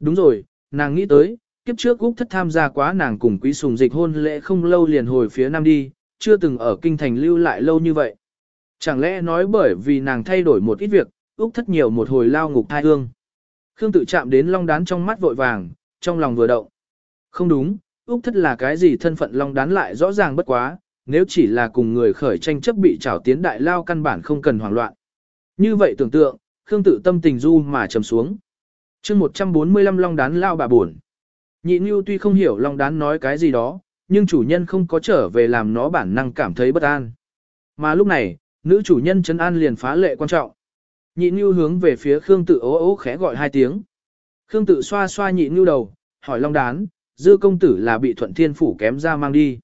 Đúng rồi, nàng nghĩ tới, kiếp trước Úc thất tham gia quá nàng cùng quý sùng dịch hôn lễ không lâu liền hồi phía Nam đi, chưa từng ở kinh thành lưu lại lâu như vậy. Chẳng lẽ nói bởi vì nàng thay đổi một ít việc, Úc thất nhiều một hồi lao ngục thai hương. Khương tự chạm đến long đán trong mắt vội vàng, trong lòng vừa động. Không đúng, Úc thất là cái gì thân phận long đán lại rõ ràng bất quá, nếu chỉ là cùng người khởi tranh chấp bị trảo tiến đại lao căn bản không cần hoảng loạn. Như vậy tưởng tượng, Khương tự tâm tình du mà trầm xuống chương 145 long đán lao bà buồn. Nhị Nhu tuy không hiểu long đán nói cái gì đó, nhưng chủ nhân không có trở về làm nó bản năng cảm thấy bất an. Mà lúc này, nữ chủ nhân trấn an liền phá lệ quan trọng. Nhị Nhu hướng về phía Khương tự ố ố khẽ gọi hai tiếng. Khương tự xoa xoa nhị Nhu đầu, hỏi long đán, dư công tử là bị thuận thiên phủ kém ra mang đi.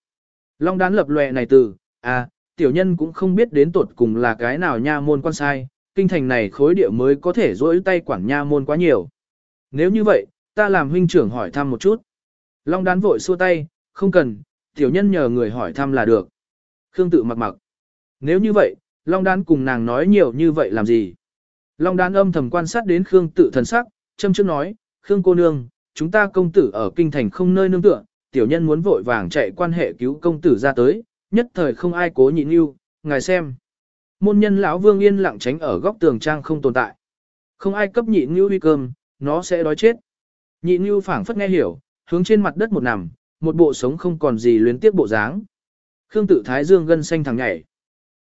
Long đán lập lòe này từ, à, tiểu nhân cũng không biết đến tuột cùng là cái nào nha môn quan sai, kinh thành này khối địa mới có thể dỗi tay quản nha môn quá nhiều. Nếu như vậy, ta làm huynh trưởng hỏi thăm một chút. Long đán vội xua tay, không cần, tiểu nhân nhờ người hỏi thăm là được. Khương tự mặc mặc. Nếu như vậy, Long đán cùng nàng nói nhiều như vậy làm gì? Long đán âm thầm quan sát đến Khương tự thần sắc, châm trước nói, Khương cô nương, chúng ta công tử ở kinh thành không nơi nương tựa, tiểu nhân muốn vội vàng chạy quan hệ cứu công tử ra tới, nhất thời không ai cố nhịn yêu, ngài xem. Môn nhân lão vương yên lặng tránh ở góc tường trang không tồn tại. Không ai cấp nhịn như uy cơm, nó sẽ đói chết. Nhị Nhu phảng phất nghe hiểu, hướng trên mặt đất một nằm, một bộ sống không còn gì luyến tiếc bộ dáng. Khương tự thái dương gân xanh thẳng nhảy.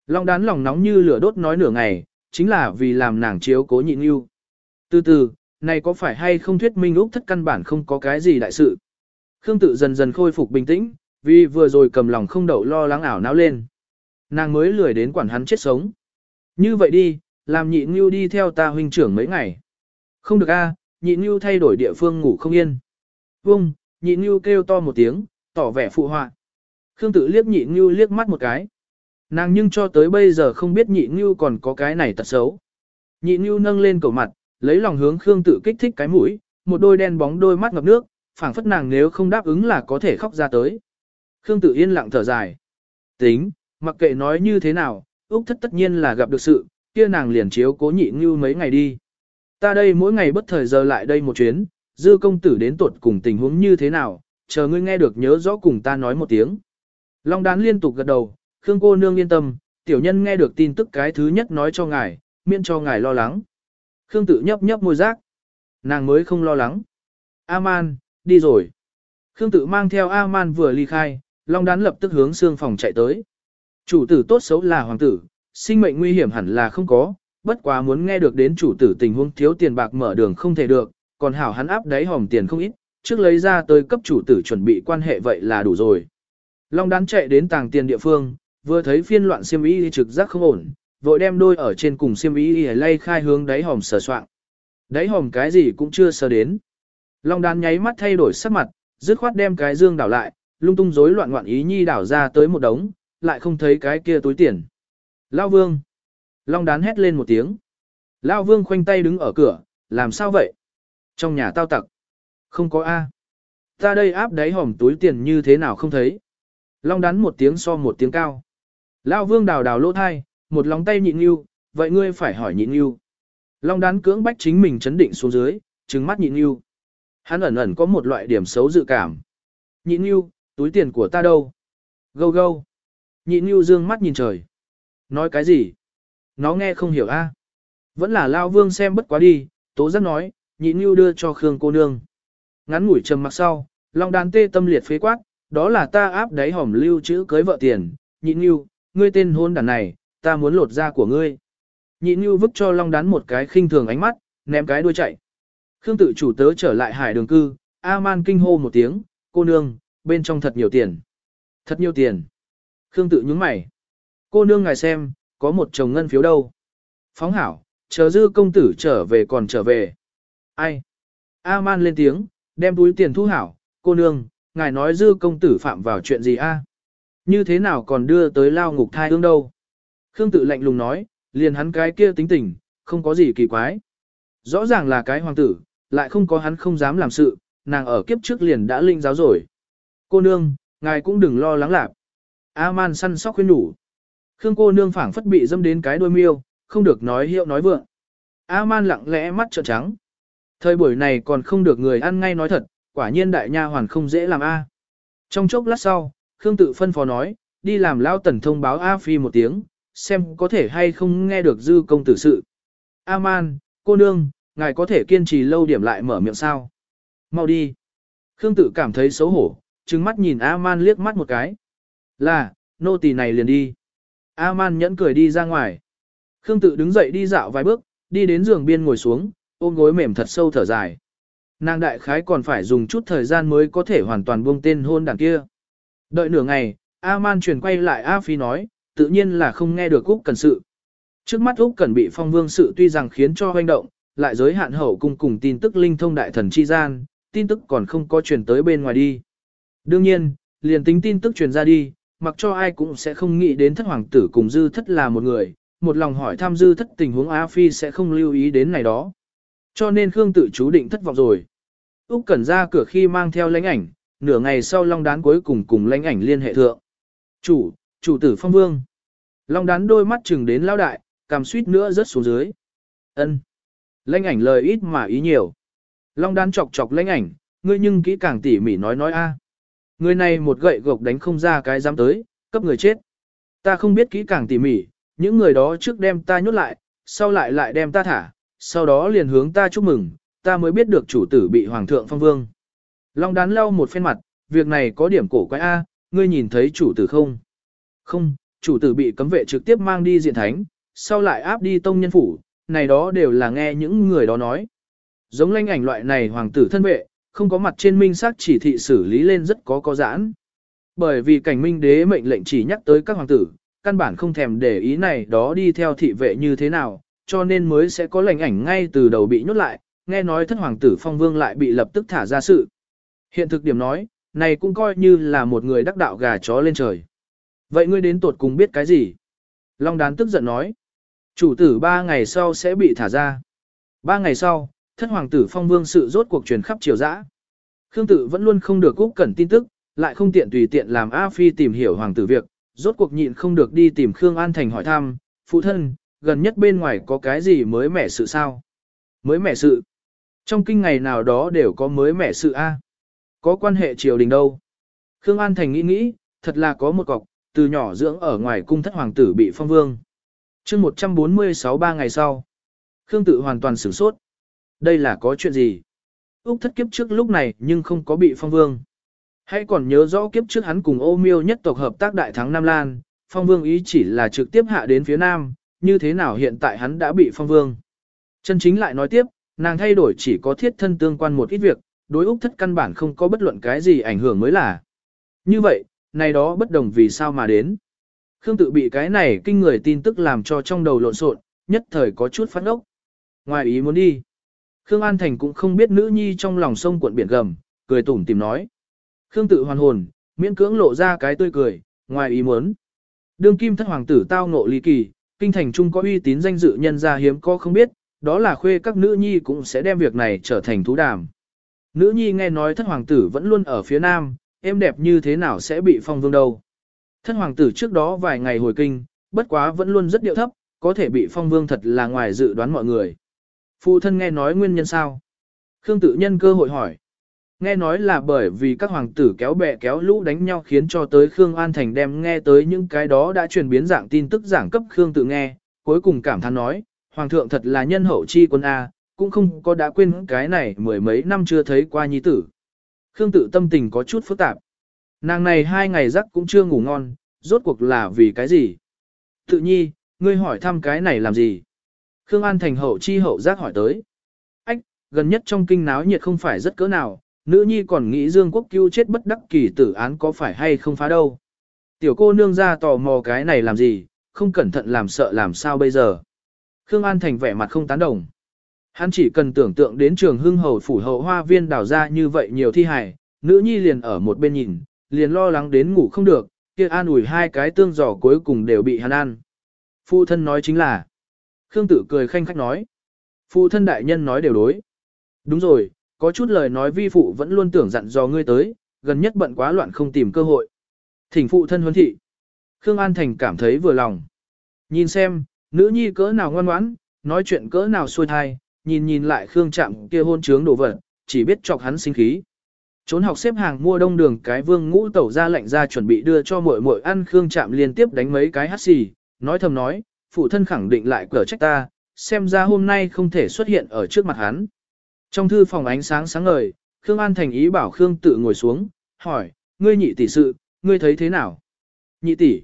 Long đán lòng nóng như lửa đốt nói nửa ngày, chính là vì làm nàng chiếu cố Nhị Nhu. Từ từ, này có phải hay không thuyết minh Úc thất căn bản không có cái gì đại sự. Khương tự dần dần khôi phục bình tĩnh, vì vừa rồi cầm lòng không đậu lo lắng ảo não lên. Nàng mới lười đến quản hắn chết sống. Như vậy đi, làm nhị ngưu đi theo ta huynh trưởng mấy ngày. Không được a, nhị Nhu thay đổi địa phương ngủ không yên. Vung, nhị Nhu kêu to một tiếng, tỏ vẻ phụ họa. Khương tự liếc nhị Nhu liếc mắt một cái. Nàng nhưng cho tới bây giờ không biết nhị Nhu còn có cái này tật xấu. Nhị Nhu nâng lên cầu mặt, lấy lòng hướng Khương tự kích thích cái mũi, một đôi đen bóng đôi mắt ngập nước, phảng phất nàng nếu không đáp ứng là có thể khóc ra tới. Khương tự yên lặng thở dài. Tính, mặc kệ nói như thế nào, Úc thất tất nhiên là gặp được sự, kia nàng liền chiếu cố nhị Nhu mấy ngày đi. Ta đây mỗi ngày bất thời giờ lại đây một chuyến, dư công tử đến tuột cùng tình huống như thế nào, chờ ngươi nghe được nhớ rõ cùng ta nói một tiếng. Long đán liên tục gật đầu, Khương cô nương yên tâm, tiểu nhân nghe được tin tức cái thứ nhất nói cho ngài, miễn cho ngài lo lắng. Khương tự nhấp nhấp môi giác. Nàng mới không lo lắng. A-man, đi rồi. Khương tự mang theo A-man vừa ly khai, Long đán lập tức hướng xương phòng chạy tới. Chủ tử tốt xấu là hoàng tử, sinh mệnh nguy hiểm hẳn là không có, bất quá muốn nghe được đến chủ tử tình huống thiếu tiền bạc mở đường không thể được, còn hảo hắn áp đáy hòm tiền không ít, trước lấy ra tới cấp chủ tử chuẩn bị quan hệ vậy là đủ rồi. Long đán chạy đến tàng tiền địa phương, vừa thấy phiên loạn xiêm y trực giác không ổn, vội đem đôi ở trên cùng xiêm y lay khai hướng đáy hòm sờ soạn. Đáy hòm cái gì cũng chưa sờ đến. Long đán nháy mắt thay đổi sắc mặt, dứt khoát đem cái dương đảo lại, lung tung rối loạn ngoạn ý nhi đảo ra tới một đống, lại không thấy cái kia túi tiền. Lao vương. Long đán hét lên một tiếng. Lao vương khoanh tay đứng ở cửa, làm sao vậy? Trong nhà tao tặc. Không có A. Ta đây áp đáy hòm túi tiền như thế nào không thấy. Long đán một tiếng so một tiếng cao. Lao vương đào đào lỗ thai, một lòng tay nhịn yêu, vậy ngươi phải hỏi nhịn yêu. Long đán cưỡng bách chính mình chấn định xuống dưới, trừng mắt nhịn yêu. Hắn ẩn ẩn có một loại điểm xấu dự cảm. Nhịn yêu, túi tiền của ta đâu? Gâu gâu. Nhịn yêu dương mắt nhìn trời. Nói cái gì? Nó nghe không hiểu a. Vẫn là Lao Vương xem bất quá đi, tố giác nói, nhị Nhu đưa cho Khương cô nương. Ngắn ngủi trầm mặc sau, Long đàn tê tâm liệt phế quát, đó là ta áp đáy hỏm lưu chữ cưới vợ tiền. Nhị Nhu, ngươi tên hôn đàn này, ta muốn lột da của ngươi. Nhị Nhu vứt cho Long đán một cái khinh thường ánh mắt, ném cái đuôi chạy. Khương tự chủ tớ trở lại hải đường cư, A-man kinh hô một tiếng, cô nương, bên trong thật nhiều tiền. Thật nhiều tiền. Khương tự nhúng mày. Cô nương ngài xem, có một chồng ngân phiếu đâu. Phóng hảo, chờ dư công tử trở về còn trở về. Ai? A-man lên tiếng, đem túi tiền thu hảo. Cô nương, ngài nói dư công tử phạm vào chuyện gì a? Như thế nào còn đưa tới lao ngục thai hương đâu? Khương tự lạnh lùng nói, liền hắn cái kia tính tình, không có gì kỳ quái. Rõ ràng là cái hoàng tử, lại không có hắn không dám làm sự, nàng ở kiếp trước liền đã linh giáo rồi. Cô nương, ngài cũng đừng lo lắng lạc. A-man săn sóc khuyên nhủ. Khương cô nương phảng phất bị dâm đến cái đôi miêu, không được nói hiệu nói vượng. A-man lặng lẽ mắt trợn trắng. Thời buổi này còn không được người ăn ngay nói thật, quả nhiên đại nha hoàn không dễ làm a. Trong chốc lát sau, Khương tự phân phó nói, đi làm lao tần thông báo A Phi một tiếng, xem có thể hay không nghe được dư công tử sự. A-man, cô nương, ngài có thể kiên trì lâu điểm lại mở miệng sao? Mau đi. Khương tự cảm thấy xấu hổ, trừng mắt nhìn A-man liếc mắt một cái. Là, nô tỳ này liền đi. A-man nhẫn cười đi ra ngoài. Khương tự đứng dậy đi dạo vài bước, đi đến giường biên ngồi xuống, ôm gối mềm thật sâu thở dài. Nàng đại khái còn phải dùng chút thời gian mới có thể hoàn toàn buông tên hôn đàn kia. Đợi nửa ngày, A-man chuyển quay lại A Phi nói, tự nhiên là không nghe được Úc Cần sự. Trước mắt Úc Cần bị phong vương sự tuy rằng khiến cho hoành động, lại giới hạn hậu cung cùng tin tức linh thông đại thần chi gian, tin tức còn không có truyền tới bên ngoài đi. Đương nhiên, liền tính tin tức truyền ra đi, mặc cho ai cũng sẽ không nghĩ đến thất hoàng tử cùng dư thất là một người, một lòng hỏi tham dư thất tình huống A Phi sẽ không lưu ý đến này đó. Cho nên Khương tự chú định thất vọng rồi. Úc Cẩn ra cửa khi mang theo lãnh ảnh, nửa ngày sau Long Đán cuối cùng cùng lãnh ảnh liên hệ thượng. Chủ, chủ tử phong vương. Long Đán đôi mắt chừng đến lao đại, cằm suýt nữa rớt xuống dưới. Ân. Lãnh ảnh lời ít mà ý nhiều. Long Đán chọc chọc lãnh ảnh, ngươi nhưng kỹ càng tỉ mỉ nói nói a. Người này một gậy gộc đánh không ra cái dám tới, cấp người chết. Ta không biết kỹ càng tỉ mỉ, những người đó trước đem ta nhốt lại, sau lại lại đem ta thả, sau đó liền hướng ta chúc mừng, ta mới biết được chủ tử bị hoàng thượng phong vương. Long đán lau một phen mặt, việc này có điểm cổ quái A, ngươi nhìn thấy chủ tử không? Không, chủ tử bị cấm vệ trực tiếp mang đi diện thánh, sau lại áp đi tông nhân phủ, này đó đều là nghe những người đó nói. Giống lanh ảnh loại này hoàng tử thân vệ, không có mặt trên minh xác chỉ thị xử lý lên rất có có giãn. Bởi vì cảnh minh đế mệnh lệnh chỉ nhắc tới các hoàng tử, căn bản không thèm để ý này đó đi theo thị vệ như thế nào, cho nên mới sẽ có lệnh ảnh ngay từ đầu bị nhốt lại, nghe nói thất hoàng tử phong vương lại bị lập tức thả ra sự. Hiện thực điểm nói, này cũng coi như là một người đắc đạo gà chó lên trời. Vậy ngươi đến tột cùng biết cái gì? Long đán tức giận nói. Chủ tử ba ngày sau sẽ bị thả ra. Ba ngày sau, thất hoàng tử phong vương sự rốt cuộc truyền khắp triều dã. Khương tử vẫn luôn không được cúc cẩn tin tức, lại không tiện tùy tiện làm A Phi tìm hiểu hoàng tử việc, rốt cuộc nhịn không được đi tìm Khương An Thành hỏi thăm, phụ thân, gần nhất bên ngoài có cái gì mới mẻ sự sao? Mới mẻ sự? Trong kinh ngày nào đó đều có mới mẻ sự A. Có quan hệ triều đình đâu? Khương An Thành nghĩ nghĩ, thật là có một cọc, từ nhỏ dưỡng ở ngoài cung thất hoàng tử bị phong vương. chương 146 ba ngày sau, Khương tự hoàn toàn sửng sốt. Đây là có chuyện gì? Úc thất kiếp trước lúc này nhưng không có bị phong vương. Hãy còn nhớ rõ kiếp trước hắn cùng ô miêu nhất tộc hợp tác đại thắng Nam Lan, phong vương ý chỉ là trực tiếp hạ đến phía Nam, như thế nào hiện tại hắn đã bị phong vương. Chân chính lại nói tiếp, nàng thay đổi chỉ có thiết thân tương quan một ít việc, đối Úc thất căn bản không có bất luận cái gì ảnh hưởng mới là. Như vậy, này đó bất đồng vì sao mà đến. Khương tự bị cái này kinh người tin tức làm cho trong đầu lộn xộn, nhất thời có chút phát ốc. Ngoài ý muốn đi. Khương An Thành cũng không biết nữ nhi trong lòng sông cuộn biển gầm, cười tủm tìm nói. Khương tự hoàn hồn, miễn cưỡng lộ ra cái tươi cười, ngoài ý muốn. Đương kim thất hoàng tử tao ngộ ly kỳ, kinh thành trung có uy tín danh dự nhân gia hiếm có không biết, đó là khuê các nữ nhi cũng sẽ đem việc này trở thành thú đàm. Nữ nhi nghe nói thất hoàng tử vẫn luôn ở phía nam, em đẹp như thế nào sẽ bị phong vương đâu. Thất hoàng tử trước đó vài ngày hồi kinh, bất quá vẫn luôn rất điệu thấp, có thể bị phong vương thật là ngoài dự đoán mọi người. Phụ thân nghe nói nguyên nhân sao? Khương tự nhân cơ hội hỏi. Nghe nói là bởi vì các hoàng tử kéo bè kéo lũ đánh nhau khiến cho tới Khương An Thành đem nghe tới những cái đó đã truyền biến dạng tin tức giảng cấp Khương tự nghe, cuối cùng cảm thán nói, Hoàng thượng thật là nhân hậu chi quân A, cũng không có đã quên cái này mười mấy năm chưa thấy qua nhi tử. Khương tự tâm tình có chút phức tạp. Nàng này hai ngày giấc cũng chưa ngủ ngon, rốt cuộc là vì cái gì? Tự nhi, ngươi hỏi thăm cái này làm gì? Khương An thành hậu chi hậu giác hỏi tới. Ách, gần nhất trong kinh náo nhiệt không phải rất cỡ nào, nữ nhi còn nghĩ Dương Quốc cứu chết bất đắc kỳ tử án có phải hay không phá đâu. Tiểu cô nương ra tò mò cái này làm gì, không cẩn thận làm sợ làm sao bây giờ. Khương An thành vẻ mặt không tán đồng. Hắn chỉ cần tưởng tượng đến trường hưng hầu phủ hậu hoa viên đào ra như vậy nhiều thi hài, nữ nhi liền ở một bên nhìn, liền lo lắng đến ngủ không được, kia an ủi hai cái tương giỏ cuối cùng đều bị hắn ăn. Phụ thân nói chính là, Khương Tử cười khanh khách nói, phụ thân đại nhân nói đều đối. Đúng rồi, có chút lời nói vi phụ vẫn luôn tưởng dặn dò ngươi tới, gần nhất bận quá loạn không tìm cơ hội. Thỉnh phụ thân huấn thị. Khương An Thành cảm thấy vừa lòng. Nhìn xem, nữ nhi cỡ nào ngoan ngoãn, nói chuyện cỡ nào xuôi thai, nhìn nhìn lại Khương Trạm kia hôn trướng đồ vật, chỉ biết chọc hắn sinh khí. Trốn học xếp hàng mua đông đường cái vương ngũ tẩu ra lệnh ra chuẩn bị đưa cho muội muội ăn Khương Trạm liên tiếp đánh mấy cái hắt xì, nói thầm nói, phụ thân khẳng định lại cở trách ta, xem ra hôm nay không thể xuất hiện ở trước mặt hắn. Trong thư phòng ánh sáng sáng ngời, Khương An thành ý bảo Khương tự ngồi xuống, hỏi, ngươi nhị tỷ sự, ngươi thấy thế nào? Nhị tỷ.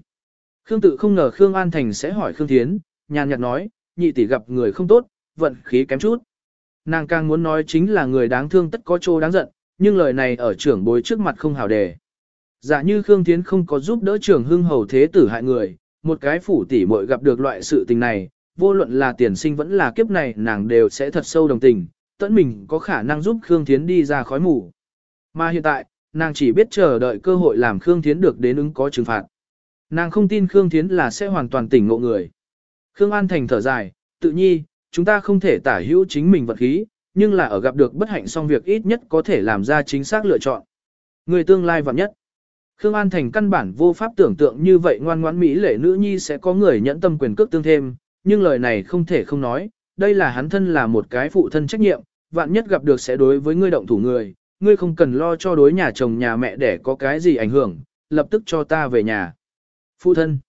Khương tự không ngờ Khương An thành sẽ hỏi Khương Thiến, nhàn nhạt nói, nhị tỷ gặp người không tốt, vận khí kém chút. Nàng càng muốn nói chính là người đáng thương tất có chỗ đáng giận, nhưng lời này ở trưởng bối trước mặt không hào đề. Dạ như Khương Thiến không có giúp đỡ trưởng hưng hầu thế tử hại người, một cái phủ tỷ muội gặp được loại sự tình này, vô luận là tiền sinh vẫn là kiếp này nàng đều sẽ thật sâu đồng tình, tẫn mình có khả năng giúp Khương Thiến đi ra khói mù. Mà hiện tại, nàng chỉ biết chờ đợi cơ hội làm Khương Thiến được đến ứng có trừng phạt. Nàng không tin Khương Thiến là sẽ hoàn toàn tỉnh ngộ người. Khương An Thành thở dài, tự nhi, chúng ta không thể tả hữu chính mình vật khí, nhưng là ở gặp được bất hạnh xong việc ít nhất có thể làm ra chính xác lựa chọn. Người tương lai vạn nhất. Khương An Thành căn bản vô pháp tưởng tượng như vậy ngoan ngoãn Mỹ lệ nữ nhi sẽ có người nhẫn tâm quyền cước tương thêm, nhưng lời này không thể không nói, đây là hắn thân là một cái phụ thân trách nhiệm, vạn nhất gặp được sẽ đối với ngươi động thủ người, ngươi không cần lo cho đối nhà chồng nhà mẹ để có cái gì ảnh hưởng, lập tức cho ta về nhà. Phụ thân,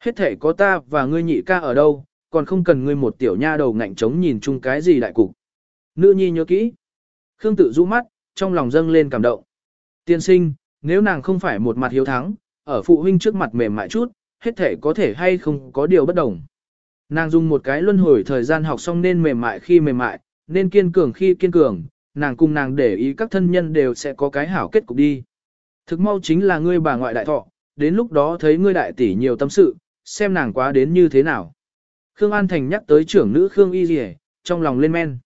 hết thể có ta và ngươi nhị ca ở đâu, còn không cần ngươi một tiểu nha đầu ngạnh trống nhìn chung cái gì đại cục. Nữ nhi nhớ kỹ. Khương tự rũ mắt, trong lòng dâng lên cảm động. Tiên sinh, nếu nàng không phải một mặt hiếu thắng, ở phụ huynh trước mặt mềm mại chút, hết thể có thể hay không có điều bất đồng. Nàng dùng một cái luân hồi thời gian học xong nên mềm mại khi mềm mại, nên kiên cường khi kiên cường, nàng cùng nàng để ý các thân nhân đều sẽ có cái hảo kết cục đi. Thực mau chính là ngươi bà ngoại đại thọ, đến lúc đó thấy ngươi đại tỷ nhiều tâm sự, xem nàng quá đến như thế nào. Khương An Thành nhắc tới trưởng nữ Khương Y Dì trong lòng lên men.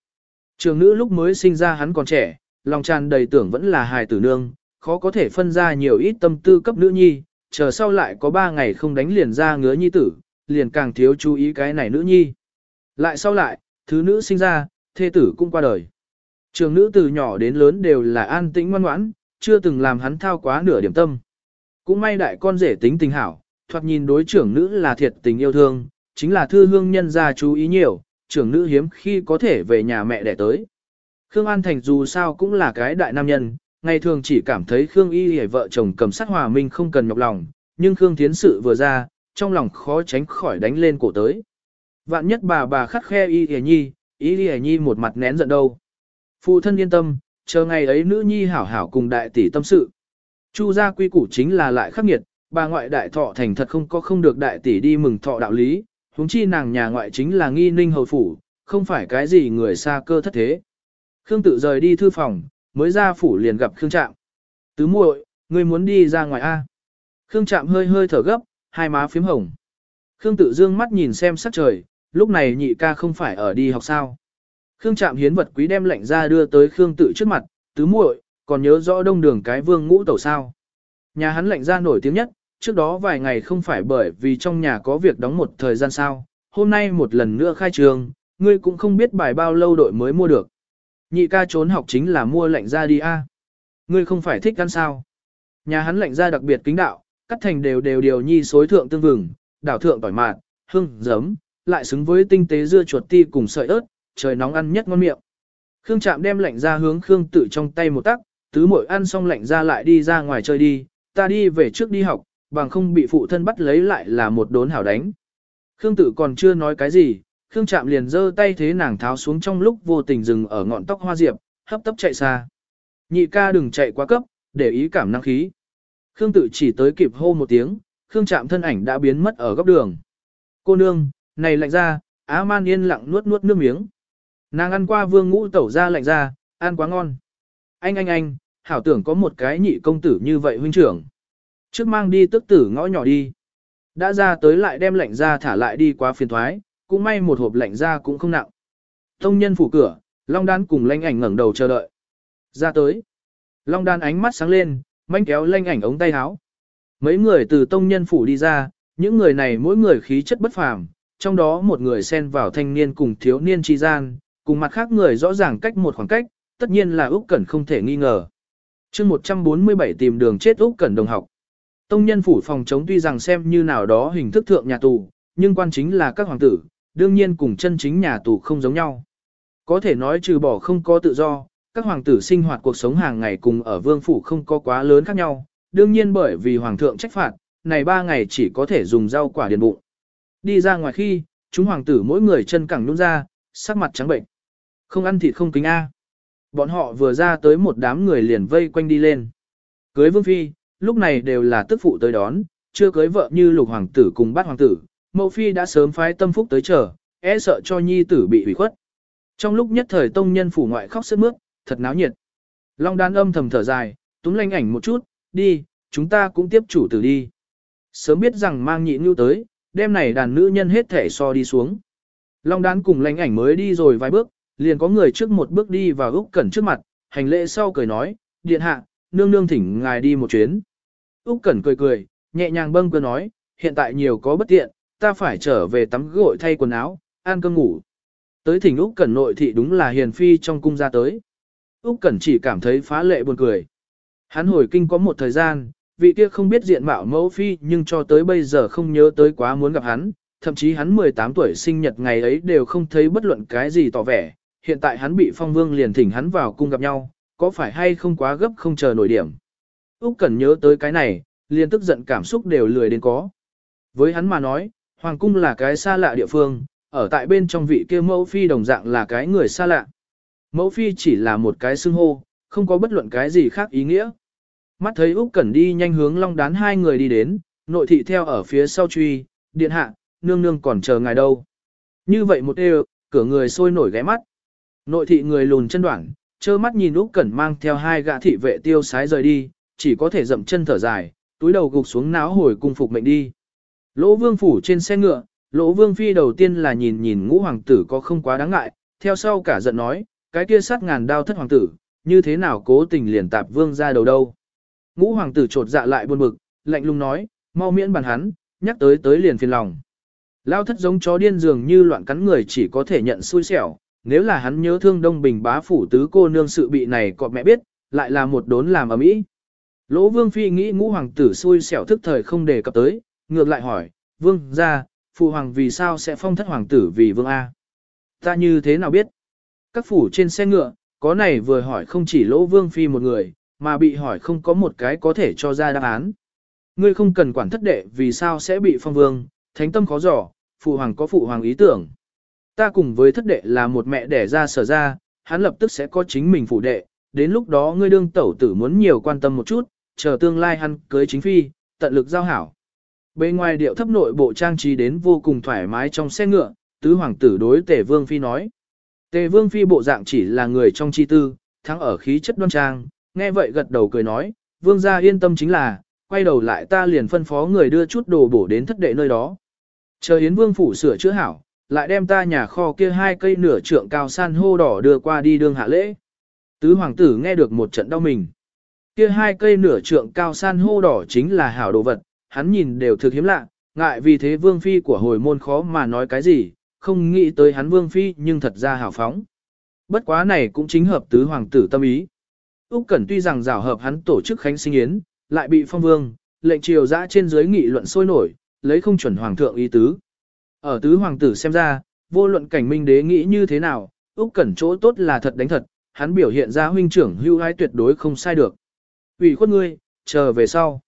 Trưởng nữ lúc mới sinh ra hắn còn trẻ, lòng tràn đầy tưởng vẫn là hài tử nương, khó có thể phân ra nhiều ít tâm tư cấp nữ nhi, chờ sau lại có ba ngày không đánh liền ra ngứa nhi tử, liền càng thiếu chú ý cái này nữ nhi. Lại sau lại, thứ nữ sinh ra, thê tử cũng qua đời. Trường nữ từ nhỏ đến lớn đều là an tĩnh ngoan ngoãn, chưa từng làm hắn thao quá nửa điểm tâm. Cũng may đại con rể tính tình hảo, thoạt nhìn đối trưởng nữ là thiệt tình yêu thương, chính là thư hương nhân gia chú ý nhiều, trưởng nữ hiếm khi có thể về nhà mẹ đẻ tới. Khương An Thành dù sao cũng là cái đại nam nhân, ngày thường chỉ cảm thấy Khương Y hề vợ chồng cầm sát hòa minh không cần nhọc lòng, nhưng Khương Thiến sự vừa ra, trong lòng khó tránh khỏi đánh lên cổ tới. Vạn nhất bà bà khắt khe Y hề nhi, Y hề nhi một mặt nén giận đâu. Phụ thân yên tâm, chờ ngày ấy nữ nhi hảo hảo cùng đại tỷ tâm sự. Chu gia quy củ chính là lại khắc nghiệt, bà ngoại đại thọ thành thật không có không được đại tỷ đi mừng thọ đạo lý, huống chi nàng nhà ngoại chính là nghi ninh hầu phủ, không phải cái gì người xa cơ thất thế. Khương tự rời đi thư phòng, mới ra phủ liền gặp Khương Trạm. Tứ muội, ngươi muốn đi ra ngoài A. Khương Trạm hơi hơi thở gấp, hai má phím hồng. Khương tự dương mắt nhìn xem sắc trời, lúc này nhị ca không phải ở đi học sao. Khương Trạm hiến vật quý đem lệnh ra đưa tới Khương tự trước mặt, tứ muội, còn nhớ rõ đông đường cái vương ngũ tẩu sao. Nhà hắn lệnh ra nổi tiếng nhất, trước đó vài ngày không phải bởi vì trong nhà có việc đóng một thời gian sao, hôm nay một lần nữa khai trường, ngươi cũng không biết bài bao lâu đội mới mua được. Nhị ca trốn học chính là mua lạnh ra đi a. Ngươi không phải thích ăn sao. Nhà hắn lạnh ra đặc biệt kính đạo, cắt thành đều đều điều nhi xối thượng tương vừng, đảo thượng tỏi mạt, hương, giấm, lại xứng với tinh tế dưa chuột ti cùng sợi ớt, trời nóng ăn nhất ngon miệng. Khương Trạm đem lạnh ra hướng Khương Tự trong tay một tắc, tứ muội ăn xong lạnh ra lại đi ra ngoài chơi đi, ta đi về trước đi học, bằng không bị phụ thân bắt lấy lại là một đốn hảo đánh. Khương Tự còn chưa nói cái gì, Khương Trạm liền giơ tay thế nàng tháo xuống trong lúc vô tình dừng ở ngọn tóc hoa diệp, hấp tấp chạy xa. Nhị ca đừng chạy quá cấp, để ý cảm năng khí. Khương Tự chỉ tới kịp hô một tiếng, Khương Trạm thân ảnh đã biến mất ở góc đường. Cô nương, này lạnh ra, Á Man yên lặng nuốt nuốt nước miếng. Nàng ăn qua vương ngũ tẩu ra lạnh ra, ăn quá ngon. Anh anh anh, hảo tưởng có một cái nhị công tử như vậy huynh trưởng. Trước mang đi tức tử ngõ nhỏ đi. Đã ra tới lại đem lạnh ra thả lại đi qua phiền thoái, cũng may một hộp lạnh ra cũng không nặng. Tông nhân phủ cửa, Long Đan cùng lanh ảnh ngẩng đầu chờ đợi. Ra tới. Long Đan ánh mắt sáng lên, manh kéo lanh ảnh ống tay áo. Mấy người từ tông nhân phủ đi ra, những người này mỗi người khí chất bất phàm, trong đó một người xen vào thanh niên cùng thiếu niên chi gian, cùng mặt khác người rõ ràng cách một khoảng cách, tất nhiên là Úc Cẩn không thể nghi ngờ. Chương 147 tìm đường chết Úc Cẩn đồng học. Tông nhân phủ phòng chống tuy rằng xem như nào đó hình thức thượng nhà tù, nhưng quan chính là các hoàng tử, đương nhiên cùng chân chính nhà tù không giống nhau. Có thể nói trừ bỏ không có tự do, các hoàng tử sinh hoạt cuộc sống hàng ngày cùng ở vương phủ không có quá lớn khác nhau, đương nhiên bởi vì hoàng thượng trách phạt, này ba ngày chỉ có thể dùng rau quả điền bụng. Đi ra ngoài khi, chúng hoàng tử mỗi người chân cẳng nhún ra, sắc mặt trắng bệnh. Không ăn thịt không kính A. Bọn họ vừa ra tới một đám người liền vây quanh đi lên. Cưới vương phi, lúc này đều là tức phụ tới đón, chưa cưới vợ như lục hoàng tử cùng bát hoàng tử, mẫu phi đã sớm phái tâm phúc tới chờ, e sợ cho nhi tử bị hủy khuất. Trong lúc nhất thời tông nhân phủ ngoại khóc sướt mướt, thật náo nhiệt. Long đan âm thầm thở dài, túm lanh ảnh một chút, đi, chúng ta cũng tiếp chủ tử đi. Sớm biết rằng mang nhị nhu tới, đêm này đàn nữ nhân hết thể so đi xuống. Long đán cùng lanh ảnh mới đi rồi vài bước, liền có người trước một bước đi vào Úc Cẩn trước mặt, hành lễ sau cười nói, điện hạ, nương nương thỉnh ngài đi một chuyến. Úc Cẩn cười cười, nhẹ nhàng bâng cơ nói, hiện tại nhiều có bất tiện, ta phải trở về tắm gội thay quần áo, ăn cơm ngủ. Tới thỉnh Úc Cẩn nội thị đúng là hiền phi trong cung ra tới. Úc Cẩn chỉ cảm thấy phá lệ buồn cười. Hắn hồi kinh có một thời gian, vị kia không biết diện mạo mẫu phi nhưng cho tới bây giờ không nhớ tới quá muốn gặp hắn, thậm chí hắn 18 tuổi sinh nhật ngày ấy đều không thấy bất luận cái gì tỏ vẻ, hiện tại hắn bị phong vương liền thỉnh hắn vào cung gặp nhau, có phải hay không quá gấp không chờ nổi điểm. Úc Cẩn nhớ tới cái này, liền tức giận cảm xúc đều lười đến có. Với hắn mà nói, hoàng cung là cái xa lạ địa phương, ở tại bên trong vị kia mẫu phi đồng dạng là cái người xa lạ. Mẫu phi chỉ là một cái xưng hô, không có bất luận cái gì khác ý nghĩa. Mắt thấy Úc Cẩn đi nhanh hướng Long Đán hai người đi đến, nội thị theo ở phía sau truy, điện hạ, nương nương còn chờ ngài đâu. Như vậy một đều, cửa người sôi nổi ghé mắt. Nội thị người lùn chân đoạn, trơ mắt nhìn Úc Cẩn mang theo hai gã thị vệ tiêu sái rời đi, chỉ có thể dậm chân thở dài, túi đầu gục xuống náo hồi cung phục mệnh đi. Lỗ Vương phủ trên xe ngựa, Lỗ Vương phi đầu tiên là nhìn nhìn ngũ hoàng tử có không quá đáng ngại, theo sau cả giận nói, cái kia sát ngàn đao thất hoàng tử, như thế nào cố tình liền tạp vương ra đầu đâu. Ngũ hoàng tử trột dạ lại buồn bực, lạnh lùng nói, mau miễn bàn hắn, nhắc tới tới liền phiền lòng. Lao thất giống chó điên dường như loạn cắn người chỉ có thể nhận xui xẻo, nếu là hắn nhớ thương đông bình bá phủ tứ cô nương sự bị này cọp mẹ biết, lại là một đốn làm ở mỹ. Lỗ vương phi nghĩ ngũ hoàng tử xui xẻo thức thời không đề cập tới, ngược lại hỏi, vương ra, phụ hoàng vì sao sẽ phong thất hoàng tử vì vương A. Ta như thế nào biết? Các phủ trên xe ngựa, có này vừa hỏi không chỉ lỗ vương phi một người, mà bị hỏi không có một cái có thể cho ra đáp án. Ngươi không cần quản thất đệ vì sao sẽ bị phong vương, thánh tâm khó dò, phụ hoàng có phụ hoàng ý tưởng. Ta cùng với thất đệ là một mẹ đẻ ra sở ra, hắn lập tức sẽ có chính mình phụ đệ, đến lúc đó ngươi đương tẩu tử muốn nhiều quan tâm một chút, chờ tương lai hắn cưới chính phi, tận lực giao hảo. Bên ngoài điệu thấp nội bộ trang trí đến vô cùng thoải mái trong xe ngựa, tứ hoàng tử đối tề vương phi nói. Tề vương phi bộ dạng chỉ là người trong chi tư, thắng ở khí chất đoan trang, nghe vậy gật đầu cười nói, vương gia yên tâm chính là, quay đầu lại ta liền phân phó người đưa chút đồ bổ đến thất đệ nơi đó. Chờ Yến Vương phủ sửa chữa hảo, lại đem ta nhà kho kia hai cây nửa trượng cao san hô đỏ đưa qua đi đương hạ lễ. Tứ hoàng tử nghe được một trận đau mình. Kia hai cây nửa trượng cao san hô đỏ chính là hảo đồ vật, hắn nhìn đều thực hiếm lạ, ngại vì thế vương phi của hồi môn khó mà nói cái gì, không nghĩ tới hắn vương phi nhưng thật ra hảo phóng. Bất quá này cũng chính hợp tứ hoàng tử tâm ý. Úc Cẩn tuy rằng rào hợp hắn tổ chức khánh sinh yến, lại bị phong vương, lệnh triều dã trên dưới nghị luận sôi nổi, lấy không chuẩn hoàng thượng ý tứ. Ở tứ hoàng tử xem ra, vô luận cảnh minh đế nghĩ như thế nào, Úc Cẩn chỗ tốt là thật đánh thật, hắn biểu hiện ra huynh trưởng hưu hái tuyệt đối không sai được. Ủy khuất ngươi, chờ về sau.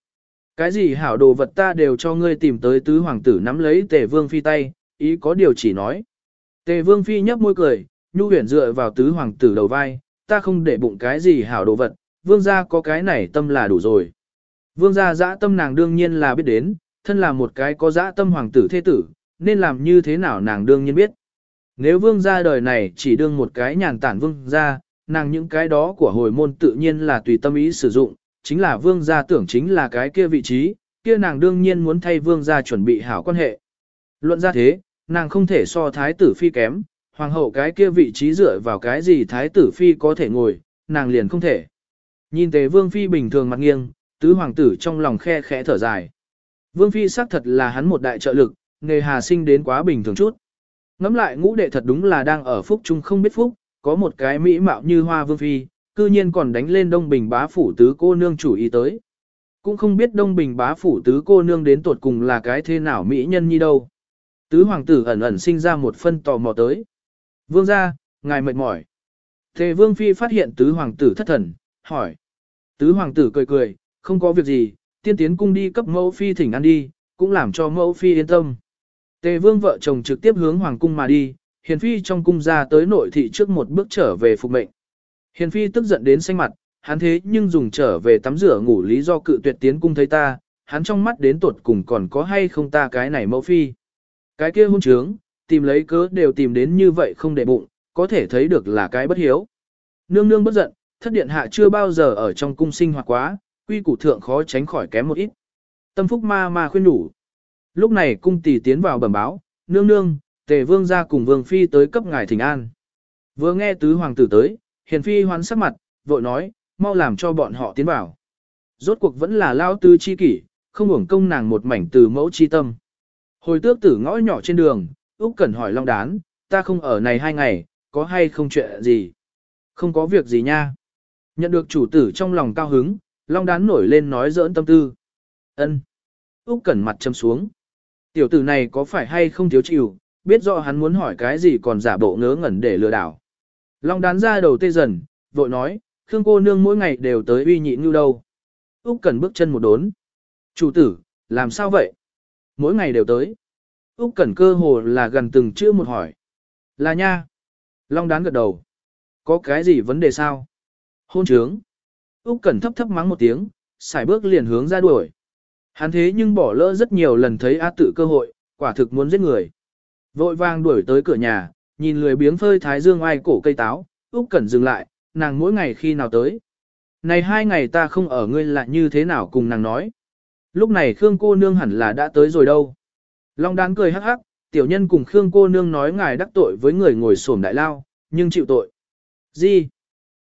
Cái gì hảo đồ vật ta đều cho ngươi tìm tới tứ hoàng tử nắm lấy tề vương phi tay, ý có điều chỉ nói. Tề vương phi nhấp môi cười, nhu huyển dựa vào tứ hoàng tử đầu vai, ta không để bụng cái gì hảo đồ vật, vương gia có cái này tâm là đủ rồi. Vương gia dã tâm nàng đương nhiên là biết đến, thân là một cái có dã tâm hoàng tử thế tử, nên làm như thế nào nàng đương nhiên biết. Nếu vương gia đời này chỉ đương một cái nhàn tản vương gia, nàng những cái đó của hồi môn tự nhiên là tùy tâm ý sử dụng, chính là vương gia tưởng chính là cái kia vị trí, kia nàng đương nhiên muốn thay vương gia chuẩn bị hảo quan hệ. Luận ra thế, nàng không thể so thái tử phi kém, hoàng hậu cái kia vị trí dựa vào cái gì thái tử phi có thể ngồi, nàng liền không thể. Nhìn tề vương phi bình thường mặt nghiêng, tứ hoàng tử trong lòng khe khẽ thở dài. Vương phi xác thật là hắn một đại trợ lực, nghề hà sinh đến quá bình thường chút. Ngắm lại ngũ đệ thật đúng là đang ở phúc chung không biết phúc, có một cái mỹ mạo như hoa vương phi, cư nhiên còn đánh lên đông bình bá phủ tứ cô nương chủ ý tới. Cũng không biết đông bình bá phủ tứ cô nương đến tuột cùng là cái thế nào mỹ nhân như đâu. Tứ hoàng tử ẩn ẩn sinh ra một phân tò mò tới. Vương gia, ngài mệt mỏi. Tề Vương Phi phát hiện tứ hoàng tử thất thần, hỏi. Tứ hoàng tử cười cười, không có việc gì, tiên tiến cung đi cấp mẫu phi thỉnh ăn đi, cũng làm cho mẫu phi yên tâm. Tề Vương vợ chồng trực tiếp hướng hoàng cung mà đi, Hiền Phi trong cung ra tới nội thị trước một bước trở về phục mệnh. Hiền Phi tức giận đến xanh mặt, hắn thế nhưng dùng trở về tắm rửa ngủ lý do cự tuyệt tiến cung thấy ta, hắn trong mắt đến tuột cùng còn có hay không ta cái này mẫu phi. Cái kia hôn trướng, tìm lấy cớ đều tìm đến như vậy không để bụng, có thể thấy được là cái bất hiếu. Nương nương bất giận, thất điện hạ chưa bao giờ ở trong cung sinh hoạt quá, quy củ thượng khó tránh khỏi kém một ít. Tâm phúc ma ma khuyên đủ. Lúc này cung tỷ tiến vào bẩm báo, nương nương, tề vương ra cùng vương phi tới cấp ngài thỉnh an. Vừa nghe tứ hoàng tử tới, hiền phi hoán sắc mặt, vội nói, mau làm cho bọn họ tiến vào. Rốt cuộc vẫn là lao tư chi kỷ, không uổng công nàng một mảnh từ mẫu chi tâm. Hồi tước tử ngõ nhỏ trên đường, Úc Cẩn hỏi Long Đán, ta không ở này hai ngày, có hay không chuyện gì? Không có việc gì nha. Nhận được chủ tử trong lòng cao hứng, Long Đán nổi lên nói giỡn tâm tư. Ân. Úc Cẩn mặt châm xuống. Tiểu tử này có phải hay không thiếu chịu, biết rõ hắn muốn hỏi cái gì còn giả bộ ngớ ngẩn để lừa đảo. Long Đán ra đầu tê dần, vội nói, Khương cô nương mỗi ngày đều tới uy nhị như đâu. Úc Cẩn bước chân một đốn. Chủ tử, làm sao vậy? Mỗi ngày đều tới. Úc Cẩn cơ hồ là gần từng chữ một hỏi. Là nha. Long đán gật đầu. Có cái gì vấn đề sao? Hôn trướng. Úc Cẩn thấp thấp mắng một tiếng, xài bước liền hướng ra đuổi. Hắn thế nhưng bỏ lỡ rất nhiều lần thấy á tự cơ hội, quả thực muốn giết người. Vội vàng đuổi tới cửa nhà, nhìn lười biếng phơi thái dương ai cổ cây táo, Úc Cẩn dừng lại, nàng mỗi ngày khi nào tới. Này hai ngày ta không ở ngươi lại như thế nào cùng nàng nói. Lúc này Khương cô nương hẳn là đã tới rồi đâu. Long đán cười hắc hắc, tiểu nhân cùng Khương cô nương nói ngài đắc tội với người ngồi xổm đại lao, nhưng chịu tội. Gì?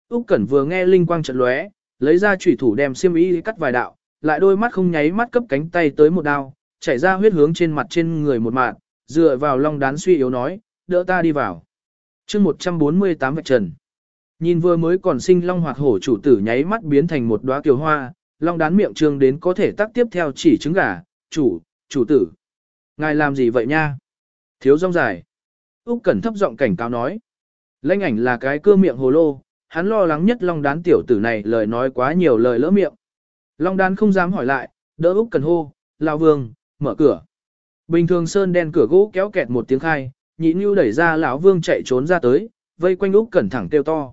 Úc Cẩn vừa nghe linh quang chợt lóe, lấy ra chủy thủ đem xiêm y cắt vài đạo, lại đôi mắt không nháy mắt cấp cánh tay tới một đao, chảy ra huyết hướng trên mặt trên người một mạt, dựa vào long đán suy yếu nói, đỡ ta đi vào. Chương 148 vạch trần. Nhìn vừa mới còn sinh long hoạt hổ chủ tử nháy mắt biến thành một đóa kiều hoa, long đán miệng trương đến có thể tác tiếp theo chỉ trứng gà, chủ, chủ tử. Ngài làm gì vậy nha? Thiếu rong dài. Úc Cẩn thấp giọng cảnh cáo nói. Lênh ảnh là cái cưa miệng hồ lô, hắn lo lắng nhất long đán tiểu tử này lời nói quá nhiều lời lỡ miệng. Long đán không dám hỏi lại, đỡ Úc Cẩn hô, lao vương, mở cửa. Bình thường sơn đen cửa gỗ kéo kẹt một tiếng khai, nhị nhu đẩy ra lão vương chạy trốn ra tới, vây quanh Úc Cẩn thẳng kêu to.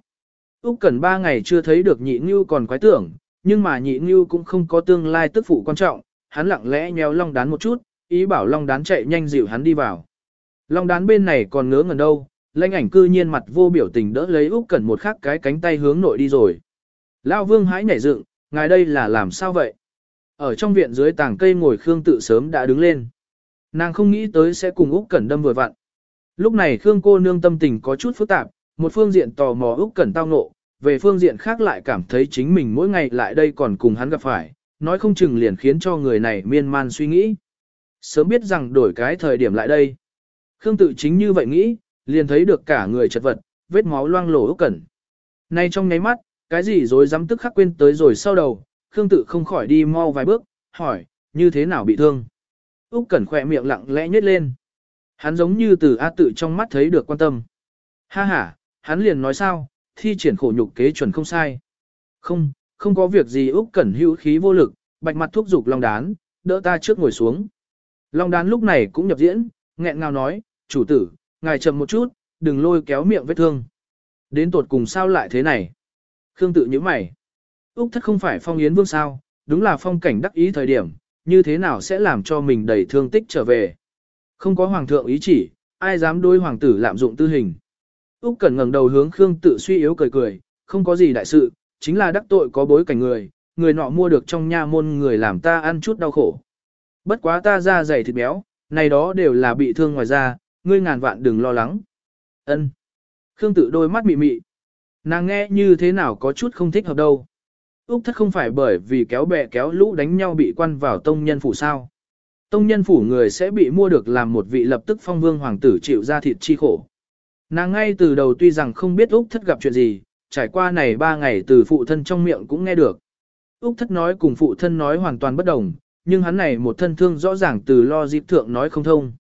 Úc Cẩn ba ngày chưa thấy được nhị nhu còn quái tưởng, nhưng mà nhị nhu cũng không có tương lai tức phụ quan trọng, hắn lặng lẽ nhéo long đán một chút, ý bảo long đán chạy nhanh dịu hắn đi vào. Long đán bên này còn ngớ ngẩn đâu, lãnh ảnh cư nhiên mặt vô biểu tình đỡ lấy Úc Cẩn một khắc cái cánh tay hướng nội đi rồi. Lão Vương hãi nhảy dựng, ngài đây là làm sao vậy? Ở trong viện dưới tàng cây ngồi Khương tự sớm đã đứng lên. Nàng không nghĩ tới sẽ cùng Úc Cẩn đâm vừa vặn. Lúc này Khương cô nương tâm tình có chút phức tạp, một phương diện tò mò Úc Cẩn tao ngộ, về phương diện khác lại cảm thấy chính mình mỗi ngày lại đây còn cùng hắn gặp phải, nói không chừng liền khiến cho người này miên man suy nghĩ. Sớm biết rằng đổi cái thời điểm lại đây. Khương tự chính như vậy nghĩ, liền thấy được cả người chật vật, vết máu loang lổ úc cẩn. Nay trong nháy mắt, cái gì rồi dám tức khắc quên tới rồi sau đầu, Khương tự không khỏi đi mau vài bước, hỏi, như thế nào bị thương? Úc Cẩn khỏe miệng lặng lẽ nhếch lên. Hắn giống như từ A tự trong mắt thấy được quan tâm. Ha ha, hắn liền nói sao, thi triển khổ nhục kế chuẩn không sai. Không, không có việc gì Úc Cẩn hữu khí vô lực, bạch mặt thúc giục Long Đán, đỡ ta trước ngồi xuống. Long Đán lúc này cũng nhập diễn, nghẹn ngào nói, chủ tử, ngài chậm một chút, đừng lôi kéo miệng vết thương. Đến tột cùng sao lại thế này? Khương tự nhíu mày. Úc thất không phải phong yến vương sao, đúng là phong cảnh đắc ý thời điểm, như thế nào sẽ làm cho mình đầy thương tích trở về. Không có hoàng thượng ý chỉ, ai dám đối hoàng tử lạm dụng tư hình. Úc Cẩn ngẩng đầu hướng Khương Tự suy yếu cười cười, không có gì đại sự, chính là đắc tội có bối cảnh người, người nọ mua được trong nha môn người làm ta ăn chút đau khổ. Bất quá ta da dày thịt béo, này đó đều là bị thương ngoài da, ngươi ngàn vạn đừng lo lắng. Ân. Khương Tự đôi mắt mị mị. Nàng nghe như thế nào có chút không thích hợp đâu. Úc thất không phải bởi vì kéo bè kéo lũ đánh nhau bị quan vào tông nhân phủ sao. Tông nhân phủ người sẽ bị mua được làm một vị lập tức phong vương hoàng tử chịu ra thịt chi khổ. Nàng ngay từ đầu tuy rằng không biết Úc Thất gặp chuyện gì, trải qua này ba ngày từ phụ thân trong miệng cũng nghe được. Úc Thất nói cùng phụ thân nói hoàn toàn bất đồng, nhưng hắn này một thân thương rõ ràng từ lo dịp thượng nói không thông.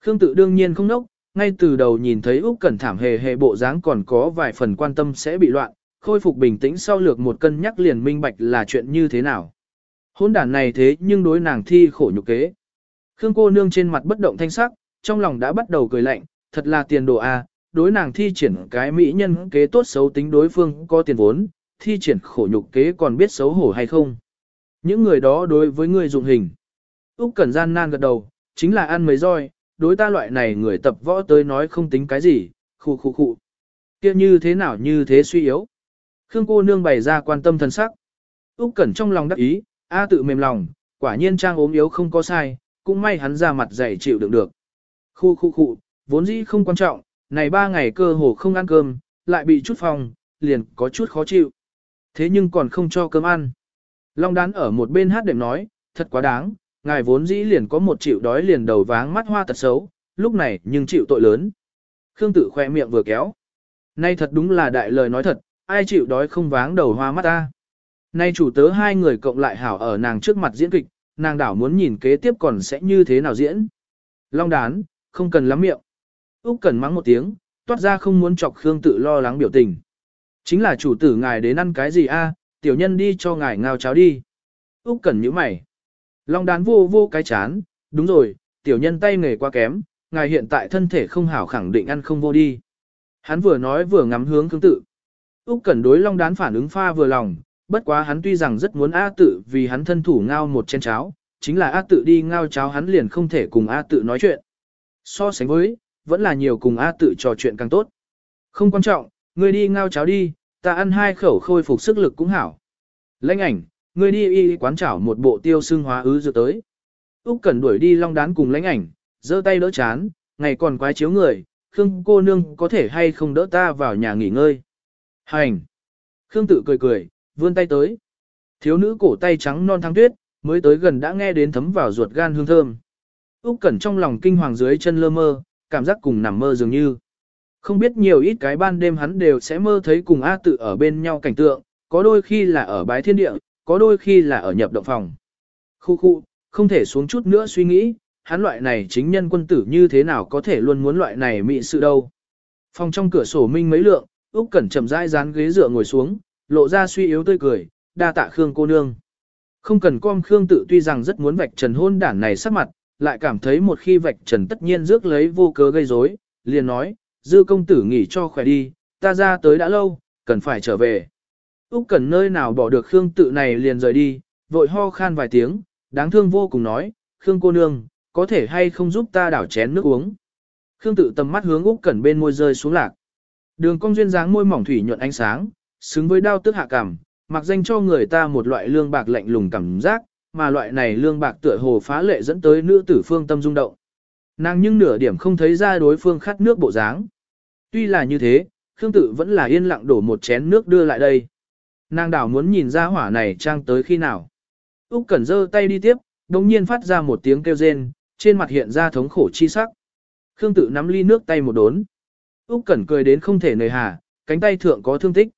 Khương tự đương nhiên không nốc, ngay từ đầu nhìn thấy Úc Cẩn thảm hề hề bộ dáng còn có vài phần quan tâm sẽ bị loạn, khôi phục bình tĩnh sau lược một cân nhắc liền minh bạch là chuyện như thế nào. Hôn đản này thế nhưng đối nàng thi khổ nhục kế. Khương cô nương trên mặt bất động thanh sắc, trong lòng đã bắt đầu cười lạnh, thật là tiền đồ a, đối nàng thi triển cái mỹ nhân kế tốt xấu tính đối phương có tiền vốn, thi triển khổ nhục kế còn biết xấu hổ hay không. Những người đó đối với người dụng hình. Úc Cẩn gian nan gật đầu, chính là ăn mấy roi, đối ta loại này người tập võ tới nói không tính cái gì, khu khu khu. Kia như thế nào như thế suy yếu. Khương cô nương bày ra quan tâm thần sắc. Úc Cẩn trong lòng đắc ý, a tự mềm lòng, quả nhiên trang ốm yếu không có sai, cũng may hắn ra mặt dày chịu đựng được. Khu khu khu, vốn dĩ không quan trọng, này ba ngày cơ hồ không ăn cơm, lại bị chút phòng, liền có chút khó chịu. Thế nhưng còn không cho cơm ăn. Long đán ở một bên hát đệm nói, thật quá đáng, ngài vốn dĩ liền có một chịu đói liền đầu váng mắt hoa tật xấu, lúc này nhưng chịu tội lớn. Khương Tử khoe miệng vừa kéo. Nay thật đúng là đại lời nói thật, ai chịu đói không váng đầu hoa mắt ta. Nay chủ tớ hai người cộng lại hảo ở nàng trước mặt diễn kịch, nàng đảo muốn nhìn kế tiếp còn sẽ như thế nào diễn. Long đán, không cần lắm miệng. Úc cần mắng một tiếng, toát ra không muốn chọc Khương tự lo lắng biểu tình. Chính là chủ tử ngài đến ăn cái gì a? tiểu nhân đi cho ngài ngao cháo đi. Úc cần nhíu mày. Long đán vô vô cái chán, đúng rồi, tiểu nhân tay nghề quá kém, ngài hiện tại thân thể không hảo khẳng định ăn không vô đi. Hắn vừa nói vừa ngắm hướng Khương tự. Úc cần đối Long Đán phản ứng pha vừa lòng, bất quá hắn tuy rằng rất muốn A tự vì hắn thân thủ ngao một chén cháo, chính là A tự đi ngao cháo hắn liền không thể cùng A tự nói chuyện. So sánh với, vẫn là nhiều cùng A tự trò chuyện càng tốt. Không quan trọng, ngươi đi ngao cháo đi, ta ăn hai khẩu khôi phục sức lực cũng hảo. Lãnh ảnh, ngươi đi y quán chảo một bộ tiêu xương hóa ứ dự tới. Úc Cẩn đuổi đi Long Đán cùng lãnh ảnh, giơ tay đỡ chán, ngày còn quái chiếu người, Khương cô nương có thể hay không đỡ ta vào nhà nghỉ ngơi. Hành! Khương tự cười cười, vươn tay tới. Thiếu nữ cổ tay trắng non thăng tuyết, mới tới gần đã nghe đến thấm vào ruột gan hương thơm. Úc Cẩn trong lòng kinh hoàng dưới chân lơ mơ, cảm giác cùng nằm mơ dường như. Không biết nhiều ít cái ban đêm hắn đều sẽ mơ thấy cùng A tự ở bên nhau cảnh tượng, có đôi khi là ở bái thiên địa, có đôi khi là ở nhập động phòng. Khu khu, không thể xuống chút nữa suy nghĩ, hắn loại này chính nhân quân tử như thế nào có thể luôn muốn loại này mị sự đâu. Phòng trong cửa sổ minh mấy lượng, Úc Cẩn chậm rãi dán ghế dựa ngồi xuống, lộ ra suy yếu tươi cười, đa tạ Khương cô nương. Không cần com Khương tự tuy rằng rất muốn vạch trần hôn đản này sắc mặt, lại cảm thấy một khi vạch trần tất nhiên rước lấy vô cớ gây rối, liền nói, dư công tử nghỉ cho khỏe đi, ta ra tới đã lâu, cần phải trở về. Úc cần nơi nào bỏ được Khương tự này liền rời đi, vội ho khan vài tiếng, đáng thương vô cùng nói, Khương cô nương, có thể hay không giúp ta đảo chén nước uống. Khương tự tầm mắt hướng Úc Cẩn bên môi rơi xuống lạc. Đường cong duyên dáng môi mỏng thủy nhuận ánh sáng, xứng với đao tức hạ cảm, mặc danh cho người ta một loại lương bạc lạnh lùng cảm giác, mà loại này lương bạc tựa hồ phá lệ dẫn tới nữ tử phương tâm rung động. Nàng nhưng nửa điểm không thấy ra đối phương khát nước bộ dáng. Tuy là như thế, Khương Tự vẫn là yên lặng đổ một chén nước đưa lại đây. Nàng đảo muốn nhìn ra hỏa này trang tới khi nào. Úc Cẩn giơ tay đi tiếp, đồng nhiên phát ra một tiếng kêu rên, trên mặt hiện ra thống khổ chi sắc. Khương Tự nắm ly nước tay một đốn. Úc Cẩn cười đến không thể nề hà, cánh tay thượng có thương tích.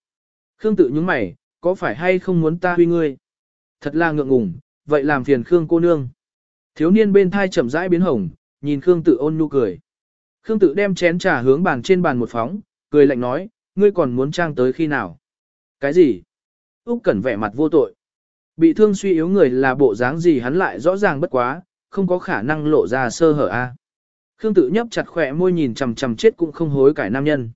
Khương Tự nhúng mày, có phải hay không muốn ta huy ngươi? Thật là ngượng ngùng, vậy làm phiền Khương cô nương. Thiếu niên bên thai chậm rãi biến hồng, nhìn Khương Tự ôn nhu cười. Khương Tự đem chén trà hướng bàn trên bàn một phóng, cười lạnh nói, ngươi còn muốn trang tới khi nào? Cái gì? Úc Cẩn vẻ mặt vô tội. Bị thương suy yếu người là bộ dáng gì hắn lại rõ ràng bất quá, không có khả năng lộ ra sơ hở a. Khương tự nhấp chặt khóe môi nhìn chằm chằm chết cũng không hối cải nam nhân.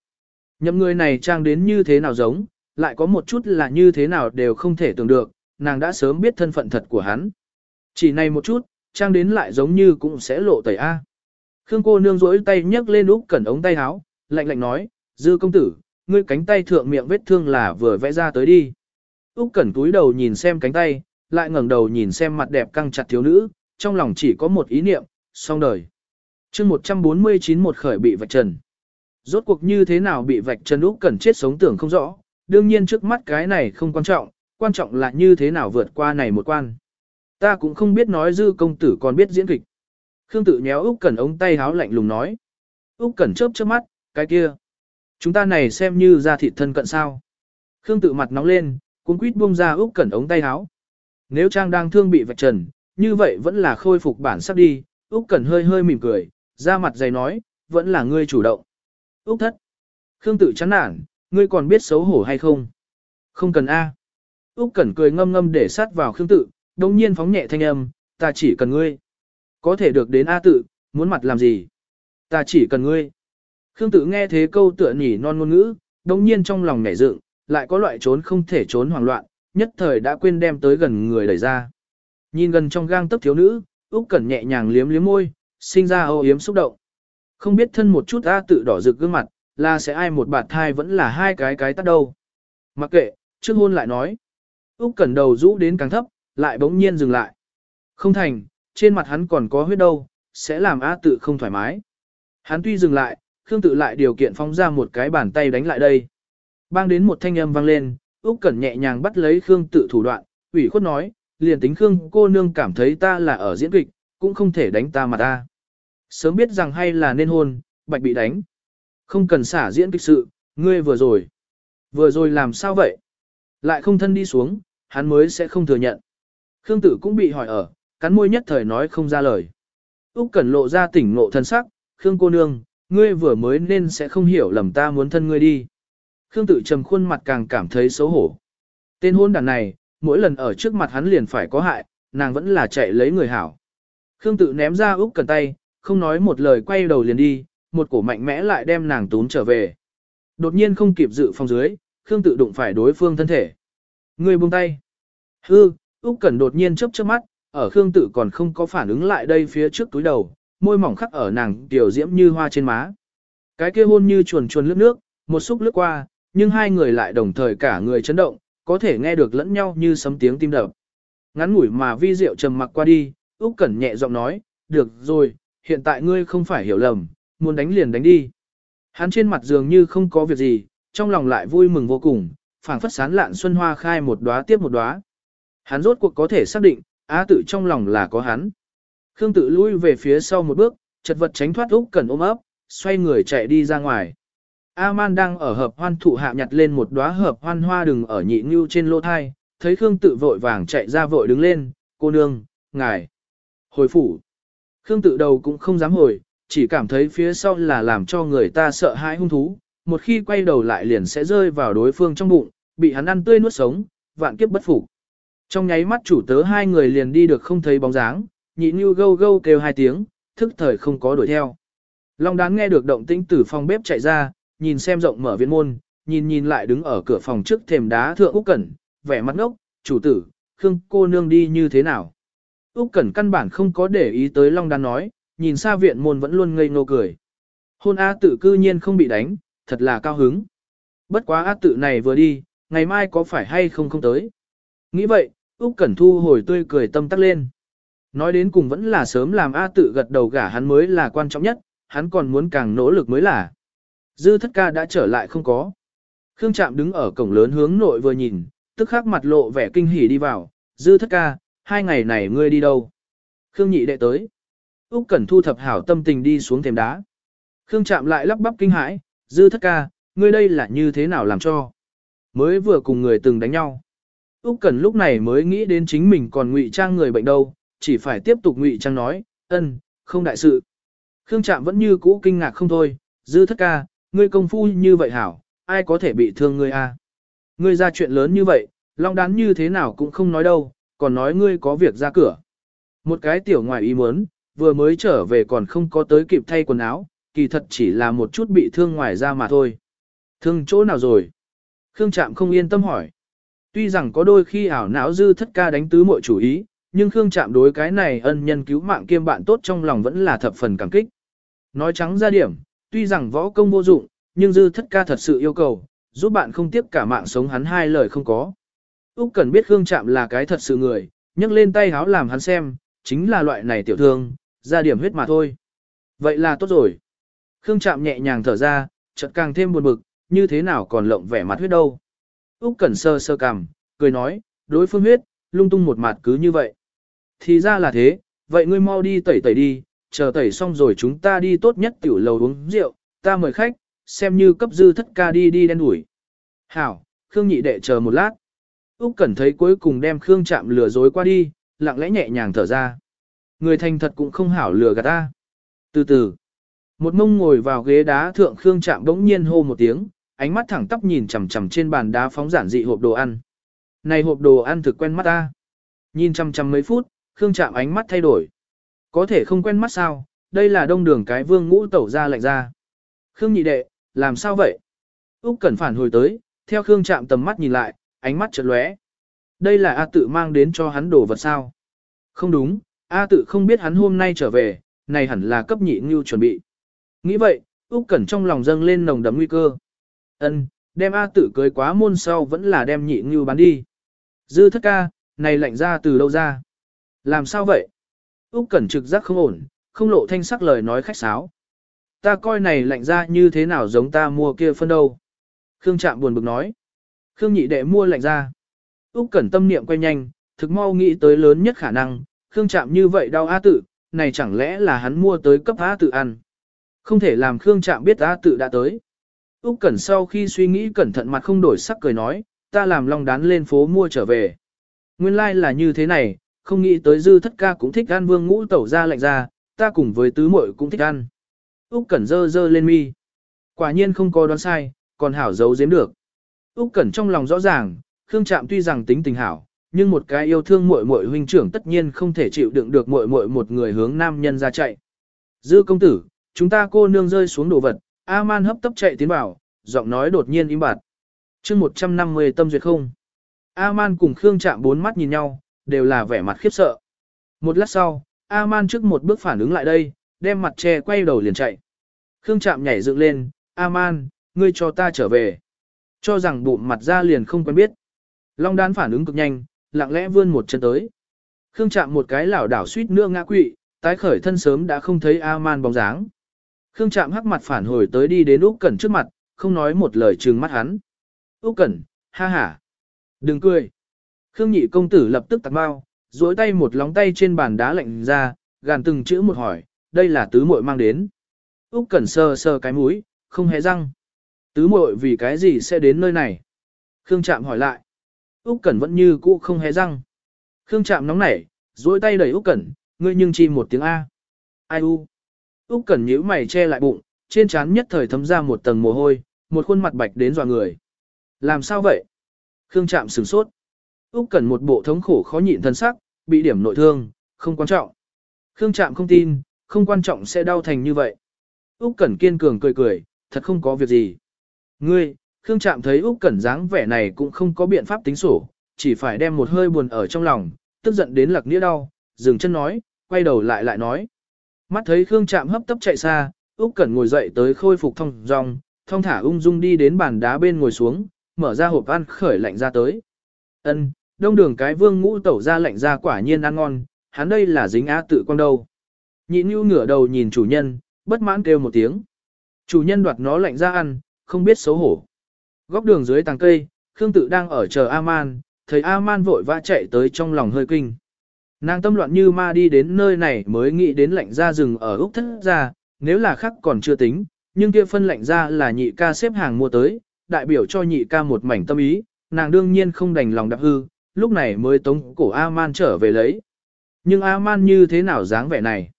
Nhậm người này trang đến như thế nào giống, lại có một chút là như thế nào đều không thể tưởng được, nàng đã sớm biết thân phận thật của hắn. Chỉ này một chút, trang đến lại giống như cũng sẽ lộ tẩy A. Khương cô nương rỗi tay nhấc lên úp cẩn ống tay áo, lạnh lạnh nói, dư công tử, ngươi cánh tay thượng miệng vết thương là vừa vẽ ra tới đi. Úc cẩn túi đầu nhìn xem cánh tay, lại ngẩng đầu nhìn xem mặt đẹp căng chặt thiếu nữ, trong lòng chỉ có một ý niệm, xong đời. chương 149 một khởi bị vạch trần. Rốt cuộc như thế nào bị vạch trần Úc Cẩn chết sống tưởng không rõ, đương nhiên trước mắt cái này không quan trọng, quan trọng là như thế nào vượt qua này một quan. Ta cũng không biết nói dư công tử còn biết diễn kịch. Khương tự nhéo Úc Cẩn ống tay háo lạnh lùng nói. Úc Cẩn chớp chớp mắt, cái kia. Chúng ta này xem như ra thịt thân cận sao. Khương tự mặt nóng lên, cuống quýt buông ra Úc Cẩn ống tay háo. Nếu Trang đang thương bị vạch trần, như vậy vẫn là khôi phục bản sắc đi. Úc Cẩn hơi hơi mỉm cười, ra mặt dày nói, vẫn là ngươi chủ động. Úc thất. Khương tự chán nản, ngươi còn biết xấu hổ hay không? Không cần A. Úc Cẩn cười ngâm ngâm để sát vào Khương tự, đồng nhiên phóng nhẹ thanh âm, ta chỉ cần ngươi. Có thể được đến A tự, muốn mặt làm gì? Ta chỉ cần ngươi. Khương tự nghe thế câu tựa nhỉ non ngôn ngữ, đồng nhiên trong lòng nhảy dựng, lại có loại trốn không thể trốn hoảng loạn, nhất thời đã quên đem tới gần người đẩy ra. Nhìn gần trong gang tấc thiếu nữ, Úc Cẩn nhẹ nhàng liếm liếm môi, sinh ra ô yếm xúc động. Không biết thân một chút A tự đỏ rực gương mặt, là sẽ ai một bạt thai vẫn là hai cái cái tắt đâu. Mặc kệ, trước hôn lại nói. Úc Cẩn đầu rũ đến càng thấp, lại bỗng nhiên dừng lại. Không thành, trên mặt hắn còn có huyết đâu, sẽ làm A tự không thoải mái. Hắn tuy dừng lại, Khương tự lại điều kiện phóng ra một cái bàn tay đánh lại đây. Bang đến một thanh âm vang lên, Úc Cẩn nhẹ nhàng bắt lấy Khương tự thủ đoạn, ủy khuất nói, liền tính Khương cô nương cảm thấy ta là ở diễn kịch, cũng không thể đánh ta mà ta. Sớm biết rằng hay là nên hôn, bạch bị đánh. Không cần xả diễn kịch sự, ngươi vừa rồi. Vừa rồi làm sao vậy? Lại không thân đi xuống, hắn mới sẽ không thừa nhận. Khương tử cũng bị hỏi ở, cắn môi nhất thời nói không ra lời. Úc Cẩn lộ ra tỉnh ngộ thân sắc, Khương cô nương, ngươi vừa mới nên sẽ không hiểu lầm ta muốn thân ngươi đi. Khương Tử trầm khuôn mặt càng cảm thấy xấu hổ. Tên hôn đàn này, mỗi lần ở trước mặt hắn liền phải có hại, nàng vẫn là chạy lấy người hảo. Khương Tử ném ra Úc Cẩn tay, không nói một lời quay đầu liền đi, một cổ mạnh mẽ lại đem nàng tún trở về. Đột nhiên không kịp dự phòng dưới, Khương tự đụng phải đối phương thân thể. Người buông tay. Hư, Úc Cẩn đột nhiên chớp chớp mắt, ở Khương tự còn không có phản ứng lại đây phía trước túi đầu, môi mỏng khắc ở nàng tiểu diễm như hoa trên má. Cái kia hôn như chuồn chuồn lướt nước, một xúc lướt qua, nhưng hai người lại đồng thời cả người chấn động, có thể nghe được lẫn nhau như sấm tiếng tim đập. Ngắn ngủi mà vi diệu trầm mặc qua đi, Úc Cẩn nhẹ giọng nói, "Được rồi, hiện tại ngươi không phải hiểu lầm, muốn đánh liền đánh đi." Hắn trên mặt dường như không có việc gì, trong lòng lại vui mừng vô cùng, phảng phất sán lạn xuân hoa khai một đóa tiếp một đóa. Hắn rốt cuộc có thể xác định, á tự trong lòng là có hắn. Khương tự lui về phía sau một bước, chật vật tránh thoát Úc Cẩn ôm ấp, xoay người chạy đi ra ngoài. A-man đang ở hợp hoan thụ hạ nhặt lên một đóa hợp hoan hoa đừng ở nhị nưu trên lô thai, thấy Khương tự vội vàng chạy ra vội đứng lên, cô nương, ngài, hồi phủ. Khương tự đầu cũng không dám hồi, chỉ cảm thấy phía sau là làm cho người ta sợ hãi hung thú, một khi quay đầu lại liền sẽ rơi vào đối phương trong bụng, bị hắn ăn tươi nuốt sống, vạn kiếp bất phục. Trong nháy mắt chủ tớ hai người liền đi được không thấy bóng dáng, nhị như gâu gâu kêu hai tiếng, thức thời không có đuổi theo. Long đán nghe được động tĩnh từ phòng bếp chạy ra, nhìn xem rộng mở viện môn, nhìn nhìn lại đứng ở cửa phòng trước thềm đá thượng Úc Cẩn, vẻ mặt ngốc, chủ tử, Khương cô nương đi như thế nào? Úc Cẩn căn bản không có để ý tới Long Đan nói, nhìn xa viện môn vẫn luôn ngây ngô cười. Hôn A tự cư nhiên không bị đánh, thật là cao hứng. Bất quá A tự này vừa đi, ngày mai có phải hay không không tới. Nghĩ vậy, Úc Cẩn thu hồi tươi cười tâm tắc lên. Nói đến cùng vẫn là sớm làm A tự gật đầu gả hắn mới là quan trọng nhất, hắn còn muốn càng nỗ lực mới là. Dư thất ca đã trở lại không có. Khương Trạm đứng ở cổng lớn hướng nội vừa nhìn, tức khắc mặt lộ vẻ kinh hỉ đi vào, dư thất ca, hai ngày này ngươi đi đâu? Khương nhị đệ tới. Úc Cẩn thu thập hảo tâm tình đi xuống thềm đá. Khương Trạm lại lắp bắp kinh hãi, dư thất ca, ngươi đây là như thế nào làm cho? Mới vừa cùng người từng đánh nhau. Úc Cẩn lúc này mới nghĩ đến chính mình còn ngụy trang người bệnh đâu, chỉ phải tiếp tục ngụy trang nói, ân, không đại sự. Khương Trạm vẫn như cũ kinh ngạc không thôi, dư thất ca, ngươi công phu như vậy hảo, ai có thể bị thương ngươi a? Ngươi ra chuyện lớn như vậy, long đán như thế nào cũng không nói đâu, còn nói ngươi có việc ra cửa. Một cái tiểu ngoài ý muốn, vừa mới trở về còn không có tới kịp thay quần áo, kỳ thật chỉ là một chút bị thương ngoài ra mà thôi. Thương chỗ nào rồi? Khương Trạm không yên tâm hỏi. Tuy rằng có đôi khi ảo não dư thất ca đánh tứ mọi chủ ý, nhưng Khương Trạm đối cái này ân nhân cứu mạng kiêm bạn tốt trong lòng vẫn là thập phần cảm kích. Nói trắng ra điểm, tuy rằng võ công vô dụng, nhưng dư thất ca thật sự yêu cầu, giúp bạn không tiếp cả mạng sống hắn hai lời không có. Úc cần biết Khương Trạm là cái thật sự người, nhấc lên tay háo làm hắn xem, chính là loại này tiểu thương, ra điểm huyết mà thôi. Vậy là tốt rồi. Khương Trạm nhẹ nhàng thở ra, chợt càng thêm buồn bực, như thế nào còn lộng vẻ mặt huyết đâu. Úc Cẩn sơ sơ cằm, cười nói, đối phương huyết, lung tung một mặt cứ như vậy. Thì ra là thế, vậy ngươi mau đi tẩy tẩy đi, chờ tẩy xong rồi chúng ta đi tốt nhất tiểu lầu uống rượu, ta mời khách, xem như cấp dư thất ca đi đi đen đuổi. Hảo, Khương nhị đệ chờ một lát. Úc Cẩn thấy cuối cùng đem Khương chạm lừa dối qua đi, lặng lẽ nhẹ nhàng thở ra. Người thành thật cũng không hảo lừa gạt ta. Từ từ. Một mông ngồi vào ghế đá thượng Khương Trạm đống nhiên hô một tiếng, ánh mắt thẳng tắp nhìn chằm chằm trên bàn đá phóng giản dị hộp đồ ăn. Này hộp đồ ăn thực quen mắt ta. Nhìn chằm chằm mấy phút, Khương Trạm ánh mắt thay đổi. Có thể không quen mắt sao, đây là đông đường cái vương ngũ tẩu ra lạnh ra. Khương nhị đệ, làm sao vậy? Úc Cẩn phản hồi tới, theo Khương Trạm tầm mắt nhìn lại, ánh mắt chợt lóe. Đây là A tự mang đến cho hắn đồ vật sao? Không đúng, A tự không biết hắn hôm nay trở về, này hẳn là cấp nhị ngưu chuẩn bị. Nghĩ vậy, Úc Cẩn trong lòng dâng lên nồng đậm nguy cơ. Ân, đem A tự cưới quá môn sau vẫn là đem nhị ngưu bán đi. Dư thất ca, này lạnh ra từ đâu ra? Làm sao vậy? Úc Cẩn trực giác không ổn, không lộ thanh sắc lời nói khách sáo. Ta coi này lạnh ra như thế nào giống ta mua kia phân đâu. Khương Trạm buồn bực nói. Khương nhị đệ mua lạnh ra. Úc Cẩn tâm niệm quay nhanh, thực mau nghĩ tới lớn nhất khả năng, Khương Trạm như vậy đau A tự, này chẳng lẽ là hắn mua tới cấp A tự ăn. Không thể làm Khương Trạm biết A tự đã tới. Úc Cẩn sau khi suy nghĩ cẩn thận mặt không đổi sắc cười nói, ta làm long đán lên phố mua trở về. Nguyên lai like là như thế này, không nghĩ tới dư thất ca cũng thích ăn vương ngũ tẩu ra lạnh ra, ta cùng với tứ muội cũng thích ăn. Úc Cẩn dơ dơ lên mi. Quả nhiên không có đoán sai, còn hảo giấu giếm được. Úc Cẩn trong lòng rõ ràng, Khương Trạm tuy rằng tính tình hảo, nhưng một cái yêu thương muội muội huynh trưởng tất nhiên không thể chịu đựng được muội muội một người hướng nam nhân ra chạy. Dư công tử, chúng ta cô nương rơi xuống đồ vật, A-man hấp tấp chạy tiến vào, giọng nói đột nhiên im bặt. Chương 150 tâm duyệt không. A-man cùng Khương Trạm bốn mắt nhìn nhau, đều là vẻ mặt khiếp sợ. Một lát sau, A-man trước một bước phản ứng lại đây, đem mặt che quay đầu liền chạy. Khương Trạm nhảy dựng lên, A-man, ngươi cho ta trở về. Cho rằng bụng mặt ra liền không quen biết. Long đán phản ứng cực nhanh, lặng lẽ vươn một chân tới. Khương chạm một cái lảo đảo suýt nữa ngã quỵ, tái khởi thân sớm đã không thấy A-man bóng dáng. Khương chạm hắc mặt phản hồi tới đi đến Úc Cẩn trước mặt, không nói một lời trừng mắt hắn. Úc Cẩn, ha ha. Đừng cười. Khương nhị công tử lập tức tạt bao, duỗi tay một lóng tay trên bàn đá lạnh ra, gàn từng chữ một hỏi, đây là tứ muội mang đến. Úc Cẩn sờ sờ cái mũi, không hé răng. Tứ muội vì cái gì sẽ đến nơi này? Khương Trạm hỏi lại. Úc Cẩn vẫn như cũ không hé răng. Khương Trạm nóng nảy, duỗi tay đẩy Úc Cẩn, ngươi nhưng chi một tiếng a. Ai u? Úc Cẩn nhíu mày che lại bụng, trên trán nhất thời thấm ra một tầng mồ hôi, một khuôn mặt bạch đến dọa người. Làm sao vậy? Khương Trạm sửng sốt. Úc Cẩn một bộ thống khổ khó nhịn thân sắc, bị điểm nội thương, không quan trọng. Khương Trạm không tin, không quan trọng sẽ đau thành như vậy. Úc Cẩn kiên cường cười cười, thật không có việc gì. Ngươi, Khương Trạm thấy Úc Cẩn dáng vẻ này cũng không có biện pháp tính sổ, chỉ phải đem một hơi buồn ở trong lòng, tức giận đến lặc nĩa đau, dừng chân nói, quay đầu lại lại nói. Mắt thấy Khương Trạm hấp tấp chạy xa, Úc Cẩn ngồi dậy tới khôi phục thông dong, thông thả ung dung đi đến bàn đá bên ngồi xuống, mở ra hộp ăn khởi lạnh ra tới. Ân, đông đường cái vương ngũ tẩu ra lạnh ra quả nhiên ăn ngon, hắn đây là dính á tự quan đâu. Nhị Nhu ngửa đầu nhìn chủ nhân, bất mãn kêu một tiếng. Chủ nhân đoạt nó lạnh ra ăn, không biết xấu hổ. Góc đường dưới tàng cây, Khương Tự đang ở chờ A-man, thấy A-man vội vã chạy tới trong lòng hơi kinh. Nàng tâm loạn như ma đi đến nơi này mới nghĩ đến lạnh ra rừng ở Úc thất ra, nếu là khác còn chưa tính, nhưng kia phân lạnh ra là nhị ca xếp hàng mua tới, đại biểu cho nhị ca một mảnh tâm ý, nàng đương nhiên không đành lòng đạp hư, lúc này mới tống cổ A-man trở về lấy. Nhưng A-man như thế nào dáng vẻ này?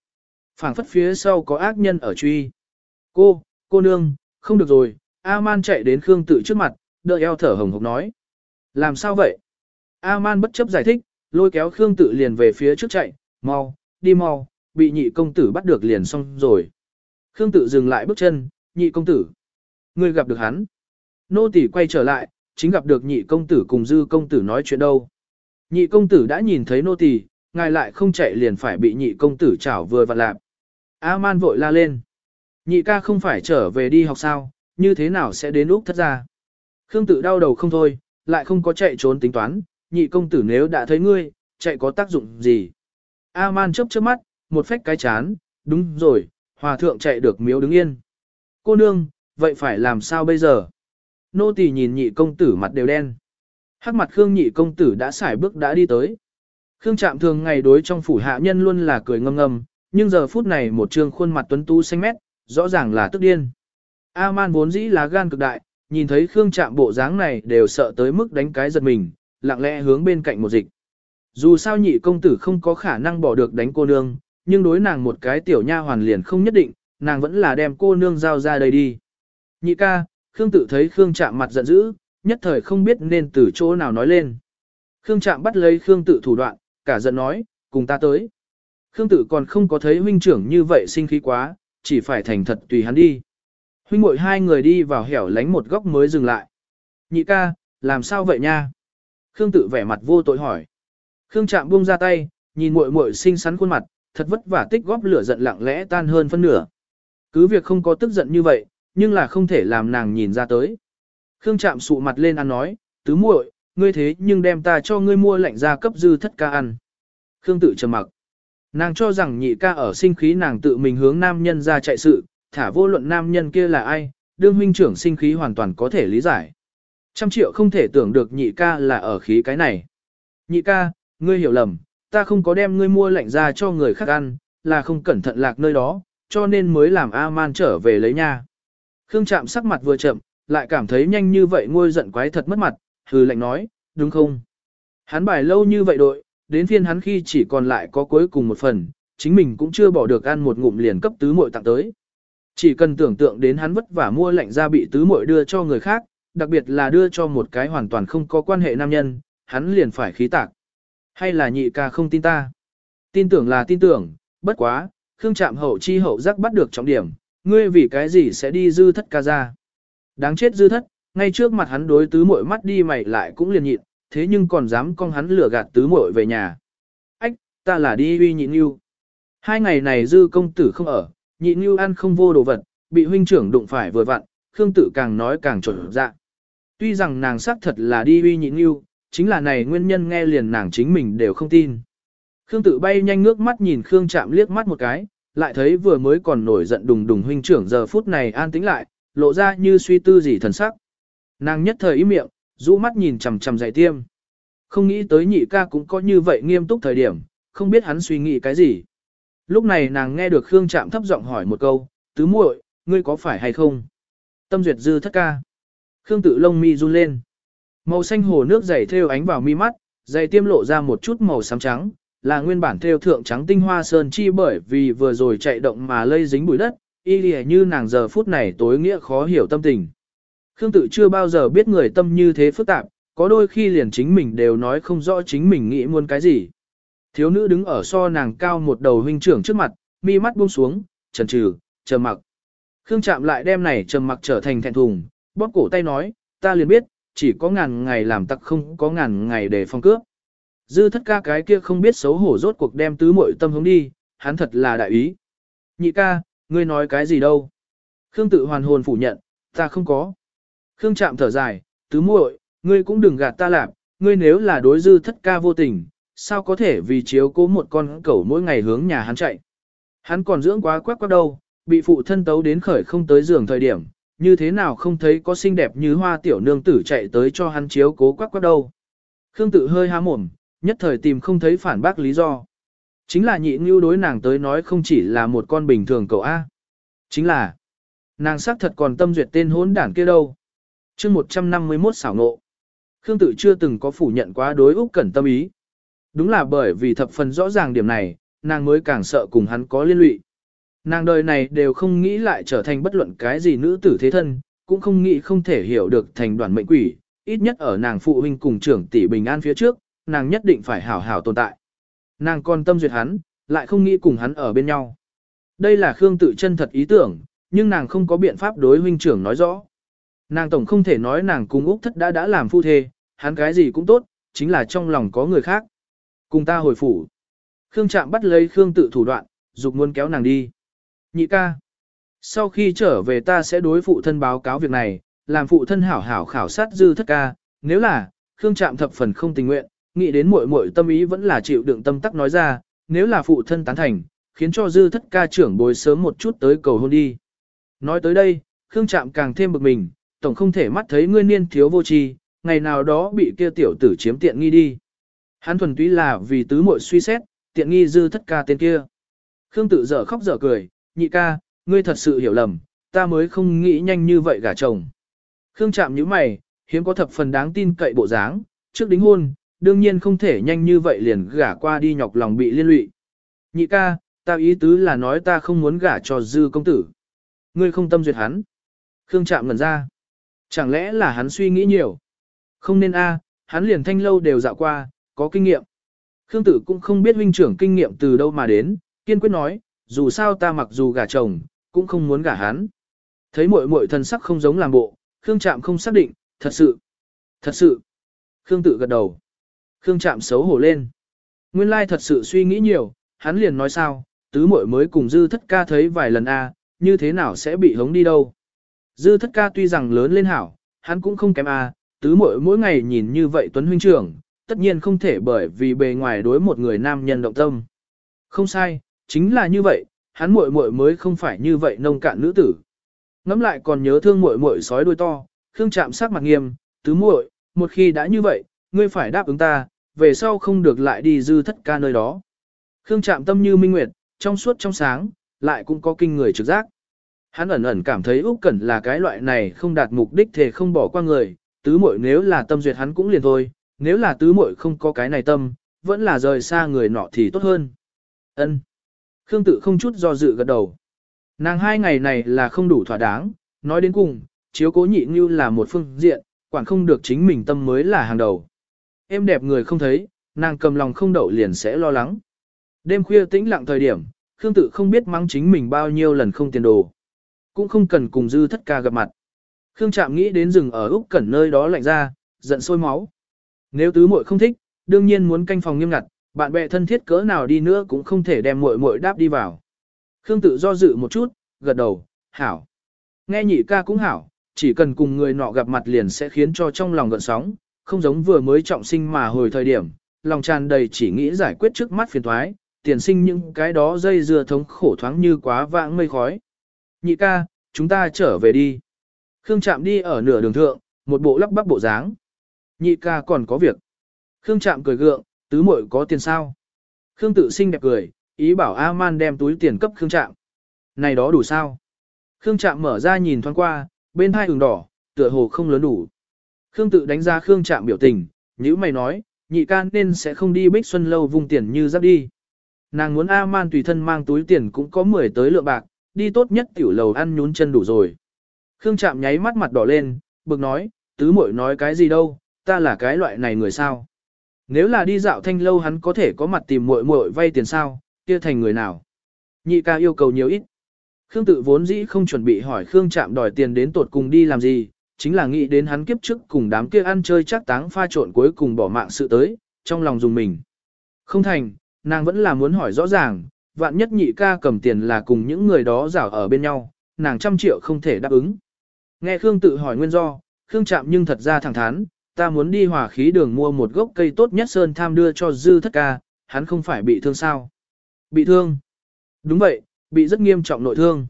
phảng phất phía sau có ác nhân ở truy. Cô, cô nương, không được rồi, A-man chạy đến Khương Tự trước mặt, đỡ eo thở hồng hộc nói. Làm sao vậy? A-man bất chấp giải thích, lôi kéo Khương Tự liền về phía trước chạy, mau, đi mau, bị nhị công tử bắt được liền xong rồi. Khương Tự dừng lại bước chân, nhị công tử. Người gặp được hắn. Nô tỳ quay trở lại, chính gặp được nhị công tử cùng dư công tử nói chuyện đâu. Nhị công tử đã nhìn thấy nô tỳ, ngài lại không chạy liền phải bị nhị công tử chảo vừa vặn lạp. A-man vội la lên. Nhị ca không phải trở về đi học sao, như thế nào sẽ đến Úc thất ra. Khương tự đau đầu không thôi, lại không có chạy trốn tính toán, nhị công tử nếu đã thấy ngươi, chạy có tác dụng gì. A-man chớp chớp mắt, một phách cái chán, đúng rồi, hòa thượng chạy được miếu đứng yên. Cô nương, vậy phải làm sao bây giờ? Nô tỳ nhìn nhị công tử mặt đều đen. Hắc mặt Khương nhị công tử đã xài bước đã đi tới. Khương Trạm thường ngày đối trong phủ hạ nhân luôn là cười ngâm ngâm, nhưng giờ phút này một trương khuôn mặt tuấn tú xanh mét, rõ ràng là tức điên. A-man vốn dĩ là gan cực đại, nhìn thấy Khương Trạm bộ dáng này đều sợ tới mức đánh cái giật mình, lặng lẽ hướng bên cạnh một dịch. Dù sao nhị công tử không có khả năng bỏ được đánh cô nương, nhưng đối nàng một cái tiểu nha hoàn liền không nhất định, nàng vẫn là đem cô nương giao ra đây đi. Nhị ca, Khương tự thấy Khương Trạm mặt giận dữ, nhất thời không biết nên từ chỗ nào nói lên. Khương Trạm bắt lấy Khương tự thủ đoạn, cả giận nói, cùng ta tới. Khương tự còn không có thấy huynh trưởng như vậy sinh khí quá, chỉ phải thành thật tùy hắn đi. Huynh muội hai người đi vào hẻo lánh một góc mới dừng lại. Nhị ca, làm sao vậy nha? Khương tự vẻ mặt vô tội hỏi. Khương chạm buông ra tay, nhìn muội muội xinh xắn khuôn mặt, thật vất vả tích góp lửa giận lặng lẽ tan hơn phân nửa. Cứ việc không có tức giận như vậy, nhưng là không thể làm nàng nhìn ra tới. Khương chạm sụ mặt lên ăn nói, tứ muội, ngươi thế nhưng đem ta cho ngươi mua lạnh ra cấp dư thất ca ăn. Khương tự trầm mặc. Nàng cho rằng nhị ca ở sinh khí nàng tự mình hướng nam nhân ra chạy sự, thả vô luận nam nhân kia là ai, đương huynh trưởng sinh khí hoàn toàn có thể lý giải. Trăm triệu không thể tưởng được nhị ca là ở khí cái này. Nhị ca, ngươi hiểu lầm, ta không có đem ngươi mua lạnh ra cho người khác ăn, là không cẩn thận lạc nơi đó, cho nên mới làm A-man trở về lấy nha. Khương chạm sắc mặt vừa chậm, lại cảm thấy nhanh như vậy ngôi giận quái thật mất mặt, hừ lạnh nói, đúng không? Hắn bài lâu như vậy đội, đến phiên hắn khi chỉ còn lại có cuối cùng một phần, chính mình cũng chưa bỏ được ăn một ngụm liền cấp tứ muội tặng tới. Chỉ cần tưởng tượng đến hắn vất vả mua lạnh ra bị tứ muội đưa cho người khác, đặc biệt là đưa cho một cái hoàn toàn không có quan hệ nam nhân, hắn liền phải khí tạc. Hay là nhị ca không tin ta? Tin tưởng là tin tưởng, bất quá, Khương Trạm hậu chi hậu giác bắt được trọng điểm, ngươi vì cái gì sẽ đi dư thất ca ra? Đáng chết dư thất, ngay trước mặt hắn đối tứ muội mắt đi mày lại cũng liền nhịn, thế nhưng còn dám con hắn lừa gạt tứ muội về nhà. Ách, ta là đi uy nhịn yêu. Hai ngày này dư công tử không ở, nhịn như ăn không vô đồ vật, bị huynh trưởng đụng phải vừa vặn, Khương tử càng nói càng chuẩn dạ. Tuy rằng nàng xác thật là đi uy nhịn như, chính là này nguyên nhân nghe liền nàng chính mình đều không tin. Khương Tử bay nhanh ngước mắt nhìn Khương Trạm liếc mắt một cái, lại thấy vừa mới còn nổi giận đùng đùng huynh trưởng giờ phút này an tĩnh lại, lộ ra như suy tư gì thần sắc. Nàng nhất thời ý miệng, rũ mắt nhìn chằm chằm dạy tiêm. Không nghĩ tới nhị ca cũng có như vậy nghiêm túc thời điểm, không biết hắn suy nghĩ cái gì. Lúc này nàng nghe được Khương Trạm thấp giọng hỏi một câu, tứ muội, ngươi có phải hay không? Tâm duyệt dư thất ca. Khương tự lông mi run lên. Màu xanh hồ nước dày theo ánh vào mi mắt, dày tiêm lộ ra một chút màu xám trắng, là nguyên bản theo thượng trắng tinh hoa sơn chi bởi vì vừa rồi chạy động mà lây dính bụi đất, y lì như nàng giờ phút này tối nghĩa khó hiểu tâm tình. Khương tự chưa bao giờ biết người tâm như thế phức tạp, có đôi khi liền chính mình đều nói không rõ chính mình nghĩ muốn cái gì. Thiếu nữ đứng ở so nàng cao một đầu huynh trưởng trước mặt, mi mắt buông xuống, trần trừ, trầm mặc. Khương chạm lại đem này trầm mặc trở thành thẹn thùng, bóp cổ tay nói, ta liền biết, chỉ có ngàn ngày làm tặc không có ngàn ngày để phong cướp. Dư thất ca cái kia không biết xấu hổ rốt cuộc đem tứ muội tâm hướng đi, hắn thật là đại ý. Nhị ca, ngươi nói cái gì đâu? Khương tự hoàn hồn phủ nhận, ta không có. Khương chạm thở dài, tứ muội, ngươi cũng đừng gạt ta làm, ngươi nếu là đối dư thất ca vô tình, sao có thể vì chiếu cố một con cẩu mỗi ngày hướng nhà hắn chạy. Hắn còn dưỡng quá quắc quắc đâu, bị phụ thân tấu đến khởi không tới giường thời điểm, như thế nào không thấy có xinh đẹp như hoa tiểu nương tử chạy tới cho hắn chiếu cố quắc quắc đâu. Khương tự hơi há mồm, nhất thời tìm không thấy phản bác lý do. Chính là nhị ngưu đối nàng tới nói không chỉ là một con bình thường cậu A. Chính là, nàng xác thật còn tâm duyệt tên hốn đản kia đâu. chương 151 xảo ngộ. Khương tự chưa từng có phủ nhận quá đối Úc Cẩn tâm ý. Đúng là bởi vì thập phần rõ ràng điểm này, nàng mới càng sợ cùng hắn có liên lụy. Nàng đời này đều không nghĩ lại trở thành bất luận cái gì nữ tử thế thân, cũng không nghĩ không thể hiểu được thành đoàn mệnh quỷ, ít nhất ở nàng phụ huynh cùng trưởng tỷ bình an phía trước, nàng nhất định phải hảo hảo tồn tại. Nàng còn tâm duyệt hắn, lại không nghĩ cùng hắn ở bên nhau. Đây là Khương tự chân thật ý tưởng, nhưng nàng không có biện pháp đối huynh trưởng nói rõ. Nàng tổng không thể nói nàng cùng Úc thất đã đã làm phu thê, hắn cái gì cũng tốt, chính là trong lòng có người khác. Cùng ta hồi phủ. Khương Trạm bắt lấy Khương tự thủ đoạn, dục muốn kéo nàng đi. Nhị ca. Sau khi trở về ta sẽ đối phụ thân báo cáo việc này, làm phụ thân hảo hảo khảo sát dư thất ca. Nếu là, Khương Trạm thập phần không tình nguyện, nghĩ đến muội muội tâm ý vẫn là chịu đựng tâm tắc nói ra, nếu là phụ thân tán thành, khiến cho dư thất ca trưởng bồi sớm một chút tới cầu hôn đi. Nói tới đây, Khương Trạm càng thêm bực mình, tổng không thể mắt thấy ngươi niên thiếu vô tri, ngày nào đó bị kia tiểu tử chiếm tiện nghi đi. Hắn thuần túy là vì tứ muội suy xét, tiện nghi dư thất ca tên kia. Khương tự dở khóc dở cười, nhị ca, ngươi thật sự hiểu lầm, ta mới không nghĩ nhanh như vậy gả chồng. Khương chạm như mày, hiếm có thập phần đáng tin cậy bộ dáng, trước đính hôn, đương nhiên không thể nhanh như vậy liền gả qua đi nhọc lòng bị liên lụy. Nhị ca, Ta ý tứ là nói ta không muốn gả cho dư công tử. Ngươi không tâm duyệt hắn. Khương chạm ngần ra. Chẳng lẽ là hắn suy nghĩ nhiều? Không nên a, hắn liền thanh lâu đều dạo qua, có kinh nghiệm. Khương Tử cũng không biết huynh trưởng kinh nghiệm từ đâu mà đến, kiên quyết nói, dù sao ta mặc dù gả chồng, cũng không muốn gả hắn. Thấy muội muội thân sắc không giống làm bộ, Khương Trạm không xác định, thật sự, thật sự. Khương Tử gật đầu. Khương Trạm xấu hổ lên. Nguyên lai thật sự suy nghĩ nhiều, hắn liền nói sao, tứ muội mới cùng dư thất ca thấy vài lần a, như thế nào sẽ bị hống đi đâu. Dư thất ca tuy rằng lớn lên hảo, hắn cũng không kém a, tứ muội mỗi ngày nhìn như vậy tuấn huynh trưởng, tất nhiên không thể bởi vì bề ngoài đối một người nam nhân động tâm. Không sai, chính là như vậy, hắn muội muội mới không phải như vậy nông cạn nữ tử. Ngắm lại còn nhớ thương muội muội sói đuôi to, Khương Trạm sắc mặt nghiêm, tứ muội, một khi đã như vậy, ngươi phải đáp ứng ta, về sau không được lại đi dư thất ca nơi đó. Khương Trạm tâm như minh nguyệt, trong suốt trong sáng, lại cũng có kinh người trực giác. Hắn ẩn ẩn cảm thấy Úc Cẩn là cái loại này không đạt mục đích thể không bỏ qua người, tứ muội nếu là tâm duyệt hắn cũng liền thôi, nếu là tứ muội không có cái này tâm, vẫn là rời xa người nọ thì tốt hơn. Ân. Khương tự không chút do dự gật đầu. Nàng hai ngày này là không đủ thỏa đáng, nói đến cùng, chiếu cố nhị như là một phương diện, quản không được chính mình tâm mới là hàng đầu. Em đẹp người không thấy, nàng cầm lòng không đậu liền sẽ lo lắng. Đêm khuya tĩnh lặng thời điểm, Khương tự không biết mắng chính mình bao nhiêu lần không tiền đồ. Cũng không cần cùng dư thất ca gặp mặt. Khương Trạm nghĩ đến rừng ở Úc Cẩn nơi đó lạnh ra, giận sôi máu. Nếu tứ muội không thích, đương nhiên muốn canh phòng nghiêm ngặt, bạn bè thân thiết cỡ nào đi nữa cũng không thể đem muội muội đáp đi vào. Khương tự do dự một chút, gật đầu, hảo. Nghe nhị ca cũng hảo, chỉ cần cùng người nọ gặp mặt liền sẽ khiến cho trong lòng gợn sóng, không giống vừa mới trọng sinh mà hồi thời điểm, lòng tràn đầy chỉ nghĩ giải quyết trước mắt phiền toái, tiền sinh những cái đó dây dưa thống khổ thoáng như quá vãng mây khói. Nhị ca, chúng ta trở về đi. Khương chạm đi ở nửa đường thượng, một bộ lắp bắp bộ dáng. Nhị ca còn có việc. Khương Trạm cười gượng, tứ muội có tiền sao? Khương tự sinh đẹp cười, ý bảo A-man đem túi tiền cấp Khương Trạm. Này đó đủ sao? Khương Trạm mở ra nhìn thoáng qua, bên hai ửng đỏ, tựa hồ không lớn đủ. Khương tự đánh giá Khương Trạm biểu tình, như mày nói, nhị ca nên sẽ không đi bích xuân lâu vung tiền như giáp đi. Nàng muốn A-man tùy thân mang túi tiền cũng có 10 tới lượng bạc, đi tốt nhất tiểu lầu ăn nhún chân đủ rồi. Khương Trạm nháy mắt mặt đỏ lên, bực nói, tứ muội nói cái gì đâu, ta là cái loại này người sao. Nếu là đi dạo thanh lâu hắn có thể có mặt tìm muội muội vay tiền sao, kia thành người nào. Nhị ca yêu cầu nhiều ít. Khương tự vốn dĩ không chuẩn bị hỏi Khương Trạm đòi tiền đến tột cùng đi làm gì, chính là nghĩ đến hắn kiếp trước cùng đám kia ăn chơi chắc táng pha trộn cuối cùng bỏ mạng sự tới, trong lòng dùng mình. Không thành, nàng vẫn là muốn hỏi rõ ràng, vạn nhất nhị ca cầm tiền là cùng những người đó rảo ở bên nhau, nàng trăm triệu không thể đáp ứng. Nghe Khương tự hỏi nguyên do, Khương Trạm nhưng thật ra thẳng thắn, ta muốn đi hỏa khí đường mua một gốc cây tốt nhất sơn tham đưa cho dư thất ca, hắn không phải bị thương sao. Bị thương. Đúng vậy, bị rất nghiêm trọng nội thương.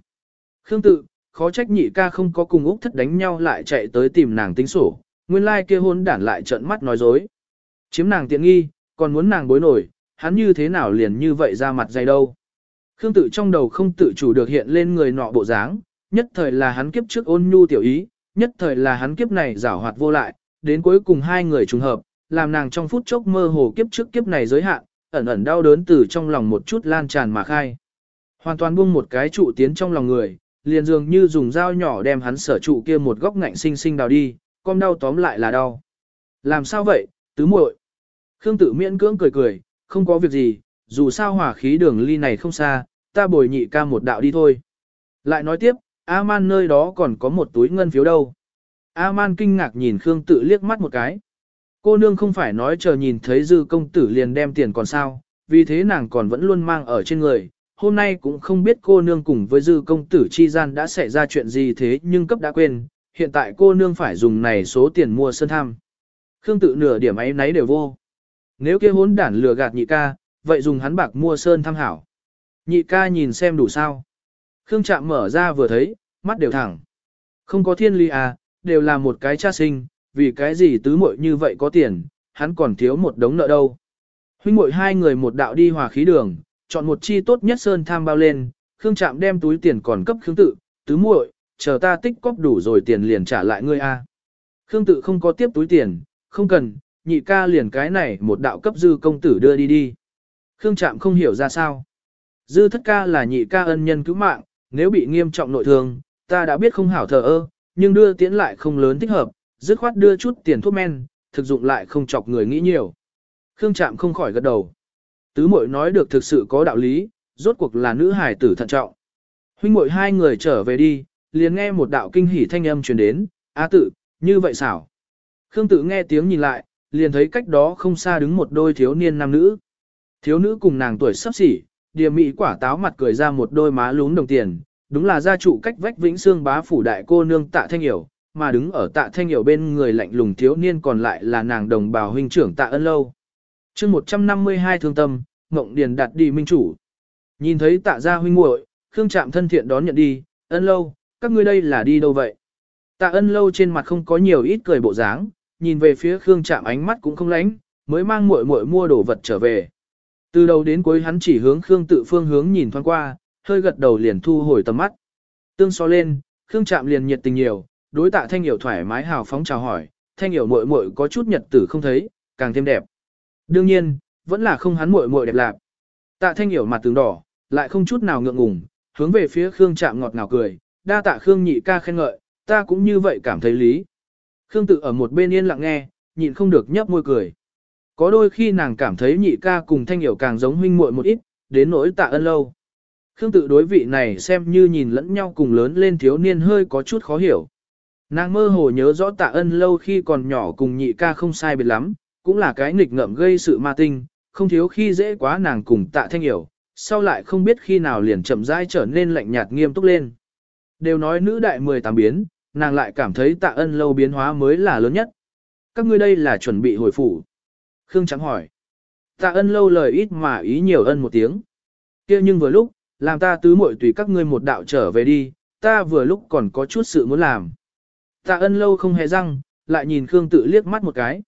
Khương tự, khó trách nhị ca không có cùng Úc thất đánh nhau lại chạy tới tìm nàng tính sổ, nguyên lai kia hôn đản lại trợn mắt nói dối. Chiếm nàng tiện nghi, còn muốn nàng bối nổi, hắn như thế nào liền như vậy ra mặt dày đâu. Khương tự trong đầu không tự chủ được hiện lên người nọ bộ dáng, nhất thời là hắn kiếp trước ôn nhu tiểu ý, nhất thời là hắn kiếp này giảo hoạt vô lại, đến cuối cùng hai người trùng hợp, làm nàng trong phút chốc mơ hồ kiếp trước kiếp này giới hạn, ẩn ẩn đau đớn từ trong lòng một chút lan tràn mà khai. Hoàn toàn buông một cái trụ tiến trong lòng người, liền dường như dùng dao nhỏ đem hắn sở trụ kia một góc ngạnh sinh sinh đào đi, con đau tóm lại là đau. Làm sao vậy, tứ muội? Khương tự miễn cưỡng cười cười, không có việc gì, dù sao hỏa khí đường ly này không xa, ta bồi nhị ca một đạo đi thôi. Lại nói tiếp, A-man nơi đó còn có một túi ngân phiếu đâu. A-man kinh ngạc nhìn Khương tự liếc mắt một cái. Cô nương không phải nói chờ nhìn thấy dư công tử liền đem tiền còn sao, vì thế nàng còn vẫn luôn mang ở trên người. Hôm nay cũng không biết cô nương cùng với dư công tử chi gian đã xảy ra chuyện gì thế nhưng cấp đã quên, hiện tại cô nương phải dùng này số tiền mua sơn tham. Khương tự nửa điểm ấy nấy đều vô. Nếu kia hốn đản lừa gạt nhị ca, vậy dùng hắn bạc mua sơn tham hảo. Nhị ca nhìn xem đủ sao. Khương Trạm mở ra vừa thấy, mắt đều thẳng. Không có thiên ly à, đều là một cái cha sinh, vì cái gì tứ muội như vậy có tiền, hắn còn thiếu một đống nợ đâu. Huynh muội hai người một đạo đi hòa khí đường, chọn một chi tốt nhất sơn tham bao lên, Khương Trạm đem túi tiền còn cấp Khương Tự, tứ muội, chờ ta tích cóp đủ rồi tiền liền trả lại ngươi a. Khương Tự không có tiếp túi tiền, không cần, nhị ca liền cái này một đạo cấp dư công tử đưa đi đi. Khương Trạm không hiểu ra sao. Dư thất ca là nhị ca ân nhân cứu mạng, nếu bị nghiêm trọng nội thương, ta đã biết không hảo thờ ơ, nhưng đưa tiễn lại không lớn thích hợp, dứt khoát đưa chút tiền thuốc men, thực dụng lại không chọc người nghĩ nhiều. Khương Trạm không khỏi gật đầu. Tứ muội nói được thực sự có đạo lý, rốt cuộc là nữ hài tử thận trọng. Huynh muội hai người trở về đi, liền nghe một đạo kinh hỉ thanh âm truyền đến, "A tử, như vậy xảo?" Khương Tử nghe tiếng nhìn lại, liền thấy cách đó không xa đứng một đôi thiếu niên nam nữ. Thiếu nữ cùng nàng tuổi sắp xỉ, điềm mỹ quả táo mặt cười ra một đôi má lún đồng tiền, đúng là gia trụ cách vách vĩnh xương bá phủ đại cô nương tạ thanh hiểu, mà đứng ở tạ thanh hiểu bên người lạnh lùng thiếu niên còn lại là nàng đồng bào huynh trưởng tạ ân lâu. chương 152 thương tâm, Ngộng Điền đặt đi minh chủ. Nhìn thấy tạ gia huynh muội, Khương Trạm thân thiện đón nhận đi, ân lâu, các ngươi đây là đi đâu vậy? Tạ ân lâu trên mặt không có nhiều ít cười bộ dáng, nhìn về phía Khương Trạm ánh mắt cũng không lánh, mới mang muội muội mua đồ vật trở về. Từ đầu đến cuối hắn chỉ hướng Khương tự phương hướng nhìn thoáng qua, hơi gật đầu liền thu hồi tầm mắt. Tương so lên, Khương Trạm liền nhiệt tình nhiều, đối tạ Thanh Hiểu thoải mái hào phóng chào hỏi, Thanh Hiểu muội muội có chút nhật tử không thấy, càng thêm đẹp. Đương nhiên, vẫn là không hắn muội muội đẹp lạc. Tạ Thanh Hiểu mặt tướng đỏ, lại không chút nào ngượng ngùng, hướng về phía Khương Trạm ngọt ngào cười, đa tạ Khương nhị ca khen ngợi, ta cũng như vậy cảm thấy lý. Khương tự ở một bên yên lặng nghe, nhịn không được nhấp môi cười. Có đôi khi nàng cảm thấy nhị ca cùng thanh hiểu càng giống huynh muội một ít, đến nỗi tạ ân lâu. Khương tự đối vị này xem như nhìn lẫn nhau cùng lớn lên thiếu niên hơi có chút khó hiểu. Nàng mơ hồ nhớ rõ tạ ân lâu khi còn nhỏ cùng nhị ca không sai biệt lắm, cũng là cái nghịch ngợm gây sự ma tinh, không thiếu khi dễ quá nàng cùng tạ thanh hiểu, sau lại không biết khi nào liền chậm rãi trở nên lạnh nhạt nghiêm túc lên. Đều nói nữ đại 18 biến, nàng lại cảm thấy tạ ân lâu biến hóa mới là lớn nhất. Các ngươi đây là chuẩn bị hồi phủ. Khương Trắng hỏi. Tạ ân lâu lời ít mà ý nhiều ân một tiếng. kia nhưng vừa lúc, làm ta tứ muội tùy các ngươi một đạo trở về đi, ta vừa lúc còn có chút sự muốn làm. Tạ ân lâu không hề răng, lại nhìn Khương tự liếc mắt một cái.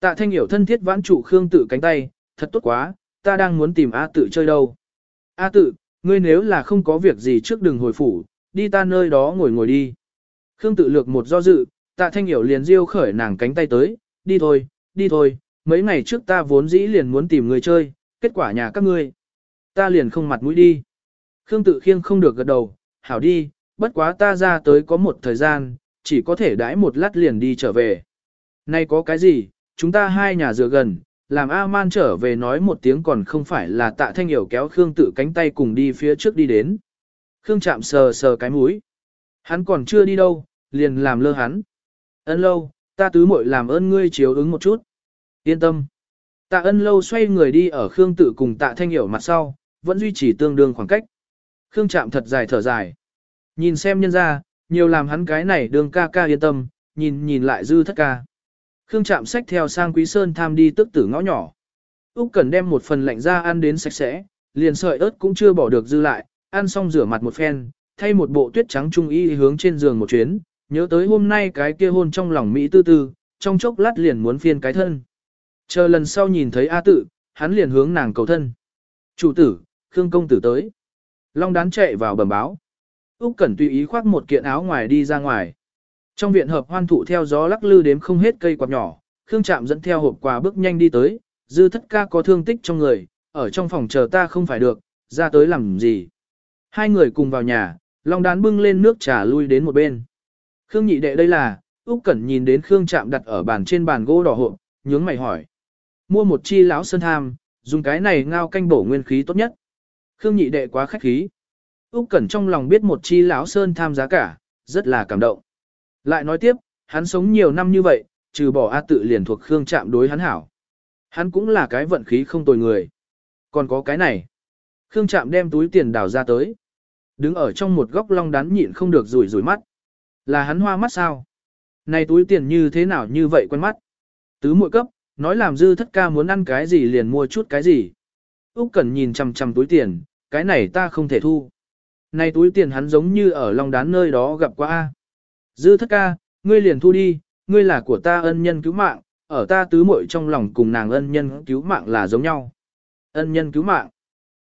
Tạ thanh hiểu thân thiết vãn trụ Khương tự cánh tay, thật tốt quá, ta đang muốn tìm A tự chơi đâu. A tự, ngươi nếu là không có việc gì trước đừng hồi phủ, đi ta nơi đó ngồi ngồi đi. Khương tự lược một do dự, tạ thanh hiểu liền riêu khởi nàng cánh tay tới, đi thôi, đi thôi, mấy ngày trước ta vốn dĩ liền muốn tìm người chơi, kết quả nhà các ngươi. Ta liền không mặt mũi đi. Khương tự khiêng không được gật đầu, hảo đi, bất quá ta ra tới có một thời gian, chỉ có thể đãi một lát liền đi trở về. Nay có cái gì, chúng ta hai nhà dựa gần, làm A-man trở về nói một tiếng còn không phải là tạ thanh hiểu kéo Khương tự cánh tay cùng đi phía trước đi đến. Khương chạm sờ sờ cái mũi. Hắn còn chưa đi đâu, liền làm lơ hắn. Ân lâu, ta tứ muội làm ơn ngươi chiếu ứng một chút. Yên tâm. Tạ ân lâu xoay người đi ở Khương tự cùng tạ thanh hiểu mặt sau, vẫn duy trì tương đương khoảng cách. Khương Trạm thật dài thở dài. Nhìn xem nhân ra, nhiều làm hắn cái này đường ca ca yên tâm, nhìn nhìn lại dư thất ca. Khương Trạm xách theo sang Quý Sơn tham đi tức tử ngõ nhỏ. Úc cần đem một phần lạnh ra ăn đến sạch sẽ, liền sợi ớt cũng chưa bỏ được dư lại, ăn xong rửa mặt một phen, thay một bộ tuyết trắng trung y hướng trên giường một chuyến, nhớ tới hôm nay cái kia hôn trong lòng Mỹ tư tư, trong chốc lát liền muốn phiên cái thân. Chờ lần sau nhìn thấy A tự, hắn liền hướng nàng cầu thân. Chủ tử, Khương công tử tới. Long đán chạy vào bẩm báo. Úc Cẩn tùy ý khoác một kiện áo ngoài đi ra ngoài. Trong viện hợp hoan thụ theo gió lắc lư đếm không hết cây quạt nhỏ, Khương Trạm dẫn theo hộp quà bước nhanh đi tới, dư thất ca có thương tích trong người, ở trong phòng chờ ta không phải được, ra tới làm gì. Hai người cùng vào nhà, Long đán bưng lên nước trà lui đến một bên. Khương nhị đệ đây là, Úc Cẩn nhìn đến Khương Trạm đặt ở bàn trên bàn gỗ đỏ hộp, nhướng mày hỏi. Mua một chi lão sơn tham, dùng cái này ngao canh bổ nguyên khí tốt nhất. Khương nhị đệ quá khách khí. Úc Cẩn trong lòng biết một chi lão sơn tham giá cả, rất là cảm động. Lại nói tiếp, hắn sống nhiều năm như vậy, trừ bỏ A tự liền thuộc Khương Trạm đối hắn hảo. Hắn cũng là cái vận khí không tồi người. Còn có cái này. Khương Trạm đem túi tiền đào ra tới. Đứng ở trong một góc long đán nhịn không được rủi rủi mắt. Là hắn hoa mắt sao? Này túi tiền như thế nào như vậy quen mắt? Tứ muội cấp, nói làm dư thất ca muốn ăn cái gì liền mua chút cái gì. Úc Cẩn nhìn chằm chằm túi tiền, cái này ta không thể thu. Này túi tiền hắn giống như ở Long Đán nơi đó gặp qua a. Dư thất ca, ngươi liền thu đi, ngươi là của ta ân nhân cứu mạng, ở ta tứ muội trong lòng cùng nàng ân nhân cứu mạng là giống nhau. Ân nhân cứu mạng.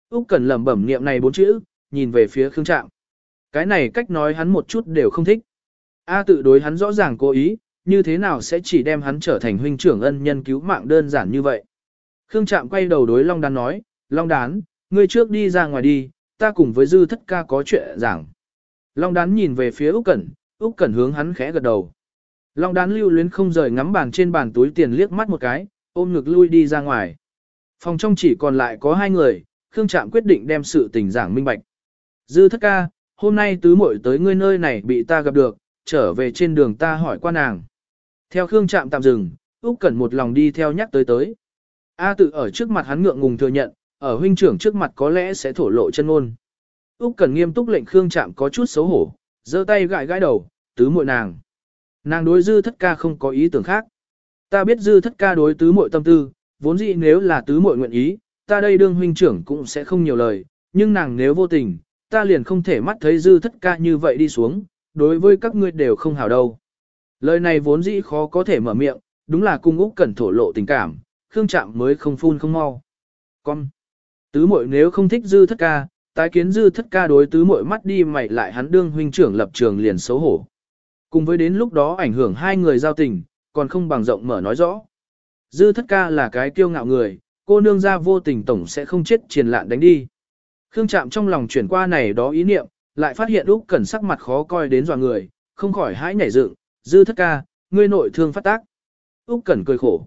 Úc Cẩn lẩm bẩm niệm này bốn chữ, nhìn về phía Khương Trạm. Cái này cách nói hắn một chút đều không thích. A tự đối hắn rõ ràng cố ý, như thế nào sẽ chỉ đem hắn trở thành huynh trưởng ân nhân cứu mạng đơn giản như vậy. Khương Trạm quay đầu đối Long Đán nói, Long Đán, ngươi trước đi ra ngoài đi, ta cùng với dư thất ca có chuyện giảng. Long đán nhìn về phía Úc Cẩn, Úc Cẩn hướng hắn khẽ gật đầu. Long đán lưu luyến không rời ngắm bàn trên bàn túi tiền liếc mắt một cái, ôm ngực lui đi ra ngoài. Phòng trong chỉ còn lại có hai người, Khương Trạm quyết định đem sự tình giảng minh bạch. Dư thất ca, hôm nay tứ muội tới ngươi nơi này bị ta gặp được, trở về trên đường ta hỏi qua nàng. Theo Khương Trạm tạm dừng, Úc Cẩn một lòng đi theo nhắc tới tới. A tự ở trước mặt hắn ngượng ngùng thừa nhận, ở huynh trưởng trước mặt có lẽ sẽ thổ lộ chân ngôn. Úc Cẩn nghiêm túc lệnh Khương Trạm có chút xấu hổ, giơ tay gãi gãi đầu, tứ muội nàng. Nàng đối dư thất ca không có ý tưởng khác. Ta biết dư thất ca đối tứ muội tâm tư, vốn dĩ nếu là tứ muội nguyện ý, ta đây đương huynh trưởng cũng sẽ không nhiều lời, nhưng nàng nếu vô tình, ta liền không thể mắt thấy dư thất ca như vậy đi xuống, đối với các ngươi đều không hảo đâu. Lời này vốn dĩ khó có thể mở miệng, đúng là cung Úc Cẩn thổ lộ tình cảm, Khương Trạm mới không phun không mau. Con, tứ muội nếu không thích dư thất ca, tái kiến dư thất ca đối tứ muội mắt đi mày lại hắn đương huynh trưởng lập trường liền xấu hổ. Cùng với đến lúc đó ảnh hưởng hai người giao tình, còn không bằng rộng mở nói rõ. Dư thất ca là cái kiêu ngạo người, cô nương ra vô tình tổng sẽ không chết triền lạn đánh đi. Khương Trạm trong lòng chuyển qua này đó ý niệm, lại phát hiện Úc Cẩn sắc mặt khó coi đến dò người, không khỏi hãi nhảy dựng, "Dư Thất ca, ngươi nội thương phát tác." Úc Cẩn cười khổ.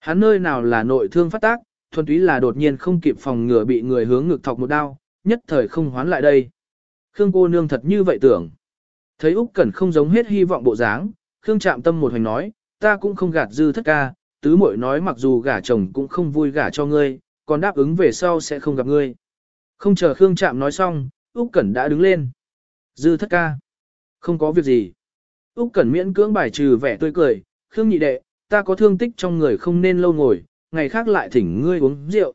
Hắn nơi nào là nội thương phát tác, thuần túy là đột nhiên không kịp phòng ngừa bị người hướng ngực thọc một đao, nhất thời không hoán lại đây. Khương cô nương thật như vậy tưởng. Thấy Úc Cẩn không giống hết hy vọng bộ dáng, Khương Trạm Tâm một hành nói, ta cũng không gạt dư thất ca, tứ muội nói mặc dù gả chồng cũng không vui gả cho ngươi, còn đáp ứng về sau sẽ không gặp ngươi. Không chờ Khương Trạm nói xong, Úc Cẩn đã đứng lên. Dư thất ca. Không có việc gì. Úc Cẩn miễn cưỡng bài trừ vẻ tươi cười, Khương nhị đệ, ta có thương tích trong người không nên lâu ngồi, ngày khác lại thỉnh ngươi uống rượu.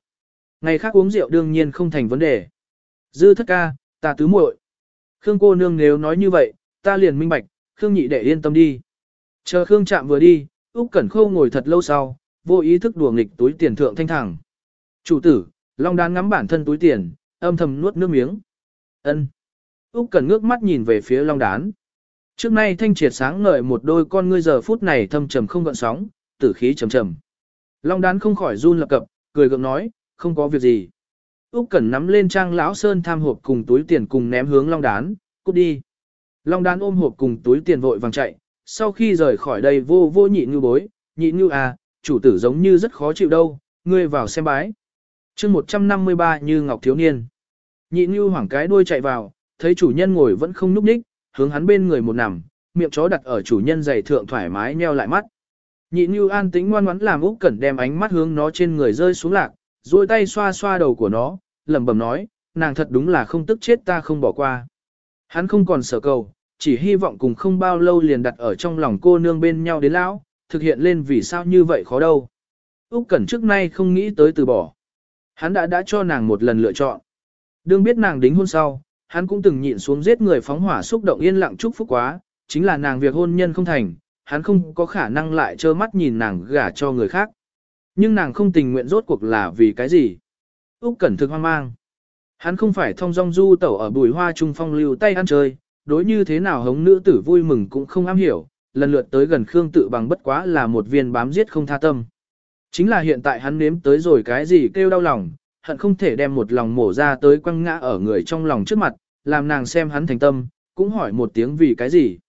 Ngày khác uống rượu đương nhiên không thành vấn đề. Dư thất ca, ta tứ muội. Khương cô nương nếu nói như vậy, ta liền minh bạch, Khương nhị đệ yên tâm đi. Chờ Khương chạm vừa đi, Úc Cẩn Khâu ngồi thật lâu sau, vô ý thức đùa nghịch túi tiền thượng thanh thẳng. Chủ tử, Long đán ngắm bản thân túi tiền, âm thầm nuốt nước miếng. Ân. Úc Cẩn ngước mắt nhìn về phía Long đán. Trước nay thanh triệt sáng ngời một đôi con ngươi giờ phút này thâm trầm không gợn sóng, tử khí trầm trầm. Long đán không khỏi run lập cập, cười gượng nói, không có việc gì. Úc Cẩn nắm lên trang lão sơn tham hộp cùng túi tiền cùng ném hướng Long đán, cút đi. Long đán ôm hộp cùng túi tiền vội vàng chạy, sau khi rời khỏi đây vô vô nhị như bối, nhị như à, chủ tử giống như rất khó chịu đâu, ngươi vào xem bái. chương 153 như ngọc thiếu niên. Nhị như hoảng cái đuôi chạy vào, thấy chủ nhân ngồi vẫn không núp ních, hướng hắn bên người một nằm, miệng chó đặt ở chủ nhân giày thượng thoải mái nheo lại mắt. Nhị như an tĩnh ngoan ngoãn làm Úc Cẩn đem ánh mắt hướng nó trên người rơi xuống lạc, duỗi tay xoa xoa đầu của nó, lẩm bẩm nói, nàng thật đúng là không tức chết ta không bỏ qua. Hắn không còn sợ cầu, chỉ hy vọng cùng không bao lâu liền đặt ở trong lòng cô nương bên nhau đến lão, thực hiện lên vì sao như vậy khó đâu. Úc Cẩn trước nay không nghĩ tới từ bỏ. Hắn đã đã cho nàng một lần lựa chọn. Đương biết nàng đính hôn sau, hắn cũng từng nhịn xuống giết người phóng hỏa xúc động yên lặng chúc phúc quá, chính là nàng việc hôn nhân không thành, hắn không có khả năng lại trơ mắt nhìn nàng gả cho người khác. Nhưng nàng không tình nguyện rốt cuộc là vì cái gì? Úc Cẩn thực hoang mang. Hắn không phải thông dong du tẩu ở bùi hoa trung phong lưu tay ăn chơi, đối như thế nào hống nữ tử vui mừng cũng không am hiểu, lần lượt tới gần Khương tự bằng bất quá là một viên bám giết không tha tâm. Chính là hiện tại hắn nếm tới rồi cái gì kêu đau lòng, hận không thể đem một lòng mổ ra tới quăng ngã ở người trong lòng trước mặt, làm nàng xem hắn thành tâm, cũng hỏi một tiếng vì cái gì.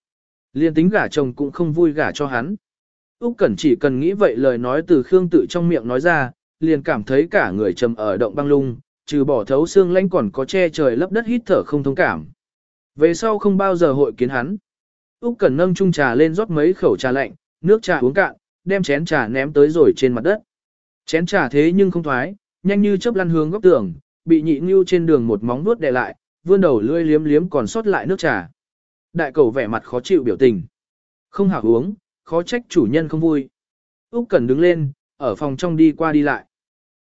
Liên tính gả chồng cũng không vui gả cho hắn. Úc Cẩn chỉ cần nghĩ vậy lời nói từ Khương tự trong miệng nói ra, liền cảm thấy cả người trầm ở động băng lung, trừ bỏ thấu xương lãnh còn có che trời lấp đất hít thở không thông cảm. Về sau không bao giờ hội kiến hắn. Úc Cẩn nâng chung trà lên rót mấy khẩu trà lạnh, nước trà uống cạn, đem chén trà ném tới rồi trên mặt đất. Chén trà thế nhưng không thoái, nhanh như chớp lăn hướng góc tường, bị nhị nưu trên đường một móng vuốt đè lại, vươn đầu lưỡi liếm liếm còn sót lại nước trà. Đại cầu vẻ mặt khó chịu biểu tình. Không hảo uống, khó trách chủ nhân không vui. Úc Cẩn đứng lên, ở phòng trong đi qua đi lại.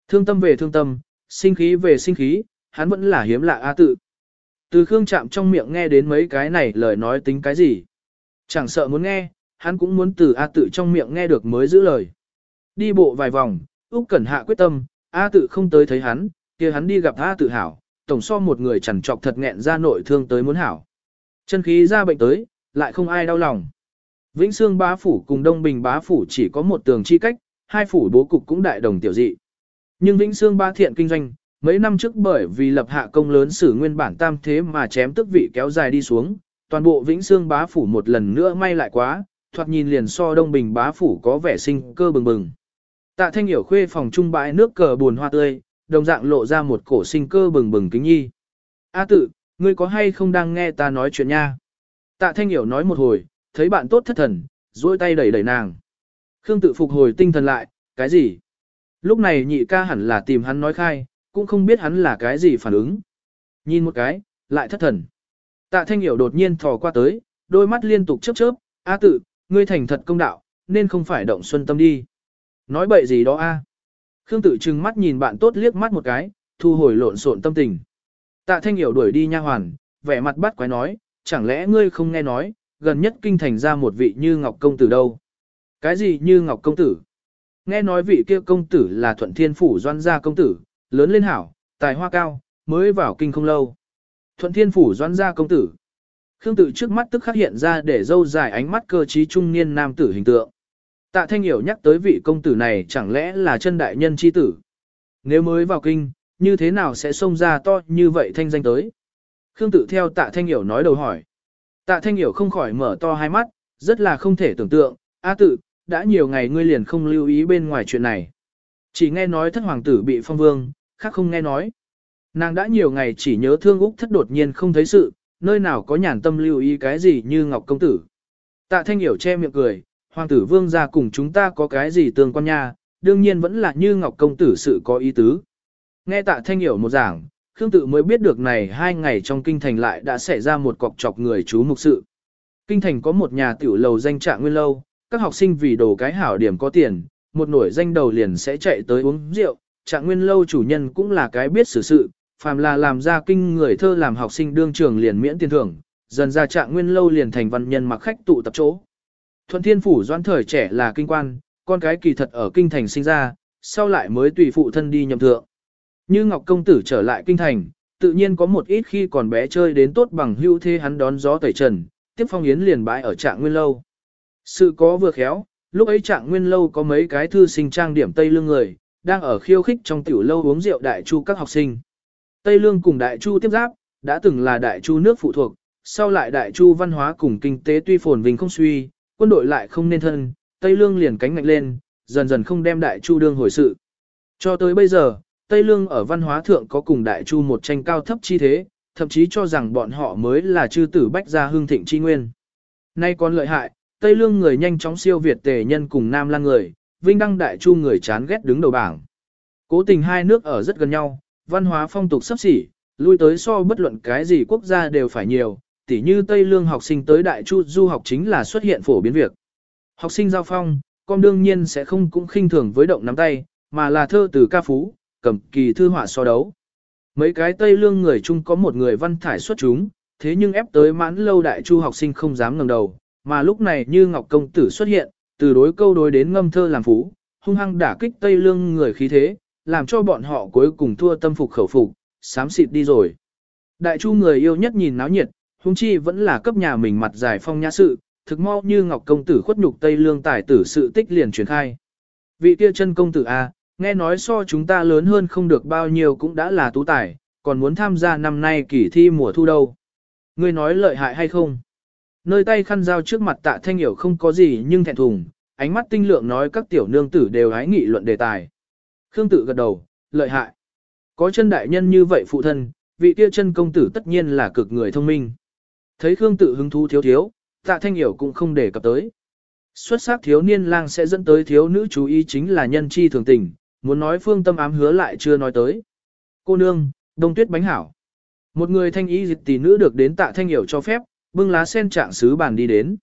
Thương tâm về thương tâm, sinh khí về sinh khí, hắn vẫn là hiếm lạ A tự. Từ Khương Trạm trong miệng nghe đến mấy cái này lời nói tính cái gì. Chẳng sợ muốn nghe, hắn cũng muốn từ A tự trong miệng nghe được mới giữ lời. Đi bộ vài vòng, Úc Cẩn hạ quyết tâm, A tự không tới thấy hắn, kia hắn đi gặp A tự hảo, tổng so một người chẳng trọc thật nghẹn ra nội thương tới muốn hảo. Chân khí ra bệnh tới, lại không ai đau lòng. Vĩnh Sương bá phủ cùng Đông Bình bá phủ chỉ có một tường chi cách, hai phủ bố cục cũng đại đồng tiểu dị. Nhưng Vĩnh Sương Bá thiện kinh doanh, Mấy năm trước bởi vì lập hạ công lớn xử nguyên bản tam thế mà chém tức vị kéo dài đi xuống, toàn bộ Vĩnh Xương bá phủ một lần nữa may lại quá, thoạt nhìn liền so Đông Bình bá phủ có vẻ sinh cơ bừng bừng. Tạ Thanh Hiểu khuê phòng trung bãi nước cờ buồn hoa tươi, đồng dạng lộ ra một cổ sinh cơ bừng bừng kính nhi. A tự, ngươi có hay không đang nghe ta nói chuyện nha? Tạ Thanh Hiểu nói một hồi, thấy bạn tốt thất thần, duỗi tay đẩy đẩy nàng. Khương tự phục hồi tinh thần lại, cái gì? Lúc này nhị ca hẳn là tìm hắn nói khai, cũng không biết hắn là cái gì phản ứng. Nhìn một cái, lại thất thần. Tạ Thanh Hiểu đột nhiên thò qua tới, đôi mắt liên tục chớp chớp, A tự, ngươi thành thật công đạo, nên không phải động xuân tâm đi. Nói bậy gì đó a? Khương tự trừng mắt nhìn bạn tốt liếc mắt một cái, thu hồi lộn xộn tâm tình. Tạ Thanh Hiểu đuổi đi nha hoàn, vẻ mặt bắt quái nói, chẳng lẽ ngươi không nghe nói, gần nhất kinh thành ra một vị như Ngọc Công Tử đâu? Cái gì như Ngọc Công Tử? Nghe nói vị kia công tử là thuận thiên phủ doan gia công tử, lớn lên hảo, tài hoa cao, mới vào kinh không lâu. Thuận thiên phủ doan gia công tử. Khương tự trước mắt tức khắc hiện ra để dâu dài ánh mắt cơ trí trung niên nam tử hình tượng. Tạ Thanh Hiểu nhắc tới vị công tử này chẳng lẽ là chân đại nhân chi tử. Nếu mới vào kinh, như thế nào sẽ xông ra to như vậy thanh danh tới? Khương tự theo tạ Thanh Hiểu nói đầu hỏi. Tạ Thanh Hiểu không khỏi mở to hai mắt, rất là không thể tưởng tượng, A tự, đã nhiều ngày ngươi liền không lưu ý bên ngoài chuyện này. Chỉ nghe nói thất hoàng tử bị phong vương, khác không nghe nói. Nàng đã nhiều ngày chỉ nhớ thương Úc thất đột nhiên không thấy sự, nơi nào có nhàn tâm lưu ý cái gì như Ngọc Công Tử. Tạ Thanh Hiểu che miệng cười, Hoàng tử vương gia cùng chúng ta có cái gì tương quan nha, đương nhiên vẫn là như Ngọc Công Tử sự có ý tứ. Nghe Tạ Thanh Hiểu một giảng, Khương Tự mới biết được này hai ngày trong kinh thành lại đã xảy ra một cọc chọc người chú mục sự. Kinh thành có một nhà tiểu lầu danh trạng nguyên lâu, các học sinh vì đồ cái hảo điểm có tiền, một nổi danh đầu liền sẽ chạy tới uống rượu, trạng nguyên lâu chủ nhân cũng là cái biết xử sự, phàm là làm ra kinh người thơ làm học sinh đương trường liền miễn tiền thưởng, dần ra trạng nguyên lâu liền thành văn nhân mặc khách tụ tập chỗ. Thuận thiên phủ doãn thời trẻ là kinh quan, con cái kỳ thật ở kinh thành sinh ra, sau lại mới tùy phụ thân đi nhậm thượng. Như Ngọc Công Tử trở lại kinh thành, tự nhiên có một ít khi còn bé chơi đến tốt bằng hưu thế hắn đón gió tẩy trần, tiếp phong yến liền bãi ở trạng nguyên lâu. Sự có vừa khéo, lúc ấy trạng nguyên lâu có mấy cái thư sinh trang điểm Tây Lương người, đang ở khiêu khích trong tiểu lâu uống rượu đại chu các học sinh. Tây Lương cùng đại chu tiếp giáp, đã từng là đại chu nước phụ thuộc, sau lại đại chu văn hóa cùng kinh tế tuy phồn vinh không suy, quân đội lại không nên thân, Tây Lương liền cánh ngạnh lên, dần dần không đem đại chu đương hồi sự. Cho tới bây giờ, Tây Lương ở văn hóa thượng có cùng đại chu một tranh cao thấp chi thế, thậm chí cho rằng bọn họ mới là chư tử bách gia hương thịnh chi nguyên. Nay còn lợi hại, Tây Lương người nhanh chóng siêu việt tề nhân cùng Nam Lan người, Vinh Đăng Đại Chu người chán ghét đứng đầu bảng. Cố tình hai nước ở rất gần nhau, văn hóa phong tục sắp xỉ, lui tới so bất luận cái gì quốc gia đều phải nhiều, tỉ như Tây Lương học sinh tới Đại Chu du học chính là xuất hiện phổ biến việc. Học sinh giao phong, con đương nhiên sẽ không cũng khinh thường với động nắm tay, mà là thơ từ ca phú, cầm kỳ thư họa so đấu. Mấy cái Tây Lương người chung có một người văn thải xuất chúng, thế nhưng ép tới mãn lâu Đại Chu học sinh không dám ngẩng đầu, mà lúc này như Ngọc Công Tử xuất hiện, từ đối câu đối đến ngâm thơ làm phú, hung hăng đả kích Tây Lương người khí thế, làm cho bọn họ cuối cùng thua tâm phục khẩu phục, sám xịt đi rồi. Đại chu người yêu nhất nhìn náo nhiệt, hung chi vẫn là cấp nhà mình mặt giải phong nhã sự, thực mau như Ngọc Công Tử khuất nhục Tây Lương tài tử sự tích liền truyền khai. Vị kia chân công tử A, nghe nói so chúng ta lớn hơn không được bao nhiêu cũng đã là tú tài, còn muốn tham gia năm nay kỳ thi mùa thu đâu. Ngươi nói lợi hại hay không? Nơi tay khăn dao trước mặt tạ thanh hiểu không có gì nhưng thẹn thùng, ánh mắt tinh lượng nói các tiểu nương tử đều hái nghị luận đề tài. Khương tự gật đầu, lợi hại. Có chân đại nhân như vậy phụ thân, vị kia chân công tử tất nhiên là cực người thông minh. Thấy Khương tự hứng thú thiếu thiếu, tạ thanh hiểu cũng không để cập tới. Xuất sắc thiếu niên lang sẽ dẫn tới thiếu nữ chú ý chính là nhân chi thường tình, muốn nói phương tâm ám hứa lại chưa nói tới. Cô nương, đông tuyết bánh hảo. Một người thanh ý dịch tỷ nữ được đến tạ thanh hiểu cho phép, bưng lá sen trạng sứ bàn đi đến.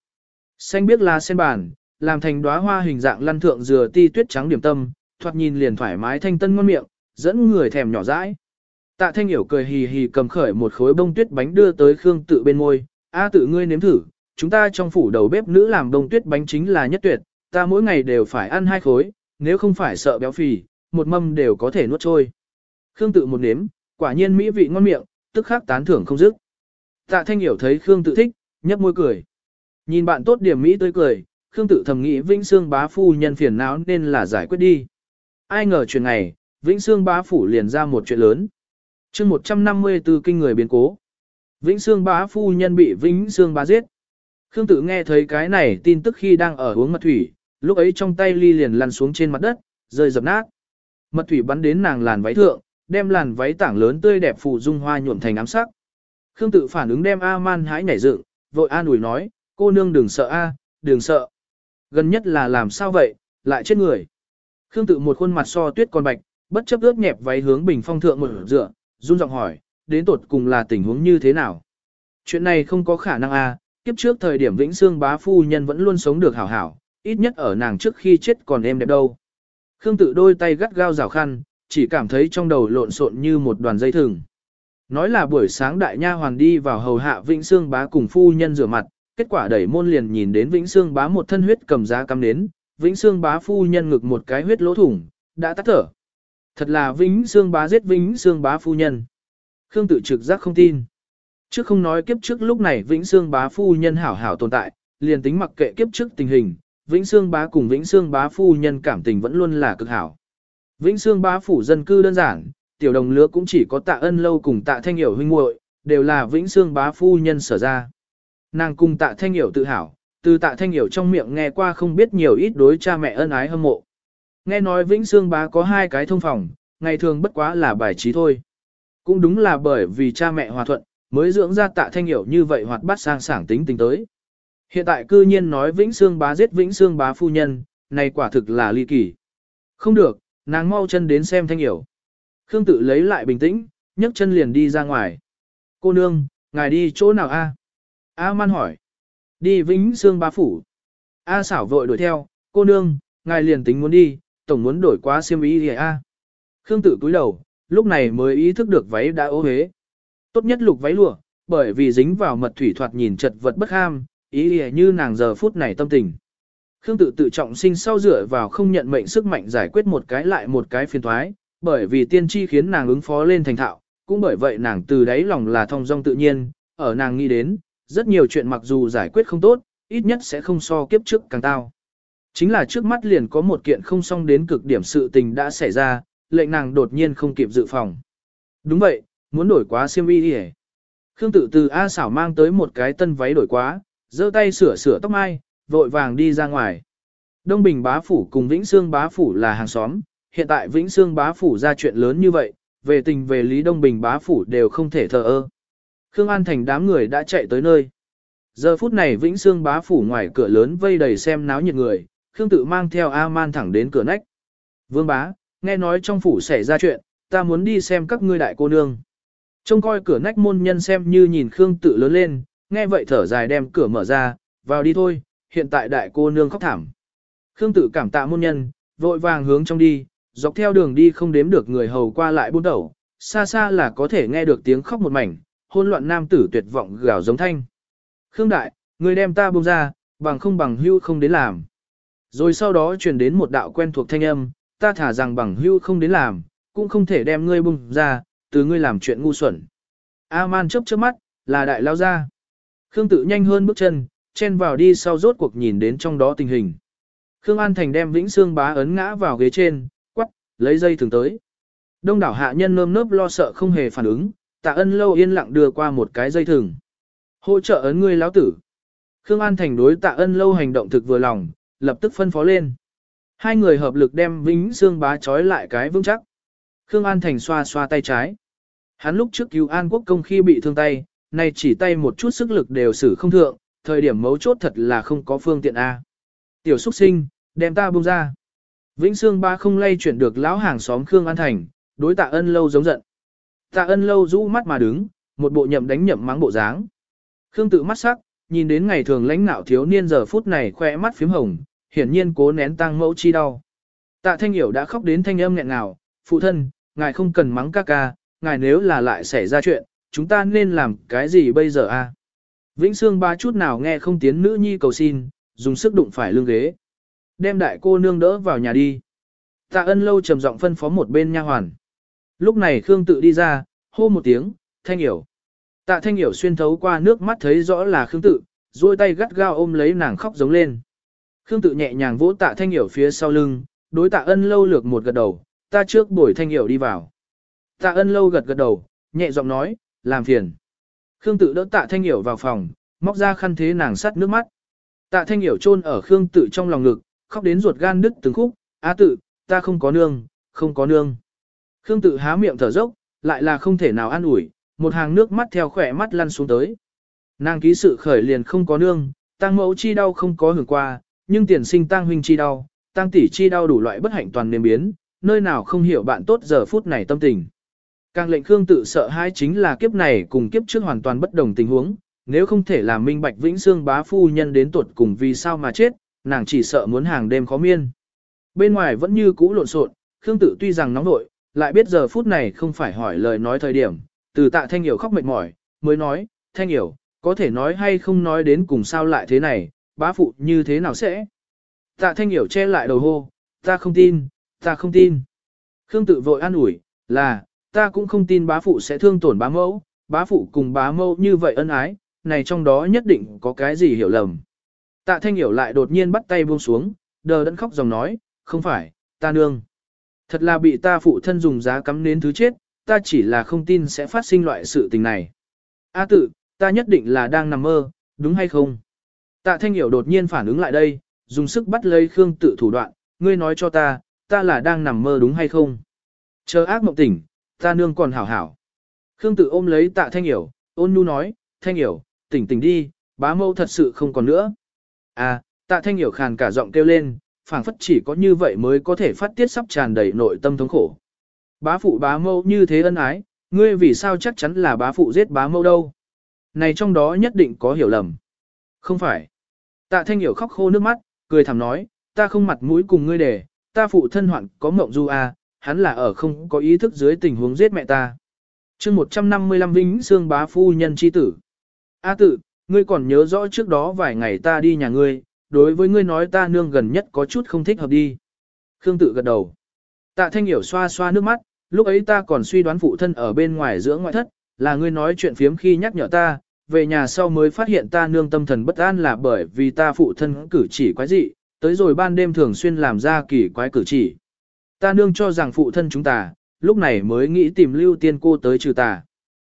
Xanh biết lá sen bàn, làm thành đóa hoa hình dạng lăn thượng dừa ti tuyết trắng điểm tâm, thoạt nhìn liền thoải mái thanh tân ngon miệng, dẫn người thèm nhỏ dãi. Tạ Thanh Hiểu cười hì hì cầm khởi một khối bông tuyết bánh đưa tới Khương Tự bên môi, "A tự ngươi nếm thử, chúng ta trong phủ đầu bếp nữ làm bông tuyết bánh chính là nhất tuyệt, ta mỗi ngày đều phải ăn hai khối, nếu không phải sợ béo phì, một mâm đều có thể nuốt trôi." Khương Tự một nếm, quả nhiên mỹ vị ngon miệng, tức khắc tán thưởng không dứt. Tạ Thanh Hiểu thấy Khương Tự thích, nhấp môi cười. Nhìn bạn tốt điểm mỹ tươi cười, Khương Tự thầm nghĩ Vĩnh Xương bá phu nhân phiền não nên là giải quyết đi. Ai ngờ chuyện này, Vĩnh Sương bá phủ liền ra một chuyện lớn. chương 154 kinh người biến cố. Vĩnh Sương bá phu nhân bị Vĩnh Sương bá giết. Khương tự nghe thấy cái này tin tức khi đang ở uống mật thủy, lúc ấy trong tay ly liền lăn xuống trên mặt đất, rơi dập nát. Mật thủy bắn đến nàng làn váy thượng, đem làn váy tảng lớn tươi đẹp phủ dung hoa nhuộm thành ám sắc. Khương tự phản ứng đem A-man hãi nhảy dựng, vội an ủi nói, cô nương đừng sợ A, đừng sợ. Gần nhất là làm sao vậy, lại chết người. Khương tự một khuôn mặt so tuyết còn bạch, bất chấp ướt nhẹp váy hướng bình phong thượng một dựa, run giọng hỏi, đến tột cùng là tình huống như thế nào. Chuyện này không có khả năng A, kiếp trước thời điểm Vĩnh Sương bá phu nhân vẫn luôn sống được hảo hảo, ít nhất ở nàng trước khi chết còn em đẹp đâu. Khương tự đôi tay gắt gao rào khăn, chỉ cảm thấy trong đầu lộn xộn như một đoàn dây thừng. Nói là buổi sáng đại nha hoàn đi vào hầu hạ Vĩnh Sương bá cùng phu nhân rửa mặt, kết quả đẩy môn liền nhìn đến Vĩnh Sương bá một thân huyết cầm giá cắm đến, Vĩnh Sương bá phu nhân ngực một cái huyết lỗ thủng, đã tắt thở. Thật là Vĩnh Sương bá giết Vĩnh Sương bá phu nhân. Khương tự trực giác không tin. Trước không nói kiếp trước lúc này Vĩnh Sương bá phu nhân hảo hảo tồn tại, liền tính mặc kệ kiếp trước tình hình, Vĩnh Sương bá cùng Vĩnh Sương bá phu nhân cảm tình vẫn luôn là cực hảo. Vĩnh Sương bá phủ dân cư đơn giản, tiểu đồng lứa cũng chỉ có tạ ân lâu cùng tạ thanh hiểu huynh muội đều là Vĩnh Sương bá phu nhân sở ra. Nàng cùng tạ thanh hiểu tự hảo, từ tạ thanh hiểu trong miệng nghe qua không biết nhiều ít đối cha mẹ ân ái hâm mộ. Nghe nói Vĩnh Sương bá có hai cái thông phòng, ngày thường bất quá là bài trí thôi. Cũng đúng là bởi vì cha mẹ hòa thuận, mới dưỡng ra tạ thanh hiểu như vậy hoạt bát sang sảng tính tình tới. Hiện tại cư nhiên nói Vĩnh Sương bá giết Vĩnh Sương bá phu nhân, này quả thực là ly kỳ. Không được, nàng mau chân đến xem thanh hiểu. Khương tự lấy lại bình tĩnh, nhấc chân liền đi ra ngoài. Cô nương, ngài đi chỗ nào a? A man hỏi. Đi Vĩnh Sương bá phủ. A xảo vội đuổi theo, cô nương, ngài liền tính muốn đi, tổng muốn đổi qua xiêm ý gì a. Khương tự cúi đầu, lúc này mới ý thức được váy đã ố hế. Tốt nhất lục váy lụa, bởi vì dính vào mật thủy thoạt nhìn chật vật bất ham, ý như nàng giờ phút này tâm tình. Khương tự tự trọng sinh sau dựa vào không nhận mệnh sức mạnh giải quyết một cái lại một cái phiền thoái, bởi vì tiên tri khiến nàng ứng phó lên thành thạo, cũng bởi vậy nàng từ đáy lòng là thông dong tự nhiên, ở nàng nghĩ đến, rất nhiều chuyện mặc dù giải quyết không tốt, ít nhất sẽ không so kiếp trước càng tao. Chính là trước mắt liền có một kiện không xong đến cực điểm sự tình đã xảy ra, lệnh nàng đột nhiên không kịp dự phòng. Đúng vậy, muốn đổi quá xiêm y đi Khương tự từ A xảo mang tới một cái tân váy đổi quá, giơ tay sửa sửa tóc mai, vội vàng đi ra ngoài. Đông Bình bá phủ cùng Vĩnh Sương bá phủ là hàng xóm, hiện tại Vĩnh Sương bá phủ ra chuyện lớn như vậy, về tình về lý Đông Bình bá phủ đều không thể thờ ơ. Khương An Thành đám người đã chạy tới nơi. Giờ phút này Vĩnh Sương bá phủ ngoài cửa lớn vây đầy xem náo nhiệt người, Khương tự mang theo A-man thẳng đến cửa nách. Vương bá, nghe nói trong phủ xảy ra chuyện, ta muốn đi xem các ngươi đại cô nương. Trông coi cửa nách môn nhân xem như nhìn Khương tự lớn lên, nghe vậy thở dài đem cửa mở ra, vào đi thôi, hiện tại đại cô nương khóc thảm. Khương tự cảm tạ môn nhân, vội vàng hướng trong đi, dọc theo đường đi không đếm được người hầu qua lại buôn đầu, xa xa là có thể nghe được tiếng khóc một mảnh, hôn loạn nam tử tuyệt vọng gào giống thanh. Khương đại, người đem ta buông ra, bằng không bằng hưu không đến làm. Rồi sau đó truyền đến một đạo quen thuộc thanh âm, ta thả rằng bằng hưu không đến làm, cũng không thể đem ngươi buông ra, từ ngươi làm chuyện ngu xuẩn. A-man chớp chớp mắt, là đại lao ra. Khương tự nhanh hơn bước chân, chen vào đi sau rốt cuộc nhìn đến trong đó tình hình. Khương An Thành đem Vĩnh Xương bá ấn ngã vào ghế trên, quắc, lấy dây thường tới. Đông đảo hạ nhân nơm nớp lo sợ không hề phản ứng, tạ ân lâu yên lặng đưa qua một cái dây thừng. Hỗ trợ ấn ngươi lão tử. Khương An Thành đối tạ ân lâu hành động thực vừa lòng, lập tức phân phó lên. Hai người hợp lực đem Vĩnh Xương bá trói lại cái vững chắc. Khương An Thành xoa xoa tay trái. Hắn lúc trước cứu An Quốc công khi bị thương tay, nay chỉ tay một chút sức lực đều xử không thượng, thời điểm mấu chốt thật là không có phương tiện A. Tiểu xuất sinh, đem ta buông ra. Vĩnh Sương ba không lay chuyển được lão hàng xóm Khương An Thành, đối tạ ân lâu giống giận. Tạ ân lâu rũ mắt mà đứng, một bộ nhậm đánh nhậm mắng bộ dáng. Khương tự mắt sắc, nhìn đến ngày thường lãnh nạo thiếu niên giờ phút này khoe mắt phím hồng, hiển nhiên cố nén tăng mẫu chi đau. Tạ thanh hiểu đã khóc đến thanh âm nghẹn ngào, phụ thân, ngài không cần mắng ca ca, ngài nếu là lại xảy ra chuyện, chúng ta nên làm cái gì bây giờ a? Vĩnh Sương ba chút nào nghe không tiến nữ nhi cầu xin, dùng sức đụng phải lưng ghế. Đem đại cô nương đỡ vào nhà đi. Tạ ân lâu trầm giọng phân phó một bên nha hoàn. Lúc này Khương tự đi ra, hô một tiếng, thanh hiểu. Tạ thanh hiểu xuyên thấu qua nước mắt thấy rõ là Khương tự, duỗi tay gắt gao ôm lấy nàng khóc giống lên. Khương tự nhẹ nhàng vỗ tạ thanh hiểu phía sau lưng, đối tạ ân lâu lược một gật đầu, ta trước bổi thanh hiểu đi vào. Tạ ân lâu gật gật đầu, nhẹ giọng nói, làm phiền. Khương tự đỡ tạ thanh hiểu vào phòng, móc ra khăn thế nàng sắt nước mắt. Tạ thanh hiểu chôn ở Khương tự trong lòng ngực, khóc đến ruột gan đứt từng khúc, á tự, ta không có nương, không có nương. Khương tự há miệng thở dốc, lại là không thể nào an ủi, một hàng nước mắt theo khỏe mắt lăn xuống tới. Nàng ký sự khởi liền không có nương, tăng mẫu chi đau không có hưởng qua, nhưng tiền sinh tăng huynh chi đau, tăng tỷ chi đau đủ loại bất hạnh toàn nếm biến, nơi nào không hiểu bạn tốt giờ phút này tâm tình. Càng lệnh Khương tự sợ hãi chính là kiếp này cùng kiếp trước hoàn toàn bất đồng tình huống, nếu không thể làm minh bạch vĩnh xương bá phu nhân đến tuột cùng vì sao mà chết, nàng chỉ sợ muốn hàng đêm khó miên. Bên ngoài vẫn như cũ lộn xộn, Khương tự tuy rằng nóng nội, lại biết giờ phút này không phải hỏi lời nói thời điểm, từ tạ thanh hiểu khóc mệt mỏi, mới nói, thanh hiểu, có thể nói hay không nói đến cùng sao lại thế này, bá phụ như thế nào sẽ. Tạ thanh hiểu che lại đầu hô, ta không tin, ta không tin. Khương tự vội an ủi, là, ta cũng không tin bá phụ sẽ thương tổn bá mẫu, bá phụ cùng bá mẫu như vậy ân ái, này trong đó nhất định có cái gì hiểu lầm. Tạ thanh hiểu lại đột nhiên bắt tay buông xuống, đờ đẫn khóc dòng nói, không phải, ta nương. Thật là bị ta phụ thân dùng giá cắm nến thứ chết, ta chỉ là không tin sẽ phát sinh loại sự tình này. A tự, ta nhất định là đang nằm mơ, đúng hay không? Tạ Thanh Hiểu đột nhiên phản ứng lại đây, dùng sức bắt lấy Khương tự thủ đoạn, ngươi nói cho ta, ta là đang nằm mơ đúng hay không? Chờ ác mộng tỉnh, ta nương còn hảo hảo. Khương tự ôm lấy tạ Thanh Hiểu, ôn nhu nói, Thanh Hiểu, tỉnh tỉnh đi, bá mâu thật sự không còn nữa. À, tạ Thanh Hiểu khàn cả giọng kêu lên, phảng phất chỉ có như vậy mới có thể phát tiết sắp tràn đầy nội tâm thống khổ. Bá phụ bá mâu như thế ân ái, ngươi vì sao chắc chắn là bá phụ giết bá mâu đâu? Này trong đó nhất định có hiểu lầm. Không phải. Tạ thanh hiểu khóc khô nước mắt, cười thầm nói, ta không mặt mũi cùng ngươi để, ta phụ thân hoạn có mộng du à hắn là ở không có ý thức dưới tình huống giết mẹ ta. chương 155 Vĩnh Sương bá phu nhân chi tử. A tử ngươi còn nhớ rõ trước đó vài ngày ta đi nhà ngươi, đối với ngươi nói ta nương gần nhất có chút không thích hợp đi. Khương tự gật đầu. Tạ thanh hiểu xoa xoa nước mắt, lúc ấy ta còn suy đoán phụ thân ở bên ngoài giữa ngoại thất, là ngươi nói chuyện phiếm khi nhắc nhở ta, về nhà sau mới phát hiện ta nương tâm thần bất an là bởi vì ta phụ thân cử chỉ quái dị, tới rồi ban đêm thường xuyên làm ra kỳ quái cử chỉ. Ta nương cho rằng phụ thân chúng ta, lúc này mới nghĩ tìm lưu tiên cô tới trừ ta.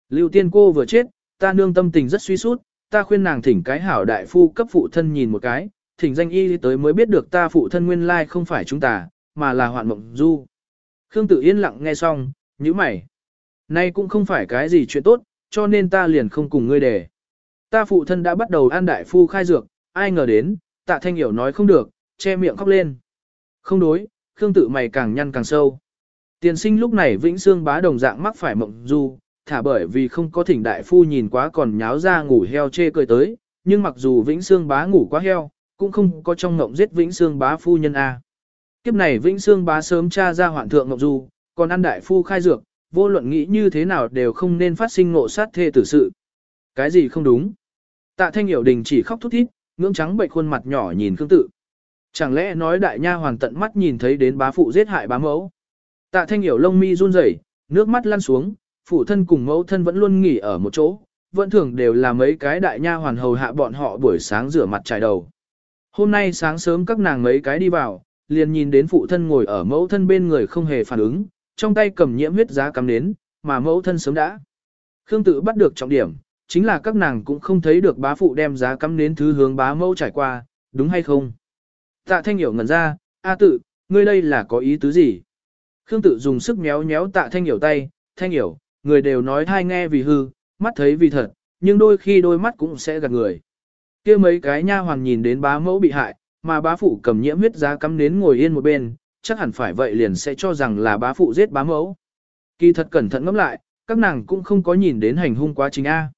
Lưu tiên cô vừa chết, ta nương tâm tình rất suy sút, ta khuyên nàng thỉnh cái hảo đại phu cấp phụ thân nhìn một cái, thỉnh danh y tới mới biết được ta phụ thân nguyên lai không phải chúng ta, mà là hoạn mộng du. Khương Tử yên lặng nghe xong, như mày. Nay cũng không phải cái gì chuyện tốt, cho nên ta liền không cùng ngươi đề. Ta phụ thân đã bắt đầu ăn đại phu khai dược, ai ngờ đến, tạ thanh hiểu nói không được, che miệng khóc lên. Không đối, Khương tự mày càng nhăn càng sâu. Tiền sinh lúc này vĩnh xương bá đồng dạng mắc phải mộng du, thả bởi vì không có thỉnh đại phu nhìn quá còn nháo ra ngủ heo chê cười tới, nhưng mặc dù vĩnh xương bá ngủ quá heo, cũng không có trong ngộng giết vĩnh xương bá phu nhân A. Kiếp này vĩnh xương bá sớm tra ra hoạn thượng mộng du, còn ăn đại phu khai dược, vô luận nghĩ như thế nào đều không nên phát sinh ngộ sát thê tử sự. Cái gì không đúng? Tạ thanh hiểu đình chỉ khóc thút thít, ngưỡng trắng bệnh khuôn mặt nhỏ nhìn Khương tự. Chẳng lẽ nói đại nha hoàn tận mắt nhìn thấy đến bá phụ giết hại bá mẫu? Tạ thanh hiểu lông mi run rẩy, nước mắt lăn xuống, phụ thân cùng mẫu thân vẫn luôn nghỉ ở một chỗ, vẫn thường đều là mấy cái đại nha hoàn hầu hạ bọn họ buổi sáng rửa mặt trải đầu. Hôm nay sáng sớm các nàng mấy cái đi vào, liền nhìn đến phụ thân ngồi ở mẫu thân bên người không hề phản ứng, trong tay cầm nhiễm huyết giá cắm nến, mà mẫu thân sớm đã. Khương tự bắt được trọng điểm, chính là các nàng cũng không thấy được bá phụ đem giá cắm nến thứ hướng bá mẫu trải qua, đúng hay không? Tạ thanh hiểu ngẩn ra, A tự, ngươi đây là có ý tứ gì? Khương tự dùng sức méo méo tạ thanh hiểu tay, thanh hiểu, người đều nói thai nghe vì hư, mắt thấy vì thật, nhưng đôi khi đôi mắt cũng sẽ gạt người. kia mấy cái nha hoàng nhìn đến bá mẫu bị hại, mà bá phụ cầm nhiễm huyết giá cắm nến ngồi yên một bên, chắc hẳn phải vậy liền sẽ cho rằng là bá phụ giết bá mẫu. Kỳ thật cẩn thận ngẫm lại, các nàng cũng không có nhìn đến hành hung quá trình A.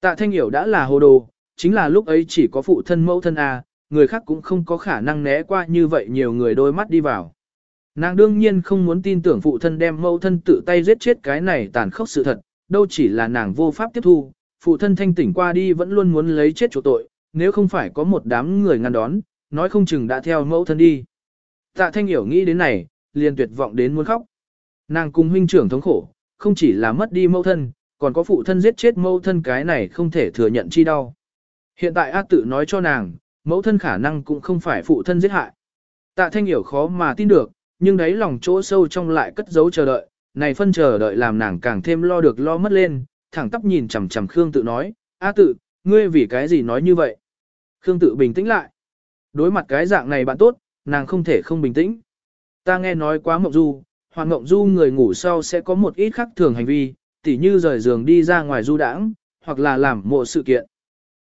Tạ Thanh Hiểu đã là hồ đồ, chính là lúc ấy chỉ có phụ thân mẫu thân A, người khác cũng không có khả năng né qua như vậy nhiều người đôi mắt đi vào. Nàng đương nhiên không muốn tin tưởng phụ thân đem mẫu thân tự tay giết chết cái này tàn khốc sự thật, đâu chỉ là nàng vô pháp tiếp thu, phụ thân thanh tỉnh qua đi vẫn luôn muốn lấy chết chỗ tội, nếu không phải có một đám người ngăn đón, nói không chừng đã theo mẫu thân đi. Tạ Thanh Hiểu nghĩ đến này, liền tuyệt vọng đến muốn khóc. Nàng cùng huynh trưởng thống khổ, không chỉ là mất đi mẫu thân, còn có phụ thân giết chết mẫu thân cái này không thể thừa nhận chi đau. Hiện tại A tự nói cho nàng, mẫu thân khả năng cũng không phải phụ thân giết hại. Tạ Thanh Hiểu khó mà tin được, nhưng đấy lòng chỗ sâu trong lại cất giấu chờ đợi, này phân chờ đợi làm nàng càng thêm lo được lo mất lên, thẳng tắp nhìn chằm chằm Khương tự nói, A tự, ngươi vì cái gì nói như vậy? Khương tự bình tĩnh lại. Đối mặt cái dạng này bạn tốt, nàng không thể không bình tĩnh. Ta nghe nói quá mộng du, hoặc mộng du người ngủ sau sẽ có một ít khác thường hành vi, tỉ như rời giường đi ra ngoài du đãng, hoặc là làm mộ sự kiện.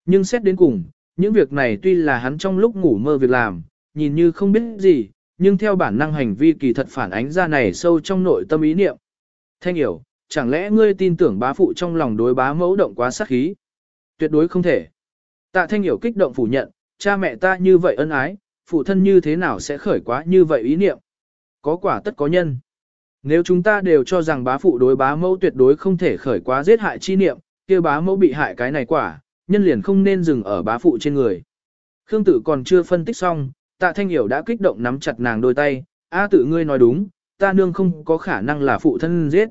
Nhưng xét đến cùng, những việc này tuy là hắn trong lúc ngủ mơ việc làm, nhìn như không biết gì, nhưng theo bản năng hành vi kỳ thật phản ánh ra này sâu trong nội tâm ý niệm. Thanh hiểu, chẳng lẽ ngươi tin tưởng bá phụ trong lòng đối bá mẫu động quá sát khí? Tuyệt đối không thể. Tạ Thanh hiểu kích động phủ nhận, cha mẹ ta như vậy ân ái, phụ thân như thế nào sẽ khởi quá như vậy ý niệm? Có quả tất có nhân. Nếu chúng ta đều cho rằng bá phụ đối bá mẫu tuyệt đối không thể khởi quá giết hại chi niệm, kia bá mẫu bị hại cái này quả, nhân liền không nên dừng ở bá phụ trên người. Khương tử còn chưa phân tích xong, tạ thanh hiểu đã kích động nắm chặt nàng đôi tay, a tự ngươi nói đúng, ta nương không có khả năng là phụ thân giết.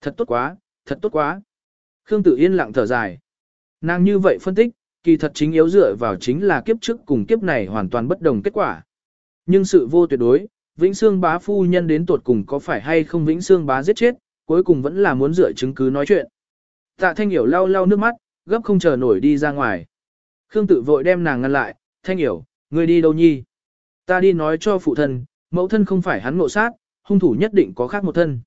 Thật tốt quá, thật tốt quá. Khương tử yên lặng thở dài. Nàng như vậy phân tích, kỳ thật chính yếu dựa vào chính là kiếp trước cùng kiếp này hoàn toàn bất đồng kết quả. Nhưng sự vô tuyệt đối, Vĩnh Xương bá phu nhân đến tuột cùng có phải hay không Vĩnh Xương bá giết chết, cuối cùng vẫn là muốn dựa chứng cứ nói chuyện. Tạ Thanh Hiểu lau lau nước mắt, gấp không chờ nổi đi ra ngoài. Khương tự vội đem nàng ngăn lại, Thanh Hiểu, ngươi đi đâu nhi? Ta đi nói cho phụ thân, mẫu thân không phải hắn ngộ sát, hung thủ nhất định có khác một thân.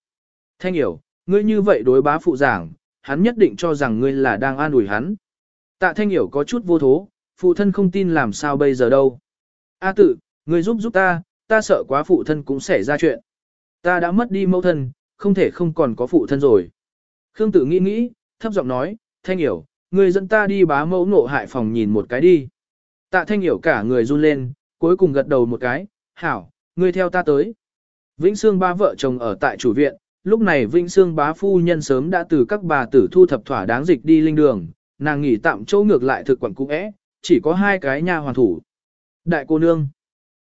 Thanh Hiểu, ngươi như vậy đối bá phụ giảng, hắn nhất định cho rằng ngươi là đang an ủi hắn. Tạ Thanh Hiểu có chút vô thố, phụ thân không tin làm sao bây giờ đâu. A tự, ngươi giúp giúp ta, ta sợ quá phụ thân cũng xảy ra chuyện. Ta đã mất đi mẫu thân, không thể không còn có phụ thân rồi. Khương tự nghĩ nghĩ, thấp giọng nói, Thanh Hiểu, ngươi dẫn ta đi bá mẫu nộ hại phòng nhìn một cái đi. Tạ Thanh Hiểu cả người run lên, cuối cùng gật đầu một cái, hảo, ngươi theo ta tới. Vĩnh Sương ba vợ chồng ở tại chủ viện, lúc này Vĩnh Sương bá phu nhân sớm đã từ các bà tử thu thập thỏa đáng dịch đi linh đường, nàng nghỉ tạm chỗ ngược lại thực quản cũ é, chỉ có hai cái nha hoàn thủ. Đại cô nương.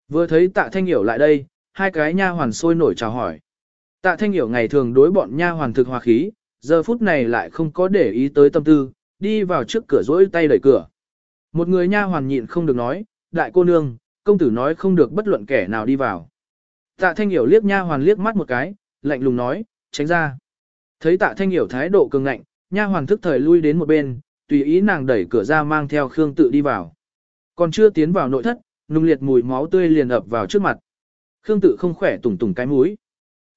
Vừa thấy tạ thanh hiểu lại đây, hai cái nha hoàn sôi nổi chào hỏi. Tạ thanh hiểu ngày thường đối bọn nha hoàn thực hòa khí, giờ phút này lại không có để ý tới tâm tư, đi vào trước cửa rỗi tay đẩy cửa. Một người nha hoàn nhịn không được nói, đại cô nương, công tử nói không được bất luận kẻ nào đi vào. Tạ thanh hiểu liếc nha hoàn liếc mắt một cái, lạnh lùng nói, tránh ra. Thấy tạ thanh hiểu thái độ cường ngạnh, nha hoàn thức thời lui đến một bên, tùy ý nàng đẩy cửa ra mang theo Khương tự đi vào. Còn chưa tiến vào nội thất, nung liệt mùi máu tươi liền ập vào trước mặt. Khương tự không khỏe tùng tùng cái mũi.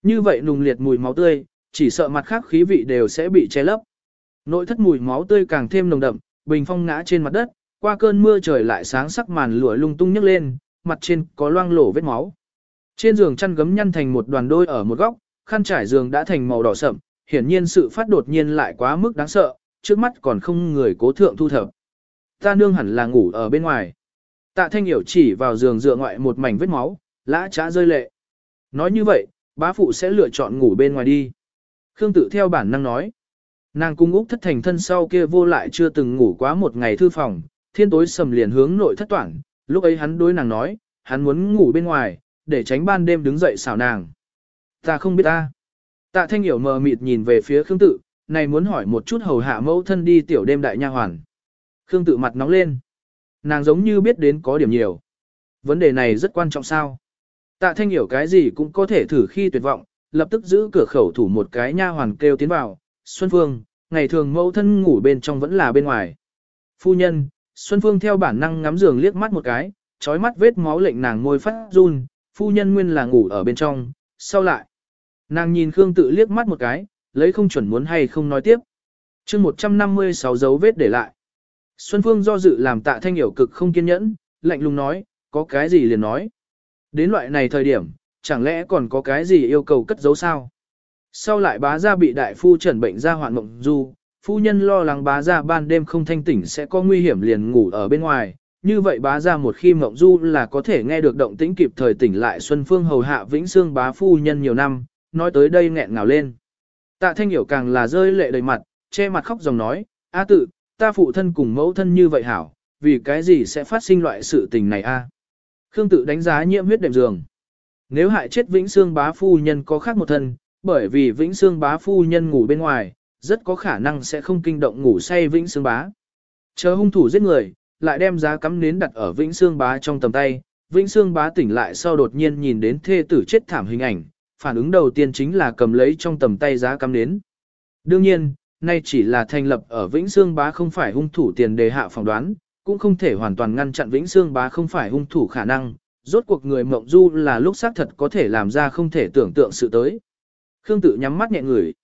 Như vậy nung liệt mùi máu tươi, chỉ sợ mặt khác khí vị đều sẽ bị che lấp. Nội thất mùi máu tươi càng thêm nồng đậm, bình phong ngã trên mặt đất, qua cơn mưa trời lại sáng sắc màn lụa lung tung nhấc lên, mặt trên có loang lổ vết máu. Trên giường chăn gấm nhăn thành một đoàn đôi ở một góc, khăn trải giường đã thành màu đỏ sậm, hiển nhiên sự phát đột nhiên lại quá mức đáng sợ, trước mắt còn không người cố thượng thu thập. Ta nương hẳn là ngủ ở bên ngoài. Tạ Thanh Hiểu chỉ vào giường dựa ngoại một mảnh vết máu, lã chã rơi lệ. Nói như vậy, bá phụ sẽ lựa chọn ngủ bên ngoài đi. Khương tự theo bản năng nói. Nàng cung Úc thất thành thân sau kia vô lại chưa từng ngủ quá một ngày thư phòng, thiên tối sầm liền hướng nội thất toảng, lúc ấy hắn đối nàng nói, hắn muốn ngủ bên ngoài, để tránh ban đêm đứng dậy xảo nàng. Ta không biết ta. Tạ thanh hiểu mờ mịt nhìn về phía Khương tự, này muốn hỏi một chút hầu hạ mẫu thân đi tiểu đêm đại nha hoàn. Khương tự mặt nóng lên. Nàng giống như biết đến có điểm nhiều. Vấn đề này rất quan trọng sao. Tạ thanh hiểu cái gì cũng có thể thử khi tuyệt vọng, lập tức giữ cửa khẩu thủ một cái nha hoàn kêu tiến vào. Xuân Phương, ngày thường mẫu thân ngủ bên trong vẫn là bên ngoài. Phu nhân, Xuân Phương theo bản năng ngắm giường liếc mắt một cái, trói mắt vết máu lệnh nàng ngồi phát run, phu nhân nguyên là ngủ ở bên trong, sau lại. Nàng nhìn Khương tự liếc mắt một cái, lấy không chuẩn muốn hay không nói tiếp. chương 156 dấu vết để lại. Xuân Phương do dự làm tạ thanh hiểu cực không kiên nhẫn, lạnh lùng nói, có cái gì liền nói. Đến loại này thời điểm, chẳng lẽ còn có cái gì yêu cầu cất giấu sao? Sau lại bá gia bị đại phu trần bệnh ra hoạn mộng du, phu nhân lo lắng bá gia ban đêm không thanh tỉnh sẽ có nguy hiểm liền ngủ ở bên ngoài. Như vậy bá gia một khi mộng du là có thể nghe được động tĩnh kịp thời tỉnh lại Xuân Phương hầu hạ vĩnh xương bá phu nhân nhiều năm, nói tới đây nghẹn ngào lên. Tạ thanh hiểu càng là rơi lệ đầy mặt, che mặt khóc dòng nói, A tự, ta phụ thân cùng mẫu thân như vậy hảo, vì cái gì sẽ phát sinh loại sự tình này a? Khương tự đánh giá nhiễm huyết đệm giường. Nếu hại chết Vĩnh Xương bá phu nhân có khác một thân, bởi vì Vĩnh Xương bá phu nhân ngủ bên ngoài, rất có khả năng sẽ không kinh động ngủ say Vĩnh Xương bá. Chờ hung thủ giết người, lại đem giá cắm nến đặt ở Vĩnh Xương bá trong tầm tay, Vĩnh Sương bá tỉnh lại sau đột nhiên nhìn đến thê tử chết thảm hình ảnh, phản ứng đầu tiên chính là cầm lấy trong tầm tay giá cắm nến. Đương nhiên, nay chỉ là thành lập ở Vĩnh Sương bá không phải hung thủ tiền đề hạ phỏng đoán, cũng không thể hoàn toàn ngăn chặn Vĩnh Sương bá không phải hung thủ khả năng, rốt cuộc người mộng du là lúc xác thật có thể làm ra không thể tưởng tượng sự tới. Khương tự nhắm mắt nhẹ người.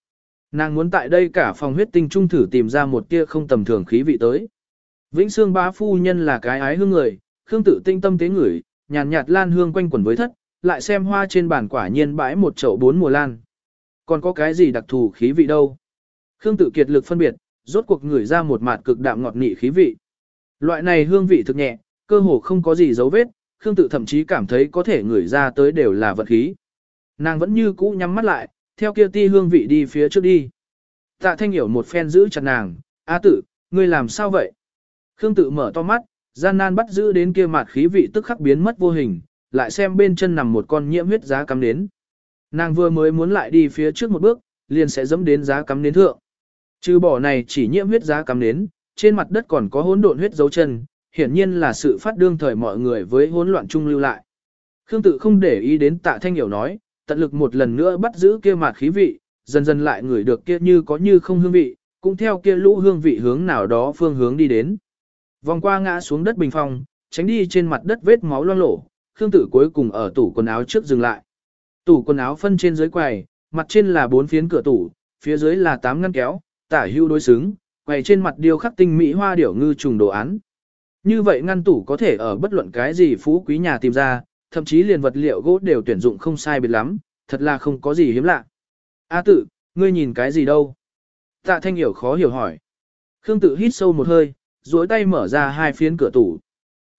Nàng muốn tại đây cả phòng huyết tinh trung thử tìm ra một tia không tầm thường khí vị tới. Vĩnh Sương bá phu nhân là cái ái hương người, Khương tự tinh tâm tế ngửi, nhàn nhạt lan hương quanh quẩn với thất, lại xem hoa trên bàn quả nhiên bãi một chậu bốn mùa lan. Còn có cái gì đặc thù khí vị đâu? Khương tự kiệt lực phân biệt, rốt cuộc ngửi ra một mạt cực đạm ngọt nị khí vị. Loại này hương vị thực nhẹ, cơ hồ không có gì dấu vết, Khương tự thậm chí cảm thấy có thể ngửi ra tới đều là vật khí. Nàng vẫn như cũ nhắm mắt lại, theo kia ti hương vị đi phía trước đi. Tạ thanh hiểu một phen giữ chặt nàng, A Tử, ngươi làm sao vậy? Khương tự mở to mắt, gian nan bắt giữ đến kia mạt khí vị tức khắc biến mất vô hình, lại xem bên chân nằm một con nhiễm huyết giá cắm đến. Nàng vừa mới muốn lại đi phía trước một bước, liền sẽ dẫm đến giá cắm đến thượng. Trừ bỏ này chỉ nhiễm huyết giá cắm đến, trên mặt đất còn có hỗn độn huyết dấu chân, hiển nhiên là sự phát đương thời mọi người với hỗn loạn chung lưu lại. Khương tự không để ý đến tạ thanh hiểu nói, tận lực một lần nữa bắt giữ kia mạt khí vị, dần dần lại ngửi được kia như có như không hương vị, cũng theo kia lũ hương vị hướng nào đó phương hướng đi đến. Vòng qua ngã xuống đất bình phong, tránh đi trên mặt đất vết máu loang lổ, Khương Tử cuối cùng ở tủ quần áo trước dừng lại. Tủ quần áo phân trên dưới quầy, mặt trên là bốn phiến cửa tủ, phía dưới là tám ngăn kéo, tả hưu đối xứng, quầy trên mặt điêu khắc tinh mỹ hoa điểu ngư trùng đồ án. Như vậy ngăn tủ có thể ở bất luận cái gì phú quý nhà tìm ra, thậm chí liền vật liệu gỗ đều tuyển dụng không sai biệt lắm, thật là không có gì hiếm lạ. A tự, ngươi nhìn cái gì đâu? Tạ thanh hiểu khó hiểu hỏi. Khương tự hít sâu một hơi, duỗi tay mở ra hai phiến cửa tủ.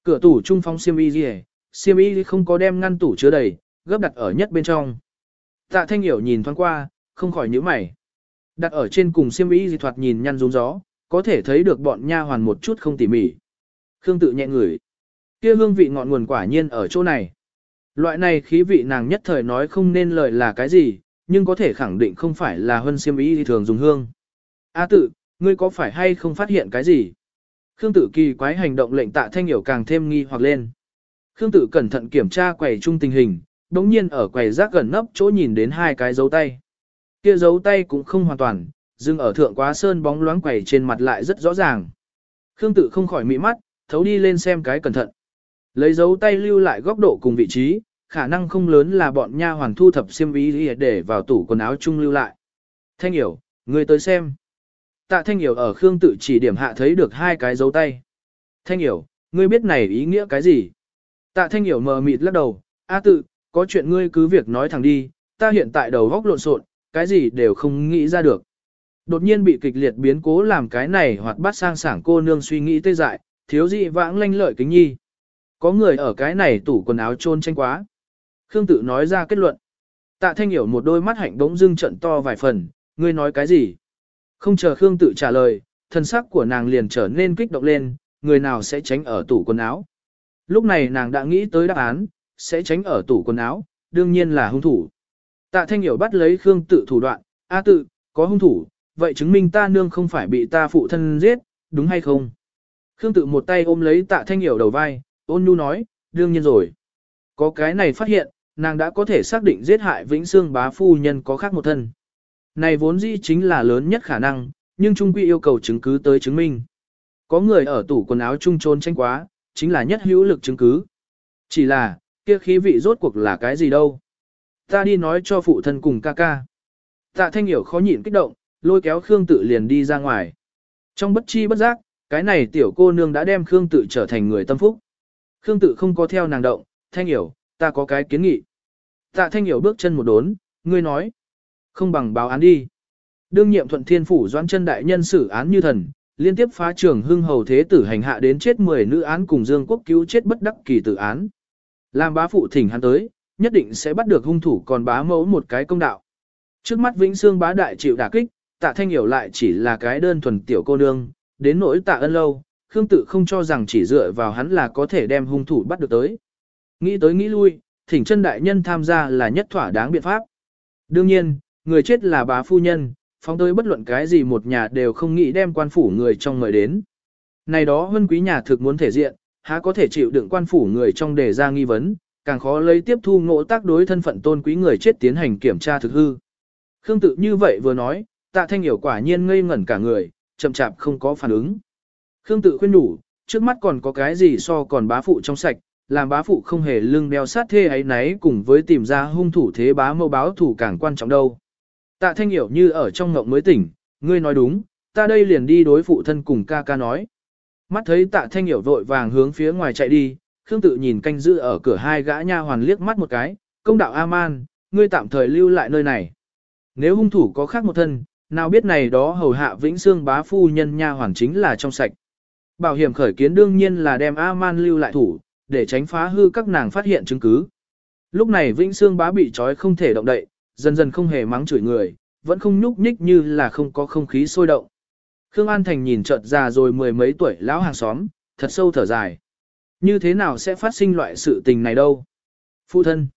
Cửa tủ trung phong xiêm y gì xiêm y không có đem ngăn tủ chứa đầy, gấp đặt ở nhất bên trong. Tạ thanh hiểu nhìn thoáng qua, không khỏi nhíu mày. Đặt ở trên cùng xiêm y gì thoạt nhìn nhăn rúng gió, có thể thấy được bọn nha hoàn một chút không tỉ mỉ. Khương tự nhẹ ngửi. Kia hương vị ngọn nguồn quả nhiên ở chỗ này. Loại này khí vị nàng nhất thời nói không nên lời là cái gì, nhưng có thể khẳng định không phải là hân mỹ thì thường dùng hương. A tự, ngươi có phải hay không phát hiện cái gì? Khương Tử kỳ quái hành động lệnh tạ thanh hiểu càng thêm nghi hoặc lên. Khương Tử cẩn thận kiểm tra quầy trung tình hình, đống nhiên ở quầy rác gần nấp chỗ nhìn đến hai cái dấu tay. Kia dấu tay cũng không hoàn toàn, dừng ở thượng quá sơn bóng loáng quầy trên mặt lại rất rõ ràng. Khương Tử không khỏi mị mắt, thấu đi lên xem cái cẩn thận. Lấy dấu tay lưu lại góc độ cùng vị trí, khả năng không lớn là bọn nha hoàn thu thập xiêm y để vào tủ quần áo chung lưu lại. Thanh hiểu, người tới xem. Tạ Thanh Hiểu ở Khương tự chỉ điểm hạ thấy được hai cái dấu tay. Thanh Hiểu, ngươi biết này ý nghĩa cái gì? Tạ Thanh Hiểu mờ mịt lắc đầu, A tự, có chuyện ngươi cứ việc nói thẳng đi, ta hiện tại đầu góc lộn xộn, cái gì đều không nghĩ ra được. Đột nhiên bị kịch liệt biến cố làm cái này hoặc bắt sang sảng cô nương suy nghĩ tê dại, thiếu dị vãng lanh lợi kính nhi. Có người ở cái này tủ quần áo trôn tranh quá. Khương tự nói ra kết luận. Tạ Thanh Hiểu một đôi mắt hạnh bỗng dưng trận to vài phần, ngươi nói cái gì? Không chờ Khương tự trả lời, thân sắc của nàng liền trở nên kích động lên, người nào sẽ tránh ở tủ quần áo. Lúc này nàng đã nghĩ tới đáp án, sẽ tránh ở tủ quần áo, đương nhiên là hung thủ. Tạ Thanh Hiểu bắt lấy Khương tự thủ đoạn, A tự, có hung thủ, vậy chứng minh ta nương không phải bị ta phụ thân giết, đúng hay không? Khương tự một tay ôm lấy Tạ Thanh Hiểu đầu vai, ôn nhu nói, đương nhiên rồi. Có cái này phát hiện, nàng đã có thể xác định giết hại Vĩnh Xương bá phu nhân có khác một thân. Này vốn dĩ chính là lớn nhất khả năng, nhưng Trung Quy yêu cầu chứng cứ tới chứng minh. Có người ở tủ quần áo trung trốn tranh quá, chính là nhất hữu lực chứng cứ. Chỉ là, kia khí vị rốt cuộc là cái gì đâu. Ta đi nói cho phụ thân cùng ca ca. Tạ thanh hiểu khó nhịn kích động, lôi kéo Khương tự liền đi ra ngoài. Trong bất chi bất giác, cái này tiểu cô nương đã đem Khương tự trở thành người tâm phúc. Khương tự không có theo nàng động, thanh hiểu, ta có cái kiến nghị. Tạ thanh hiểu bước chân một đốn, ngươi nói. Không bằng báo án đi. Đương nhiệm thuận thiên phủ doãn chân đại nhân xử án như thần, liên tiếp phá trường hưng hầu thế tử hành hạ đến chết 10 nữ án cùng Dương Quốc cứu chết bất đắc kỳ tử án. Làm bá phụ thỉnh hắn tới, nhất định sẽ bắt được hung thủ còn bá mẫu một cái công đạo. Trước mắt Vĩnh Xương bá đại chịu đả kích, tạ thanh hiểu lại chỉ là cái đơn thuần tiểu cô nương, đến nỗi tạ ân lâu, Khương tự không cho rằng chỉ dựa vào hắn là có thể đem hung thủ bắt được tới. Nghĩ tới nghĩ lui, thỉnh chân đại nhân tham gia là nhất thỏa đáng biện pháp. Đương nhiên, người chết là bá phu nhân, phóng tới bất luận cái gì một nhà đều không nghĩ đem quan phủ người trong mời đến. Này đó hân quý nhà thực muốn thể diện, há có thể chịu đựng quan phủ người trong đề ra nghi vấn, càng khó lấy tiếp thu ngộ tác đối thân phận tôn quý người chết tiến hành kiểm tra thực hư. Khương tự như vậy vừa nói, tạ thanh hiểu quả nhiên ngây ngẩn cả người, chậm chạp không có phản ứng. Khương tự khuyên đủ, trước mắt còn có cái gì so còn bá phụ trong sạch, làm bá phụ không hề lưng đeo sát thê ấy nấy cùng với tìm ra hung thủ thế bá mâu báo thủ càng quan trọng đâu. Tạ thanh hiểu như ở trong ngộng mới tỉnh, ngươi nói đúng, ta đây liền đi đối phụ thân cùng ca ca nói. Mắt thấy tạ thanh hiểu vội vàng hướng phía ngoài chạy đi, Khương tự nhìn canh giữ ở cửa hai gã nha hoàn liếc mắt một cái, công đạo A-man, ngươi tạm thời lưu lại nơi này. Nếu hung thủ có khác một thân, nào biết này đó hầu hạ vĩnh xương bá phu nhân nha hoàn chính là trong sạch. Bảo hiểm khởi kiến đương nhiên là đem A-man lưu lại thủ, để tránh phá hư các nàng phát hiện chứng cứ. Lúc này vĩnh xương bá bị trói không thể động đậy, dần dần không hề mắng chửi người, vẫn không nhúc nhích như là không có không khí sôi động. Khương An Thành nhìn chợt già rồi mười mấy tuổi lão hàng xóm, thật sâu thở dài. Như thế nào sẽ phát sinh loại sự tình này đâu? Phụ thân.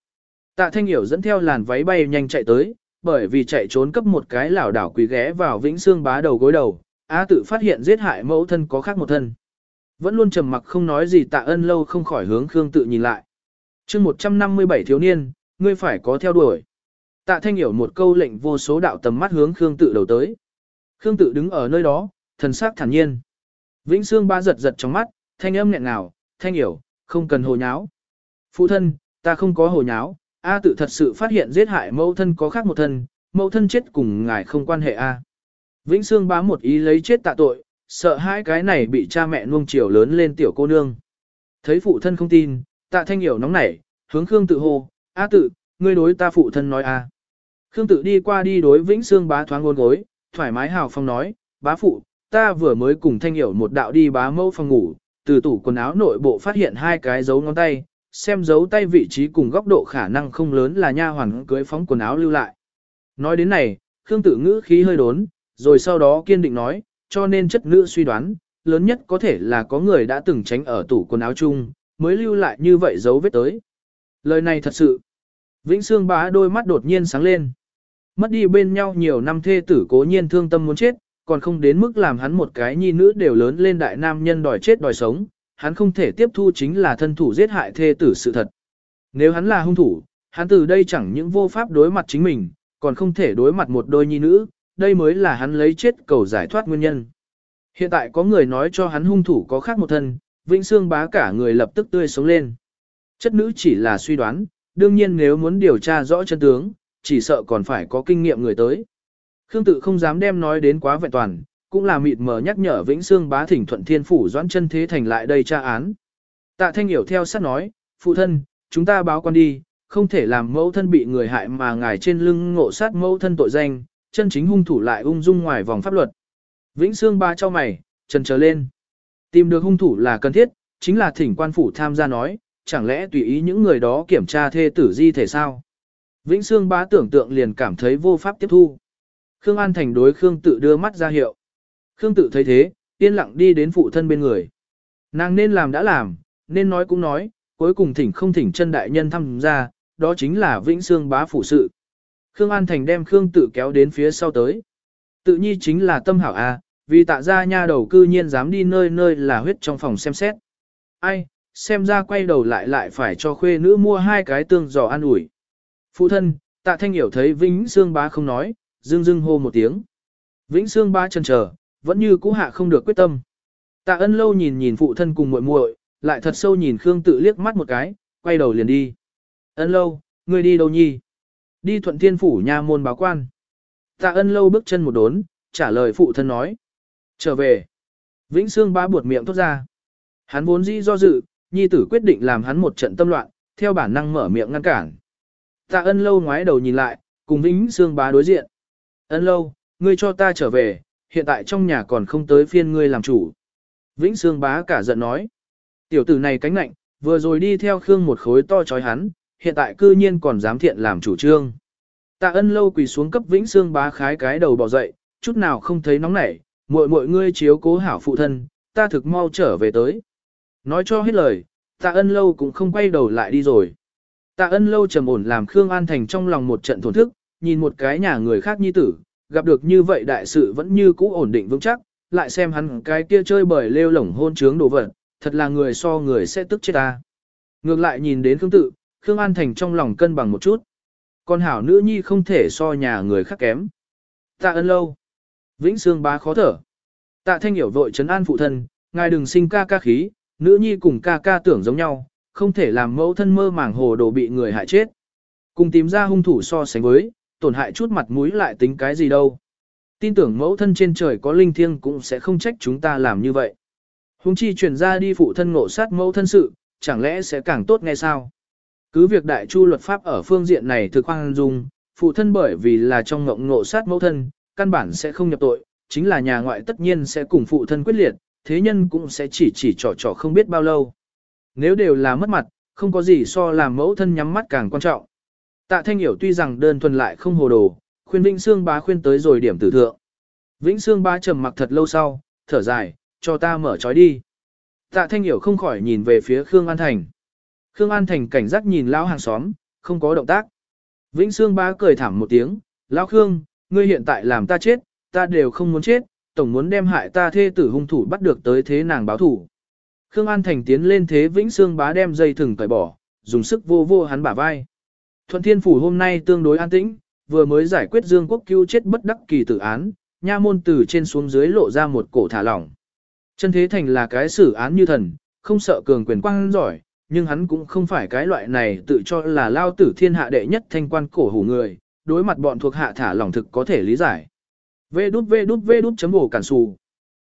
Tạ Thanh Hiểu dẫn theo làn váy bay nhanh chạy tới, bởi vì chạy trốn cấp một cái lảo đảo quỳ ghé vào vĩnh xương bá đầu gối đầu, Á tự phát hiện giết hại mẫu thân có khác một thân. Vẫn luôn trầm mặc không nói gì tạ ân lâu không khỏi hướng Khương tự nhìn lại. chương 157 thiếu niên, ngươi phải có theo đuổi. Tạ thanh hiểu một câu lệnh vô số đạo tầm mắt hướng Khương tự đầu tới. Khương tự đứng ở nơi đó, thần sắc thản nhiên. Vĩnh xương ba giật giật trong mắt, thanh âm nghẹn ngào, thanh hiểu, không cần hồ nháo. Phụ thân, ta không có hồ nháo, A tự thật sự phát hiện giết hại mẫu thân có khác một thân, mẫu thân chết cùng ngài không quan hệ A. Vĩnh Sương bá một ý lấy chết tạ tội, sợ hai cái này bị cha mẹ nuông chiều lớn lên tiểu cô nương. Thấy phụ thân không tin, tạ thanh hiểu nóng nảy, hướng Khương tự hô, A tự, ngươi đối ta phụ thân nói A. Khương tự đi qua đi đối Vĩnh xương bá thoáng ngôn gối, thoải mái hào phong nói, bá phụ, ta vừa mới cùng thanh hiểu một đạo đi bá mẫu phòng ngủ, từ tủ quần áo nội bộ phát hiện hai cái dấu ngón tay, xem dấu tay vị trí cùng góc độ khả năng không lớn là nha hoàn cưới phóng quần áo lưu lại. Nói đến này, Khương tự ngữ khí hơi đốn, rồi sau đó kiên định nói, cho nên chất nữ suy đoán, lớn nhất có thể là có người đã từng tránh ở tủ quần áo chung, mới lưu lại như vậy dấu vết tới. Lời này thật sự. Vĩnh Sương bá đôi mắt đột nhiên sáng lên. Mất đi bên nhau nhiều năm thê tử cố nhiên thương tâm muốn chết, còn không đến mức làm hắn một cái nhi nữ đều lớn lên đại nam nhân đòi chết đòi sống, hắn không thể tiếp thu chính là thân thủ giết hại thê tử sự thật. Nếu hắn là hung thủ, hắn từ đây chẳng những vô pháp đối mặt chính mình, còn không thể đối mặt một đôi nhi nữ, đây mới là hắn lấy chết cầu giải thoát nguyên nhân. Hiện tại có người nói cho hắn hung thủ có khác một thân, Vĩnh Sương bá cả người lập tức tươi sống lên. Chất nữ chỉ là suy đoán, đương nhiên nếu muốn điều tra rõ chân tướng, chỉ sợ còn phải có kinh nghiệm người tới. Khương tự không dám đem nói đến quá vẹn toàn, cũng là mịt mờ nhắc nhở Vĩnh Sương bá thỉnh thuận thiên phủ doãn chân thế thành lại đây tra án. Tạ Thanh hiểu theo sát nói, phụ thân, chúng ta báo quan đi, không thể làm mẫu thân bị người hại mà ngài trên lưng ngộ sát mẫu thân tội danh, chân chính hung thủ lại ung dung ngoài vòng pháp luật. Vĩnh Sương ba cho mày, trần trở lên. Tìm được hung thủ là cần thiết, chính là thỉnh quan phủ tham gia nói, chẳng lẽ tùy ý những người đó kiểm tra thê tử di thể sao? Vĩnh Sương ba tưởng tượng liền cảm thấy vô pháp tiếp thu. Khương An Thành đối Khương tự đưa mắt ra hiệu. Khương tự thấy thế, yên lặng đi đến phụ thân bên người. Nàng nên làm đã làm, nên nói cũng nói, cuối cùng thỉnh không thỉnh chân đại nhân tham gia, đó chính là Vĩnh Sương bá phủ sự. Khương An Thành đem Khương tự kéo đến phía sau tới. Tự nhi chính là tâm hảo A, vì tạ gia nha đầu cư nhiên dám đi nơi nơi là huyết trong phòng xem xét. Ai, xem ra quay đầu lại lại phải cho khuê nữ mua hai cái tương giò ăn ủi. Phụ thân, tạ thanh hiểu thấy Vĩnh Sương bá không nói, dưng dưng hô một tiếng. Vĩnh Sương bá chần chờ, vẫn như cũ hạ không được quyết tâm. Tạ ân lâu nhìn nhìn phụ thân cùng muội muội, lại thật sâu nhìn Khương tự liếc mắt một cái, quay đầu liền đi. Ân lâu, ngươi đi đâu nhi? Đi thuận thiên phủ nha môn báo quan. Tạ ân lâu bước chân một đốn, trả lời phụ thân nói. Trở về. Vĩnh Sương bá buột miệng thốt ra. Hắn vốn dĩ do dự, nhi tử quyết định làm hắn một trận tâm loạn, theo bản năng mở miệng ngăn cản. Tạ ân lâu ngoái đầu nhìn lại, cùng Vĩnh Sương bá đối diện. Ân lâu, ngươi cho ta trở về, hiện tại trong nhà còn không tới phiên ngươi làm chủ. Vĩnh Sương bá cả giận nói. Tiểu tử này cánh nạnh, vừa rồi đi theo Khương một khối to chói hắn, hiện tại cư nhiên còn dám thiện làm chủ trương. Tạ ân lâu quỳ xuống cấp vĩnh xương bá khái cái đầu bỏ dậy, chút nào không thấy nóng nảy, muội muội ngươi chiếu cố hảo phụ thân, ta thực mau trở về tới. Nói cho hết lời, tạ ân lâu cũng không quay đầu lại đi rồi. Tạ ân lâu trầm ổn làm Khương An Thành trong lòng một trận thổn thức, nhìn một cái nhà người khác nhi tử, gặp được như vậy đại sự vẫn như cũ ổn định vững chắc, lại xem hắn cái kia chơi bời lêu lổng hôn trướng đồ vật, thật là người so người sẽ tức chết ta. Ngược lại nhìn đến Khương tự, Khương An Thành trong lòng cân bằng một chút. Con hảo nữ nhi không thể so nhà người khác kém. Tạ ân lâu. Vĩnh Sương bá khó thở. Tạ thanh hiểu vội trấn an phụ thân, ngài đừng sinh ca ca khí, nữ nhi cùng ca ca tưởng giống nhau, không thể làm mẫu thân mơ màng hồ đồ bị người hại chết. Cùng tìm ra hung thủ so sánh với, tổn hại chút mặt mũi lại tính cái gì đâu. Tin tưởng mẫu thân trên trời có linh thiêng cũng sẽ không trách chúng ta làm như vậy. Hùng chi chuyển ra đi phụ thân ngộ sát mẫu thân sự, chẳng lẽ sẽ càng tốt nghe sao? Cứ việc đại chu luật pháp ở phương diện này thực hoang dung, phụ thân bởi vì là trong ngộng ngộ sát mẫu thân, căn bản sẽ không nhập tội, chính là nhà ngoại tất nhiên sẽ cùng phụ thân quyết liệt, thế nhân cũng sẽ chỉ chỉ trò trò không biết bao lâu. Nếu đều là mất mặt, không có gì so làm mẫu thân nhắm mắt càng quan trọng. Tạ Thanh Hiểu tuy rằng đơn thuần lại không hồ đồ, khuyên Vĩnh Sương bá khuyên tới rồi điểm tử thượng. Vĩnh Sương bá trầm mặc thật lâu sau, thở dài, cho ta mở trói đi. Tạ Thanh Hiểu không khỏi nhìn về phía Khương An Thành. Khương An Thành cảnh giác nhìn lão hàng xóm, không có động tác. Vĩnh Sương bá cười thảm một tiếng, lão Khương, ngươi hiện tại làm ta chết, ta đều không muốn chết, tổng muốn đem hại ta thê tử hung thủ bắt được tới thế nàng báo thủ. Khương An Thành tiến lên thế Vĩnh Sương bá đem dây thừng cởi bỏ, dùng sức vô vô hắn bả vai. Thuận Thiên Phủ hôm nay tương đối an tĩnh, vừa mới giải quyết Dương Quốc cứu chết bất đắc kỳ tử án, nha môn từ trên xuống dưới lộ ra một cổ thả lỏng. Chân Thế Thành là cái xử án như thần, không sợ cường quyền quang giỏi, nhưng hắn cũng không phải cái loại này tự cho là lao tử thiên hạ đệ nhất thanh quan cổ hủ người, đối mặt bọn thuộc hạ thả lỏng thực có thể lý giải. Vê đút vê đút vê đút chấm ổ cản xù.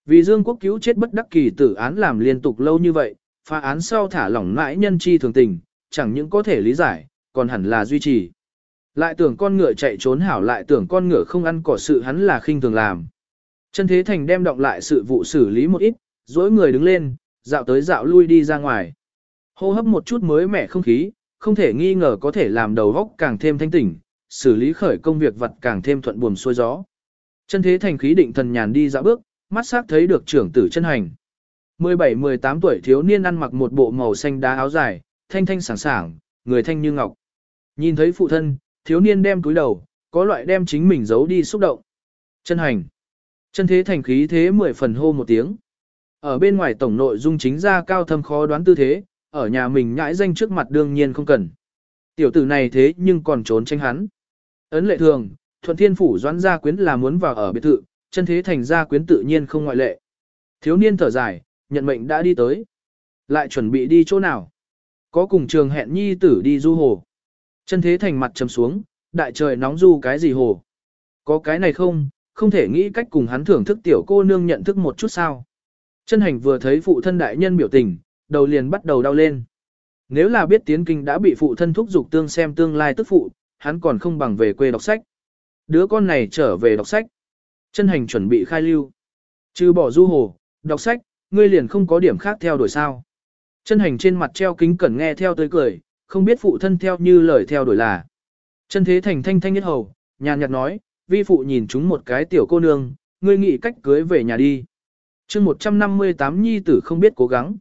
Vì Dương Quốc cứu chết bất đắc kỳ tử án làm liên tục lâu như vậy, phá án sau thả lỏng mãi nhân chi thường tình, chẳng những có thể lý giải, còn hẳn là duy trì. Lại tưởng con ngựa chạy trốn hảo lại tưởng con ngựa không ăn cỏ sự hắn là khinh thường làm. Chân Thế Thành đem động lại sự vụ xử lý một ít, dối người đứng lên, dạo tới dạo lui đi ra ngoài. Hô hấp một chút mới mẻ không khí, không thể nghi ngờ có thể làm đầu óc càng thêm thanh tỉnh, xử lý khởi công việc vật càng thêm thuận buồm xuôi gió. Chân Thế Thành khí định thần nhàn đi dạo bước, mắt sắc thấy được trưởng tử chân hành. 17-18 tuổi thiếu niên ăn mặc một bộ màu xanh đá áo dài, thanh thanh sảng sảng, người thanh như ngọc. Nhìn thấy phụ thân, thiếu niên đem túi đầu, có loại đem chính mình giấu đi xúc động. Chân hành. Chân thế thành khí thế mười phần hô một tiếng. Ở bên ngoài tổng nội dung chính ra cao thâm khó đoán tư thế, ở nhà mình nhãi danh trước mặt đương nhiên không cần. Tiểu tử này thế nhưng còn trốn tránh hắn. Ấn lệ thường, thuận thiên phủ doãn gia quyến là muốn vào ở biệt thự, chân thế thành gia quyến tự nhiên không ngoại lệ. Thiếu niên thở dài, nhận mệnh đã đi tới. Lại chuẩn bị đi chỗ nào? Có cùng trường hẹn nhi tử đi du hồ. Chân thế thành mặt trầm xuống, đại trời nóng du cái gì hồ. Có cái này không, không thể nghĩ cách cùng hắn thưởng thức tiểu cô nương nhận thức một chút sao. Chân hành vừa thấy phụ thân đại nhân biểu tình, đầu liền bắt đầu đau lên. Nếu là biết tiến kinh đã bị phụ thân thúc giục tương xem tương lai tức phụ, hắn còn không bằng về quê đọc sách. Đứa con này trở về đọc sách. Chân hành chuẩn bị khai lưu. Trừ bỏ du hồ, đọc sách, ngươi liền không có điểm khác theo đuổi sao. Chân hành trên mặt treo kính cẩn nghe theo tươi cười, không biết phụ thân theo như lời theo đuổi là. Chân thế thành thanh thanh nhất hầu, nhàn nhạt nói, vi phụ nhìn chúng một cái tiểu cô nương, ngươi nghĩ cách cưới về nhà đi. chương 158 nhi tử không biết cố gắng.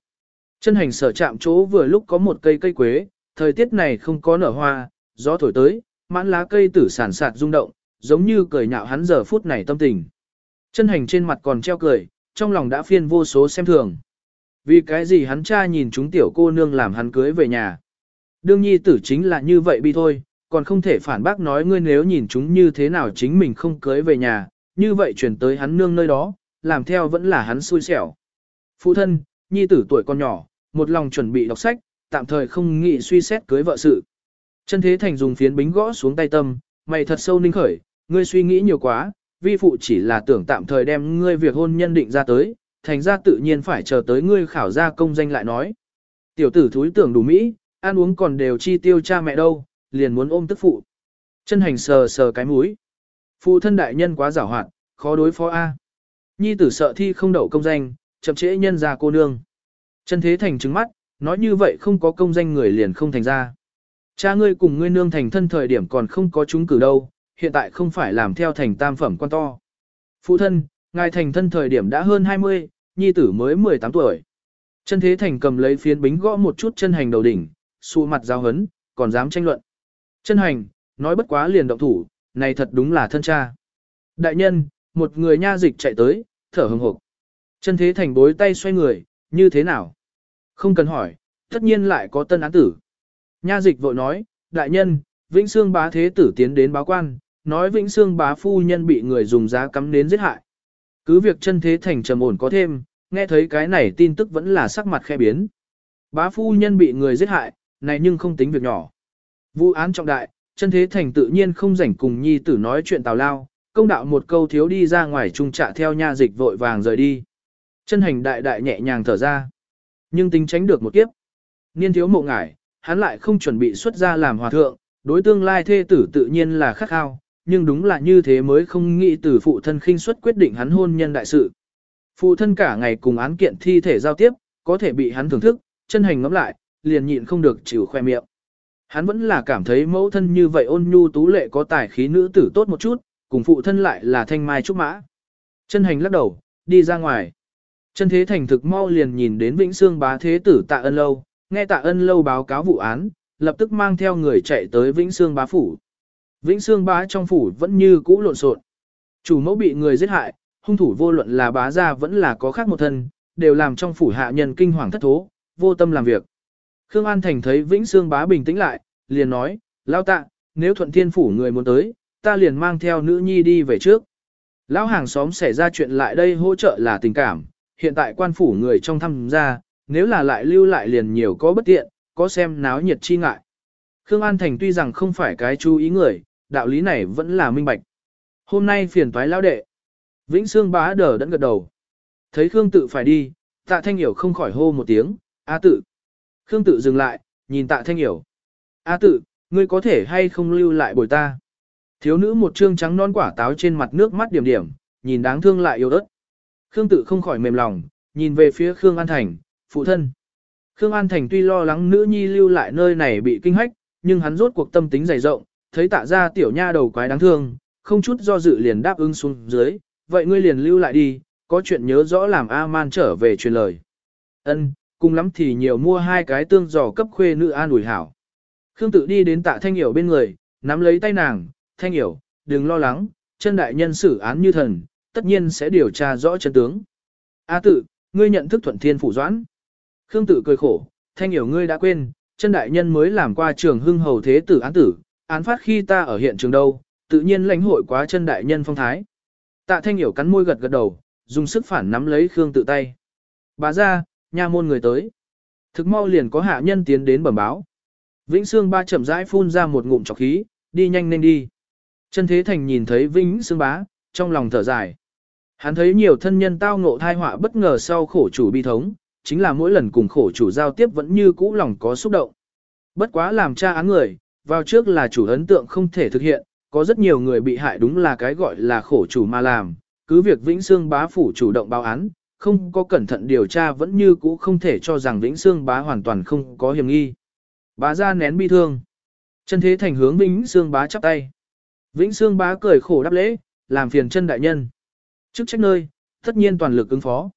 Chân hành sở chạm chỗ vừa lúc có một cây cây quế, thời tiết này không có nở hoa, gió thổi tới, mãn lá cây tử sản sạt rung động, giống như cười nhạo hắn giờ phút này tâm tình. Chân hành trên mặt còn treo cười, trong lòng đã phiên vô số xem thường. Vì cái gì hắn cha nhìn chúng tiểu cô nương làm hắn cưới về nhà. Đương nhi tử chính là như vậy bi thôi, còn không thể phản bác nói ngươi nếu nhìn chúng như thế nào chính mình không cưới về nhà, như vậy chuyển tới hắn nương nơi đó, làm theo vẫn là hắn xui xẻo. Phụ thân, nhi tử tuổi còn nhỏ, một lòng chuẩn bị đọc sách, tạm thời không nghĩ suy xét cưới vợ sự. Chân thế thành dùng phiến bính gõ xuống tay tâm, mày thật sâu ninh khởi, ngươi suy nghĩ nhiều quá, vi phụ chỉ là tưởng tạm thời đem ngươi việc hôn nhân định ra tới, thành ra tự nhiên phải chờ tới ngươi khảo ra công danh lại nói. Tiểu tử thúi tưởng đủ mỹ, ăn uống còn đều chi tiêu cha mẹ đâu, liền muốn ôm tức phụ. Chân hành sờ sờ cái mũi. Phụ thân đại nhân quá giảo hoạt, khó đối phó A. Nhi tử sợ thi không đậu công danh, chậm trễ nhân ra cô nương. Chân thế thành trứng mắt, nói như vậy không có công danh người liền không thành ra. Cha ngươi cùng ngươi nương thành thân thời điểm còn không có chúng cử đâu, hiện tại không phải làm theo thành tam phẩm quan to. Phụ thân, ngài thành thân thời điểm đã hơn 20, nhi tử mới 18 tuổi. Chân thế thành cầm lấy phiến bính gõ một chút chân hành đầu đỉnh, xù mặt giáo hấn, còn dám tranh luận. Chân hành, nói bất quá liền động thủ, này thật đúng là thân cha. Đại nhân, một người nha dịch chạy tới, thở hừng hực. Chân thế thành bối tay xoay người, như thế nào? Không cần hỏi, tất nhiên lại có tân án tử. Nha dịch vội nói, đại nhân, Vĩnh Sương bá thế tử tiến đến báo quan, nói Vĩnh Sương bá phu nhân bị người dùng giá cắm đến giết hại. Cứ việc chân thế thành trầm ổn có thêm, nghe thấy cái này tin tức vẫn là sắc mặt khe biến. Bá phu nhân bị người giết hại, này nhưng không tính việc nhỏ. Vụ án trọng đại, chân thế thành tự nhiên không rảnh cùng nhi tử nói chuyện tào lao, công đạo một câu thiếu đi ra ngoài trung trạ theo nha dịch vội vàng rời đi. Chân hành đại đại nhẹ nhàng thở ra. Nhưng tính tránh được một kiếp. Niên thiếu mộ ngải, hắn lại không chuẩn bị xuất ra làm hòa thượng, đối tương lai thê tử tự nhiên là khắc khao, nhưng đúng là như thế mới không nghĩ từ phụ thân khinh suất quyết định hắn hôn nhân đại sự. Phụ thân cả ngày cùng án kiện thi thể giao tiếp, có thể bị hắn thưởng thức, chân hành ngắm lại, liền nhịn không được chịu khoe miệng. Hắn vẫn là cảm thấy mẫu thân như vậy ôn nhu tú lệ có tài khí nữ tử tốt một chút, cùng phụ thân lại là thanh mai trúc mã. Chân hành lắc đầu, đi ra ngoài. Chân thế thành thực mau liền nhìn đến Vĩnh Sương bá thế tử tạ ân lâu, nghe tạ ân lâu báo cáo vụ án, lập tức mang theo người chạy tới Vĩnh Sương bá phủ. Vĩnh Sương bá trong phủ vẫn như cũ lộn xộn. Chủ mẫu bị người giết hại, hung thủ vô luận là bá gia vẫn là có khác một thân, đều làm trong phủ hạ nhân kinh hoàng thất thố, vô tâm làm việc. Khương An Thành thấy Vĩnh Sương bá bình tĩnh lại, liền nói, lao tạ, nếu thuận thiên phủ người muốn tới, ta liền mang theo nữ nhi đi về trước. Lão hàng xóm xảy ra chuyện lại đây hỗ trợ là tình cảm, hiện tại quan phủ người trong thăm ra, nếu là lại lưu lại liền nhiều có bất tiện, có xem náo nhiệt chi ngại. Khương An Thành tuy rằng không phải cái chú ý người, đạo lý này vẫn là minh bạch. Hôm nay phiền toái lão đệ. Vĩnh Sương bá đờ đẫn gật đầu. Thấy Khương tự phải đi, tạ thanh hiểu không khỏi hô một tiếng, A tự. Khương tự dừng lại, nhìn tạ thanh hiểu. A tự, ngươi có thể hay không lưu lại bồi ta. Thiếu nữ một trương trắng non quả táo trên mặt nước mắt điểm điểm, nhìn đáng thương lại yêu đất. Khương tự không khỏi mềm lòng, nhìn về phía Khương An Thành, phụ thân. Khương An Thành tuy lo lắng nữ nhi lưu lại nơi này bị kinh hách, nhưng hắn rốt cuộc tâm tính dày rộng, thấy tạ ra tiểu nha đầu quái đáng thương, không chút do dự liền đáp ứng xuống dưới, vậy ngươi liền lưu lại đi, có chuyện nhớ rõ làm A-man trở về truyền lời. Ân, cùng lắm thì nhiều mua hai cái tương giò cấp khuê nữ an ủi hảo. Khương tự đi đến tạ thanh hiểu bên người, nắm lấy tay nàng, thanh hiểu, đừng lo lắng, chân đại nhân xử án như thần, tất nhiên sẽ điều tra rõ chân tướng. A tự, ngươi nhận thức thuận thiên phủ doãn. Khương tự cười khổ, thanh hiểu ngươi đã quên, chân đại nhân mới làm qua trường hưng hầu thế tử án tử, án phát khi ta ở hiện trường đâu, tự nhiên lãnh hội quá chân đại nhân phong thái. Tạ thanh hiểu cắn môi gật gật đầu, dùng sức phản nắm lấy Khương tự tay. Bà ra, nha môn người tới. Thực mau liền có hạ nhân tiến đến bẩm báo. Vĩnh Sương ba chậm rãi phun ra một ngụm trọc khí, đi nhanh nên đi. Chân Thế Thành nhìn thấy Vĩnh Sương bá, trong lòng thở dài. Hắn thấy nhiều thân nhân tao ngộ thai họa bất ngờ sau khổ chủ bi thống, chính là mỗi lần cùng khổ chủ giao tiếp vẫn như cũ lòng có xúc động. Bất quá làm cha án người, vào trước là chủ ấn tượng không thể thực hiện, có rất nhiều người bị hại đúng là cái gọi là khổ chủ mà làm, cứ việc Vĩnh Sương bá phủ chủ động báo án, không có cẩn thận điều tra vẫn như cũ không thể cho rằng Vĩnh Sương bá hoàn toàn không có hiểm nghi. Bá ra nén bi thương. Chân thế thành hướng Vĩnh Sương bá chắp tay. Vĩnh Sương bá cười khổ đáp lễ, làm phiền chân đại nhân. Chức trách nơi, tất nhiên toàn lực ứng phó.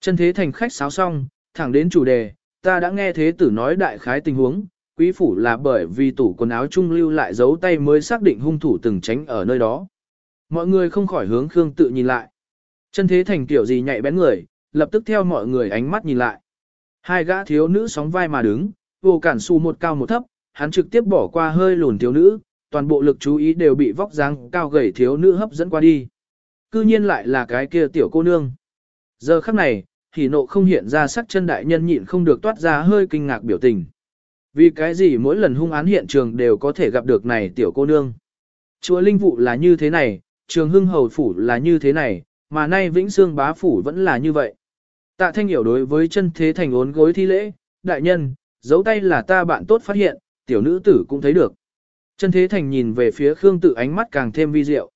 Chân thế thành khách sáo xong, thẳng đến chủ đề, ta đã nghe thế tử nói đại khái tình huống, quý phủ là bởi vì tủ quần áo trung lưu lại dấu tay mới xác định hung thủ từng tránh ở nơi đó. Mọi người không khỏi hướng Khương tự nhìn lại. Chân thế thành tiểu gì nhạy bén người, lập tức theo mọi người ánh mắt nhìn lại. Hai gã thiếu nữ sóng vai mà đứng, vô cản su một cao một thấp, hắn trực tiếp bỏ qua hơi lùn thiếu nữ, toàn bộ lực chú ý đều bị vóc dáng cao gầy thiếu nữ hấp dẫn qua đi. Cư nhiên lại là cái kia tiểu cô nương. Giờ khắc này, thì nộ không hiện ra sắc chân đại nhân nhịn không được toát ra hơi kinh ngạc biểu tình. Vì cái gì mỗi lần hung án hiện trường đều có thể gặp được này tiểu cô nương. Chúa Linh Vụ là như thế này, trường hưng hầu phủ là như thế này, mà nay Vĩnh Sương bá phủ vẫn là như vậy. Tạ Thanh hiểu đối với chân thế thành ốn gối thi lễ, đại nhân, dấu tay là ta bạn tốt phát hiện, tiểu nữ tử cũng thấy được. Chân thế thành nhìn về phía Khương tự ánh mắt càng thêm vi diệu.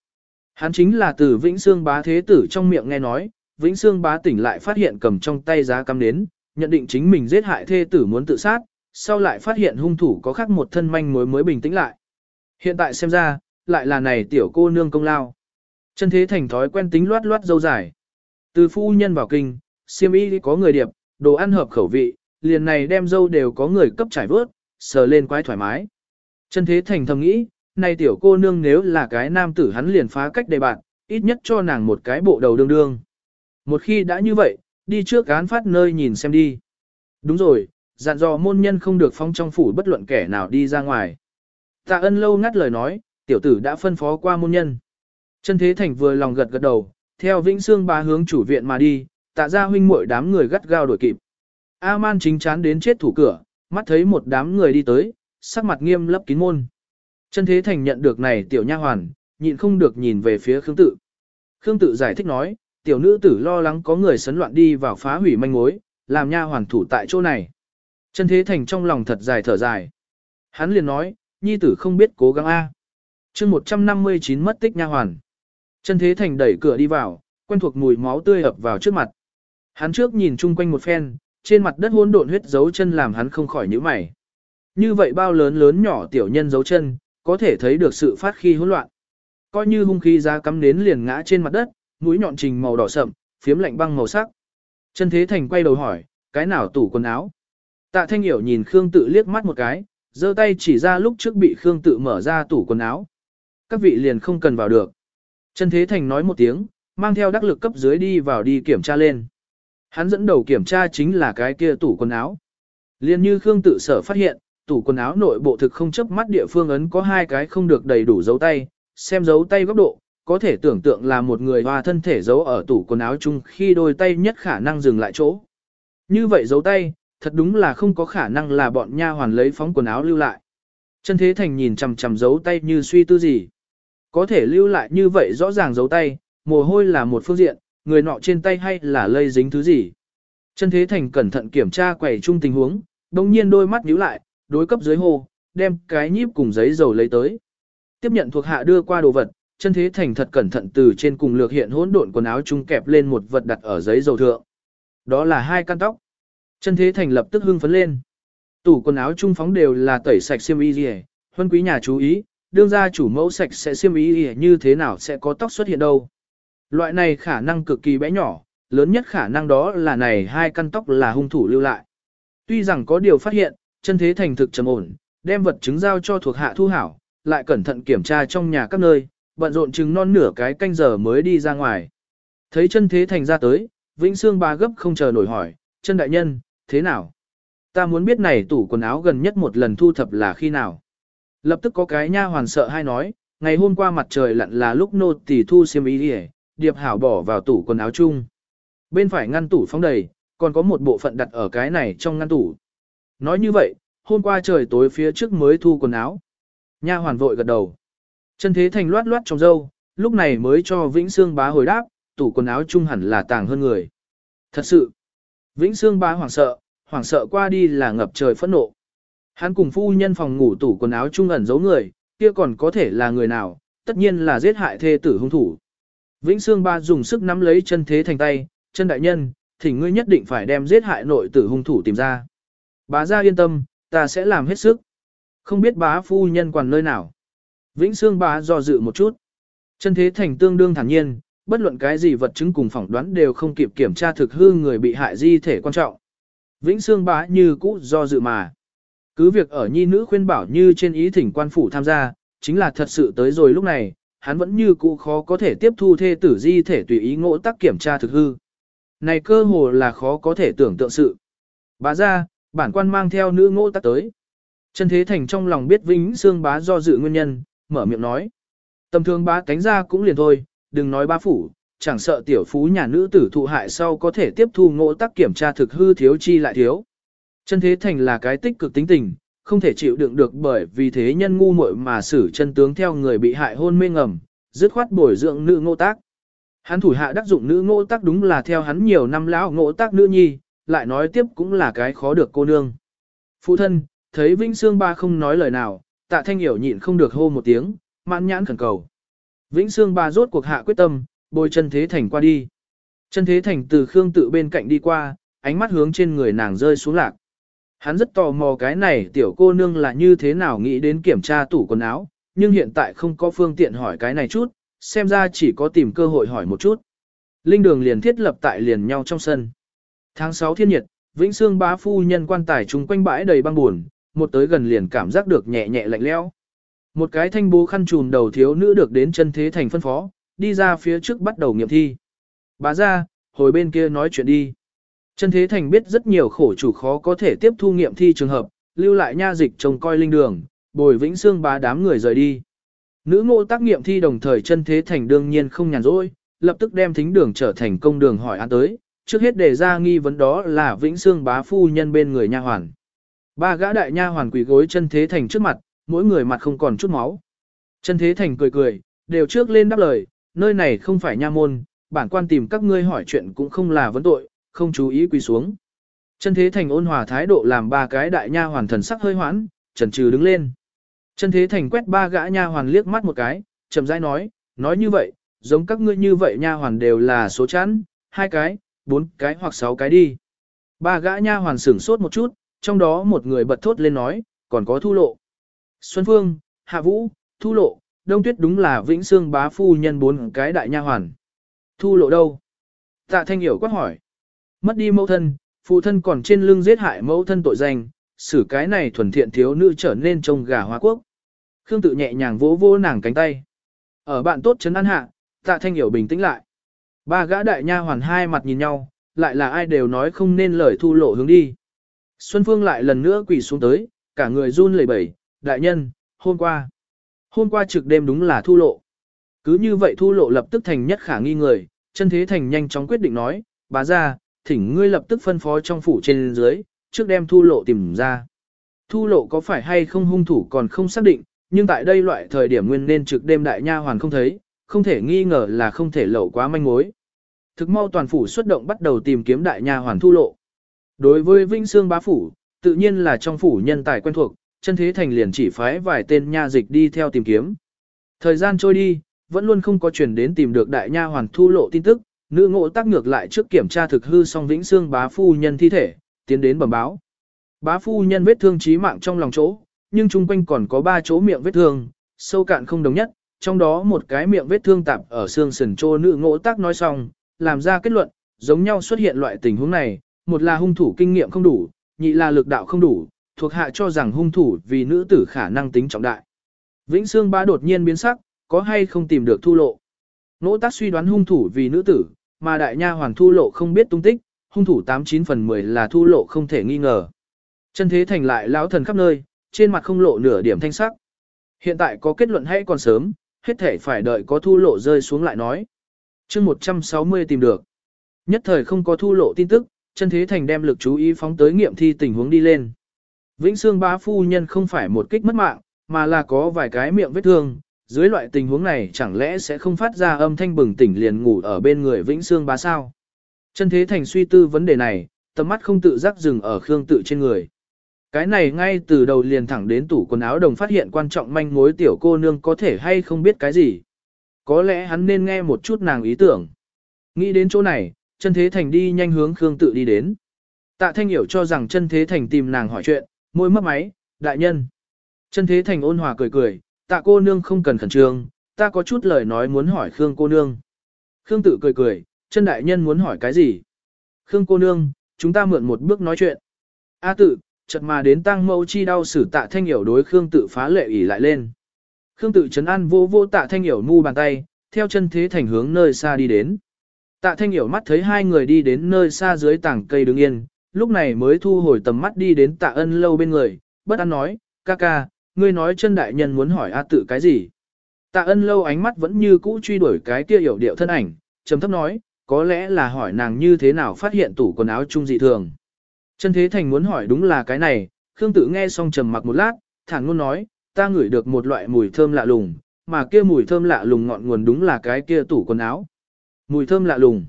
Hắn chính là từ Vĩnh Sương bá thế tử trong miệng nghe nói, Vĩnh Sương bá tỉnh lại phát hiện cầm trong tay giá cắm đến, nhận định chính mình giết hại thê tử muốn tự sát, sau lại phát hiện hung thủ có khác một thân manh mối mới bình tĩnh lại. Hiện tại xem ra, lại là này tiểu cô nương công lao. Chân thế thành thói quen tính loát loát dâu dài. Từ phu nhân vào kinh, siêm y có người điệp, đồ ăn hợp khẩu vị, liền này đem dâu đều có người cấp trải vớt, sờ lên quái thoải mái. Chân thế thành thầm nghĩ, nay tiểu cô nương nếu là cái nam tử hắn liền phá cách đề bạn, ít nhất cho nàng một cái bộ đầu đương đương. Một khi đã như vậy, đi trước án phát nơi nhìn xem đi. Đúng rồi, dặn dò môn nhân không được phong trong phủ bất luận kẻ nào đi ra ngoài. Tạ ân lâu ngắt lời nói, tiểu tử đã phân phó qua môn nhân. Chân thế thành vừa lòng gật gật đầu, theo Vĩnh xương ba hướng chủ viện mà đi, tạ ra huynh muội đám người gắt gao đuổi kịp. A-man chính chán đến chết thủ cửa, mắt thấy một đám người đi tới, sắc mặt nghiêm lấp kín môn. Chân thế thành nhận được này tiểu nha hoàn, nhịn không được nhìn về phía Khương tự. Khương tự giải thích nói, tiểu nữ tử lo lắng có người sấn loạn đi vào phá hủy manh mối, làm nha hoàn thủ tại chỗ này. Chân thế thành trong lòng thật dài thở dài. Hắn liền nói, nhi tử không biết cố gắng A. chương 159 mất tích nha hoàn. Chân thế thành đẩy cửa đi vào, quen thuộc mùi máu tươi ập vào trước mặt. Hắn trước nhìn chung quanh một phen, trên mặt đất hỗn độn huyết dấu chân làm hắn không khỏi nhíu mày. Như vậy bao lớn lớn nhỏ tiểu nhân dấu chân, có thể thấy được sự phát khi hỗn loạn. Coi như hung khí ra cắm nến liền ngã trên mặt đất, mũi nhọn trình màu đỏ sậm, phiếm lạnh băng màu sắc. Chân Thế Thành quay đầu hỏi, cái nào tủ quần áo? Tạ Thanh Hiểu nhìn Khương Tự liếc mắt một cái, giơ tay chỉ ra lúc trước bị Khương Tự mở ra tủ quần áo. Các vị liền không cần vào được. Chân Thế Thành nói một tiếng, mang theo đắc lực cấp dưới đi vào đi kiểm tra lên. Hắn dẫn đầu kiểm tra chính là cái kia tủ quần áo. Liên như Khương Tự sở phát hiện, tủ quần áo nội bộ thực không chấp mắt địa phương ấn có hai cái không được đầy đủ dấu tay, xem dấu tay góc độ, có thể tưởng tượng là một người hoa thân thể giấu ở tủ quần áo chung khi đôi tay nhất khả năng dừng lại chỗ. Như vậy dấu tay, thật đúng là không có khả năng là bọn nha hoàn lấy phóng quần áo lưu lại. Chân Thế Thành nhìn chằm chằm dấu tay như suy tư gì. Có thể lưu lại như vậy rõ ràng dấu tay, mồ hôi là một phương diện, người nọ trên tay hay là lây dính thứ gì. Chân Thế Thành cẩn thận kiểm tra quầy chung tình huống, đồng nhiên đôi mắt nhíu lại, đối cấp dưới hô, đem cái nhíp cùng giấy dầu lấy tới. Tiếp nhận thuộc hạ đưa qua đồ vật, chân thế thành thật cẩn thận từ trên cùng lược hiện hỗn độn quần áo chung kẹp lên một vật đặt ở giấy dầu thượng. Đó là hai căn tóc. Chân thế thành lập tức hưng phấn lên. Tủ quần áo chung phóng đều là tẩy sạch xiêm y gì huân quý nhà chú ý, đương ra chủ mẫu sạch sẽ xiêm y gì như thế nào sẽ có tóc xuất hiện đâu. Loại này khả năng cực kỳ bé nhỏ, lớn nhất khả năng đó là này hai căn tóc là hung thủ lưu lại. Tuy rằng có điều phát hiện, chân thế thành thực trầm ổn, đem vật chứng giao cho thuộc hạ thu hảo, lại cẩn thận kiểm tra trong nhà các nơi, bận rộn chừng non nửa cái canh giờ mới đi ra ngoài. Thấy chân thế thành ra tới, Vĩnh Sương ba gấp không chờ nổi hỏi, chân đại nhân, thế nào? Ta muốn biết này tủ quần áo gần nhất một lần thu thập là khi nào? Lập tức có cái nha hoàn sợ hay nói, ngày hôm qua mặt trời lặn là lúc nô tỳ thu xiêm y đi điệp hảo bỏ vào tủ quần áo chung. Bên phải ngăn tủ phóng đầy, còn có một bộ phận đặt ở cái này trong ngăn tủ. Nói như vậy, hôm qua trời tối phía trước mới thu quần áo. Nha hoàn vội gật đầu. Chân thế thành loát loát trong dâu, lúc này mới cho Vĩnh Sương bá hồi đáp, tủ quần áo chung hẳn là tàng hơn người. Thật sự, Vĩnh Sương bá hoảng sợ, hoảng sợ qua đi là ngập trời phẫn nộ. Hắn cùng phu nhân phòng ngủ tủ quần áo chung ẩn giấu người, kia còn có thể là người nào, tất nhiên là giết hại thê tử hung thủ. Vĩnh Sương Ba dùng sức nắm lấy chân thế thành tay, chân đại nhân, thỉnh ngươi nhất định phải đem giết hại nội tử hung thủ tìm ra. Bá gia yên tâm, ta sẽ làm hết sức. Không biết bá phu nhân quản nơi nào. Vĩnh Sương bá do dự một chút. Chân thế thành tương đương thản nhiên, bất luận cái gì vật chứng cùng phỏng đoán đều không kịp kiểm tra thực hư người bị hại di thể quan trọng. Vĩnh Sương bá như cũ do dự mà. Cứ việc ở nhi nữ khuyên bảo như trên ý thỉnh quan phủ tham gia, chính là thật sự tới rồi lúc này, hắn vẫn như cũ khó có thể tiếp thu thê tử di thể tùy ý ngộ tác kiểm tra thực hư. Này cơ hồ là khó có thể tưởng tượng sự. Bá ra, bản quan mang theo nữ ngô tác tới. Chân thế thành trong lòng biết Vĩnh Sương bá do dự nguyên nhân, mở miệng nói. Tầm thường bá cánh ra cũng liền thôi, đừng nói bá phủ, chẳng sợ tiểu phú nhà nữ tử thụ hại sau có thể tiếp thu ngộ tác kiểm tra thực hư thiếu chi lại thiếu. Chân thế thành là cái tích cực tính tình, không thể chịu đựng được bởi vì thế nhân ngu muội mà xử chân tướng theo người bị hại hôn mê ngầm, dứt khoát bồi dưỡng nữ ngộ tác. Hắn thủ hạ đắc dụng nữ ngộ tác đúng là theo hắn nhiều năm lão ngộ tác nữ nhi, lại nói tiếp cũng là cái khó được cô nương. Phụ thân, thấy vĩnh Sương Ba không nói lời nào, tạ thanh hiểu nhịn không được hô một tiếng, mãn nhãn khẩn cầu. Vĩnh Sương Ba rốt cuộc hạ quyết tâm, bôi chân thế thành qua đi. Chân thế thành từ Khương tự bên cạnh đi qua, ánh mắt hướng trên người nàng rơi xuống lạc. Hắn rất tò mò cái này tiểu cô nương là như thế nào nghĩ đến kiểm tra tủ quần áo, nhưng hiện tại không có phương tiện hỏi cái này chút, xem ra chỉ có tìm cơ hội hỏi một chút. Linh đường liền thiết lập tại liền nhau trong sân. Tháng 6 thiên nhiệt, Vĩnh Sương bá phu nhân quan tài chung quanh bãi đầy băng buồn, một tới gần liền cảm giác được nhẹ nhẹ lạnh lẽo. Một cái thanh bố khăn trùn đầu thiếu nữ được đến chân thế thành phân phó, đi ra phía trước bắt đầu nghiệm thi. Bá ra, hồi bên kia nói chuyện đi. Chân Thế Thành biết rất nhiều khổ chủ khó có thể tiếp thu nghiệm thi trường hợp, lưu lại nha dịch trông coi linh đường, bồi vĩnh xương bá đám người rời đi. Nữ ngộ tác nghiệm thi đồng thời chân Thế Thành đương nhiên không nhàn rỗi, lập tức đem thính đường trở thành công đường hỏi án tới, trước hết đề ra nghi vấn đó là vĩnh xương bá phu nhân bên người nha hoàn. Ba gã đại nha hoàn quỳ gối chân Thế Thành trước mặt, mỗi người mặt không còn chút máu. Chân Thế Thành cười cười, đều trước lên đáp lời, nơi này không phải nha môn, bản quan tìm các ngươi hỏi chuyện cũng không là vấn tội, không chú ý quỳ xuống. Chân Thế Thành ôn hòa thái độ làm ba cái đại nha hoàn thần sắc hơi hoãn, chần chừ đứng lên. Chân Thế Thành quét ba gã nha hoàn liếc mắt một cái, chậm rãi nói, nói như vậy, giống các ngươi như vậy nha hoàn đều là số chẵn, hai cái, bốn cái hoặc sáu cái đi. Ba gã nha hoàn sửng sốt một chút, trong đó một người bật thốt lên nói, còn có thu lộ. Xuân Phương, Hạ Vũ, thu lộ, đông tuyết đúng là vĩnh xương bá phu nhân bốn cái đại nha hoàn. Thu lộ đâu? Tạ Thanh Hiểu quát hỏi. Mất đi mẫu thân, phụ thân còn trên lưng giết hại mẫu thân tội danh, xử cái này thuần thiện thiếu nữ trở nên trông gà hóa quốc. Khương tự nhẹ nhàng vỗ vỗ nàng cánh tay. Ở bạn tốt chấn an hạ, tạ thanh hiểu bình tĩnh lại. Ba gã đại nha hoàn hai mặt nhìn nhau, lại là ai đều nói không nên lời thu lộ hướng đi. Xuân Phương lại lần nữa quỳ xuống tới, cả người run lẩy bẩy, đại nhân, hôm qua. Hôm qua trực đêm đúng là thu lộ. Cứ như vậy thu lộ lập tức thành nhất khả nghi người, chân thế thành nhanh chóng quyết định nói, bá ra, thỉnh ngươi lập tức phân phó trong phủ trên dưới, trước đem thu lộ tìm ra. Thu lộ có phải hay không hung thủ còn không xác định, nhưng tại đây loại thời điểm nguyên nên trực đêm đại nha hoàn không thấy, không thể nghi ngờ là không thể lậu quá manh mối. Thực mau toàn phủ xuất động bắt đầu tìm kiếm đại nha hoàn thu lộ. Đối với Vinh Sương bá phủ, tự nhiên là trong phủ nhân tài quen thuộc, chân thế thành liền chỉ phái vài tên nha dịch đi theo tìm kiếm. Thời gian trôi đi, vẫn luôn không có truyền đến tìm được đại nha hoàn thu lộ tin tức, nữ ngộ tác ngược lại trước kiểm tra thực hư xong vĩnh sương bá phu nhân thi thể, tiến đến bẩm báo. Bá phu nhân vết thương chí mạng trong lòng chỗ, nhưng chung quanh còn có ba chỗ miệng vết thương, sâu cạn không đồng nhất, trong đó một cái miệng vết thương tạp ở xương sườn trô nữ ngộ tác nói xong, làm ra kết luận, giống nhau xuất hiện loại tình huống này, một là hung thủ kinh nghiệm không đủ, nhị là lực đạo không đủ, thuộc hạ cho rằng hung thủ vì nữ tử khả năng tính trọng đại. Vĩnh Sương Bá đột nhiên biến sắc, có hay không tìm được thu lộ. Nỗ tác suy đoán hung thủ vì nữ tử, mà đại nha hoàn thu lộ không biết tung tích, hung thủ 89 phần 10 là thu lộ không thể nghi ngờ. Chân thế thành lại lão thần khắp nơi, trên mặt không lộ nửa điểm thanh sắc. Hiện tại có kết luận hay còn sớm, hết thể phải đợi có thu lộ rơi xuống lại nói chương 160 tìm được. Nhất thời không có thu lộ tin tức, chân thế thành đem lực chú ý phóng tới nghiệm thi tình huống đi lên. Vĩnh Sương bá phu nhân không phải một kích mất mạng, mà là có vài cái miệng vết thương, dưới loại tình huống này chẳng lẽ sẽ không phát ra âm thanh bừng tỉnh liền ngủ ở bên người Vĩnh Sương bá sao? Chân thế thành suy tư vấn đề này, tầm mắt không tự giác dừng ở Khương tự trên người. Cái này ngay từ đầu liền thẳng đến tủ quần áo đồng phát hiện quan trọng manh mối tiểu cô nương có thể hay không biết cái gì. Có lẽ hắn nên nghe một chút nàng ý tưởng. Nghĩ đến chỗ này, chân thế thành đi nhanh hướng Khương tự đi đến. Tạ thanh hiểu cho rằng chân thế thành tìm nàng hỏi chuyện, môi mấp máy, đại nhân. Chân thế thành ôn hòa cười cười, tạ cô nương không cần khẩn trương, ta có chút lời nói muốn hỏi Khương cô nương. Khương tự cười cười, chân đại nhân muốn hỏi cái gì? Khương cô nương, chúng ta mượn một bước nói chuyện. A tự, chợt mà đến tăng mâu chi đau xử tạ thanh hiểu đối Khương tự phá lệ ỉ lại lên. Khương tự chấn an vô vô tạ thanh hiểu mu bàn tay, theo chân thế thành hướng nơi xa đi đến. Tạ thanh hiểu mắt thấy hai người đi đến nơi xa dưới tảng cây đứng yên, lúc này mới thu hồi tầm mắt đi đến tạ ân lâu bên người, bất an nói, ca ca, ngươi nói chân đại nhân muốn hỏi A tự cái gì. Tạ ân lâu ánh mắt vẫn như cũ truy đuổi cái kia hiểu điệu thân ảnh, trầm thấp nói, có lẽ là hỏi nàng như thế nào phát hiện tủ quần áo chung dị thường. Chân Thế Thành muốn hỏi đúng là cái này, Khương Tự nghe xong trầm mặc một lát, thản luôn nói, ta ngửi được một loại mùi thơm lạ lùng, mà kia mùi thơm lạ lùng ngọn nguồn đúng là cái kia tủ quần áo. Mùi thơm lạ lùng.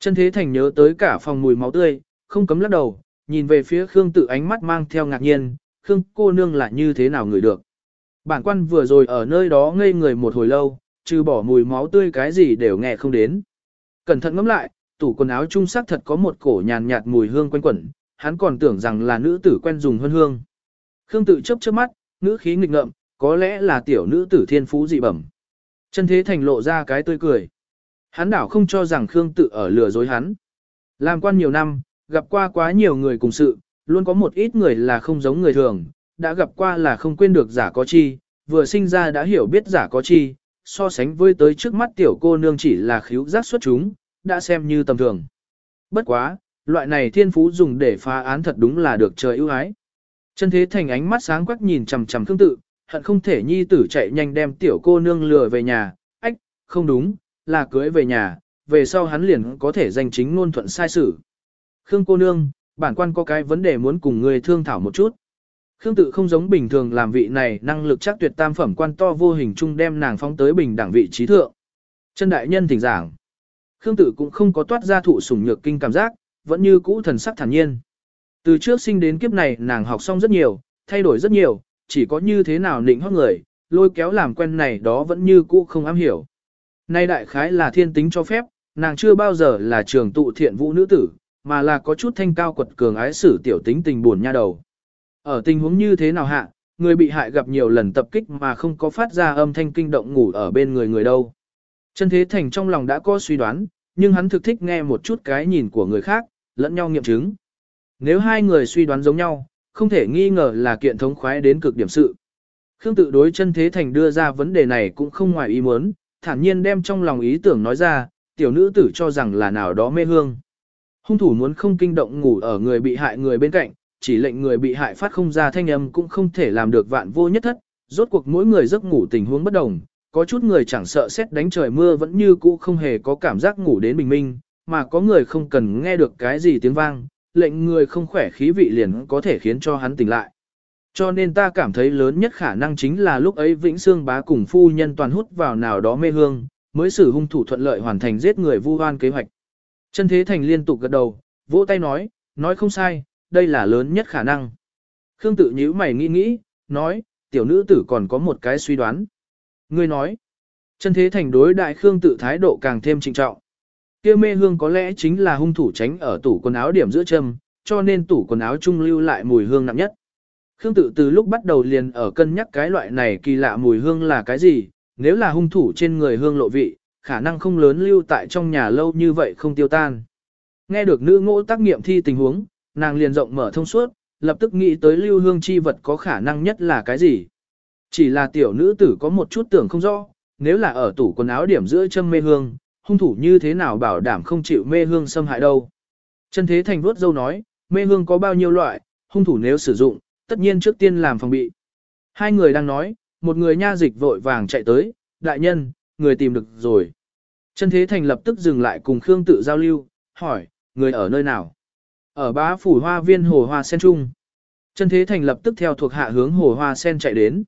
Chân Thế Thành nhớ tới cả phòng mùi máu tươi, không cấm lắc đầu, nhìn về phía Khương Tự ánh mắt mang theo ngạc nhiên, Khương cô nương là như thế nào ngửi được. Bản quan vừa rồi ở nơi đó ngây người một hồi lâu, trừ bỏ mùi máu tươi cái gì đều nghe không đến. Cẩn thận ngẫm lại, tủ quần áo trung sắc thật có một cổ nhàn nhạt mùi hương quanh quẩn, hắn còn tưởng rằng là nữ tử quen dùng hương hương. Khương tự chớp chớp mắt, ngữ khí nghịch ngợm, có lẽ là tiểu nữ tử thiên phú dị bẩm. Chân thế thành lộ ra cái tươi cười. Hắn đảo không cho rằng Khương tự ở lừa dối hắn. Làm quan nhiều năm, gặp qua quá nhiều người cùng sự, luôn có một ít người là không giống người thường, đã gặp qua là không quên được giả có chi, vừa sinh ra đã hiểu biết giả có chi, so sánh với tới trước mắt tiểu cô nương chỉ là khiếu giác xuất chúng, đã xem như tầm thường. Bất quá, loại này thiên phú dùng để phá án thật đúng là được trời ưu ái. Chân thế thành ánh mắt sáng quắc nhìn chằm chằm Khương Tự, hận không thể nhi tử chạy nhanh đem tiểu cô nương lừa về nhà, ách, không đúng, là cưới về nhà, về sau hắn liền có thể danh chính ngôn thuận sai sự. Khương cô nương, bản quan có cái vấn đề muốn cùng người thương thảo một chút. Khương tự không giống bình thường làm vị này năng lực chắc tuyệt tam phẩm quan to vô hình chung đem nàng phóng tới bình đẳng vị trí thượng. Chân đại nhân thỉnh giảng. Khương tự cũng không có toát ra thụ sủng nhược kinh cảm giác, vẫn như cũ thần sắc thản nhiên. Từ trước sinh đến kiếp này nàng học xong rất nhiều, thay đổi rất nhiều, chỉ có như thế nào nịnh hót người, lôi kéo làm quen này đó vẫn như cũ không am hiểu. Nay đại khái là thiên tính cho phép, nàng chưa bao giờ là trường tụ thiện vũ nữ tử, mà là có chút thanh cao quật cường ái sử tiểu tính tình buồn nha đầu. Ở tình huống như thế nào hạ, người bị hại gặp nhiều lần tập kích mà không có phát ra âm thanh kinh động ngủ ở bên người người đâu. Chân thế thành trong lòng đã có suy đoán, nhưng hắn thực thích nghe một chút cái nhìn của người khác, lẫn nhau nghiệm chứng. Nếu hai người suy đoán giống nhau, không thể nghi ngờ là kiện thống khoái đến cực điểm sự. Khương tự đối chân thế thành đưa ra vấn đề này cũng không ngoài ý muốn, thản nhiên đem trong lòng ý tưởng nói ra, tiểu nữ tử cho rằng là nào đó mê hương. Hung thủ muốn không kinh động ngủ ở người bị hại người bên cạnh, chỉ lệnh người bị hại phát không ra thanh âm cũng không thể làm được vạn vô nhất thất, rốt cuộc mỗi người giấc ngủ tình huống bất đồng, có chút người chẳng sợ xét đánh trời mưa vẫn như cũ không hề có cảm giác ngủ đến bình minh, mà có người không cần nghe được cái gì tiếng vang, lệnh người không khỏe khí vị liền có thể khiến cho hắn tỉnh lại. Cho nên ta cảm thấy lớn nhất khả năng chính là lúc ấy Vĩnh Sương bá cùng phu nhân toàn hút vào nào đó mê hương, mới xử hung thủ thuận lợi hoàn thành giết người vu oan kế hoạch. Chân Thế Thành liên tục gật đầu, vỗ tay nói, nói không sai, đây là lớn nhất khả năng. Khương tự nhíu mày nghĩ nghĩ, nói, tiểu nữ tử còn có một cái suy đoán. Ngươi nói, chân thế thành đối đại Khương tự thái độ càng thêm trịnh trọng. Kia mê hương có lẽ chính là hung thủ tránh ở tủ quần áo điểm giữa châm, cho nên tủ quần áo trung lưu lại mùi hương nặng nhất. Khương tự từ lúc bắt đầu liền ở cân nhắc cái loại này kỳ lạ mùi hương là cái gì, nếu là hung thủ trên người hương lộ vị, khả năng không lớn lưu tại trong nhà lâu như vậy không tiêu tan. Nghe được nữ ngỗ tác nghiệm thi tình huống, nàng liền rộng mở thông suốt, lập tức nghĩ tới lưu hương chi vật có khả năng nhất là cái gì. Chỉ là tiểu nữ tử có một chút tưởng không rõ, nếu là ở tủ quần áo điểm giữa châm mê hương, hung thủ như thế nào bảo đảm không chịu mê hương xâm hại đâu. Chân thế thành vuốt dâu nói, mê hương có bao nhiêu loại, hung thủ nếu sử dụng, tất nhiên trước tiên làm phòng bị. Hai người đang nói, một người nha dịch vội vàng chạy tới, đại nhân, người tìm được rồi. Chân thế thành lập tức dừng lại cùng Khương tự giao lưu, hỏi, người ở nơi nào? Ở bá phủ hoa viên hồ hoa sen trung. Chân thế thành lập tức theo thuộc hạ hướng hồ hoa sen chạy đến.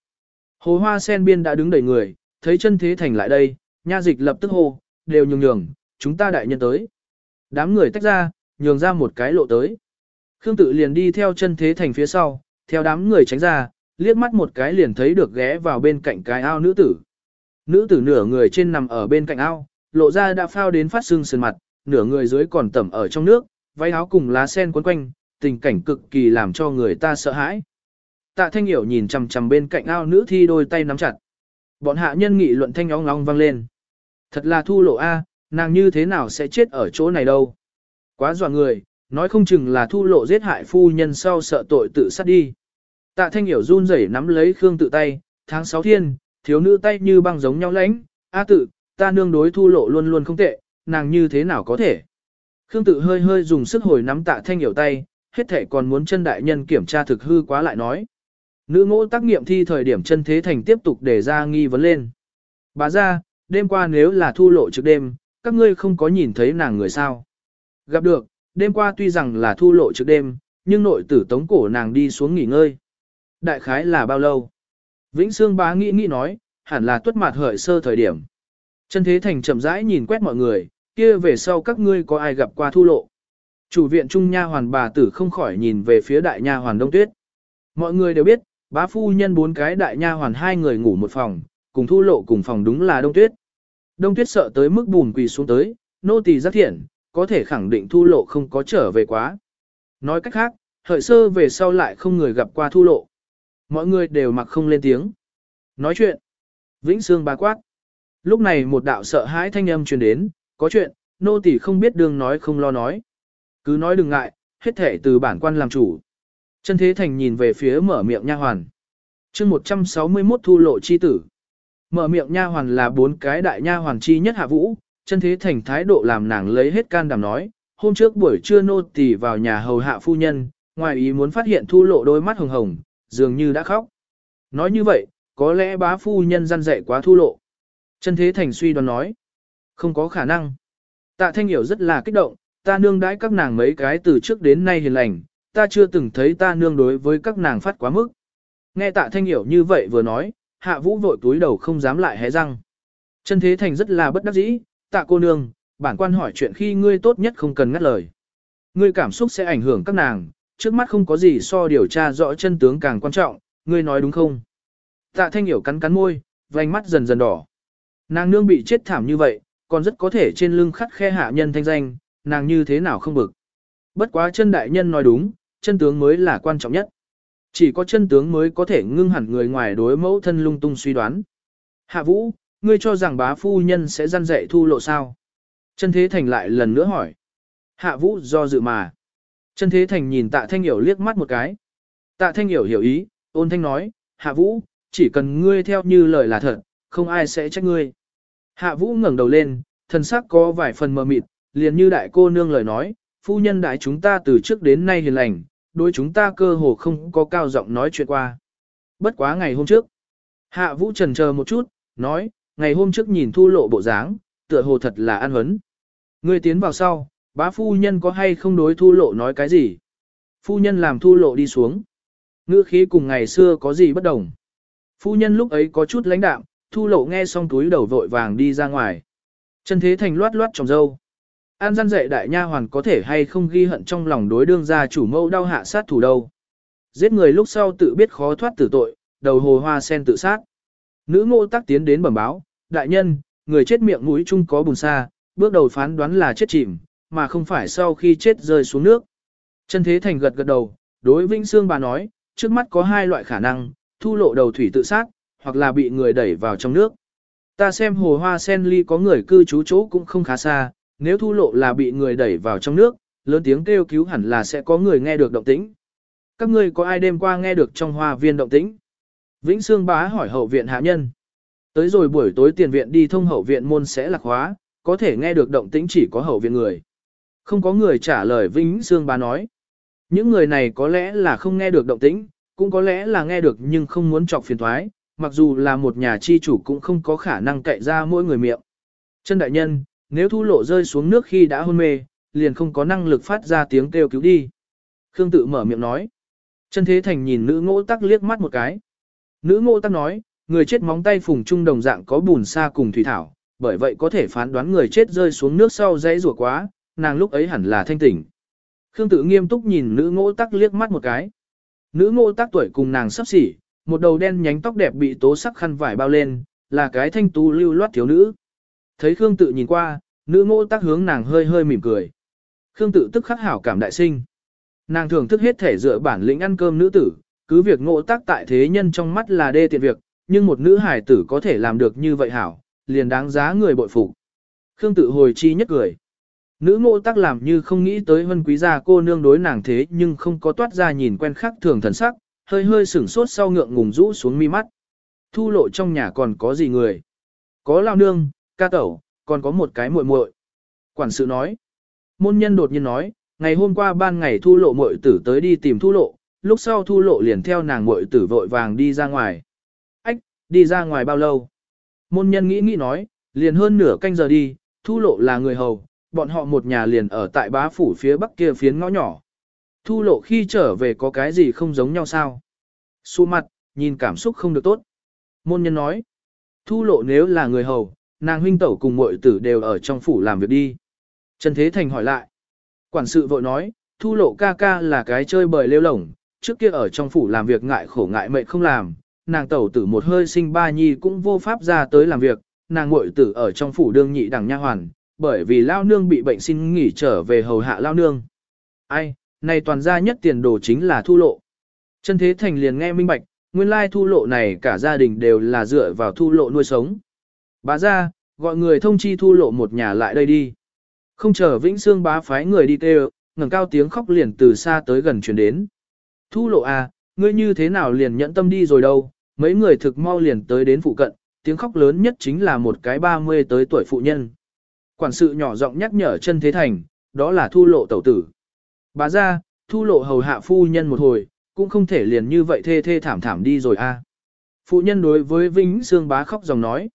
Hồ hoa sen biên đã đứng đầy người, thấy chân thế thành lại đây, nha dịch lập tức hô, đều nhường nhường, chúng ta đại nhân tới. Đám người tách ra, nhường ra một cái lộ tới. Khương tự liền đi theo chân thế thành phía sau, theo đám người tránh ra, liếc mắt một cái liền thấy được ghé vào bên cạnh cái ao nữ tử. Nữ tử nửa người trên nằm ở bên cạnh ao, lộ ra đã phao đến phát sưng sườn mặt, nửa người dưới còn tẩm ở trong nước, váy áo cùng lá sen quấn quanh, tình cảnh cực kỳ làm cho người ta sợ hãi. Tạ Thanh Hiểu nhìn chằm chằm bên cạnh ao nữ thi đôi tay nắm chặt. Bọn hạ nhân nghị luận thanh óng ong vang lên. Thật là thu lộ A, nàng như thế nào sẽ chết ở chỗ này đâu. Quá dọa người, nói không chừng là thu lộ giết hại phu nhân sau sợ tội tự sát đi. Tạ Thanh Hiểu run rẩy nắm lấy Khương tự tay, tháng 6 thiên, thiếu nữ tay như băng giống nhau lãnh, A tự, ta nương đối thu lộ luôn luôn không tệ, nàng như thế nào có thể. Khương tự hơi hơi dùng sức hồi nắm tạ thanh hiểu tay, hết thể còn muốn chân đại nhân kiểm tra thực hư quá lại nói. Nữ ngỗ tác nghiệm thi thời điểm chân thế thành tiếp tục để ra nghi vấn lên. Bà ra, đêm qua nếu là thu lộ trước đêm, các ngươi không có nhìn thấy nàng người sao. Gặp được, đêm qua tuy rằng là thu lộ trước đêm, nhưng nội tử tống cổ nàng đi xuống nghỉ ngơi. Đại khái là bao lâu? Vĩnh Sương bá nghĩ nghĩ nói, hẳn là tuất mặt hợi sơ thời điểm. Chân thế thành chậm rãi nhìn quét mọi người, kia về sau các ngươi có ai gặp qua thu lộ. Chủ viện trung nha hoàn bà tử không khỏi nhìn về phía đại nha hoàn đông tuyết. Mọi người đều biết, bá phu nhân bốn cái đại nha hoàn hai người ngủ một phòng, cùng thu lộ cùng phòng đúng là đông tuyết. Đông tuyết sợ tới mức bùn quỳ xuống tới, nô tỳ giác thiện, có thể khẳng định thu lộ không có trở về quá. Nói cách khác, hợi sơ về sau lại không người gặp qua thu lộ. Mọi người đều mặc không lên tiếng. Nói chuyện. Vĩnh Sương bà quát. Lúc này một đạo sợ hãi thanh âm truyền đến, có chuyện, nô tỳ không biết đường nói không lo nói. Cứ nói đừng ngại, hết thể từ bản quan làm chủ. Chân Thế Thành nhìn về phía mở miệng nha hoàn. chương 161 thu lộ chi tử. Mở miệng nha hoàn là bốn cái đại nha hoàn chi nhất hạ vũ, chân Thế Thành thái độ làm nàng lấy hết can đảm nói, hôm trước buổi trưa nô tỳ vào nhà hầu hạ phu nhân, ngoài ý muốn phát hiện thu lộ đôi mắt hồng hồng, dường như đã khóc. Nói như vậy, có lẽ bá phu nhân răn dạy quá thu lộ. Chân thế thành suy đoán nói. Không có khả năng. Tạ thanh hiểu rất là kích động, ta nương đãi các nàng mấy cái từ trước đến nay hiền lành, ta chưa từng thấy ta nương đối với các nàng phát quá mức. Nghe tạ thanh hiểu như vậy vừa nói, hạ vũ vội túi đầu không dám lại hé răng. Chân thế thành rất là bất đắc dĩ, tạ cô nương, bản quan hỏi chuyện khi ngươi tốt nhất không cần ngắt lời. Ngươi cảm xúc sẽ ảnh hưởng các nàng, trước mắt không có gì so điều tra rõ chân tướng càng quan trọng, ngươi nói đúng không? Tạ thanh hiểu cắn cắn môi, vành mắt dần dần đỏ. Nàng nương bị chết thảm như vậy, còn rất có thể trên lưng khắt khe hạ nhân thanh danh, nàng như thế nào không bực. Bất quá chân đại nhân nói đúng, chân tướng mới là quan trọng nhất. Chỉ có chân tướng mới có thể ngưng hẳn người ngoài đối mẫu thân lung tung suy đoán. Hạ vũ, ngươi cho rằng bá phu nhân sẽ gian dạy thu lộ sao? Chân thế thành lại lần nữa hỏi. Hạ vũ do dự mà. Chân thế thành nhìn tạ thanh hiểu liếc mắt một cái. Tạ thanh hiểu hiểu ý, ôn thanh nói, hạ vũ, chỉ cần ngươi theo như lời là thật, không ai sẽ trách ngươi. Hạ vũ ngẩng đầu lên, thần sắc có vài phần mờ mịt, liền như đại cô nương lời nói, phu nhân đại chúng ta từ trước đến nay hiền lành, đối chúng ta cơ hồ không có cao giọng nói chuyện qua. Bất quá ngày hôm trước, hạ vũ trần chờ một chút, nói, ngày hôm trước nhìn thu lộ bộ dáng, tựa hồ thật là an huấn. Ngươi tiến vào sau, bá phu nhân có hay không đối thu lộ nói cái gì? Phu nhân làm thu lộ đi xuống. Ngữ khí cùng ngày xưa có gì bất đồng? Phu nhân lúc ấy có chút lãnh đạm, thu lộ nghe xong túi đầu vội vàng đi ra ngoài. Chân thế thành loát loát trong dâu. An gian dạy đại nha hoàn có thể hay không ghi hận trong lòng đối đương gia chủ mẫu đau hạ sát thủ đâu. Giết người lúc sau tự biết khó thoát tử tội, đầu hồ hoa sen tự sát. Nữ ngô tắc tiến đến bẩm báo, đại nhân, người chết miệng mũi chung có bùn xa, bước đầu phán đoán là chết chìm, mà không phải sau khi chết rơi xuống nước. Chân thế thành gật gật đầu, đối Vĩnh Sương bà nói, trước mắt có hai loại khả năng, thu lộ đầu thủy tự sát, hoặc là bị người đẩy vào trong nước. Ta xem hồ hoa sen ly có người cư trú chỗ cũng không khá xa, nếu thu lộ là bị người đẩy vào trong nước, lớn tiếng kêu cứu hẳn là sẽ có người nghe được động tĩnh. Các ngươi có ai đêm qua nghe được trong hoa viên động tĩnh? Vĩnh Sương bá hỏi hậu viện hạ nhân. Tới rồi buổi tối tiền viện đi thông hậu viện môn sẽ lạc hóa, có thể nghe được động tĩnh chỉ có hậu viện người. Không có người trả lời Vĩnh Sương bá nói. Những người này có lẽ là không nghe được động tĩnh, cũng có lẽ là nghe được nhưng không muốn chọc phiền thoái, mặc dù là một nhà chi chủ cũng không có khả năng cậy ra mỗi người miệng. Chân đại nhân, nếu thu lộ rơi xuống nước khi đã hôn mê, liền không có năng lực phát ra tiếng kêu cứu đi. Khương tự mở miệng nói. Chân thế thành nhìn nữ ngỗ tắc liếc mắt một cái. Nữ ngỗ tắc nói, người chết móng tay phùng trung đồng dạng có bùn sa cùng thủy thảo, bởi vậy có thể phán đoán người chết rơi xuống nước sau dãy rủa quá, nàng lúc ấy hẳn là thanh tỉnh. Khương tự nghiêm túc nhìn nữ ngỗ tắc liếc mắt một cái. Nữ ngỗ tắc tuổi cùng nàng sắp xỉ, một đầu đen nhánh tóc đẹp bị tố sắc khăn vải bao lên, là cái thanh tú lưu loát thiếu nữ. Thấy Khương tự nhìn qua, nữ Ngô tắc hướng nàng hơi hơi mỉm cười. Khương tự tức khắc hảo cảm đại sinh. Nàng thường thức hết thể dựa bản lĩnh ăn cơm nữ tử, cứ việc ngộ tác tại thế nhân trong mắt là đê tiện việc, nhưng một nữ hài tử có thể làm được như vậy hảo, liền đáng giá người bội phục. Khương tự hồi chi nhất cười. Nữ ngộ tác làm như không nghĩ tới vân quý gia cô nương đối nàng thế nhưng không có toát ra nhìn quen khác thường thần sắc, hơi hơi sửng sốt sau ngượng ngùng rũ xuống mi mắt. Thu lộ trong nhà còn có gì người? Có lao nương, ca tẩu, còn có một cái muội muội. Quản sự nói. Môn nhân đột nhiên nói, ngày hôm qua ban ngày thu lộ muội tử tới đi tìm thu lộ, lúc sau thu lộ liền theo nàng muội tử vội vàng đi ra ngoài. Ách, đi ra ngoài bao lâu? Môn nhân nghĩ nghĩ nói, liền hơn nửa canh giờ đi, thu lộ là người hầu, bọn họ một nhà liền ở tại bá phủ phía bắc kia phiến ngõ nhỏ. Thu lộ khi trở về có cái gì không giống nhau sao? Xu mặt, nhìn cảm xúc không được tốt. Môn nhân nói, thu lộ nếu là người hầu, nàng huynh tẩu cùng muội tử đều ở trong phủ làm việc đi. Trần Thế Thành hỏi lại. Quản sự vội nói, thu lộ ca ca là cái chơi bời lêu lổng, trước kia ở trong phủ làm việc ngại khổ ngại mệt không làm, nàng tẩu tử một hơi sinh ba nhi cũng vô pháp ra tới làm việc, nàng muội tử ở trong phủ đương nhị đẳng nha hoàn, bởi vì lao nương bị bệnh xin nghỉ trở về hầu hạ lao nương. Ai, này toàn gia nhất tiền đồ chính là thu lộ. Trần Thế Thành liền nghe minh bạch, nguyên lai thu lộ này cả gia đình đều là dựa vào thu lộ nuôi sống. Bá ra, gọi người thông chi thu lộ một nhà lại đây đi. Không chờ Vĩnh Sương bá phái người đi kêu, ngẩng cao tiếng khóc liền từ xa tới gần truyền đến. Thu lộ à, ngươi như thế nào liền nhẫn tâm đi rồi đâu, mấy người thực mau liền tới đến phụ cận, tiếng khóc lớn nhất chính là một cái 30 tới tuổi phụ nhân. Quản sự nhỏ giọng nhắc nhở chân thế thành, đó là thu lộ tẩu tử. Bà ra, thu lộ hầu hạ phu nhân một hồi, cũng không thể liền như vậy thê thê thảm thảm đi rồi a. Phụ nhân đối với Vĩnh Sương bá khóc dòng nói.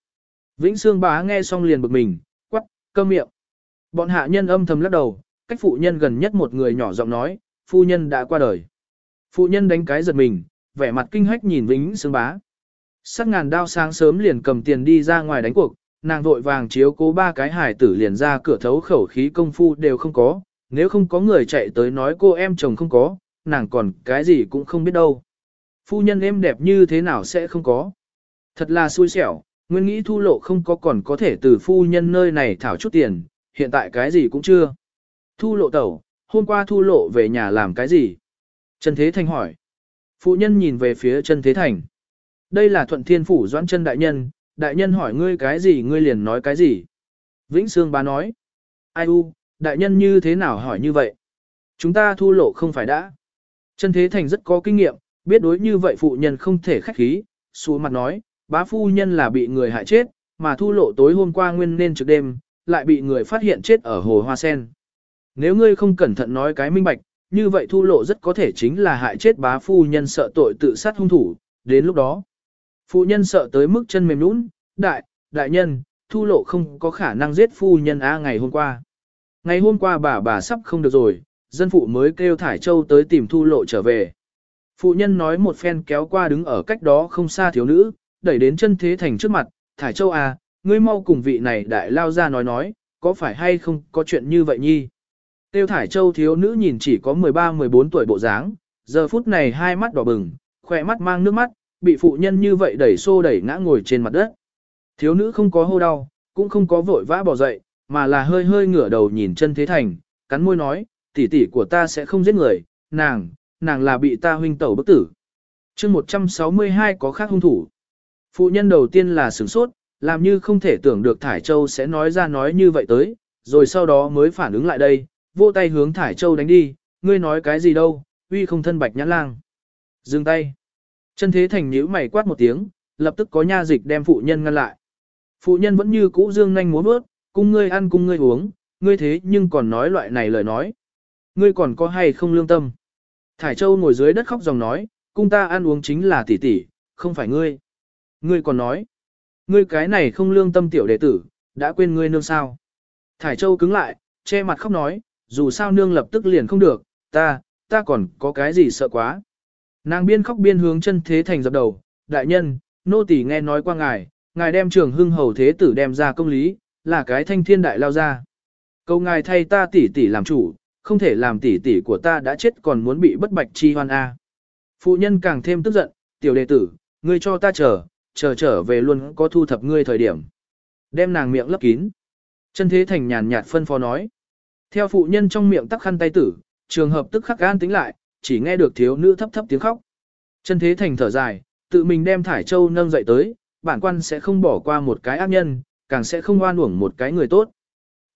Vĩnh Sương bá nghe xong liền bực mình, quắc, câm miệng. Bọn hạ nhân âm thầm lắc đầu, cách phụ nhân gần nhất một người nhỏ giọng nói, phu nhân đã qua đời. Phụ nhân đánh cái giật mình, vẻ mặt kinh hách nhìn Vĩnh Sương bá. Sắc ngàn đao sáng sớm liền cầm tiền đi ra ngoài đánh cuộc, nàng vội vàng chiếu cố ba cái hải tử liền ra cửa thấu khẩu khí công phu đều không có, nếu không có người chạy tới nói cô em chồng không có, nàng còn cái gì cũng không biết đâu. Phu nhân em đẹp như thế nào sẽ không có. Thật là xui xẻo, nguyên nghĩ thu lộ không có còn có thể từ phu nhân nơi này thảo chút tiền, hiện tại cái gì cũng chưa. Thu lộ tẩu, hôm qua thu lộ về nhà làm cái gì? Trần Thế Thành hỏi. Phụ nhân nhìn về phía Trần Thế Thành. Đây là thuận thiên phủ doãn chân đại nhân, đại nhân hỏi ngươi cái gì ngươi liền nói cái gì. Vĩnh Sương bá nói. Ai u, đại nhân như thế nào hỏi như vậy? Chúng ta thu lộ không phải đã. Trần Thế Thành rất có kinh nghiệm, biết đối như vậy phụ nhân không thể khách khí, xuống mặt nói, bá phu nhân là bị người hại chết, mà thu lộ tối hôm qua nguyên nên trực đêm, lại bị người phát hiện chết ở hồ hoa sen. Nếu ngươi không cẩn thận nói cái minh bạch, như vậy thu lộ rất có thể chính là hại chết bá phu nhân sợ tội tự sát hung thủ, đến lúc đó. Phu nhân sợ tới mức chân mềm nũng, đại, đại nhân, thu lộ không có khả năng giết phu nhân A ngày hôm qua. Ngày hôm qua bà bà sắp không được rồi, dân phụ mới kêu Thải Châu tới tìm thu lộ trở về. Phụ nhân nói một phen kéo qua đứng ở cách đó không xa thiếu nữ, đẩy đến chân thế thành trước mặt, Thải Châu à, ngươi mau cùng vị này đại lao ra nói nói, có phải hay không có chuyện như vậy nhi. Tiêu Thải Châu thiếu nữ nhìn chỉ có 13-14 tuổi bộ dáng, giờ phút này hai mắt đỏ bừng, khỏe mắt mang nước mắt, bị phụ nhân như vậy đẩy xô đẩy ngã ngồi trên mặt đất. Thiếu nữ không có hô đau, cũng không có vội vã bỏ dậy, mà là hơi hơi ngửa đầu nhìn chân thế thành, cắn môi nói, tỷ tỷ của ta sẽ không giết người, nàng, nàng là bị ta huynh tẩu bức tử. chương 162 có khác hung thủ. Phụ nhân đầu tiên là sửng sốt, làm như không thể tưởng được Thải Châu sẽ nói ra nói như vậy tới, rồi sau đó mới phản ứng lại đây, vô tay hướng Thải Châu đánh đi, ngươi nói cái gì đâu, uy không thân bạch nhãn lang. Dừng tay. Chân thế thành nhíu mày quát một tiếng, lập tức có nha dịch đem phụ nhân ngăn lại. Phụ nhân vẫn như cũ dương nhanh múa bước, cung ngươi ăn cung ngươi uống, ngươi thế nhưng còn nói loại này lời nói. Ngươi còn có hay không lương tâm? Thải Châu ngồi dưới đất khóc dòng nói, cung ta ăn uống chính là tỷ tỷ, không phải ngươi. Ngươi còn nói, ngươi cái này không lương tâm tiểu đệ tử, đã quên ngươi nương sao. Thải Châu cứng lại, che mặt khóc nói, dù sao nương lập tức liền không được, ta, ta còn có cái gì sợ quá. Nàng biên khóc biên hướng chân thế thành dập đầu, đại nhân, nô tỳ nghe nói qua ngài, ngài đem trường hưng hầu thế tử đem ra công lý, là cái thanh thiên đại lao ra. Câu ngài thay ta tỷ tỷ làm chủ, không thể làm tỷ tỷ của ta đã chết còn muốn bị bất bạch chi hoan a. Phụ nhân càng thêm tức giận, tiểu đệ tử, ngươi cho ta chờ, chờ trở về luôn có thu thập ngươi thời điểm. Đem nàng miệng lấp kín. Chân thế thành nhàn nhạt phân phó nói. Theo phụ nhân trong miệng tắc khăn tay tử, trường hợp tức khắc gan tính lại, chỉ nghe được thiếu nữ thấp thấp tiếng khóc. Chân thế thành thở dài, tự mình đem Thải Châu nâng dậy tới, bản quan sẽ không bỏ qua một cái ác nhân, càng sẽ không oan uổng một cái người tốt.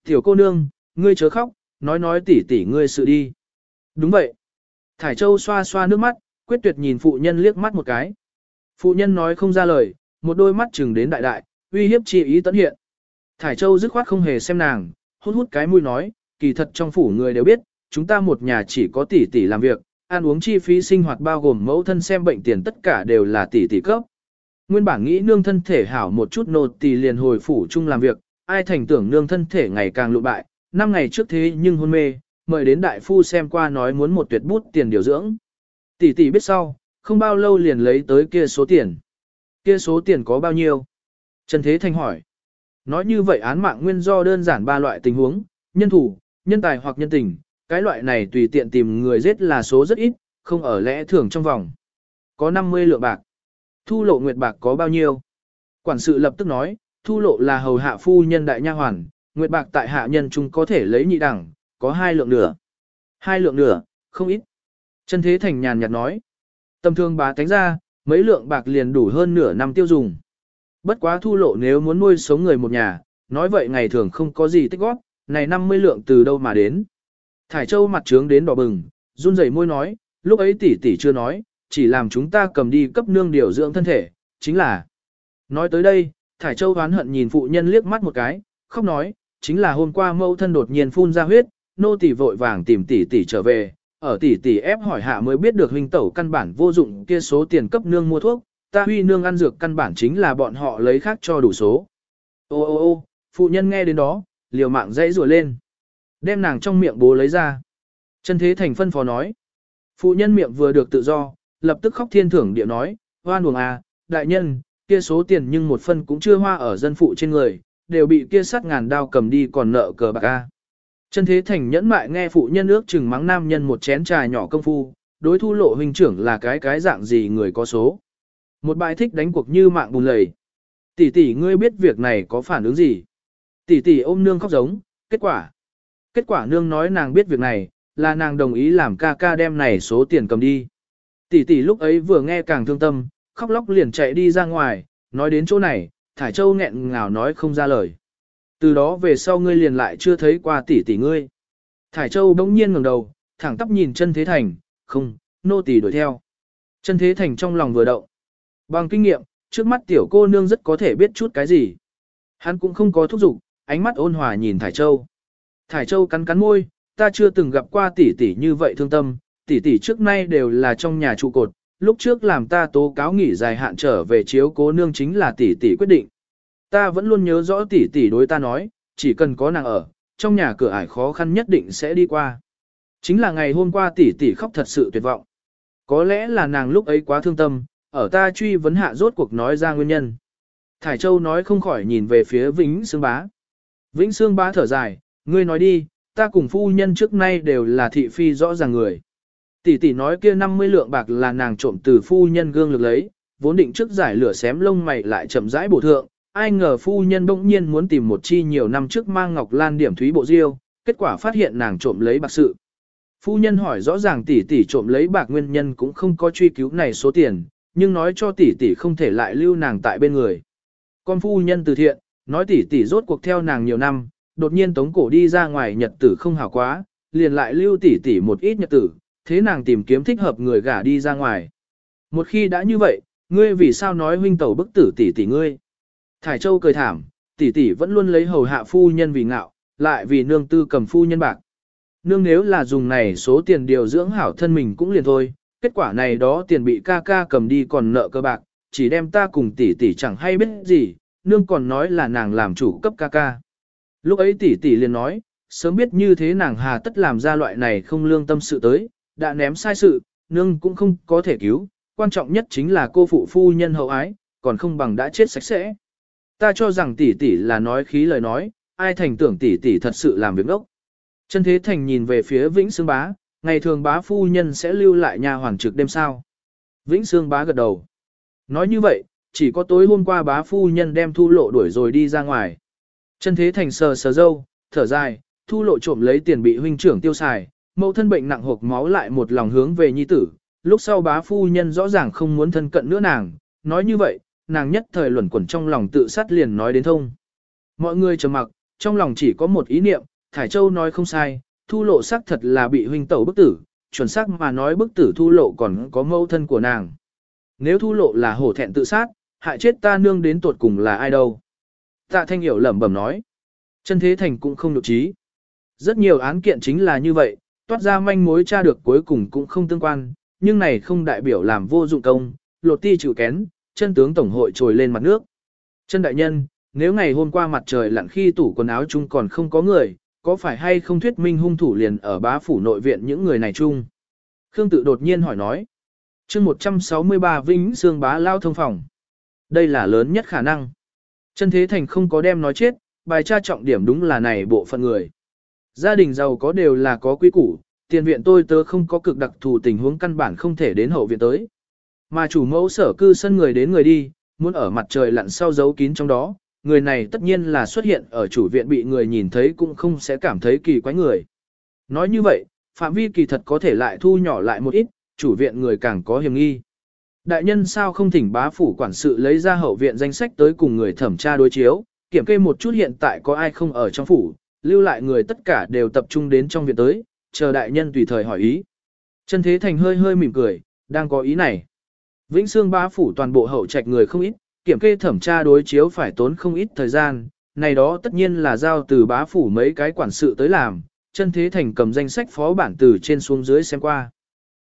Tiểu cô nương, ngươi chớ khóc, nói nói tỉ tỉ ngươi sự đi. Đúng vậy. Thải Châu xoa xoa nước mắt, quyết tuyệt nhìn phụ nhân liếc mắt một cái. Phụ nhân nói không ra lời, một đôi mắt chừng đến đại đại, uy hiếp chi ý tấn hiện. Thải Châu dứt khoát không hề xem nàng, hút hút cái mũi nói, kỳ thật trong phủ người đều biết, chúng ta một nhà chỉ có tỷ tỷ làm việc, ăn uống chi phí sinh hoạt bao gồm mẫu thân xem bệnh tiền tất cả đều là tỷ tỷ cấp. Nguyên bản nghĩ nương thân thể hảo một chút nột tỷ liền hồi phủ chung làm việc, ai thành tưởng nương thân thể ngày càng lụ bại, năm ngày trước thế nhưng hôn mê, mời đến đại phu xem qua nói muốn một tuyệt bút tiền điều dưỡng. Tỷ tỷ biết sau, không bao lâu liền lấy tới kia số tiền. Kia số tiền có bao nhiêu? Trần Thế Thanh hỏi. Nói như vậy án mạng nguyên do đơn giản ba loại tình huống, nhân thủ, nhân tài hoặc nhân tình, cái loại này tùy tiện tìm người giết là số rất ít, không ở lẽ thường trong vòng. Có 50 lượng bạc. Thu lộ nguyệt bạc có bao nhiêu? Quản sự lập tức nói, thu lộ là hầu hạ phu nhân đại nha hoàn, nguyệt bạc tại hạ nhân chúng có thể lấy nhị đẳng, có hai lượng nửa. Hai lượng nửa, không ít. Trần thế thành nhàn nhạt nói. Tầm thương bá tánh ra, mấy lượng bạc liền đủ hơn nửa năm tiêu dùng. Bất quá thu lộ nếu muốn nuôi sống người một nhà, nói vậy ngày thường không có gì tích góp, này 50 lượng từ đâu mà đến. Thải Châu mặt trướng đến đỏ bừng, run rẩy môi nói, lúc ấy tỷ tỷ chưa nói, chỉ làm chúng ta cầm đi cấp nương điều dưỡng thân thể, chính là. Nói tới đây, Thải Châu oán hận nhìn phụ nhân liếc mắt một cái, khóc nói, chính là hôm qua mẫu thân đột nhiên phun ra huyết, nô tỷ vội vàng tìm tỷ tỷ trở về, ở tỷ tỷ ép hỏi hạ mới biết được huynh tẩu căn bản vô dụng kia số tiền cấp nương mua thuốc, ta huy nương ăn dược căn bản chính là bọn họ lấy khác cho đủ số. Ô ô ô, phụ nhân nghe đến đó, liều mạng dãy rùa lên. Đem nàng trong miệng bố lấy ra. Chân thế thành phân phó nói. Phụ nhân miệng vừa được tự do, lập tức khóc thiên thưởng địa nói, hoan uổng à, đại nhân, kia số tiền nhưng một phân cũng chưa hoa ở dân phụ trên người, đều bị kia sát ngàn đao cầm đi còn nợ cờ bạc a. Chân thế thành nhẫn mại nghe phụ nhân ước chừng mắng nam nhân một chén trà nhỏ công phu, đối thu lộ huynh trưởng là cái cái dạng gì người có số. Một bài thích đánh cuộc như mạng bùn lầy. Tỷ tỷ ngươi biết việc này có phản ứng gì? Tỷ tỷ ôm nương khóc giống, kết quả. Kết quả nương nói nàng biết việc này, là nàng đồng ý làm ca ca đem này số tiền cầm đi. Tỷ tỷ lúc ấy vừa nghe càng thương tâm, khóc lóc liền chạy đi ra ngoài, nói đến chỗ này, Thải Châu nghẹn ngào nói không ra lời. Từ đó về sau ngươi liền lại chưa thấy qua tỷ tỷ ngươi. Thải Châu bỗng nhiên ngẩng đầu, thẳng tắp nhìn chân thế thành, không, nô tỷ đuổi theo. Chân thế thành trong lòng vừa động. Bằng kinh nghiệm, trước mắt tiểu cô nương rất có thể biết chút cái gì. Hắn cũng không có thúc giục, ánh mắt ôn hòa nhìn Thải Châu. Thải Châu cắn cắn môi, ta chưa từng gặp qua tỷ tỷ như vậy thương tâm, tỷ tỷ trước nay đều là trong nhà trụ cột, lúc trước làm ta tố cáo nghỉ dài hạn trở về chiếu cố nương chính là tỷ tỷ quyết định. Ta vẫn luôn nhớ rõ tỷ tỷ đối ta nói, chỉ cần có nàng ở, trong nhà cửa ải khó khăn nhất định sẽ đi qua. Chính là ngày hôm qua tỷ tỷ khóc thật sự tuyệt vọng. Có lẽ là nàng lúc ấy quá thương tâm, ở ta truy vấn hạ rốt cuộc nói ra nguyên nhân. Thải Châu nói không khỏi nhìn về phía Vĩnh Sương Bá. Vĩnh Sương Bá thở dài, ngươi nói đi, ta cùng phu nhân trước nay đều là thị phi rõ ràng người. Tỷ tỷ nói kia 50 lượng bạc là nàng trộm từ phu nhân gương lực lấy, vốn định trước giải lửa xém lông mày lại chậm rãi bổ thượng, ai ngờ phu nhân bỗng nhiên muốn tìm một chi nhiều năm trước mang ngọc lan điểm thúy bộ diêu, kết quả phát hiện nàng trộm lấy bạc sự. Phu nhân hỏi rõ ràng tỷ tỷ trộm lấy bạc nguyên nhân cũng không có truy cứu này số tiền, nhưng nói cho tỷ tỷ không thể lại lưu nàng tại bên người. Con phu nhân từ thiện, nói tỷ tỷ rốt cuộc theo nàng nhiều năm, đột nhiên tống cổ đi ra ngoài nhật tử không hảo quá, liền lại lưu tỷ tỷ một ít nhật tử, thế nàng tìm kiếm thích hợp người gả đi ra ngoài. Một khi đã như vậy, ngươi vì sao nói huynh tẩu bức tử tỷ tỷ ngươi? Thải Châu cười thảm, tỷ tỷ vẫn luôn lấy hầu hạ phu nhân vì ngạo, lại vì nương tư cầm phu nhân bạc. Nương nếu là dùng này số tiền điều dưỡng hảo thân mình cũng liền thôi, kết quả này đó tiền bị ca ca cầm đi còn nợ cơ bạc, chỉ đem ta cùng tỷ tỷ chẳng hay biết gì, nương còn nói là nàng làm chủ cấp ca ca. Lúc ấy tỷ tỷ liền nói, sớm biết như thế nàng hà tất làm ra loại này không lương tâm sự tới, đã ném sai sự, nương cũng không có thể cứu, quan trọng nhất chính là cô phụ phu nhân hậu ái, còn không bằng đã chết sạch sẽ. Ta cho rằng tỷ tỷ là nói khí lời nói, ai thành tưởng tỷ tỷ thật sự làm việc ốc. Chân Thế Thành nhìn về phía Vĩnh Sương Bá, ngày thường bá phu nhân sẽ lưu lại nhà hoàng trực đêm sao. Vĩnh Sương Bá gật đầu. Nói như vậy, chỉ có tối hôm qua bá phu nhân đem thu lộ đuổi rồi đi ra ngoài. Chân Thế Thành sờ sờ dâu, thở dài, thu lộ trộm lấy tiền bị huynh trưởng tiêu xài, mẫu thân bệnh nặng hộp máu lại một lòng hướng về nhi tử, lúc sau bá phu nhân rõ ràng không muốn thân cận nữa nàng, nói như vậy, nàng nhất thời luẩn quẩn trong lòng tự sát liền nói đến thông. Mọi người trầm mặc, trong lòng chỉ có một ý niệm, Thải Châu nói không sai, thu lộ xác thật là bị huynh tẩu bức tử, chuẩn xác mà nói bức tử thu lộ còn có mâu thân của nàng. Nếu thu lộ là hổ thẹn tự sát, hại chết ta nương đến tuột cùng là ai đâu. Tạ Thanh Hiểu lẩm bẩm nói. Chân Thế Thành cũng không được trí. Rất nhiều án kiện chính là như vậy, toát ra manh mối tra được cuối cùng cũng không tương quan, nhưng này không đại biểu làm vô dụng công, lột ti chịu kén, chân tướng tổng hội trồi lên mặt nước. Chân đại nhân, nếu ngày hôm qua mặt trời lặn khi tủ quần áo chung còn không có người, có phải hay không thuyết minh hung thủ liền ở bá phủ nội viện những người này chung? Khương tự đột nhiên hỏi nói. chương 163 Vĩnh Sương bá lao thông phòng. Đây là lớn nhất khả năng. Chân Thế Thành không có đem nói chết, bài tra trọng điểm đúng là này bộ phận người. Gia đình giàu có đều là có quý củ, tiền viện tôi tớ không có cực đặc thù tình huống căn bản không thể đến hậu viện tới. Mà chủ mẫu sở cư sân người đến người đi, muốn ở mặt trời lặn sau giấu kín trong đó, người này tất nhiên là xuất hiện ở chủ viện bị người nhìn thấy cũng không sẽ cảm thấy kỳ quái người. Nói như vậy, phạm vi kỳ thật có thể lại thu nhỏ lại một ít, chủ viện người càng có hiểm nghi. Đại nhân sao không thỉnh bá phủ quản sự lấy ra hậu viện danh sách tới cùng người thẩm tra đối chiếu, kiểm kê một chút hiện tại có ai không ở trong phủ, lưu lại người tất cả đều tập trung đến trong viện tới, chờ đại nhân tùy thời hỏi ý. Chân Thế Thành hơi hơi mỉm cười, đang có ý này. Vĩnh Sương bá phủ toàn bộ hậu trạch người không ít, kiểm kê thẩm tra đối chiếu phải tốn không ít thời gian, này đó tất nhiên là giao từ bá phủ mấy cái quản sự tới làm, chân thế thành cầm danh sách phó bản từ trên xuống dưới xem qua.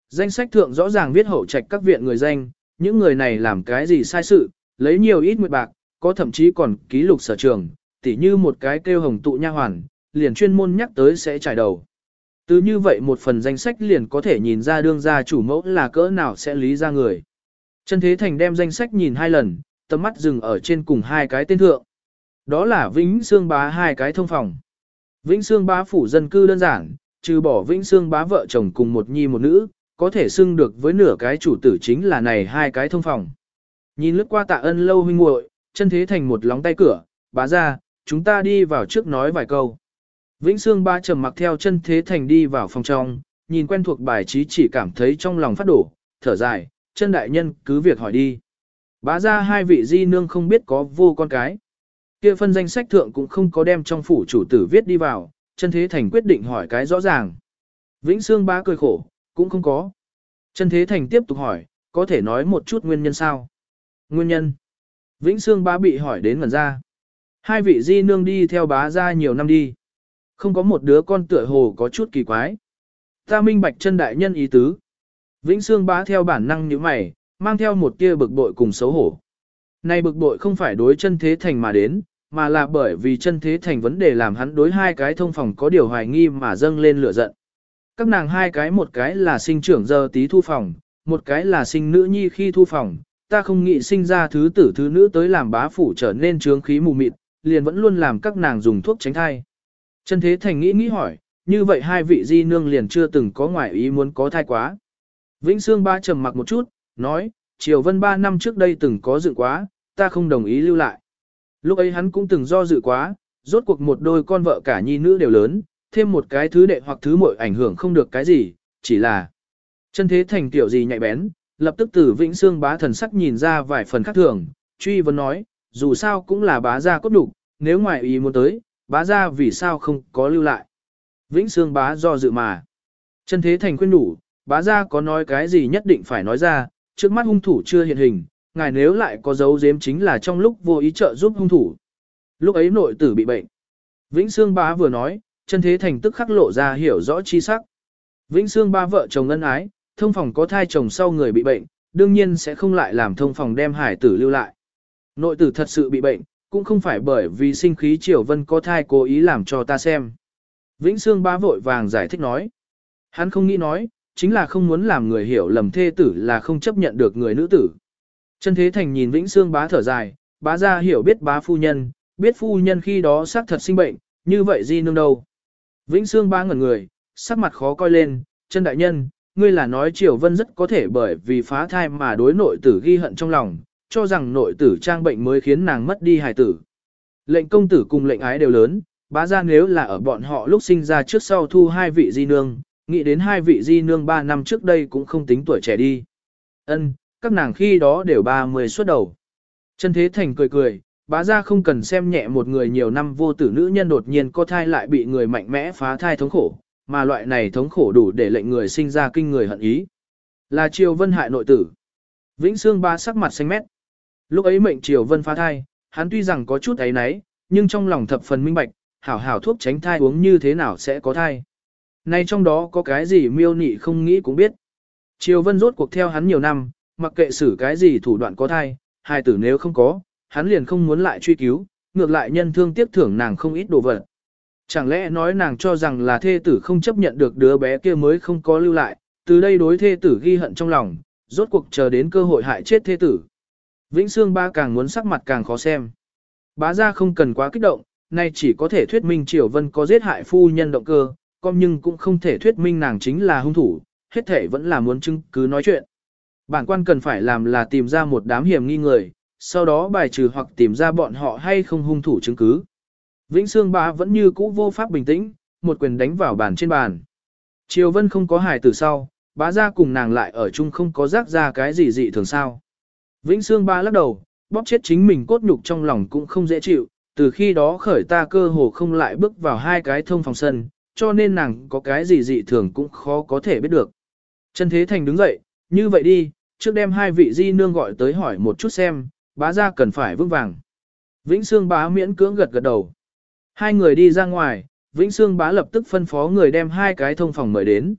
Danh sách thượng rõ ràng viết hậu trạch các viện người danh, những người này làm cái gì sai sự, lấy nhiều ít nguyệt bạc, có thậm chí còn ký lục sở trường, tỉ như một cái kêu hồng tụ nha hoàn, liền chuyên môn nhắc tới sẽ trải đầu. Từ như vậy một phần danh sách liền có thể nhìn ra đương gia chủ mẫu là cỡ nào sẽ lý ra người. Chân Thế Thành đem danh sách nhìn hai lần, tầm mắt dừng ở trên cùng hai cái tên thượng. Đó là Vĩnh Sương Bá hai cái thông phòng. Vĩnh Sương Bá phủ dân cư đơn giản, trừ bỏ Vĩnh Sương Bá vợ chồng cùng một nhi một nữ, có thể xưng được với nửa cái chủ tử chính là này hai cái thông phòng. Nhìn lướt qua tạ ân lâu huynh muội, chân thế thành một lóng tay cửa, bá ra, chúng ta đi vào trước nói vài câu. Vĩnh Sương Bá trầm mặc theo chân thế thành đi vào phòng trong, nhìn quen thuộc bài trí chỉ cảm thấy trong lòng phát đổ, thở dài, chân đại nhân cứ việc hỏi đi. Bá ra hai vị di nương không biết có vô con cái. Kia phân danh sách thượng cũng không có đem trong phủ chủ tử viết đi vào, chân thế thành quyết định hỏi cái rõ ràng. Vĩnh Sương Bá cười khổ, cũng không có. Chân thế thành tiếp tục hỏi, có thể nói một chút nguyên nhân sao? Nguyên nhân. Vĩnh Sương Bá bị hỏi đến ngần ra. Hai vị di nương đi theo bá ra nhiều năm đi. Không có một đứa con tựa hồ có chút kỳ quái. Ta minh bạch chân đại nhân ý tứ. Vĩnh Sương bá theo bản năng như mày, mang theo một tia bực bội cùng xấu hổ. Này bực bội không phải đối chân thế thành mà đến, mà là bởi vì chân thế thành vấn đề làm hắn đối hai cái thông phòng có điều hoài nghi mà dâng lên lửa giận. Các nàng hai cái một cái là sinh trưởng giờ tí thu phòng, một cái là sinh nữ nhi khi thu phòng, ta không nghĩ sinh ra thứ tử thứ nữ tới làm bá phủ trở nên trướng khí mù mịt, liền vẫn luôn làm các nàng dùng thuốc tránh thai. Chân thế thành nghĩ nghĩ hỏi, như vậy hai vị di nương liền chưa từng có ngoại ý muốn có thai quá. Vĩnh Sương ba trầm mặc một chút, nói, Triều Vân ba năm trước đây từng có dự quá, ta không đồng ý lưu lại. Lúc ấy hắn cũng từng do dự quá, rốt cuộc một đôi con vợ cả nhi nữ đều lớn, thêm một cái thứ đệ hoặc thứ muội ảnh hưởng không được cái gì, chỉ là chân thế thành tiểu gì nhạy bén, lập tức từ Vĩnh Sương bá thần sắc nhìn ra vài phần khác thường, truy vấn nói, dù sao cũng là bá gia cốt đủ, nếu ngoại ý muốn tới, bá gia vì sao không có lưu lại. Vĩnh Sương bá do dự mà. Chân thế thành khuyên đủ, bá gia có nói cái gì nhất định phải nói ra, trước mắt hung thủ chưa hiện hình, ngài nếu lại có dấu giếm chính là trong lúc vô ý trợ giúp hung thủ. Lúc ấy nội tử bị bệnh. Vĩnh Sương bá vừa nói, chân thế thành tức khắc lộ ra hiểu rõ chi sắc. Vĩnh Sương ba vợ chồng ân ái, thông phòng có thai chồng sau người bị bệnh, đương nhiên sẽ không lại làm thông phòng đem hải tử lưu lại. Nội tử thật sự bị bệnh, cũng không phải bởi vì sinh khí Triều Vân có thai cố ý làm cho ta xem. Vĩnh Sương bá vội vàng giải thích nói. Hắn không nghĩ nói, chính là không muốn làm người hiểu lầm thê tử là không chấp nhận được người nữ tử. Chân Thế Thành nhìn Vĩnh Sương bá thở dài, bá ra hiểu biết bá phu nhân, biết phu nhân khi đó xác thật sinh bệnh, như vậy di nương đâu. Vĩnh Sương bá ngẩn người, sắc mặt khó coi lên, chân đại nhân, ngươi là nói Triều Vân rất có thể bởi vì phá thai mà đối nội tử ghi hận trong lòng, cho rằng nội tử trang bệnh mới khiến nàng mất đi hài tử. Lệnh công tử cùng lệnh ái đều lớn, bá ra nếu là ở bọn họ lúc sinh ra trước sau thu hai vị di nương, nghĩ đến hai vị di nương ba năm trước đây cũng không tính tuổi trẻ đi. Ân, các nàng khi đó đều ba mươi xuất đầu. Chân Thế Thành cười cười, bá ra không cần xem nhẹ một người nhiều năm vô tử nữ nhân đột nhiên có thai lại bị người mạnh mẽ phá thai thống khổ, mà loại này thống khổ đủ để lệnh người sinh ra kinh người hận ý. Là Triều Vân hại nội tử. Vĩnh Sương ba sắc mặt xanh mét. Lúc ấy mệnh Triều Vân phá thai, hắn tuy rằng có chút ấy náy, nhưng trong lòng thập phần minh bạch, hảo hảo thuốc tránh thai uống như thế nào sẽ có thai. Nay trong đó có cái gì miêu nị không nghĩ cũng biết. Triều Vân rốt cuộc theo hắn nhiều năm, mặc kệ xử cái gì thủ đoạn có thai, hai tử nếu không có, hắn liền không muốn lại truy cứu, ngược lại nhân thương tiếc thưởng nàng không ít đồ vật. Chẳng lẽ nói nàng cho rằng là thê tử không chấp nhận được đứa bé kia mới không có lưu lại, từ đây đối thê tử ghi hận trong lòng, rốt cuộc chờ đến cơ hội hại chết thê tử. Vĩnh Sương ba càng muốn sắc mặt càng khó xem. Bá ra không cần quá kích động, nay chỉ có thể thuyết minh Triều Vân có giết hại phu nhân động cơ, con nhưng cũng không thể thuyết minh nàng chính là hung thủ, hết thể vẫn là muốn chứng cứ nói chuyện. Bản quan cần phải làm là tìm ra một đám hiểm nghi người, sau đó bài trừ hoặc tìm ra bọn họ hay không hung thủ chứng cứ. Vĩnh Sương bá vẫn như cũ vô pháp bình tĩnh, một quyền đánh vào bàn trên bàn. Triều Vân không có hài từ sau, bá ra cùng nàng lại ở chung không có rác ra cái gì dị thường sao. Vĩnh Sương ba lắc đầu, bóp chết chính mình cốt nhục trong lòng cũng không dễ chịu, từ khi đó khởi ta cơ hồ không lại bước vào hai cái thông phòng sân, cho nên nàng có cái gì dị thường cũng khó có thể biết được. Trần Thế Thành đứng dậy, như vậy đi, trước đem hai vị di nương gọi tới hỏi một chút xem, bá ra cần phải vững vàng. Vĩnh Sương bá miễn cưỡng gật gật đầu. Hai người đi ra ngoài, Vĩnh Sương bá lập tức phân phó người đem hai cái thông phòng mời đến.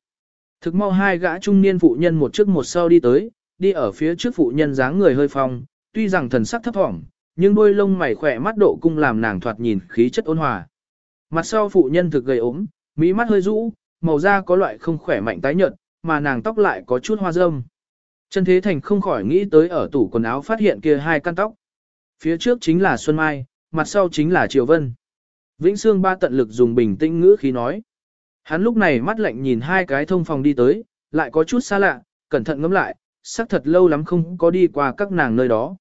Thực mau hai gã trung niên phụ nhân một trước một sau đi tới, đi ở phía trước phụ nhân dáng người hơi phong, tuy rằng thần sắc thấp thỏm, nhưng đôi lông mày khỏe mắt độ cung làm nàng thoạt nhìn khí chất ôn hòa. Mặt sau phụ nhân thực gầy ốm, mí mắt hơi rũ, màu da có loại không khỏe mạnh tái nhợt, mà nàng tóc lại có chút hoa râm. Chân Thế Thành không khỏi nghĩ tới ở tủ quần áo phát hiện kia hai căn tóc. Phía trước chính là Xuân Mai, mặt sau chính là Triều Vân. Vĩnh Sương ba tận lực dùng bình tĩnh ngữ khí nói. Hắn lúc này mắt lạnh nhìn hai cái thông phòng đi tới, lại có chút xa lạ, cẩn thận ngẫm lại, sắc thật lâu lắm không có đi qua các nàng nơi đó.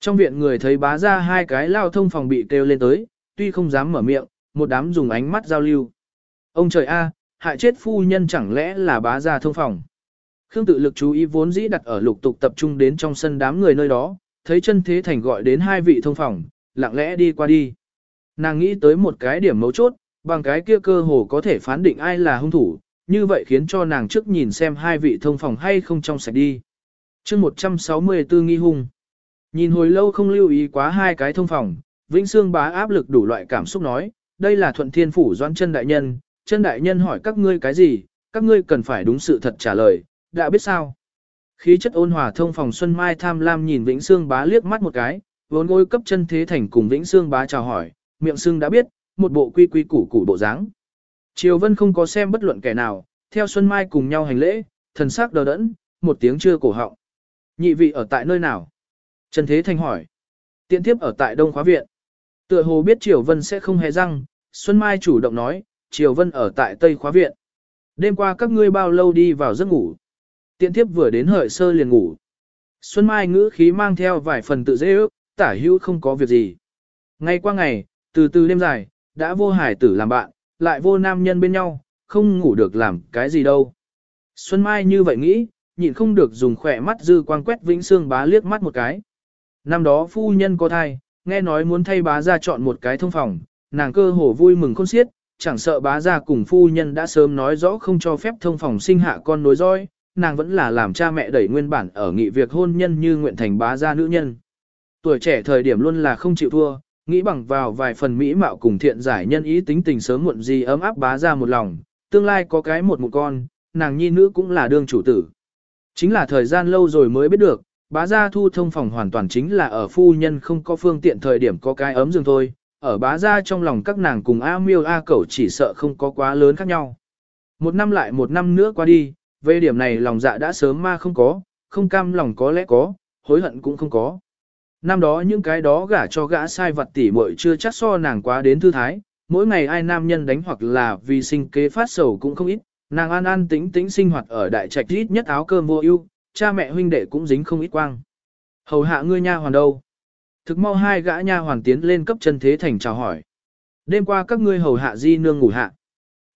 Trong viện người thấy bá ra hai cái lao thông phòng bị kêu lên tới, tuy không dám mở miệng, một đám dùng ánh mắt giao lưu. Ông trời a, hại chết phu nhân chẳng lẽ là bá gia thông phòng. Khương tự lực chú ý vốn dĩ đặt ở lục tục tập trung đến trong sân đám người nơi đó, thấy chân thế thành gọi đến hai vị thông phòng, lặng lẽ đi qua đi. Nàng nghĩ tới một cái điểm mấu chốt, bằng cái kia cơ hồ có thể phán định ai là hung thủ, như vậy khiến cho nàng trước nhìn xem hai vị thông phòng hay không trong sạch đi. chương 164 nghi hung. Nhìn hồi lâu không lưu ý quá hai cái thông phòng, Vĩnh Sương bá áp lực đủ loại cảm xúc nói, đây là thuận thiên phủ doan chân đại nhân, chân đại nhân hỏi các ngươi cái gì, các ngươi cần phải đúng sự thật trả lời, đã biết sao. Khí chất ôn hòa thông phòng Xuân Mai tham lam nhìn Vĩnh Sương bá liếc mắt một cái, vốn ngôi cấp chân thế thành cùng Vĩnh Sương bá chào hỏi, miệng sương đã biết, một bộ quy quy củ củ bộ dáng. Triều Vân không có xem bất luận kẻ nào, theo Xuân Mai cùng nhau hành lễ, thần sắc đờ đẫn, một tiếng chưa cổ họng. Nhị vị ở tại nơi nào? Trần Thế Thành hỏi. Tiện tiếp ở tại Đông Khóa Viện. Tựa hồ biết Triều Vân sẽ không hề răng, Xuân Mai chủ động nói, Triều Vân ở tại Tây Khóa Viện. Đêm qua các ngươi bao lâu đi vào giấc ngủ? Tiện Thiếp vừa đến hợi sơ liền ngủ. Xuân Mai ngữ khí mang theo vài phần tự dễ ước, tả hữu không có việc gì. Ngay qua ngày, từ từ đêm dài, đã vô hải tử làm bạn, lại vô nam nhân bên nhau, không ngủ được làm cái gì đâu. Xuân Mai như vậy nghĩ, nhịn không được dùng khỏe mắt dư quang quét Vĩnh Sương bá liếc mắt một cái. Năm đó phu nhân có thai, nghe nói muốn thay bá ra chọn một cái thông phòng, nàng cơ hồ vui mừng khôn xiết, chẳng sợ bá gia cùng phu nhân đã sớm nói rõ không cho phép thông phòng sinh hạ con nối dõi nàng vẫn là làm cha mẹ đẩy nguyên bản ở nghị việc hôn nhân như nguyện thành bá gia nữ nhân. Tuổi trẻ thời điểm luôn là không chịu thua, nghĩ bằng vào vài phần mỹ mạo cùng thiện giải nhân ý tính tình sớm muộn gì ấm áp bá gia một lòng, tương lai có cái một một con, nàng nhi nữ cũng là đương chủ tử. Chính là thời gian lâu rồi mới biết được, bá gia thu thông phòng hoàn toàn chính là ở phu nhân không có phương tiện thời điểm có cái ấm giường thôi, ở bá gia trong lòng các nàng cùng A miêu A cẩu chỉ sợ không có quá lớn khác nhau. Một năm lại một năm nữa qua đi, về điểm này lòng dạ đã sớm ma không có, không cam lòng có lẽ có, hối hận cũng không có. Năm đó những cái đó gả cho gã sai vật tỉ muội chưa chắc so nàng quá đến thư thái, mỗi ngày ai nam nhân đánh hoặc là vì sinh kế phát sầu cũng không ít, nàng an an tĩnh tĩnh sinh hoạt ở đại trạch ít nhất áo cơm vô ưu, cha mẹ huynh đệ cũng dính không ít quang. Hầu hạ ngươi nha hoàn đâu? Thực mau hai gã nha hoàn tiến lên cấp chân thế thành chào hỏi. Đêm qua các ngươi hầu hạ di nương ngủ hạ.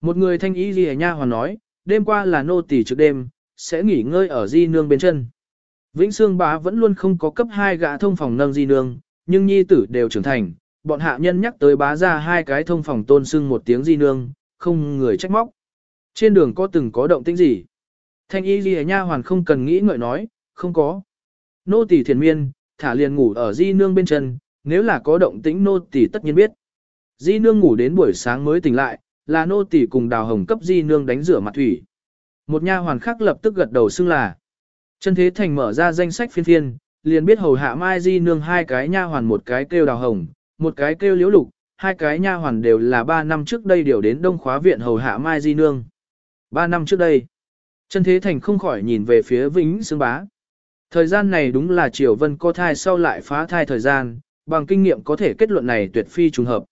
Một người thanh ý gì nha hoàn nói, đêm qua là nô tỳ trước đêm, sẽ nghỉ ngơi ở di nương bên chân. Vĩnh Sương bá vẫn luôn không có cấp hai gã thông phòng nâng di nương, nhưng nhi tử đều trưởng thành, bọn hạ nhân nhắc tới bá ra hai cái thông phòng tôn sưng một tiếng di nương, không người trách móc. Trên đường có từng có động tĩnh gì? Thanh y ghi nha hoàn không cần nghĩ ngợi nói, không có. Nô tỳ thiền miên, thả liền ngủ ở di nương bên chân, nếu là có động tĩnh nô tỷ tất nhiên biết. Di nương ngủ đến buổi sáng mới tỉnh lại, là nô tỷ cùng đào hồng cấp di nương đánh rửa mặt thủy. Một nha hoàn khác lập tức gật đầu xưng là. Chân thế thành mở ra danh sách phiên phiên, liền biết hầu hạ mai di nương hai cái nha hoàn một cái kêu đào hồng, một cái kêu liễu lục, hai cái nha hoàn đều là ba năm trước đây điều đến đông khóa viện hầu hạ mai di nương. Ba năm trước đây, chân thế thành không khỏi nhìn về phía vĩnh xương bá. Thời gian này đúng là Triều Vân có thai sau lại phá thai thời gian, bằng kinh nghiệm có thể kết luận này tuyệt phi trùng hợp.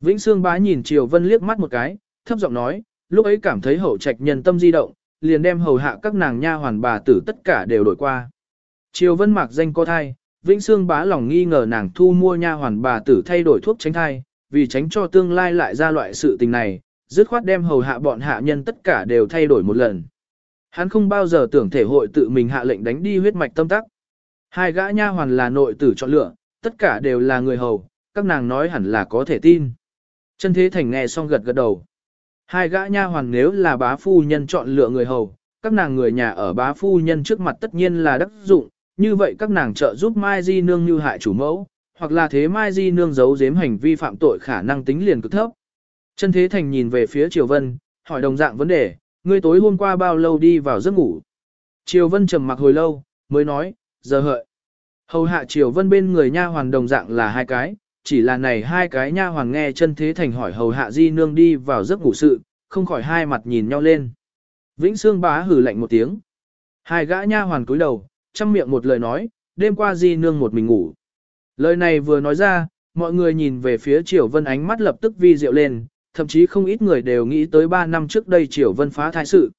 Vĩnh Sương bá nhìn Triều Vân liếc mắt một cái, thấp giọng nói, lúc ấy cảm thấy hậu trạch nhân tâm di động, liền đem hầu hạ các nàng nha hoàn bà tử tất cả đều đổi qua. Triều Vân mặc danh có thai, Vĩnh Sương bá lòng nghi ngờ nàng thu mua nha hoàn bà tử thay đổi thuốc tránh thai, vì tránh cho tương lai lại ra loại sự tình này, dứt khoát đem hầu hạ bọn hạ nhân tất cả đều thay đổi một lần. Hắn không bao giờ tưởng thể hội tự mình hạ lệnh đánh đi huyết mạch tâm tắc. Hai gã nha hoàn là nội tử chọn lựa, tất cả đều là người hầu, các nàng nói hẳn là có thể tin. Chân thế thành nghe xong gật gật đầu. Hai gã nha hoàn nếu là bá phu nhân chọn lựa người hầu, các nàng người nhà ở bá phu nhân trước mặt tất nhiên là đắc dụng, như vậy các nàng trợ giúp Mai Di Nương như hại chủ mẫu, hoặc là thế Mai Di Nương giấu giếm hành vi phạm tội khả năng tính liền cực thấp. Chân Thế Thành nhìn về phía Triều Vân, hỏi đồng dạng vấn đề, ngươi tối hôm qua bao lâu đi vào giấc ngủ. Triều Vân trầm mặc hồi lâu, mới nói, giờ hợi. Hầu hạ Triều Vân bên người nha hoàn đồng dạng là hai cái, chỉ là này hai cái nha hoàn nghe chân thế thành hỏi hầu hạ di nương đi vào giấc ngủ sự, không khỏi hai mặt nhìn nhau lên. Vĩnh Sương bá hử lạnh một tiếng. Hai gã nha hoàn cúi đầu, chăm miệng một lời nói, đêm qua di nương một mình ngủ. Lời này vừa nói ra, mọi người nhìn về phía Triều Vân ánh mắt lập tức vi diệu lên, thậm chí không ít người đều nghĩ tới 3 năm trước đây Triều Vân phá thai sự.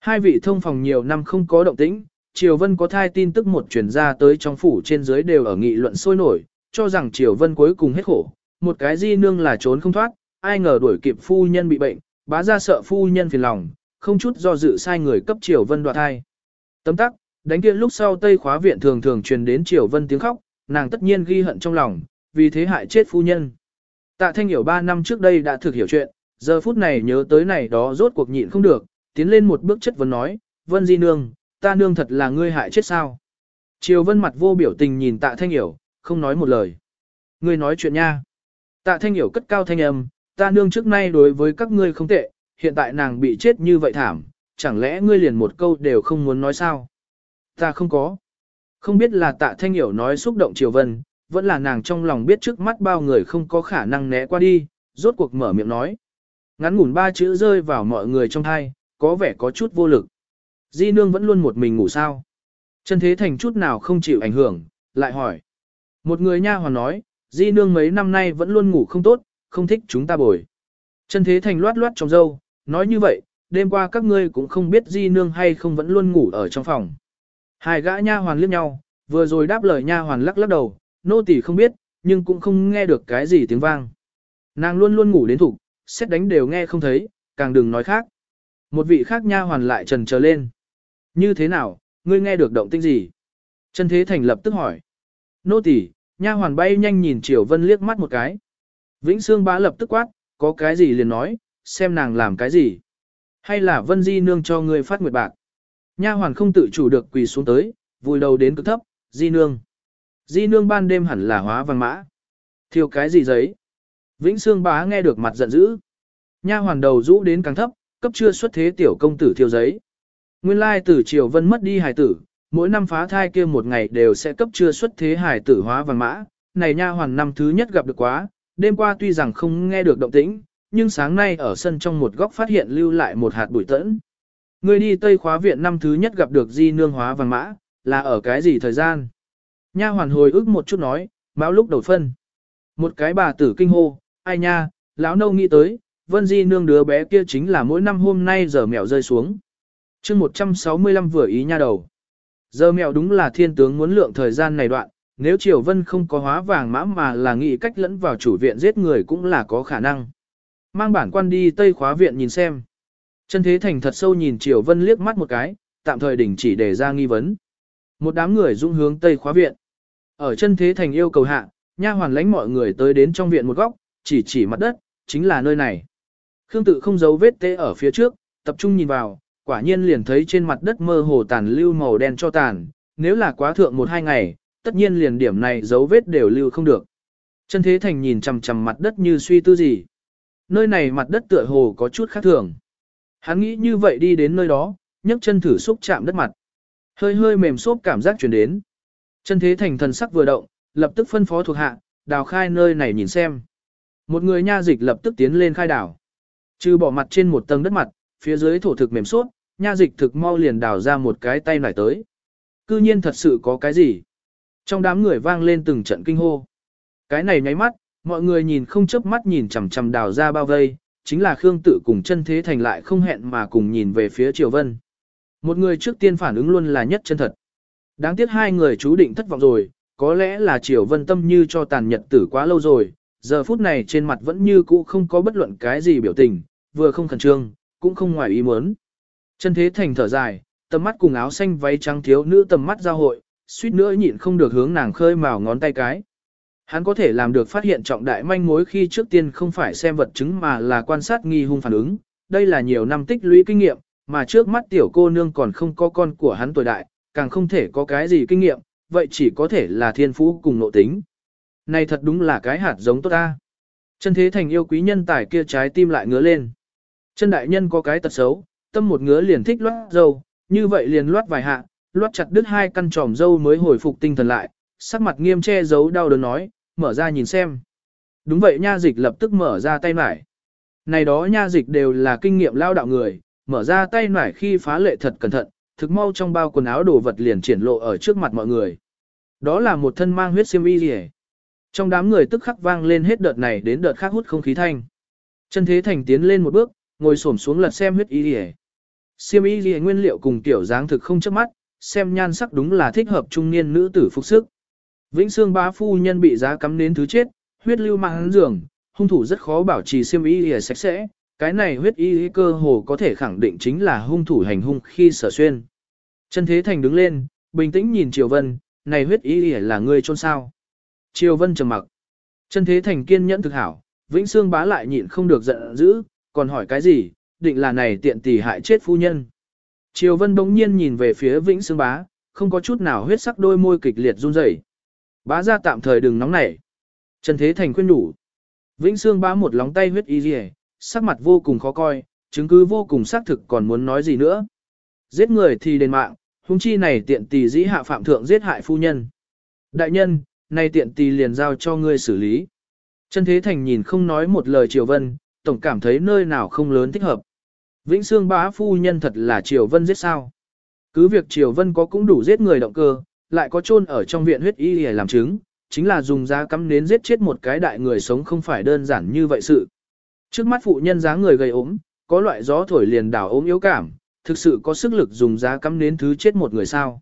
Hai vị thông phòng nhiều năm không có động tĩnh, Triều Vân có thai tin tức một truyền ra tới trong phủ trên dưới đều ở nghị luận sôi nổi, cho rằng Triều Vân cuối cùng hết khổ, một cái di nương là trốn không thoát, ai ngờ đuổi kịp phu nhân bị bệnh, bá ra sợ phu nhân phiền lòng, không chút do dự sai người cấp Triều Vân đoạt thai. Tấm tắc, đánh kia lúc sau Tây khóa viện thường thường truyền đến Triều Vân tiếng khóc, nàng tất nhiên ghi hận trong lòng, vì thế hại chết phu nhân. Tạ Thanh hiểu 3 năm trước đây đã thực hiểu chuyện, giờ phút này nhớ tới này đó rốt cuộc nhịn không được, tiến lên một bước chất vấn nói, Vân Di Nương, ta nương thật là ngươi hại chết sao? Triều Vân mặt vô biểu tình nhìn Tạ Thanh hiểu, không nói một lời. Ngươi nói chuyện nha. Tạ Thanh hiểu cất cao thanh âm, ta nương trước nay đối với các ngươi không tệ, hiện tại nàng bị chết như vậy thảm, chẳng lẽ ngươi liền một câu đều không muốn nói sao? Ta không có. Không biết là tạ thanh hiểu nói xúc động Triều Vân, vẫn là nàng trong lòng biết trước mắt bao người không có khả năng né qua đi, rốt cuộc mở miệng nói. Ngắn ngủn ba chữ rơi vào mọi người trong thai, có vẻ có chút vô lực. Di nương vẫn luôn một mình ngủ sao. Chân thế thành chút nào không chịu ảnh hưởng, lại hỏi. Một người nha hoàn nói, di nương mấy năm nay vẫn luôn ngủ không tốt, không thích chúng ta bồi. Chân thế thành loát loát trong dâu, nói như vậy, đêm qua các ngươi cũng không biết di nương hay không vẫn luôn ngủ ở trong phòng. Hai gã nha hoàn liếc nhau, vừa rồi đáp lời nha hoàn lắc lắc đầu, nô tỳ không biết, nhưng cũng không nghe được cái gì tiếng vang. Nàng luôn luôn ngủ đến thủ, xét đánh đều nghe không thấy, càng đừng nói khác. Một vị khác nha hoàn lại trần trở lên. Như thế nào, ngươi nghe được động tĩnh gì? Trần Thế Thành lập tức hỏi. Nô tỳ, nha hoàn bay nhanh nhìn Triều Vân liếc mắt một cái. Vĩnh Sương bá lập tức quát, có cái gì liền nói, xem nàng làm cái gì. Hay là Vân Di nương cho ngươi phát nguyệt bạc. Nha hoàn không tự chủ được quỳ xuống tới, vùi đầu đến cực thấp, Di nương. Di nương ban đêm hẳn là hóa văn mã. Thiêu cái gì giấy? Vĩnh Sương bá nghe được mặt giận dữ. Nha hoàn đầu rũ đến càng thấp, cấp chưa xuất thế tiểu công tử thiêu giấy. Nguyên lai tử triều vân mất đi hài tử, mỗi năm phá thai kia một ngày đều sẽ cấp chưa xuất thế hài tử hóa văn mã. Này nha hoàn năm thứ nhất gặp được quá, đêm qua tuy rằng không nghe được động tĩnh, nhưng sáng nay ở sân trong một góc phát hiện lưu lại một hạt bụi tẫn. Người đi Tây khóa viện năm thứ nhất gặp được di nương hóa văn mã, là ở cái gì thời gian? Nha hoàn hồi ức một chút nói, báo lúc đầu phân. Một cái bà tử kinh hô, ai nha, lão nâu nghĩ tới, vân di nương đứa bé kia chính là mỗi năm hôm nay giờ mèo rơi xuống. chương 165 vừa ý nha đầu. Giờ mèo đúng là thiên tướng muốn lượng thời gian này đoạn, nếu Triều Vân không có hóa vàng mã mà là nghĩ cách lẫn vào chủ viện giết người cũng là có khả năng. Mang bản quan đi Tây khóa viện nhìn xem. Chân Thế Thành thật sâu nhìn Triều Vân liếc mắt một cái, tạm thời đình chỉ để ra nghi vấn. Một đám người dung hướng Tây khóa viện. Ở chân Thế Thành yêu cầu hạ, nha hoàn lãnh mọi người tới đến trong viện một góc, chỉ chỉ mặt đất, chính là nơi này. Khương tự không giấu vết tê ở phía trước, tập trung nhìn vào, quả nhiên liền thấy trên mặt đất mơ hồ tàn lưu màu đen cho tàn, nếu là quá thượng một hai ngày, tất nhiên liền điểm này dấu vết đều lưu không được. Chân Thế Thành nhìn chằm chằm mặt đất như suy tư gì. Nơi này mặt đất tựa hồ có chút khác thường. Hắn nghĩ như vậy đi đến nơi đó, nhấc chân thử xúc chạm đất mặt. Hơi hơi mềm xốp cảm giác truyền đến. Chân Thế Thành thần sắc vừa động, lập tức phân phó thuộc hạ, đào khai nơi này nhìn xem. Một người nha dịch lập tức tiến lên khai đào. Trừ bỏ mặt trên một tầng đất mặt, phía dưới thổ thực mềm suốt, nha dịch thực mau liền đào ra một cái tay nải tới. Cư nhiên thật sự có cái gì? Trong đám người vang lên từng trận kinh hô. Cái này nháy mắt, mọi người nhìn không chớp mắt nhìn chằm chằm đào ra bao vây, chính là Khương Tự cùng chân thế thành lại không hẹn mà cùng nhìn về phía Triều Vân. Một người trước tiên phản ứng luôn là nhất chân thật. Đáng tiếc hai người chú định thất vọng rồi, có lẽ là Triều Vân tâm như cho tàn nhật tử quá lâu rồi, giờ phút này trên mặt vẫn như cũ không có bất luận cái gì biểu tình, vừa không khẩn trương, cũng không ngoài ý muốn. Chân thế thành thở dài, tầm mắt cùng áo xanh váy trắng thiếu nữ tầm mắt giao hội, suýt nữa nhịn không được hướng nàng khơi mào ngón tay cái. Hắn có thể làm được phát hiện trọng đại manh mối khi trước tiên không phải xem vật chứng mà là quan sát nghi hung phản ứng, đây là nhiều năm tích lũy kinh nghiệm, mà trước mắt tiểu cô nương còn không có con của hắn tuổi đại, càng không thể có cái gì kinh nghiệm, vậy chỉ có thể là thiên phú cùng nội tính. Này thật đúng là cái hạt giống tốt ta. Chân thế thành yêu quý nhân tài kia trái tim lại ngứa lên. Chân đại nhân có cái tật xấu, tâm một ngứa liền thích loát dâu, như vậy liền loát vài hạ, loát chặt đứt hai căn tròm dâu mới hồi phục tinh thần lại, sắc mặt nghiêm che giấu đau đớn nói, mở ra nhìn xem. Đúng vậy nha dịch lập tức mở ra tay mải. Này đó nha dịch đều là kinh nghiệm lao đạo người, mở ra tay mải khi phá lệ thật cẩn thận, thực mau trong bao quần áo đồ vật liền triển lộ ở trước mặt mọi người. Đó là một thân mang huyết xiêm y rỉ. Trong đám người tức khắc vang lên hết đợt này đến đợt khác hút không khí thanh. Chân thế thành tiến lên một bước, ngồi xổm xuống lật xem huyết y rỉ. Xiêm y rỉ nguyên liệu cùng tiểu dáng thực không chớp mắt, xem nhan sắc đúng là thích hợp trung niên nữ tử phục sức. Vĩnh Xương bá phu nhân bị giá cắm đến thứ chết, huyết lưu mang hắn giường, hung thủ rất khó bảo trì xiêm y lìa sạch sẽ, cái này huyết y cơ hồ có thể khẳng định chính là hung thủ hành hung khi sở xuyên. Chân thế thành đứng lên, bình tĩnh nhìn Triều Vân, này huyết y là ngươi chôn sao. Triều Vân trầm mặc. Chân thế thành kiên nhẫn thực hảo, Vĩnh Xương bá lại nhịn không được giận dữ, còn hỏi cái gì, định là này tiện tỷ hại chết phu nhân. Triều Vân bỗng nhiên nhìn về phía Vĩnh Xương bá, không có chút nào huyết sắc đôi môi kịch liệt run rẩy. Bá ra tạm thời đừng nóng nảy. Chân thế thành khuyên đủ. Vĩnh Xương bá một lóng tay huyết y rìa, sắc mặt vô cùng khó coi, chứng cứ vô cùng xác thực còn muốn nói gì nữa. Giết người thì đền mạng, hung chi này tiện tỳ dĩ hạ phạm thượng giết hại phu nhân. Đại nhân, nay tiện tỳ liền giao cho ngươi xử lý. Chân Thế Thành nhìn không nói một lời Triều Vân, tổng cảm thấy nơi nào không lớn thích hợp. Vĩnh Sương bá phu nhân thật là Triều Vân giết sao. Cứ việc Triều Vân có cũng đủ giết người động cơ, lại có chôn ở trong viện huyết y để làm chứng, chính là dùng giá cắm nến giết chết một cái đại người sống không phải đơn giản như vậy sự. Trước mắt phụ nhân dáng người gầy ốm, có loại gió thổi liền đảo ốm yếu cảm, thực sự có sức lực dùng giá cắm nến thứ chết một người sao.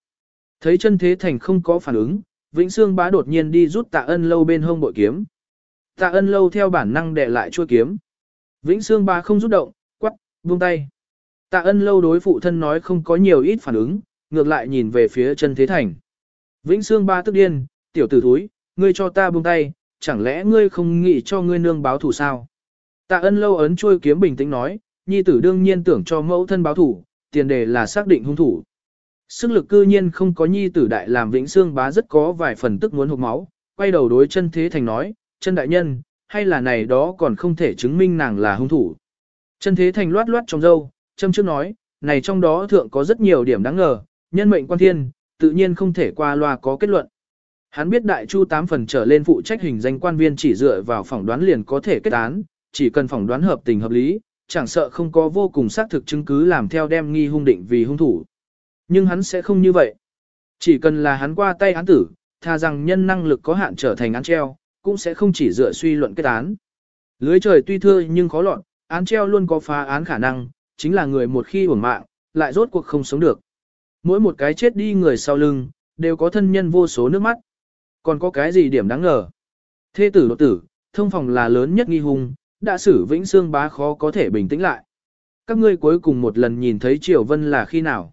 Thấy chân thế thành không có phản ứng, Vĩnh Sương bá đột nhiên đi rút tạ ân lâu bên hông bội kiếm. Tạ ân lâu theo bản năng đè lại chua kiếm. Vĩnh Sương bá không rút động, quắc, buông tay. Tạ ân lâu đối phụ thân nói không có nhiều ít phản ứng, ngược lại nhìn về phía chân thế thành. Vĩnh Sương ba tức điên, tiểu tử thúi, ngươi cho ta buông tay, chẳng lẽ ngươi không nghĩ cho ngươi nương báo thù sao? Tạ ân lâu ấn chuôi kiếm bình tĩnh nói, nhi tử đương nhiên tưởng cho mẫu thân báo thủ, tiền đề là xác định hung thủ. Sức lực cư nhiên không có nhi tử đại làm vĩnh xương bá rất có vài phần tức muốn hụt máu, quay đầu đối chân thế thành nói, chân đại nhân, hay là này đó còn không thể chứng minh nàng là hung thủ. Chân thế thành loát loát trong dâu, châm trước nói, này trong đó thượng có rất nhiều điểm đáng ngờ, nhân mệnh quan thiên, tự nhiên không thể qua loa có kết luận. Hắn biết đại chu tám phần trở lên phụ trách hình danh quan viên chỉ dựa vào phỏng đoán liền có thể kết án, chỉ cần phỏng đoán hợp tình hợp lý, chẳng sợ không có vô cùng xác thực chứng cứ làm theo đem nghi hung định vì hung thủ. Nhưng hắn sẽ không như vậy. Chỉ cần là hắn qua tay án tử, tha rằng nhân năng lực có hạn trở thành án treo, cũng sẽ không chỉ dựa suy luận kết án. Lưới trời tuy thưa nhưng khó lọt, án treo luôn có phá án khả năng, chính là người một khi uổng mạng, lại rốt cuộc không sống được. Mỗi một cái chết đi người sau lưng, đều có thân nhân vô số nước mắt. Còn có cái gì điểm đáng ngờ? Thê tử đột tử, thông phòng là lớn nhất nghi hung, đã xử vĩnh xương bá khó có thể bình tĩnh lại. Các ngươi cuối cùng một lần nhìn thấy Triều Vân là khi nào?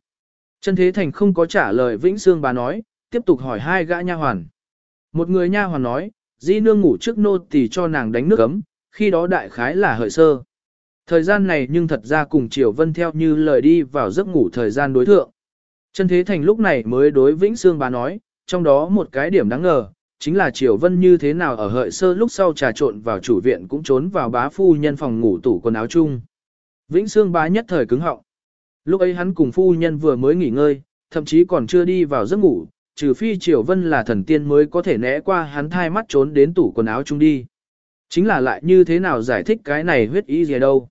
Chân Thế Thành không có trả lời vĩnh xương bá nói, tiếp tục hỏi hai gã nha hoàn. Một người nha hoàn nói, di nương ngủ trước nô tỳ cho nàng đánh nước ấm, khi đó đại khái là hợi sơ. Thời gian này nhưng thật ra cùng Triều Vân theo như lời đi vào giấc ngủ thời gian đối thượng. Chân Thế Thành lúc này mới đối Vĩnh Sương bá nói, trong đó một cái điểm đáng ngờ, chính là Triều Vân như thế nào ở hợi sơ lúc sau trà trộn vào chủ viện cũng trốn vào bá phu nhân phòng ngủ tủ quần áo chung. Vĩnh Sương bá nhất thời cứng họng. Lúc ấy hắn cùng phu nhân vừa mới nghỉ ngơi, thậm chí còn chưa đi vào giấc ngủ, trừ phi Triều Vân là thần tiên mới có thể né qua hắn thai mắt trốn đến tủ quần áo chung đi. Chính là lại như thế nào giải thích cái này huyết ý gì đâu.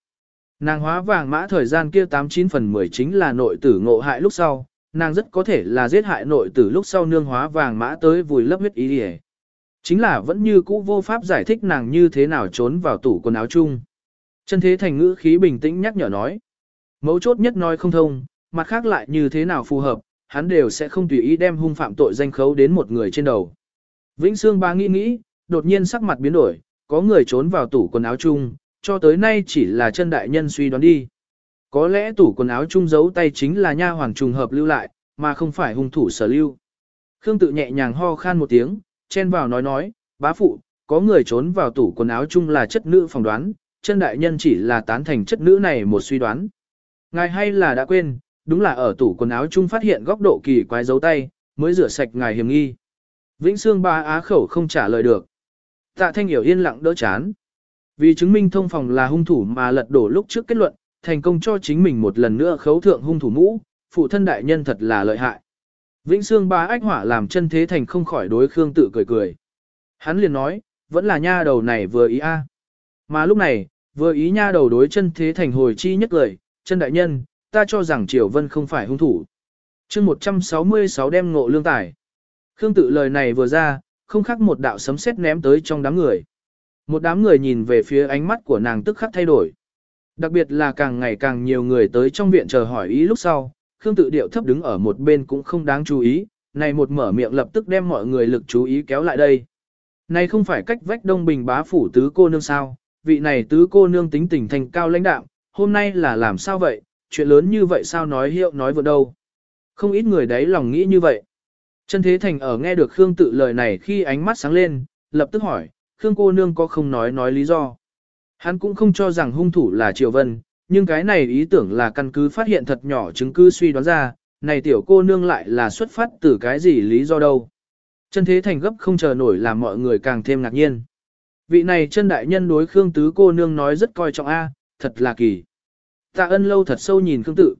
Nàng hóa vàng mã thời gian kia 89 phần 10 chính là nội tử ngộ hại lúc sau, nàng rất có thể là giết hại nội tử lúc sau nương hóa vàng mã tới vùi lấp huyết ý đi Chính là vẫn như cũ vô pháp giải thích nàng như thế nào trốn vào tủ quần áo chung. Chân thế thành ngữ khí bình tĩnh nhắc nhở nói. Mấu chốt nhất nói không thông, mặt khác lại như thế nào phù hợp, hắn đều sẽ không tùy ý đem hung phạm tội danh khấu đến một người trên đầu. Vĩnh Sương ba nghĩ nghĩ, đột nhiên sắc mặt biến đổi, có người trốn vào tủ quần áo chung, cho tới nay chỉ là chân đại nhân suy đoán đi. Có lẽ tủ quần áo chung giấu tay chính là nha hoàng trùng hợp lưu lại, mà không phải hung thủ sở lưu. Khương tự nhẹ nhàng ho khan một tiếng, chen vào nói nói, bá phụ, có người trốn vào tủ quần áo chung là chất nữ phỏng đoán, chân đại nhân chỉ là tán thành chất nữ này một suy đoán. Ngài hay là đã quên, đúng là ở tủ quần áo chung phát hiện góc độ kỳ quái dấu tay, mới rửa sạch ngài hiểm nghi. Vĩnh Sương ba á khẩu không trả lời được. Tạ Thanh Hiểu yên lặng đỡ chán. Vì chứng minh thông phòng là hung thủ mà lật đổ lúc trước kết luận, thành công cho chính mình một lần nữa khấu thượng hung thủ mũ, phụ thân đại nhân thật là lợi hại. Vĩnh Sương ba ách hỏa làm chân thế thành không khỏi đối Khương tự cười cười. Hắn liền nói, vẫn là nha đầu này vừa ý a. Mà lúc này, vừa ý nha đầu đối chân thế thành hồi chi nhất lời, chân đại nhân, ta cho rằng Triều Vân không phải hung thủ. chương 166 đem ngộ lương tài. Khương tự lời này vừa ra, không khác một đạo sấm sét ném tới trong đám người. Một đám người nhìn về phía ánh mắt của nàng tức khắc thay đổi. Đặc biệt là càng ngày càng nhiều người tới trong viện chờ hỏi ý lúc sau, Khương tự điệu thấp đứng ở một bên cũng không đáng chú ý, này một mở miệng lập tức đem mọi người lực chú ý kéo lại đây. Này không phải cách vách đông bình bá phủ tứ cô nương sao, vị này tứ cô nương tính tình thành cao lãnh đạo, hôm nay là làm sao vậy, chuyện lớn như vậy sao nói hiệu nói vừa đâu. Không ít người đấy lòng nghĩ như vậy. Chân Thế Thành ở nghe được Khương tự lời này khi ánh mắt sáng lên, lập tức hỏi, Khương cô nương có không nói nói lý do. Hắn cũng không cho rằng hung thủ là Triều Vân, nhưng cái này ý tưởng là căn cứ phát hiện thật nhỏ chứng cứ suy đoán ra, này tiểu cô nương lại là xuất phát từ cái gì lý do đâu. Chân Thế Thành gấp không chờ nổi làm mọi người càng thêm ngạc nhiên. Vị này chân đại nhân đối Khương tứ cô nương nói rất coi trọng A, thật là kỳ. Tạ ân lâu thật sâu nhìn Khương tự.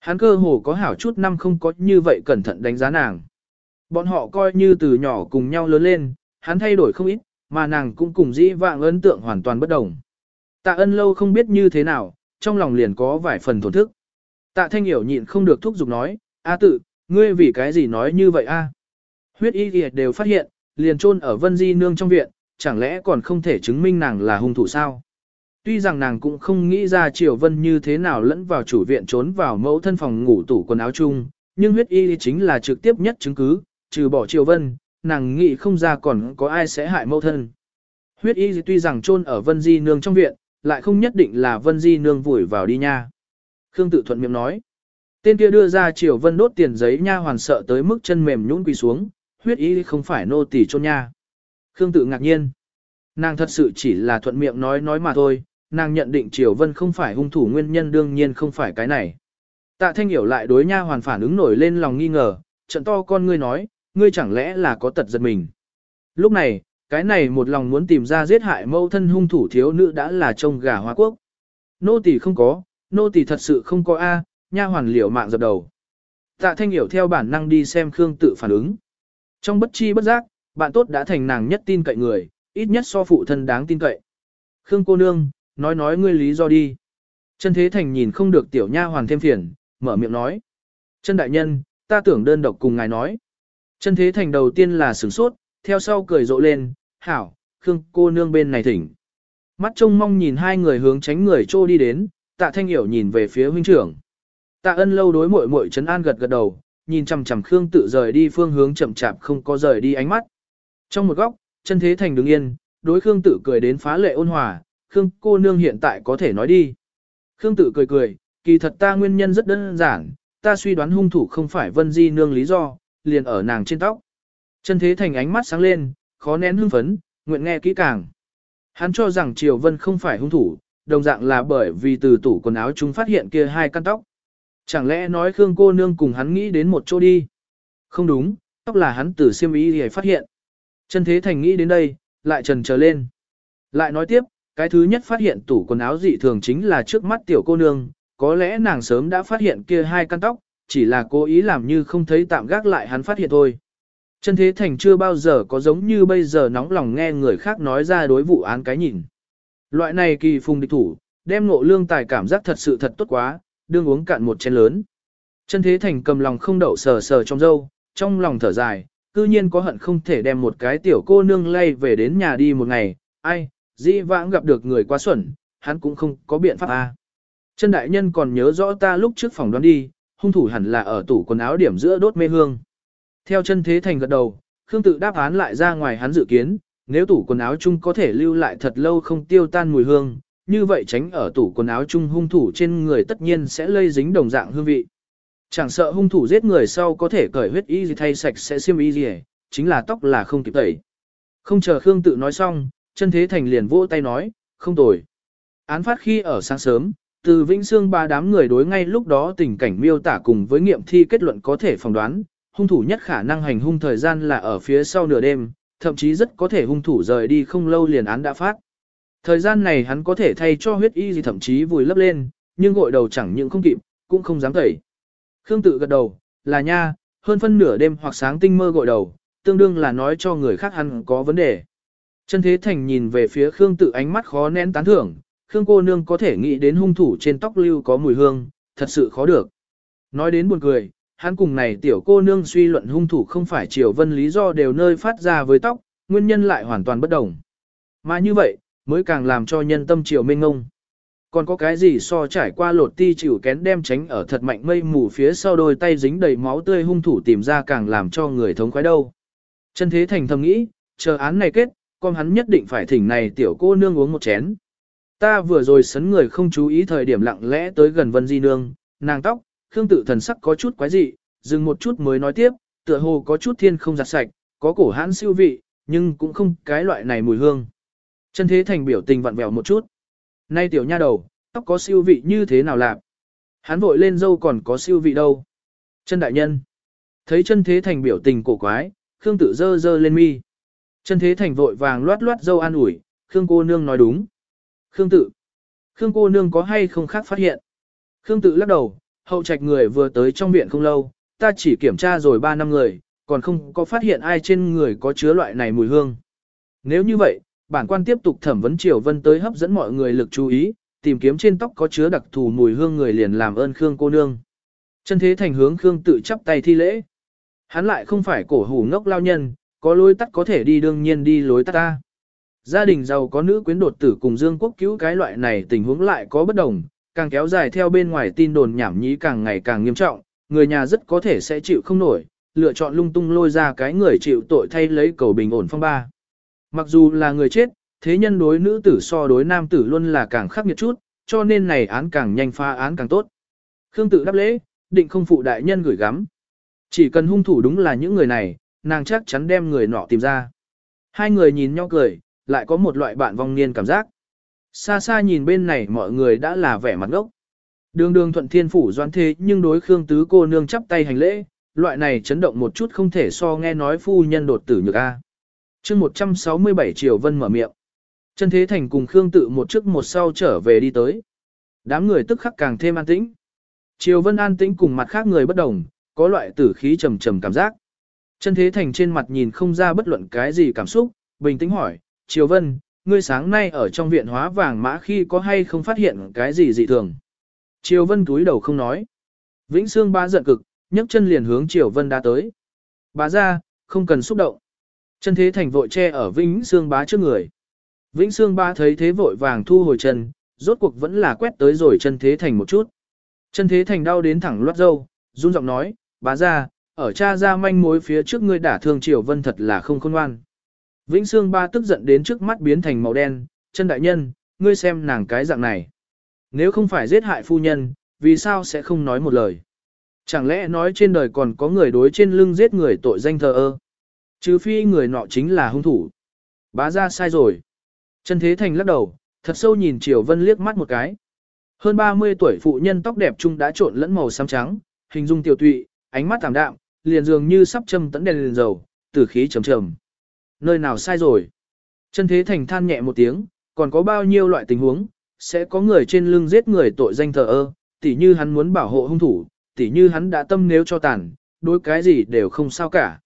Hắn cơ hồ có hảo chút năm không có như vậy cẩn thận đánh giá nàng. Bọn họ coi như từ nhỏ cùng nhau lớn lên, hắn thay đổi không ít, mà nàng cũng cùng dĩ vạng ấn tượng hoàn toàn bất đồng. Tạ ân lâu không biết như thế nào, trong lòng liền có vài phần thổn thức. Tạ thanh hiểu nhịn không được thúc giục nói, A tự, ngươi vì cái gì nói như vậy a? Huyết y kìa đều phát hiện, liền chôn ở vân di nương trong viện, chẳng lẽ còn không thể chứng minh nàng là hung thủ sao? Tuy rằng nàng cũng không nghĩ ra Triều Vân như thế nào lẫn vào chủ viện trốn vào mẫu thân phòng ngủ tủ quần áo chung, nhưng huyết y chính là trực tiếp nhất chứng cứ, trừ bỏ Triều Vân, nàng nghĩ không ra còn có ai sẽ hại mẫu thân. Huyết y tuy rằng chôn ở Vân Di Nương trong viện, lại không nhất định là Vân Di Nương vùi vào đi nha. Khương tự thuận miệng nói. Tên kia đưa ra Triều Vân đốt tiền giấy nha hoàn sợ tới mức chân mềm nhũn quỳ xuống, huyết ý không phải nô tỳ chôn nha. Khương tự ngạc nhiên. Nàng thật sự chỉ là thuận miệng nói nói mà thôi, nàng nhận định Triều Vân không phải hung thủ nguyên nhân đương nhiên không phải cái này. Tạ Thanh hiểu lại đối nha hoàn phản ứng nổi lên lòng nghi ngờ, trận to con ngươi nói, ngươi chẳng lẽ là có tật giật mình. Lúc này, cái này một lòng muốn tìm ra giết hại mâu thân hung thủ thiếu nữ đã là trông gà hoa quốc. Nô tỳ không có, nô tỳ thật sự không có A, nha hoàn liều mạng dập đầu. Tạ thanh hiểu theo bản năng đi xem Khương tự phản ứng. Trong bất chi bất giác, bạn tốt đã thành nàng nhất tin cậy người, ít nhất so phụ thân đáng tin cậy. Khương cô nương, nói nói ngươi lý do đi. Chân thế thành nhìn không được tiểu nha hoàn thêm phiền, mở miệng nói. Chân đại nhân, ta tưởng đơn độc cùng ngài nói. Chân thế thành đầu tiên là sửng sốt, theo sau cười rộ lên, hảo, Khương cô nương bên này thỉnh. Mắt trông mong nhìn hai người hướng tránh người trô đi đến, tạ thanh hiểu nhìn về phía huynh trưởng. Tạ ân lâu đối mội mội trấn an gật gật đầu, nhìn chằm chằm Khương tự rời đi phương hướng chậm chạp không có rời đi ánh mắt. Trong một góc, chân thế thành đứng yên, đối Khương tự cười đến phá lệ ôn hòa, Khương cô nương hiện tại có thể nói đi. Khương tự cười cười, kỳ thật ta nguyên nhân rất đơn giản, ta suy đoán hung thủ không phải vân di nương lý do, liền ở nàng trên tóc. Chân thế thành ánh mắt sáng lên, khó nén hưng phấn, nguyện nghe kỹ càng. Hắn cho rằng Triều Vân không phải hung thủ, đồng dạng là bởi vì từ tủ quần áo chúng phát hiện kia hai căn tóc. Chẳng lẽ nói Khương cô nương cùng hắn nghĩ đến một chỗ đi? Không đúng, tóc là hắn từ siêm ý thì phát hiện. Chân thế thành nghĩ đến đây, lại trần trở lên. Lại nói tiếp, cái thứ nhất phát hiện tủ quần áo dị thường chính là trước mắt tiểu cô nương, có lẽ nàng sớm đã phát hiện kia hai căn tóc, chỉ là cố ý làm như không thấy tạm gác lại hắn phát hiện thôi. Chân thế thành chưa bao giờ có giống như bây giờ nóng lòng nghe người khác nói ra đối vụ án cái nhìn. Loại này kỳ phùng địch thủ, đem ngộ lương tài cảm giác thật sự thật tốt quá, đương uống cạn một chén lớn. Chân thế thành cầm lòng không đậu sờ sờ trong dâu, trong lòng thở dài, cư nhiên có hận không thể đem một cái tiểu cô nương lay về đến nhà đi một ngày, ai, dĩ vãng gặp được người quá xuẩn, hắn cũng không có biện pháp a. À. Chân đại nhân còn nhớ rõ ta lúc trước phòng đoán đi, hung thủ hẳn là ở tủ quần áo điểm giữa đốt mê hương. Theo chân thế thành gật đầu, Khương tự đáp án lại ra ngoài hắn dự kiến, nếu tủ quần áo chung có thể lưu lại thật lâu không tiêu tan mùi hương, như vậy tránh ở tủ quần áo chung hung thủ trên người tất nhiên sẽ lây dính đồng dạng hương vị. Chẳng sợ hung thủ giết người sau có thể cởi huyết y gì thay sạch sẽ xiêm y gì, chính là tóc là không kịp tẩy. Không chờ Khương tự nói xong, chân thế thành liền vỗ tay nói, không tồi. Án phát khi ở sáng sớm, từ Vĩnh Sương ba đám người đối ngay lúc đó tình cảnh miêu tả cùng với nghiệm thi kết luận có thể phỏng đoán, hung thủ nhất khả năng hành hung thời gian là ở phía sau nửa đêm, thậm chí rất có thể hung thủ rời đi không lâu liền án đã phát. Thời gian này hắn có thể thay cho huyết y gì thậm chí vùi lấp lên, nhưng gội đầu chẳng những không kịp, cũng không dám tẩy. Khương tự gật đầu, là nha, hơn phân nửa đêm hoặc sáng tinh mơ gội đầu, tương đương là nói cho người khác hắn có vấn đề. Chân Thế Thành nhìn về phía Khương tự ánh mắt khó nén tán thưởng, Khương cô nương có thể nghĩ đến hung thủ trên tóc lưu có mùi hương, thật sự khó được. Nói đến buồn cười, hắn cùng này tiểu cô nương suy luận hung thủ không phải Triều Vân lý do đều nơi phát ra với tóc, nguyên nhân lại hoàn toàn bất đồng. Mà như vậy, mới càng làm cho nhân tâm Triều mênh ngông. Còn có cái gì so trải qua lột ti chịu kén đem tránh ở thật mạnh mây mù phía sau đôi tay dính đầy máu tươi hung thủ tìm ra càng làm cho người thống khoái đâu. Chân thế thành thầm nghĩ, chờ án này kết, con hắn nhất định phải thỉnh này tiểu cô nương uống một chén. Ta vừa rồi sấn người không chú ý thời điểm lặng lẽ tới gần Vân Di Nương, nàng tóc, Khương tự thần sắc có chút quái dị, dừng một chút mới nói tiếp, tựa hồ có chút thiên không giặt sạch, có cổ hãn siêu vị, nhưng cũng không cái loại này mùi hương. Chân thế thành biểu tình vặn vẹo một chút. Nay tiểu nha đầu, tóc có siêu vị như thế nào lạc? Hắn vội lên dâu còn có siêu vị đâu? Chân đại nhân. Thấy chân thế thành biểu tình cổ quái, Khương tự dơ dơ lên mi. Chân thế thành vội vàng loát loát dâu an ủi, Khương cô nương nói đúng. Khương tự. Khương cô nương có hay không khác phát hiện? Khương tự lắc đầu, hậu trạch người vừa tới trong viện không lâu, ta chỉ kiểm tra rồi 3 năm người, còn không có phát hiện ai trên người có chứa loại này mùi hương. Nếu như vậy, bản quan tiếp tục thẩm vấn Triều Vân tới hấp dẫn mọi người lực chú ý, tìm kiếm trên tóc có chứa đặc thù mùi hương người liền làm ơn Khương cô nương. Chân thế thành hướng Khương tự chắp tay thi lễ. Hắn lại không phải cổ hủ ngốc lao nhân, có lối tắt có thể đi đương nhiên đi lối tắt ta. Gia đình giàu có nữ quyến đột tử cùng Dương Quốc cứu cái loại này tình huống lại có bất đồng, càng kéo dài theo bên ngoài tin đồn nhảm nhí càng ngày càng nghiêm trọng, người nhà rất có thể sẽ chịu không nổi, lựa chọn lung tung lôi ra cái người chịu tội thay lấy cầu bình ổn phong ba. Mặc dù là người chết, thế nhân đối nữ tử so đối nam tử luôn là càng khắc nghiệt chút, cho nên này án càng nhanh pha án càng tốt. Khương tự đáp lễ, định không phụ đại nhân gửi gắm. Chỉ cần hung thủ đúng là những người này, nàng chắc chắn đem người nọ tìm ra. Hai người nhìn nhau cười, lại có một loại bạn vong niên cảm giác. Xa xa nhìn bên này mọi người đã là vẻ mặt ngốc. Đường đường thuận thiên phủ doan thế nhưng đối Khương Tứ cô nương chắp tay hành lễ, loại này chấn động một chút không thể so nghe nói phu nhân đột tử nhược A. chương 167 Triều Vân mở miệng. Chân Thế Thành cùng Khương Tự một trước một sau trở về đi tới. Đám người tức khắc càng thêm an tĩnh. Triều Vân an tĩnh cùng mặt khác người bất đồng, có loại tử khí trầm trầm cảm giác. Chân Thế Thành trên mặt nhìn không ra bất luận cái gì cảm xúc, bình tĩnh hỏi, Triều Vân, ngươi sáng nay ở trong viện hóa vàng mã khi có hay không phát hiện cái gì dị thường. Triều Vân túi đầu không nói. Vĩnh Sương ba giận cực, nhấc chân liền hướng Triều Vân đã tới. Bá ra, không cần xúc động. Chân thế thành vội che ở Vĩnh Sương bá trước người. Vĩnh Sương ba thấy thế vội vàng thu hồi chân, rốt cuộc vẫn là quét tới rồi chân thế thành một chút. Chân thế thành đau đến thẳng loát dâu, run giọng nói, bá ra, ở cha ra manh mối phía trước ngươi đả thương Triều Vân thật là không khôn ngoan. Vĩnh Sương Ba tức giận đến trước mắt biến thành màu đen, chân đại nhân, ngươi xem nàng cái dạng này. Nếu không phải giết hại phu nhân, vì sao sẽ không nói một lời? Chẳng lẽ nói trên đời còn có người đối trên lưng giết người tội danh thờ ơ? Chứ phi người nọ chính là hung thủ. Bá ra sai rồi. Chân Thế Thành lắc đầu, thật sâu nhìn Triều Vân liếc mắt một cái. Hơn 30 tuổi phụ nhân tóc đẹp trung đã trộn lẫn màu xám trắng, hình dung tiểu tụy, ánh mắt tạm đạm, liền dường như sắp châm tấn đèn liền dầu, tử khí trầm trầm nơi nào sai rồi. Chân thế thành than nhẹ một tiếng, còn có bao nhiêu loại tình huống, sẽ có người trên lưng giết người tội danh thờ ơ, tỉ như hắn muốn bảo hộ hung thủ, tỉ như hắn đã tâm nếu cho tàn, đối cái gì đều không sao cả.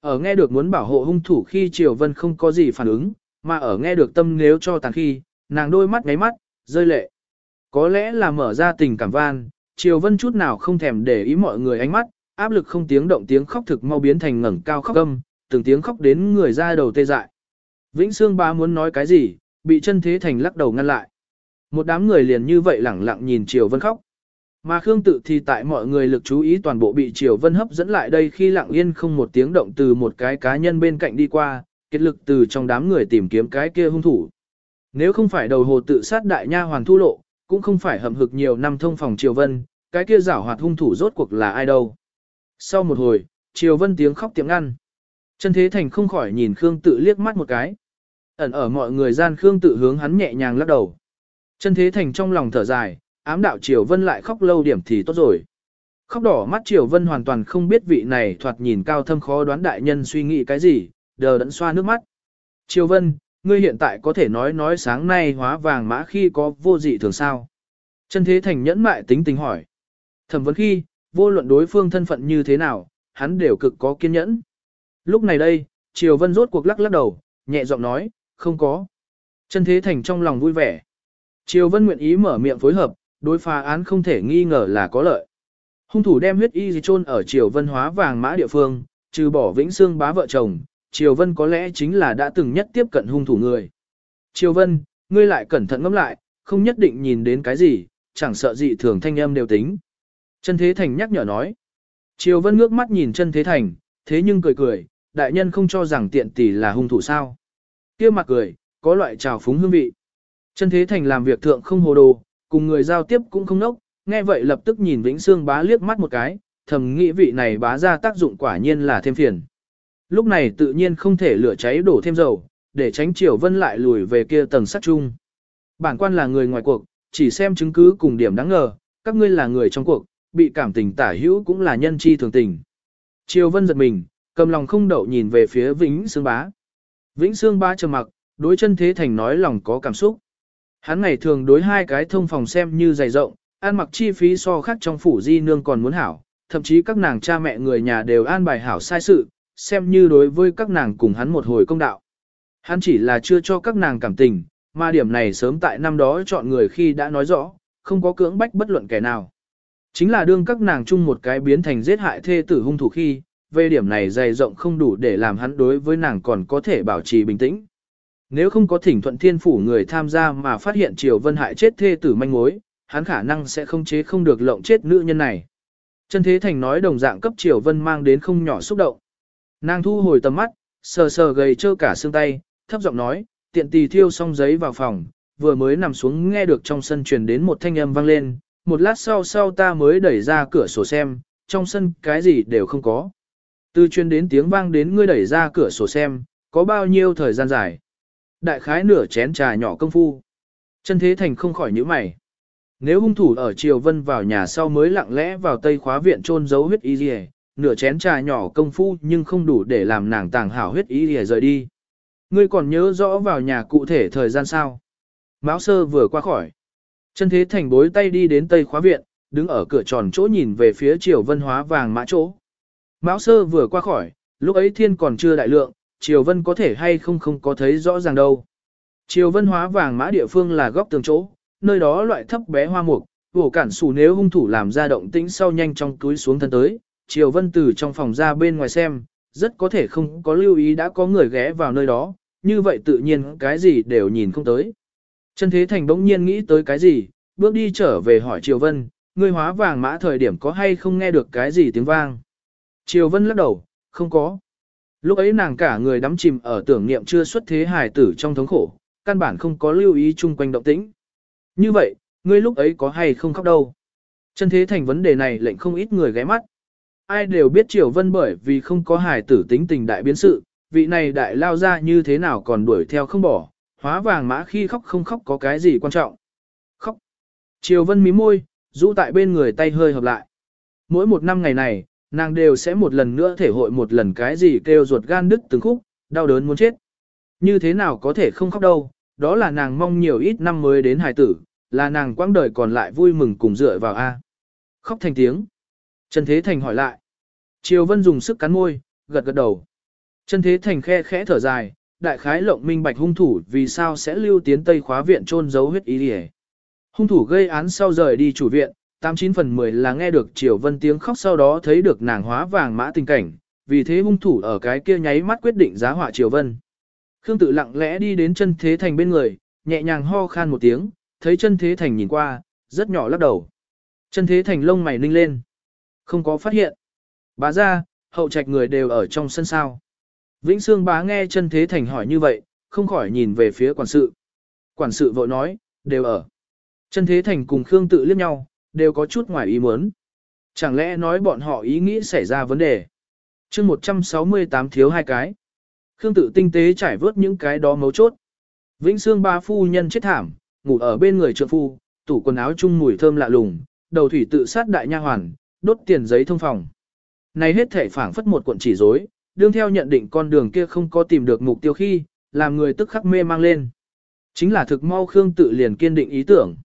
Ở nghe được muốn bảo hộ hung thủ khi Triều Vân không có gì phản ứng, mà ở nghe được tâm nếu cho tàn khi, nàng đôi mắt ngáy mắt, rơi lệ. Có lẽ là mở ra tình cảm van, Triều Vân chút nào không thèm để ý mọi người ánh mắt, áp lực không tiếng động tiếng khóc thực mau biến thành ngẩng cao khóc âm, từng tiếng khóc đến người ra đầu tê dại. Vĩnh Sương ba muốn nói cái gì, bị chân thế thành lắc đầu ngăn lại. Một đám người liền như vậy lẳng lặng nhìn Triều Vân khóc. Mà Khương tự thì tại mọi người lực chú ý toàn bộ bị Triều Vân hấp dẫn lại đây khi lặng yên không một tiếng động từ một cái cá nhân bên cạnh đi qua, kết lực từ trong đám người tìm kiếm cái kia hung thủ. Nếu không phải đầu hồ tự sát đại nha hoàng thu lộ, cũng không phải hầm hực nhiều năm thông phòng Triều Vân, cái kia giảo hoạt hung thủ rốt cuộc là ai đâu. Sau một hồi, Triều Vân tiếng khóc tiếng ngăn. Chân Thế Thành không khỏi nhìn Khương Tự liếc mắt một cái. Ẩn ở mọi người gian Khương Tự hướng hắn nhẹ nhàng lắc đầu. Chân Thế Thành trong lòng thở dài, ám đạo Triều Vân lại khóc lâu điểm thì tốt rồi. Khóc đỏ mắt Triều Vân hoàn toàn không biết vị này thoạt nhìn cao thâm khó đoán đại nhân suy nghĩ cái gì, đờ đẫn xoa nước mắt. Triều Vân, ngươi hiện tại có thể nói nói sáng nay hóa vàng mã khi có vô dị thường sao. Chân thế thành nhẫn mại tính tình hỏi. Thẩm vấn khi, vô luận đối phương thân phận như thế nào, hắn đều cực có kiên nhẫn. Lúc này đây, Triều Vân rốt cuộc lắc lắc đầu, nhẹ giọng nói, không có. Chân thế thành trong lòng vui vẻ. Triều Vân nguyện ý mở miệng phối hợp, đối phá án không thể nghi ngờ là có lợi. Hung thủ đem huyết y gì chôn ở Triều Vân hóa vàng mã địa phương, trừ bỏ Vĩnh Xương bá vợ chồng, Triều Vân có lẽ chính là đã từng nhất tiếp cận hung thủ người. Triều Vân, ngươi lại cẩn thận ngẫm lại, không nhất định nhìn đến cái gì, chẳng sợ dị thường thanh âm đều tính. Chân Thế Thành nhắc nhở nói. Triều Vân ngước mắt nhìn chân Thế Thành, thế nhưng cười cười, đại nhân không cho rằng tiện tỷ là hung thủ sao. kia mặt cười, có loại trào phúng hương vị. Chân Thế Thành làm việc thượng không hồ đồ, cùng người giao tiếp cũng không nốc, nghe vậy lập tức nhìn Vĩnh Sương bá liếc mắt một cái, thầm nghĩ vị này bá ra tác dụng quả nhiên là thêm phiền. Lúc này tự nhiên không thể lửa cháy đổ thêm dầu, để tránh Triều Vân lại lùi về kia tầng sắt chung. Bản quan là người ngoài cuộc, chỉ xem chứng cứ cùng điểm đáng ngờ, các ngươi là người trong cuộc, bị cảm tình tả hữu cũng là nhân chi thường tình. Triều Vân giật mình, cầm lòng không đậu nhìn về phía Vĩnh Sương Bá. Vĩnh Sương Bá trầm mặc, đối chân thế thành nói lòng có cảm xúc. Hắn ngày thường đối hai cái thông phòng xem như dày rộng, ăn mặc chi phí so khác trong phủ di nương còn muốn hảo, thậm chí các nàng cha mẹ người nhà đều an bài hảo sai sự, xem như đối với các nàng cùng hắn một hồi công đạo. Hắn chỉ là chưa cho các nàng cảm tình, mà điểm này sớm tại năm đó chọn người khi đã nói rõ, không có cưỡng bách bất luận kẻ nào. Chính là đương các nàng chung một cái biến thành giết hại thê tử hung thủ khi, về điểm này dày rộng không đủ để làm hắn đối với nàng còn có thể bảo trì bình tĩnh. Nếu không có thỉnh thuận thiên phủ người tham gia mà phát hiện Triều Vân hại chết thê tử manh mối, hắn khả năng sẽ không chế không được lộng chết nữ nhân này. Chân Thế Thành nói đồng dạng cấp Triều Vân mang đến không nhỏ xúc động. Nàng thu hồi tầm mắt, sờ sờ gầy trơ cả xương tay, thấp giọng nói, tiện tì thiêu xong giấy vào phòng, vừa mới nằm xuống nghe được trong sân truyền đến một thanh âm vang lên, một lát sau sau ta mới đẩy ra cửa sổ xem, trong sân cái gì đều không có. Từ chuyên đến tiếng vang đến ngươi đẩy ra cửa sổ xem, có bao nhiêu thời gian dài. Đại khái nửa chén trà nhỏ công phu. Chân thế thành không khỏi nhíu mày. Nếu hung thủ ở Triều Vân vào nhà sau mới lặng lẽ vào tây khóa viện trôn giấu huyết y rìa, nửa chén trà nhỏ công phu nhưng không đủ để làm nàng tàng hảo huyết y rìa rời đi. Ngươi còn nhớ rõ vào nhà cụ thể thời gian sao? Mão sơ vừa qua khỏi. Chân thế thành bối tay đi đến tây khóa viện, đứng ở cửa tròn chỗ nhìn về phía Triều Vân hóa vàng mã chỗ. Mão sơ vừa qua khỏi, lúc ấy thiên còn chưa đại lượng, Triều Vân có thể hay không không có thấy rõ ràng đâu. Triều Vân hóa vàng mã địa phương là góc tường chỗ, nơi đó loại thấp bé hoa mục, vổ cản sủ nếu hung thủ làm ra động tĩnh sau nhanh trong túi xuống thân tới. Triều Vân từ trong phòng ra bên ngoài xem, rất có thể không có lưu ý đã có người ghé vào nơi đó, như vậy tự nhiên cái gì đều nhìn không tới. Trần Thế Thành bỗng nhiên nghĩ tới cái gì, bước đi trở về hỏi Triều Vân, ngươi hóa vàng mã thời điểm có hay không nghe được cái gì tiếng vang. Triều Vân lắc đầu, không có. Lúc ấy nàng cả người đắm chìm ở tưởng niệm chưa xuất thế hài tử trong thống khổ, căn bản không có lưu ý chung quanh động tĩnh. Như vậy, ngươi lúc ấy có hay không khóc đâu? Chân thế thành vấn đề này lệnh không ít người ghé mắt. Ai đều biết Triều Vân bởi vì không có hài tử tính tình đại biến sự, vị này đại lao ra như thế nào còn đuổi theo không bỏ, hóa vàng mã khi khóc không khóc có cái gì quan trọng. Khóc. Triều Vân mí môi, rũ tại bên người tay hơi hợp lại. Mỗi một năm ngày này, nàng đều sẽ một lần nữa thể hội một lần cái gì kêu ruột gan đứt từng khúc, đau đớn muốn chết. Như thế nào có thể không khóc đâu, đó là nàng mong nhiều ít năm mới đến hài tử, là nàng quãng đời còn lại vui mừng cùng dựa vào A. Khóc thành tiếng. Trần Thế Thành hỏi lại. Triều Vân dùng sức cắn môi, gật gật đầu. Trần Thế Thành khe khẽ thở dài, đại khái lộng minh bạch hung thủ vì sao sẽ lưu tiến Tây khóa viện trôn giấu huyết ý đi Hung thủ gây án sau rời đi chủ viện, 89 phần 10 là nghe được Triều Vân tiếng khóc sau đó thấy được nàng hóa vàng mã tình cảnh, vì thế hung thủ ở cái kia nháy mắt quyết định giá họa Triều Vân. Khương tự lặng lẽ đi đến chân thế thành bên người, nhẹ nhàng ho khan một tiếng, thấy chân thế thành nhìn qua, rất nhỏ lắc đầu. Chân thế thành lông mày ninh lên. Không có phát hiện. Bá ra, hậu trạch người đều ở trong sân sao. Vĩnh Sương bá nghe chân thế thành hỏi như vậy, không khỏi nhìn về phía quản sự. Quản sự vội nói, đều ở. Chân thế thành cùng Khương tự liếc nhau, đều có chút ngoài ý muốn. Chẳng lẽ nói bọn họ ý nghĩ xảy ra vấn đề. chương 168 thiếu hai cái. Khương tự tinh tế trải vớt những cái đó mấu chốt. Vĩnh Sương ba phu nhân chết thảm, ngủ ở bên người trượng phu, tủ quần áo chung mùi thơm lạ lùng, đầu thủy tự sát đại nha hoàn, đốt tiền giấy thông phòng. Này hết thể phảng phất một cuộn chỉ rối, đương theo nhận định con đường kia không có tìm được mục tiêu khi, làm người tức khắc mê mang lên. Chính là thực mau Khương tự liền kiên định ý tưởng.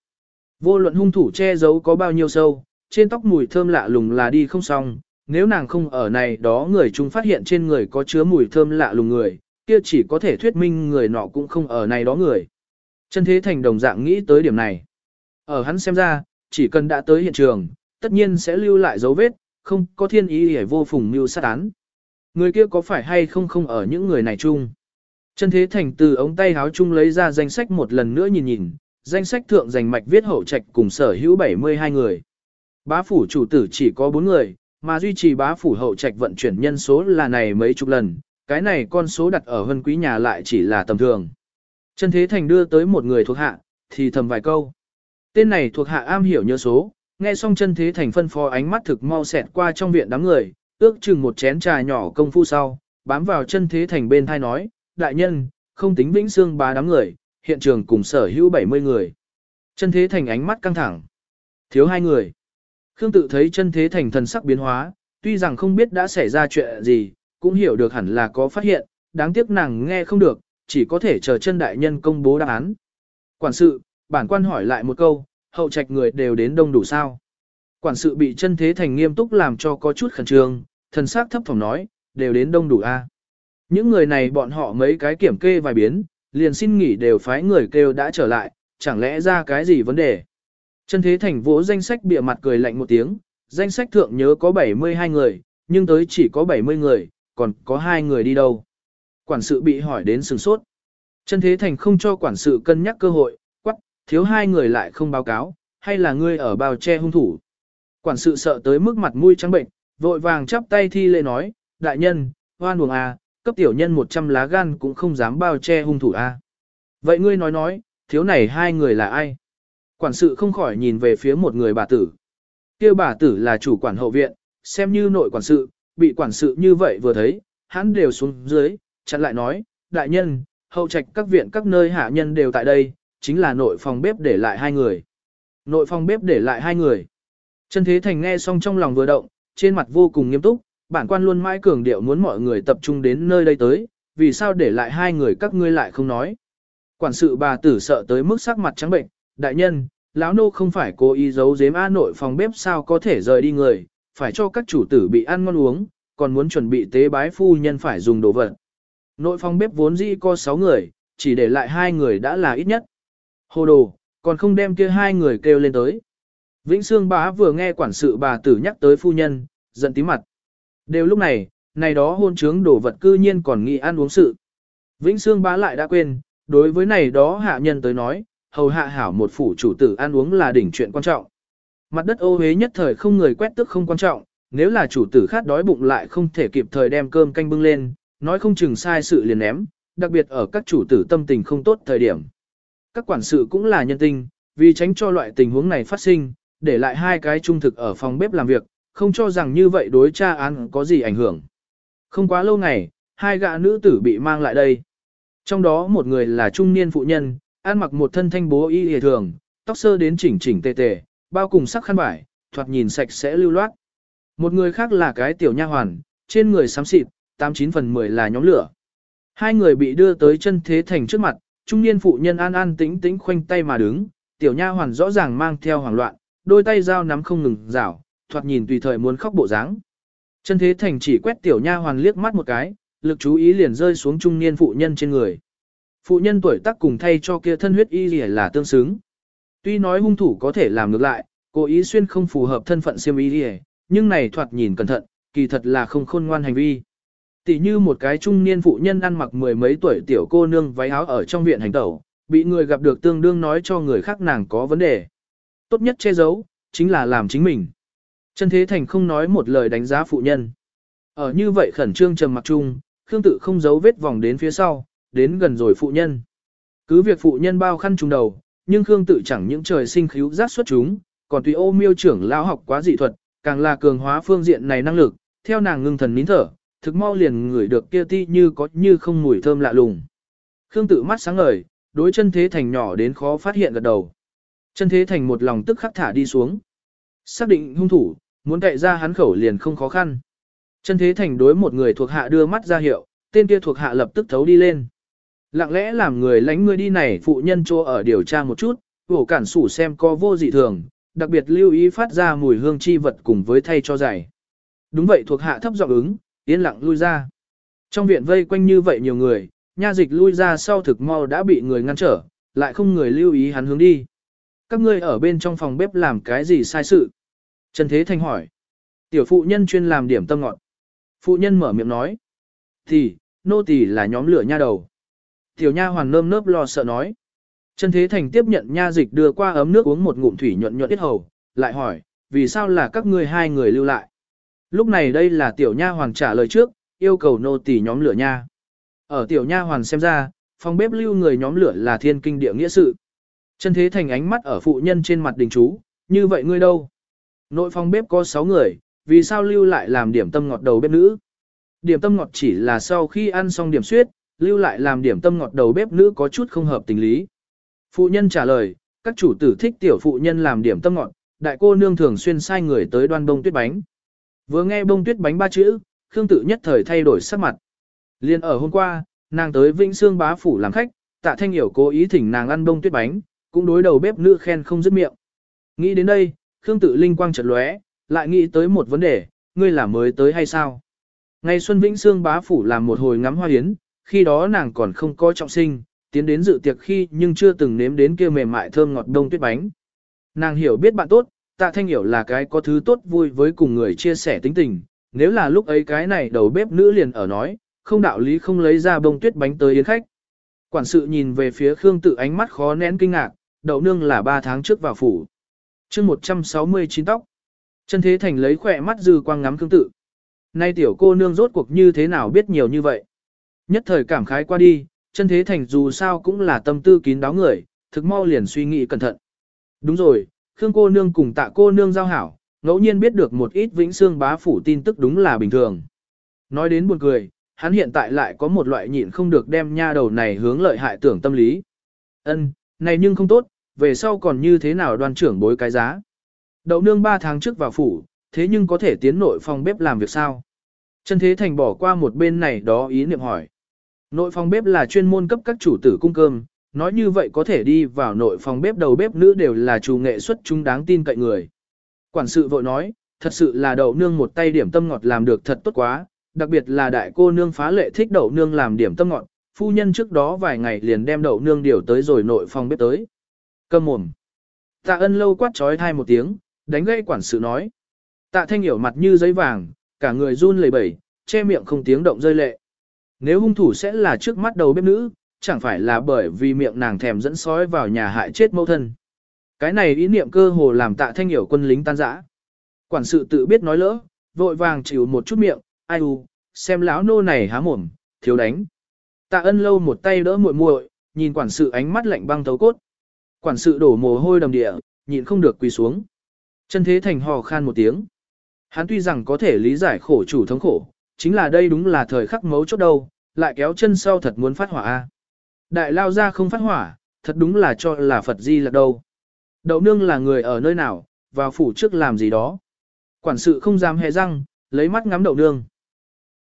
Vô luận hung thủ che giấu có bao nhiêu sâu, trên tóc mùi thơm lạ lùng là đi không xong, nếu nàng không ở này đó người chúng phát hiện trên người có chứa mùi thơm lạ lùng người, kia chỉ có thể thuyết minh người nọ cũng không ở này đó người. Chân thế thành đồng dạng nghĩ tới điểm này. Ở hắn xem ra, chỉ cần đã tới hiện trường, tất nhiên sẽ lưu lại dấu vết, không có thiên ý để vô phùng mưu sát án. Người kia có phải hay không không ở những người này chung. Chân thế thành từ ống tay háo chung lấy ra danh sách một lần nữa nhìn nhìn, danh sách thượng dành mạch viết hậu trạch cùng sở hữu 72 người. Bá phủ chủ tử chỉ có 4 người, mà duy trì bá phủ hậu trạch vận chuyển nhân số là này mấy chục lần, cái này con số đặt ở hân quý nhà lại chỉ là tầm thường. Chân thế thành đưa tới một người thuộc hạ, thì thầm vài câu. Tên này thuộc hạ am hiểu nhớ số, nghe xong chân thế thành phân phó ánh mắt thực mau xẹt qua trong viện đám người, ước chừng một chén trà nhỏ công phu sau, bám vào chân thế thành bên thai nói, đại nhân, không tính vĩnh xương bá đám người, hiện trường cùng sở hữu 70 người. Chân thế thành ánh mắt căng thẳng. Thiếu hai người. Khương tự thấy chân thế thành thần sắc biến hóa, tuy rằng không biết đã xảy ra chuyện gì, cũng hiểu được hẳn là có phát hiện, đáng tiếc nàng nghe không được, chỉ có thể chờ chân đại nhân công bố đáp án. Quản sự, bản quan hỏi lại một câu, hậu trạch người đều đến đông đủ sao? Quản sự bị chân thế thành nghiêm túc làm cho có chút khẩn trương, thần sắc thấp thỏm nói, đều đến đông đủ a. Những người này bọn họ mấy cái kiểm kê vài biến, liền xin nghỉ đều phái người kêu đã trở lại, chẳng lẽ ra cái gì vấn đề? Chân thế thành vỗ danh sách bịa mặt cười lạnh một tiếng, danh sách thượng nhớ có 72 người, nhưng tới chỉ có 70 người, còn có hai người đi đâu? Quản sự bị hỏi đến sừng sốt. Chân thế thành không cho quản sự cân nhắc cơ hội, quắc, thiếu hai người lại không báo cáo, hay là ngươi ở bao che hung thủ. Quản sự sợ tới mức mặt mũi trắng bệnh, vội vàng chắp tay thi lễ nói, đại nhân, hoan buồng à, cấp tiểu nhân 100 lá gan cũng không dám bao che hung thủ a. Vậy ngươi nói nói, thiếu này hai người là ai? Quản sự không khỏi nhìn về phía một người bà tử. kia bà tử là chủ quản hậu viện, xem như nội quản sự, bị quản sự như vậy vừa thấy, hắn đều xuống dưới, chặn lại nói, đại nhân, hậu trạch các viện các nơi hạ nhân đều tại đây, chính là nội phòng bếp để lại hai người. Nội phòng bếp để lại hai người. Chân Thế Thành nghe xong trong lòng vừa động, trên mặt vô cùng nghiêm túc, bản quan luôn mãi cường điệu muốn mọi người tập trung đến nơi đây tới, vì sao để lại hai người các ngươi lại không nói. Quản sự bà tử sợ tới mức sắc mặt trắng bệnh, đại nhân, lão nô không phải cố ý giấu giếm a nội phòng bếp sao có thể rời đi người, phải cho các chủ tử bị ăn ngon uống, còn muốn chuẩn bị tế bái phu nhân phải dùng đồ vật. Nội phòng bếp vốn dĩ có 6 người, chỉ để lại hai người đã là ít nhất. Hồ đồ, còn không đem kia hai người kêu lên tới. Vĩnh Sương bá vừa nghe quản sự bà tử nhắc tới phu nhân, giận tí mặt. Đều lúc này, này đó hôn trướng đổ vật cư nhiên còn nghĩ ăn uống sự. Vĩnh Sương bá lại đã quên, đối với này đó hạ nhân tới nói, hầu hạ hảo một phủ chủ tử ăn uống là đỉnh chuyện quan trọng. Mặt đất ô hế nhất thời không người quét tức không quan trọng, nếu là chủ tử khát đói bụng lại không thể kịp thời đem cơm canh bưng lên, nói không chừng sai sự liền ném, đặc biệt ở các chủ tử tâm tình không tốt thời điểm. Các quản sự cũng là nhân tình, vì tránh cho loại tình huống này phát sinh, để lại hai cái trung thực ở phòng bếp làm việc, không cho rằng như vậy đối tra án có gì ảnh hưởng. Không quá lâu ngày, hai gã nữ tử bị mang lại đây. Trong đó một người là trung niên phụ nhân, ăn mặc một thân thanh bố y hề thường, tóc sơ đến chỉnh chỉnh tề tề, bao cùng sắc khăn vải, thoạt nhìn sạch sẽ lưu loát. Một người khác là cái tiểu nha hoàn, trên người xám xịt, 89 phần 10 là nhóm lửa. Hai người bị đưa tới chân thế thành trước mặt, trung niên phụ nhân an an tĩnh tĩnh khoanh tay mà đứng, tiểu nha hoàn rõ ràng mang theo hoảng loạn, đôi tay dao nắm không ngừng rảo, thoạt nhìn tùy thời muốn khóc bộ dáng. Chân thế thành chỉ quét tiểu nha hoàn liếc mắt một cái, lực chú ý liền rơi xuống trung niên phụ nhân trên người. Phụ nhân tuổi tác cùng thay cho kia thân huyết y lìa là tương xứng. Tuy nói hung thủ có thể làm ngược lại, cố ý xuyên không phù hợp thân phận siêm y lìa, nhưng này thoạt nhìn cẩn thận, kỳ thật là không khôn ngoan hành vi. Tỷ như một cái trung niên phụ nhân ăn mặc mười mấy tuổi tiểu cô nương váy áo ở trong viện hành tẩu, bị người gặp được tương đương nói cho người khác nàng có vấn đề. Tốt nhất che giấu, chính là làm chính mình trần Thế Thành không nói một lời đánh giá phụ nhân. Ở như vậy khẩn trương trầm mặc chung, Khương Tự không giấu vết vòng đến phía sau, đến gần rồi phụ nhân. Cứ việc phụ nhân bao khăn trùng đầu, nhưng Khương Tự chẳng những trời sinh khíu giác xuất chúng, còn tùy ô miêu trưởng lão học quá dị thuật, càng là cường hóa phương diện này năng lực, theo nàng ngưng thần nín thở, thực mau liền ngửi được kia ti như có như không mùi thơm lạ lùng. Khương Tự mắt sáng ngời, đối chân thế thành nhỏ đến khó phát hiện gật đầu. Chân thế thành một lòng tức khắc thả đi xuống. Xác định hung thủ, muốn cậy ra hắn khẩu liền không khó khăn. Chân thế thành đối một người thuộc hạ đưa mắt ra hiệu, tên kia thuộc hạ lập tức thấu đi lên. Lặng lẽ làm người lánh người đi này phụ nhân chỗ ở điều tra một chút, vổ cản sủ xem có vô dị thường, đặc biệt lưu ý phát ra mùi hương chi vật cùng với thay cho giày. Đúng vậy thuộc hạ thấp giọng ứng, yên lặng lui ra. Trong viện vây quanh như vậy nhiều người, nha dịch lui ra sau thực mau đã bị người ngăn trở, lại không người lưu ý hắn hướng đi. Các ngươi ở bên trong phòng bếp làm cái gì sai sự? Trần Thế Thanh hỏi. Tiểu phụ nhân chuyên làm điểm tâm ngọt. Phụ nhân mở miệng nói. Thì, nô tỳ là nhóm lửa nha đầu. Tiểu nha hoàn nơm nớp lo sợ nói. Trần Thế Thành tiếp nhận nha dịch đưa qua ấm nước uống một ngụm thủy nhuận nhuận ít hầu, lại hỏi, vì sao là các ngươi hai người lưu lại? Lúc này đây là tiểu nha hoàn trả lời trước, yêu cầu nô tỳ nhóm lửa nha. Ở tiểu nha hoàn xem ra, phòng bếp lưu người nhóm lửa là thiên kinh địa nghĩa sự. Trần Thế Thành ánh mắt ở phụ nhân trên mặt đình chú, như vậy ngươi đâu? Nội phòng bếp có 6 người, vì sao lưu lại làm điểm tâm ngọt đầu bếp nữ? Điểm tâm ngọt chỉ là sau khi ăn xong điểm suyết, lưu lại làm điểm tâm ngọt đầu bếp nữ có chút không hợp tình lý. Phụ nhân trả lời, các chủ tử thích tiểu phụ nhân làm điểm tâm ngọt, đại cô nương thường xuyên sai người tới đoan bông tuyết bánh. Vừa nghe bông tuyết bánh ba chữ, Khương tự nhất thời thay đổi sắc mặt. Liên ở hôm qua, nàng tới Vĩnh Sương bá phủ làm khách, tạ thanh hiểu cố ý thỉnh nàng ăn bông tuyết bánh, cũng đối đầu bếp nữ khen không dứt miệng. Nghĩ đến đây, Khương tự linh quang chợt lóe, lại nghĩ tới một vấn đề, ngươi là mới tới hay sao? Ngày Xuân Vĩnh Sương bá phủ làm một hồi ngắm hoa yến, khi đó nàng còn không có trọng sinh, tiến đến dự tiệc khi nhưng chưa từng nếm đến kia mềm mại thơm ngọt đông tuyết bánh. Nàng hiểu biết bạn tốt, tạ thanh hiểu là cái có thứ tốt vui với cùng người chia sẻ tính tình, nếu là lúc ấy cái này đầu bếp nữ liền ở nói, không đạo lý không lấy ra bông tuyết bánh tới yến khách. Quản sự nhìn về phía Khương tự ánh mắt khó nén kinh ngạc, đậu nương là 3 tháng trước vào phủ chương 169 tóc. Chân thế thành lấy khỏe mắt dư quang ngắm Khương tự. Nay tiểu cô nương rốt cuộc như thế nào biết nhiều như vậy. Nhất thời cảm khái qua đi, chân thế thành dù sao cũng là tâm tư kín đáo người, thực mau liền suy nghĩ cẩn thận. Đúng rồi, Khương cô nương cùng tạ cô nương giao hảo, ngẫu nhiên biết được một ít vĩnh xương bá phủ tin tức đúng là bình thường. Nói đến buồn cười, hắn hiện tại lại có một loại nhịn không được đem nha đầu này hướng lợi hại tưởng tâm lý. Ân, này nhưng không tốt, về sau còn như thế nào đoàn trưởng bối cái giá. Đậu nương 3 tháng trước vào phủ, thế nhưng có thể tiến nội phòng bếp làm việc sao? Chân thế thành bỏ qua một bên này đó ý niệm hỏi. Nội phòng bếp là chuyên môn cấp các chủ tử cung cơm, nói như vậy có thể đi vào nội phòng bếp đầu bếp nữ đều là chủ nghệ xuất chúng đáng tin cậy người. Quản sự vội nói, thật sự là đậu nương một tay điểm tâm ngọt làm được thật tốt quá, đặc biệt là đại cô nương phá lệ thích đậu nương làm điểm tâm ngọt, phu nhân trước đó vài ngày liền đem đậu nương điều tới rồi nội phòng bếp tới. Cầm mồm. Tạ ân lâu quát trói thai một tiếng, đánh gây quản sự nói. Tạ thanh hiểu mặt như giấy vàng, cả người run lẩy bẩy, che miệng không tiếng động rơi lệ. Nếu hung thủ sẽ là trước mắt đầu bếp nữ, chẳng phải là bởi vì miệng nàng thèm dẫn sói vào nhà hại chết mẫu thân. Cái này ý niệm cơ hồ làm tạ thanh hiểu quân lính tan rã. Quản sự tự biết nói lỡ, vội vàng chịu một chút miệng, ai u, xem lão nô này há mồm, thiếu đánh. Tạ ân lâu một tay đỡ muội muội, nhìn quản sự ánh mắt lạnh băng thấu cốt. Quản sự đổ mồ hôi đầm địa, nhịn không được quỳ xuống. Chân thế thành hò khan một tiếng. Hắn tuy rằng có thể lý giải khổ chủ thống khổ, chính là đây đúng là thời khắc mấu chốt đâu, lại kéo chân sau thật muốn phát hỏa a. Đại lao ra không phát hỏa, thật đúng là cho là Phật di là đâu. Đậu nương là người ở nơi nào, vào phủ trước làm gì đó. Quản sự không dám hề răng, lấy mắt ngắm đậu nương.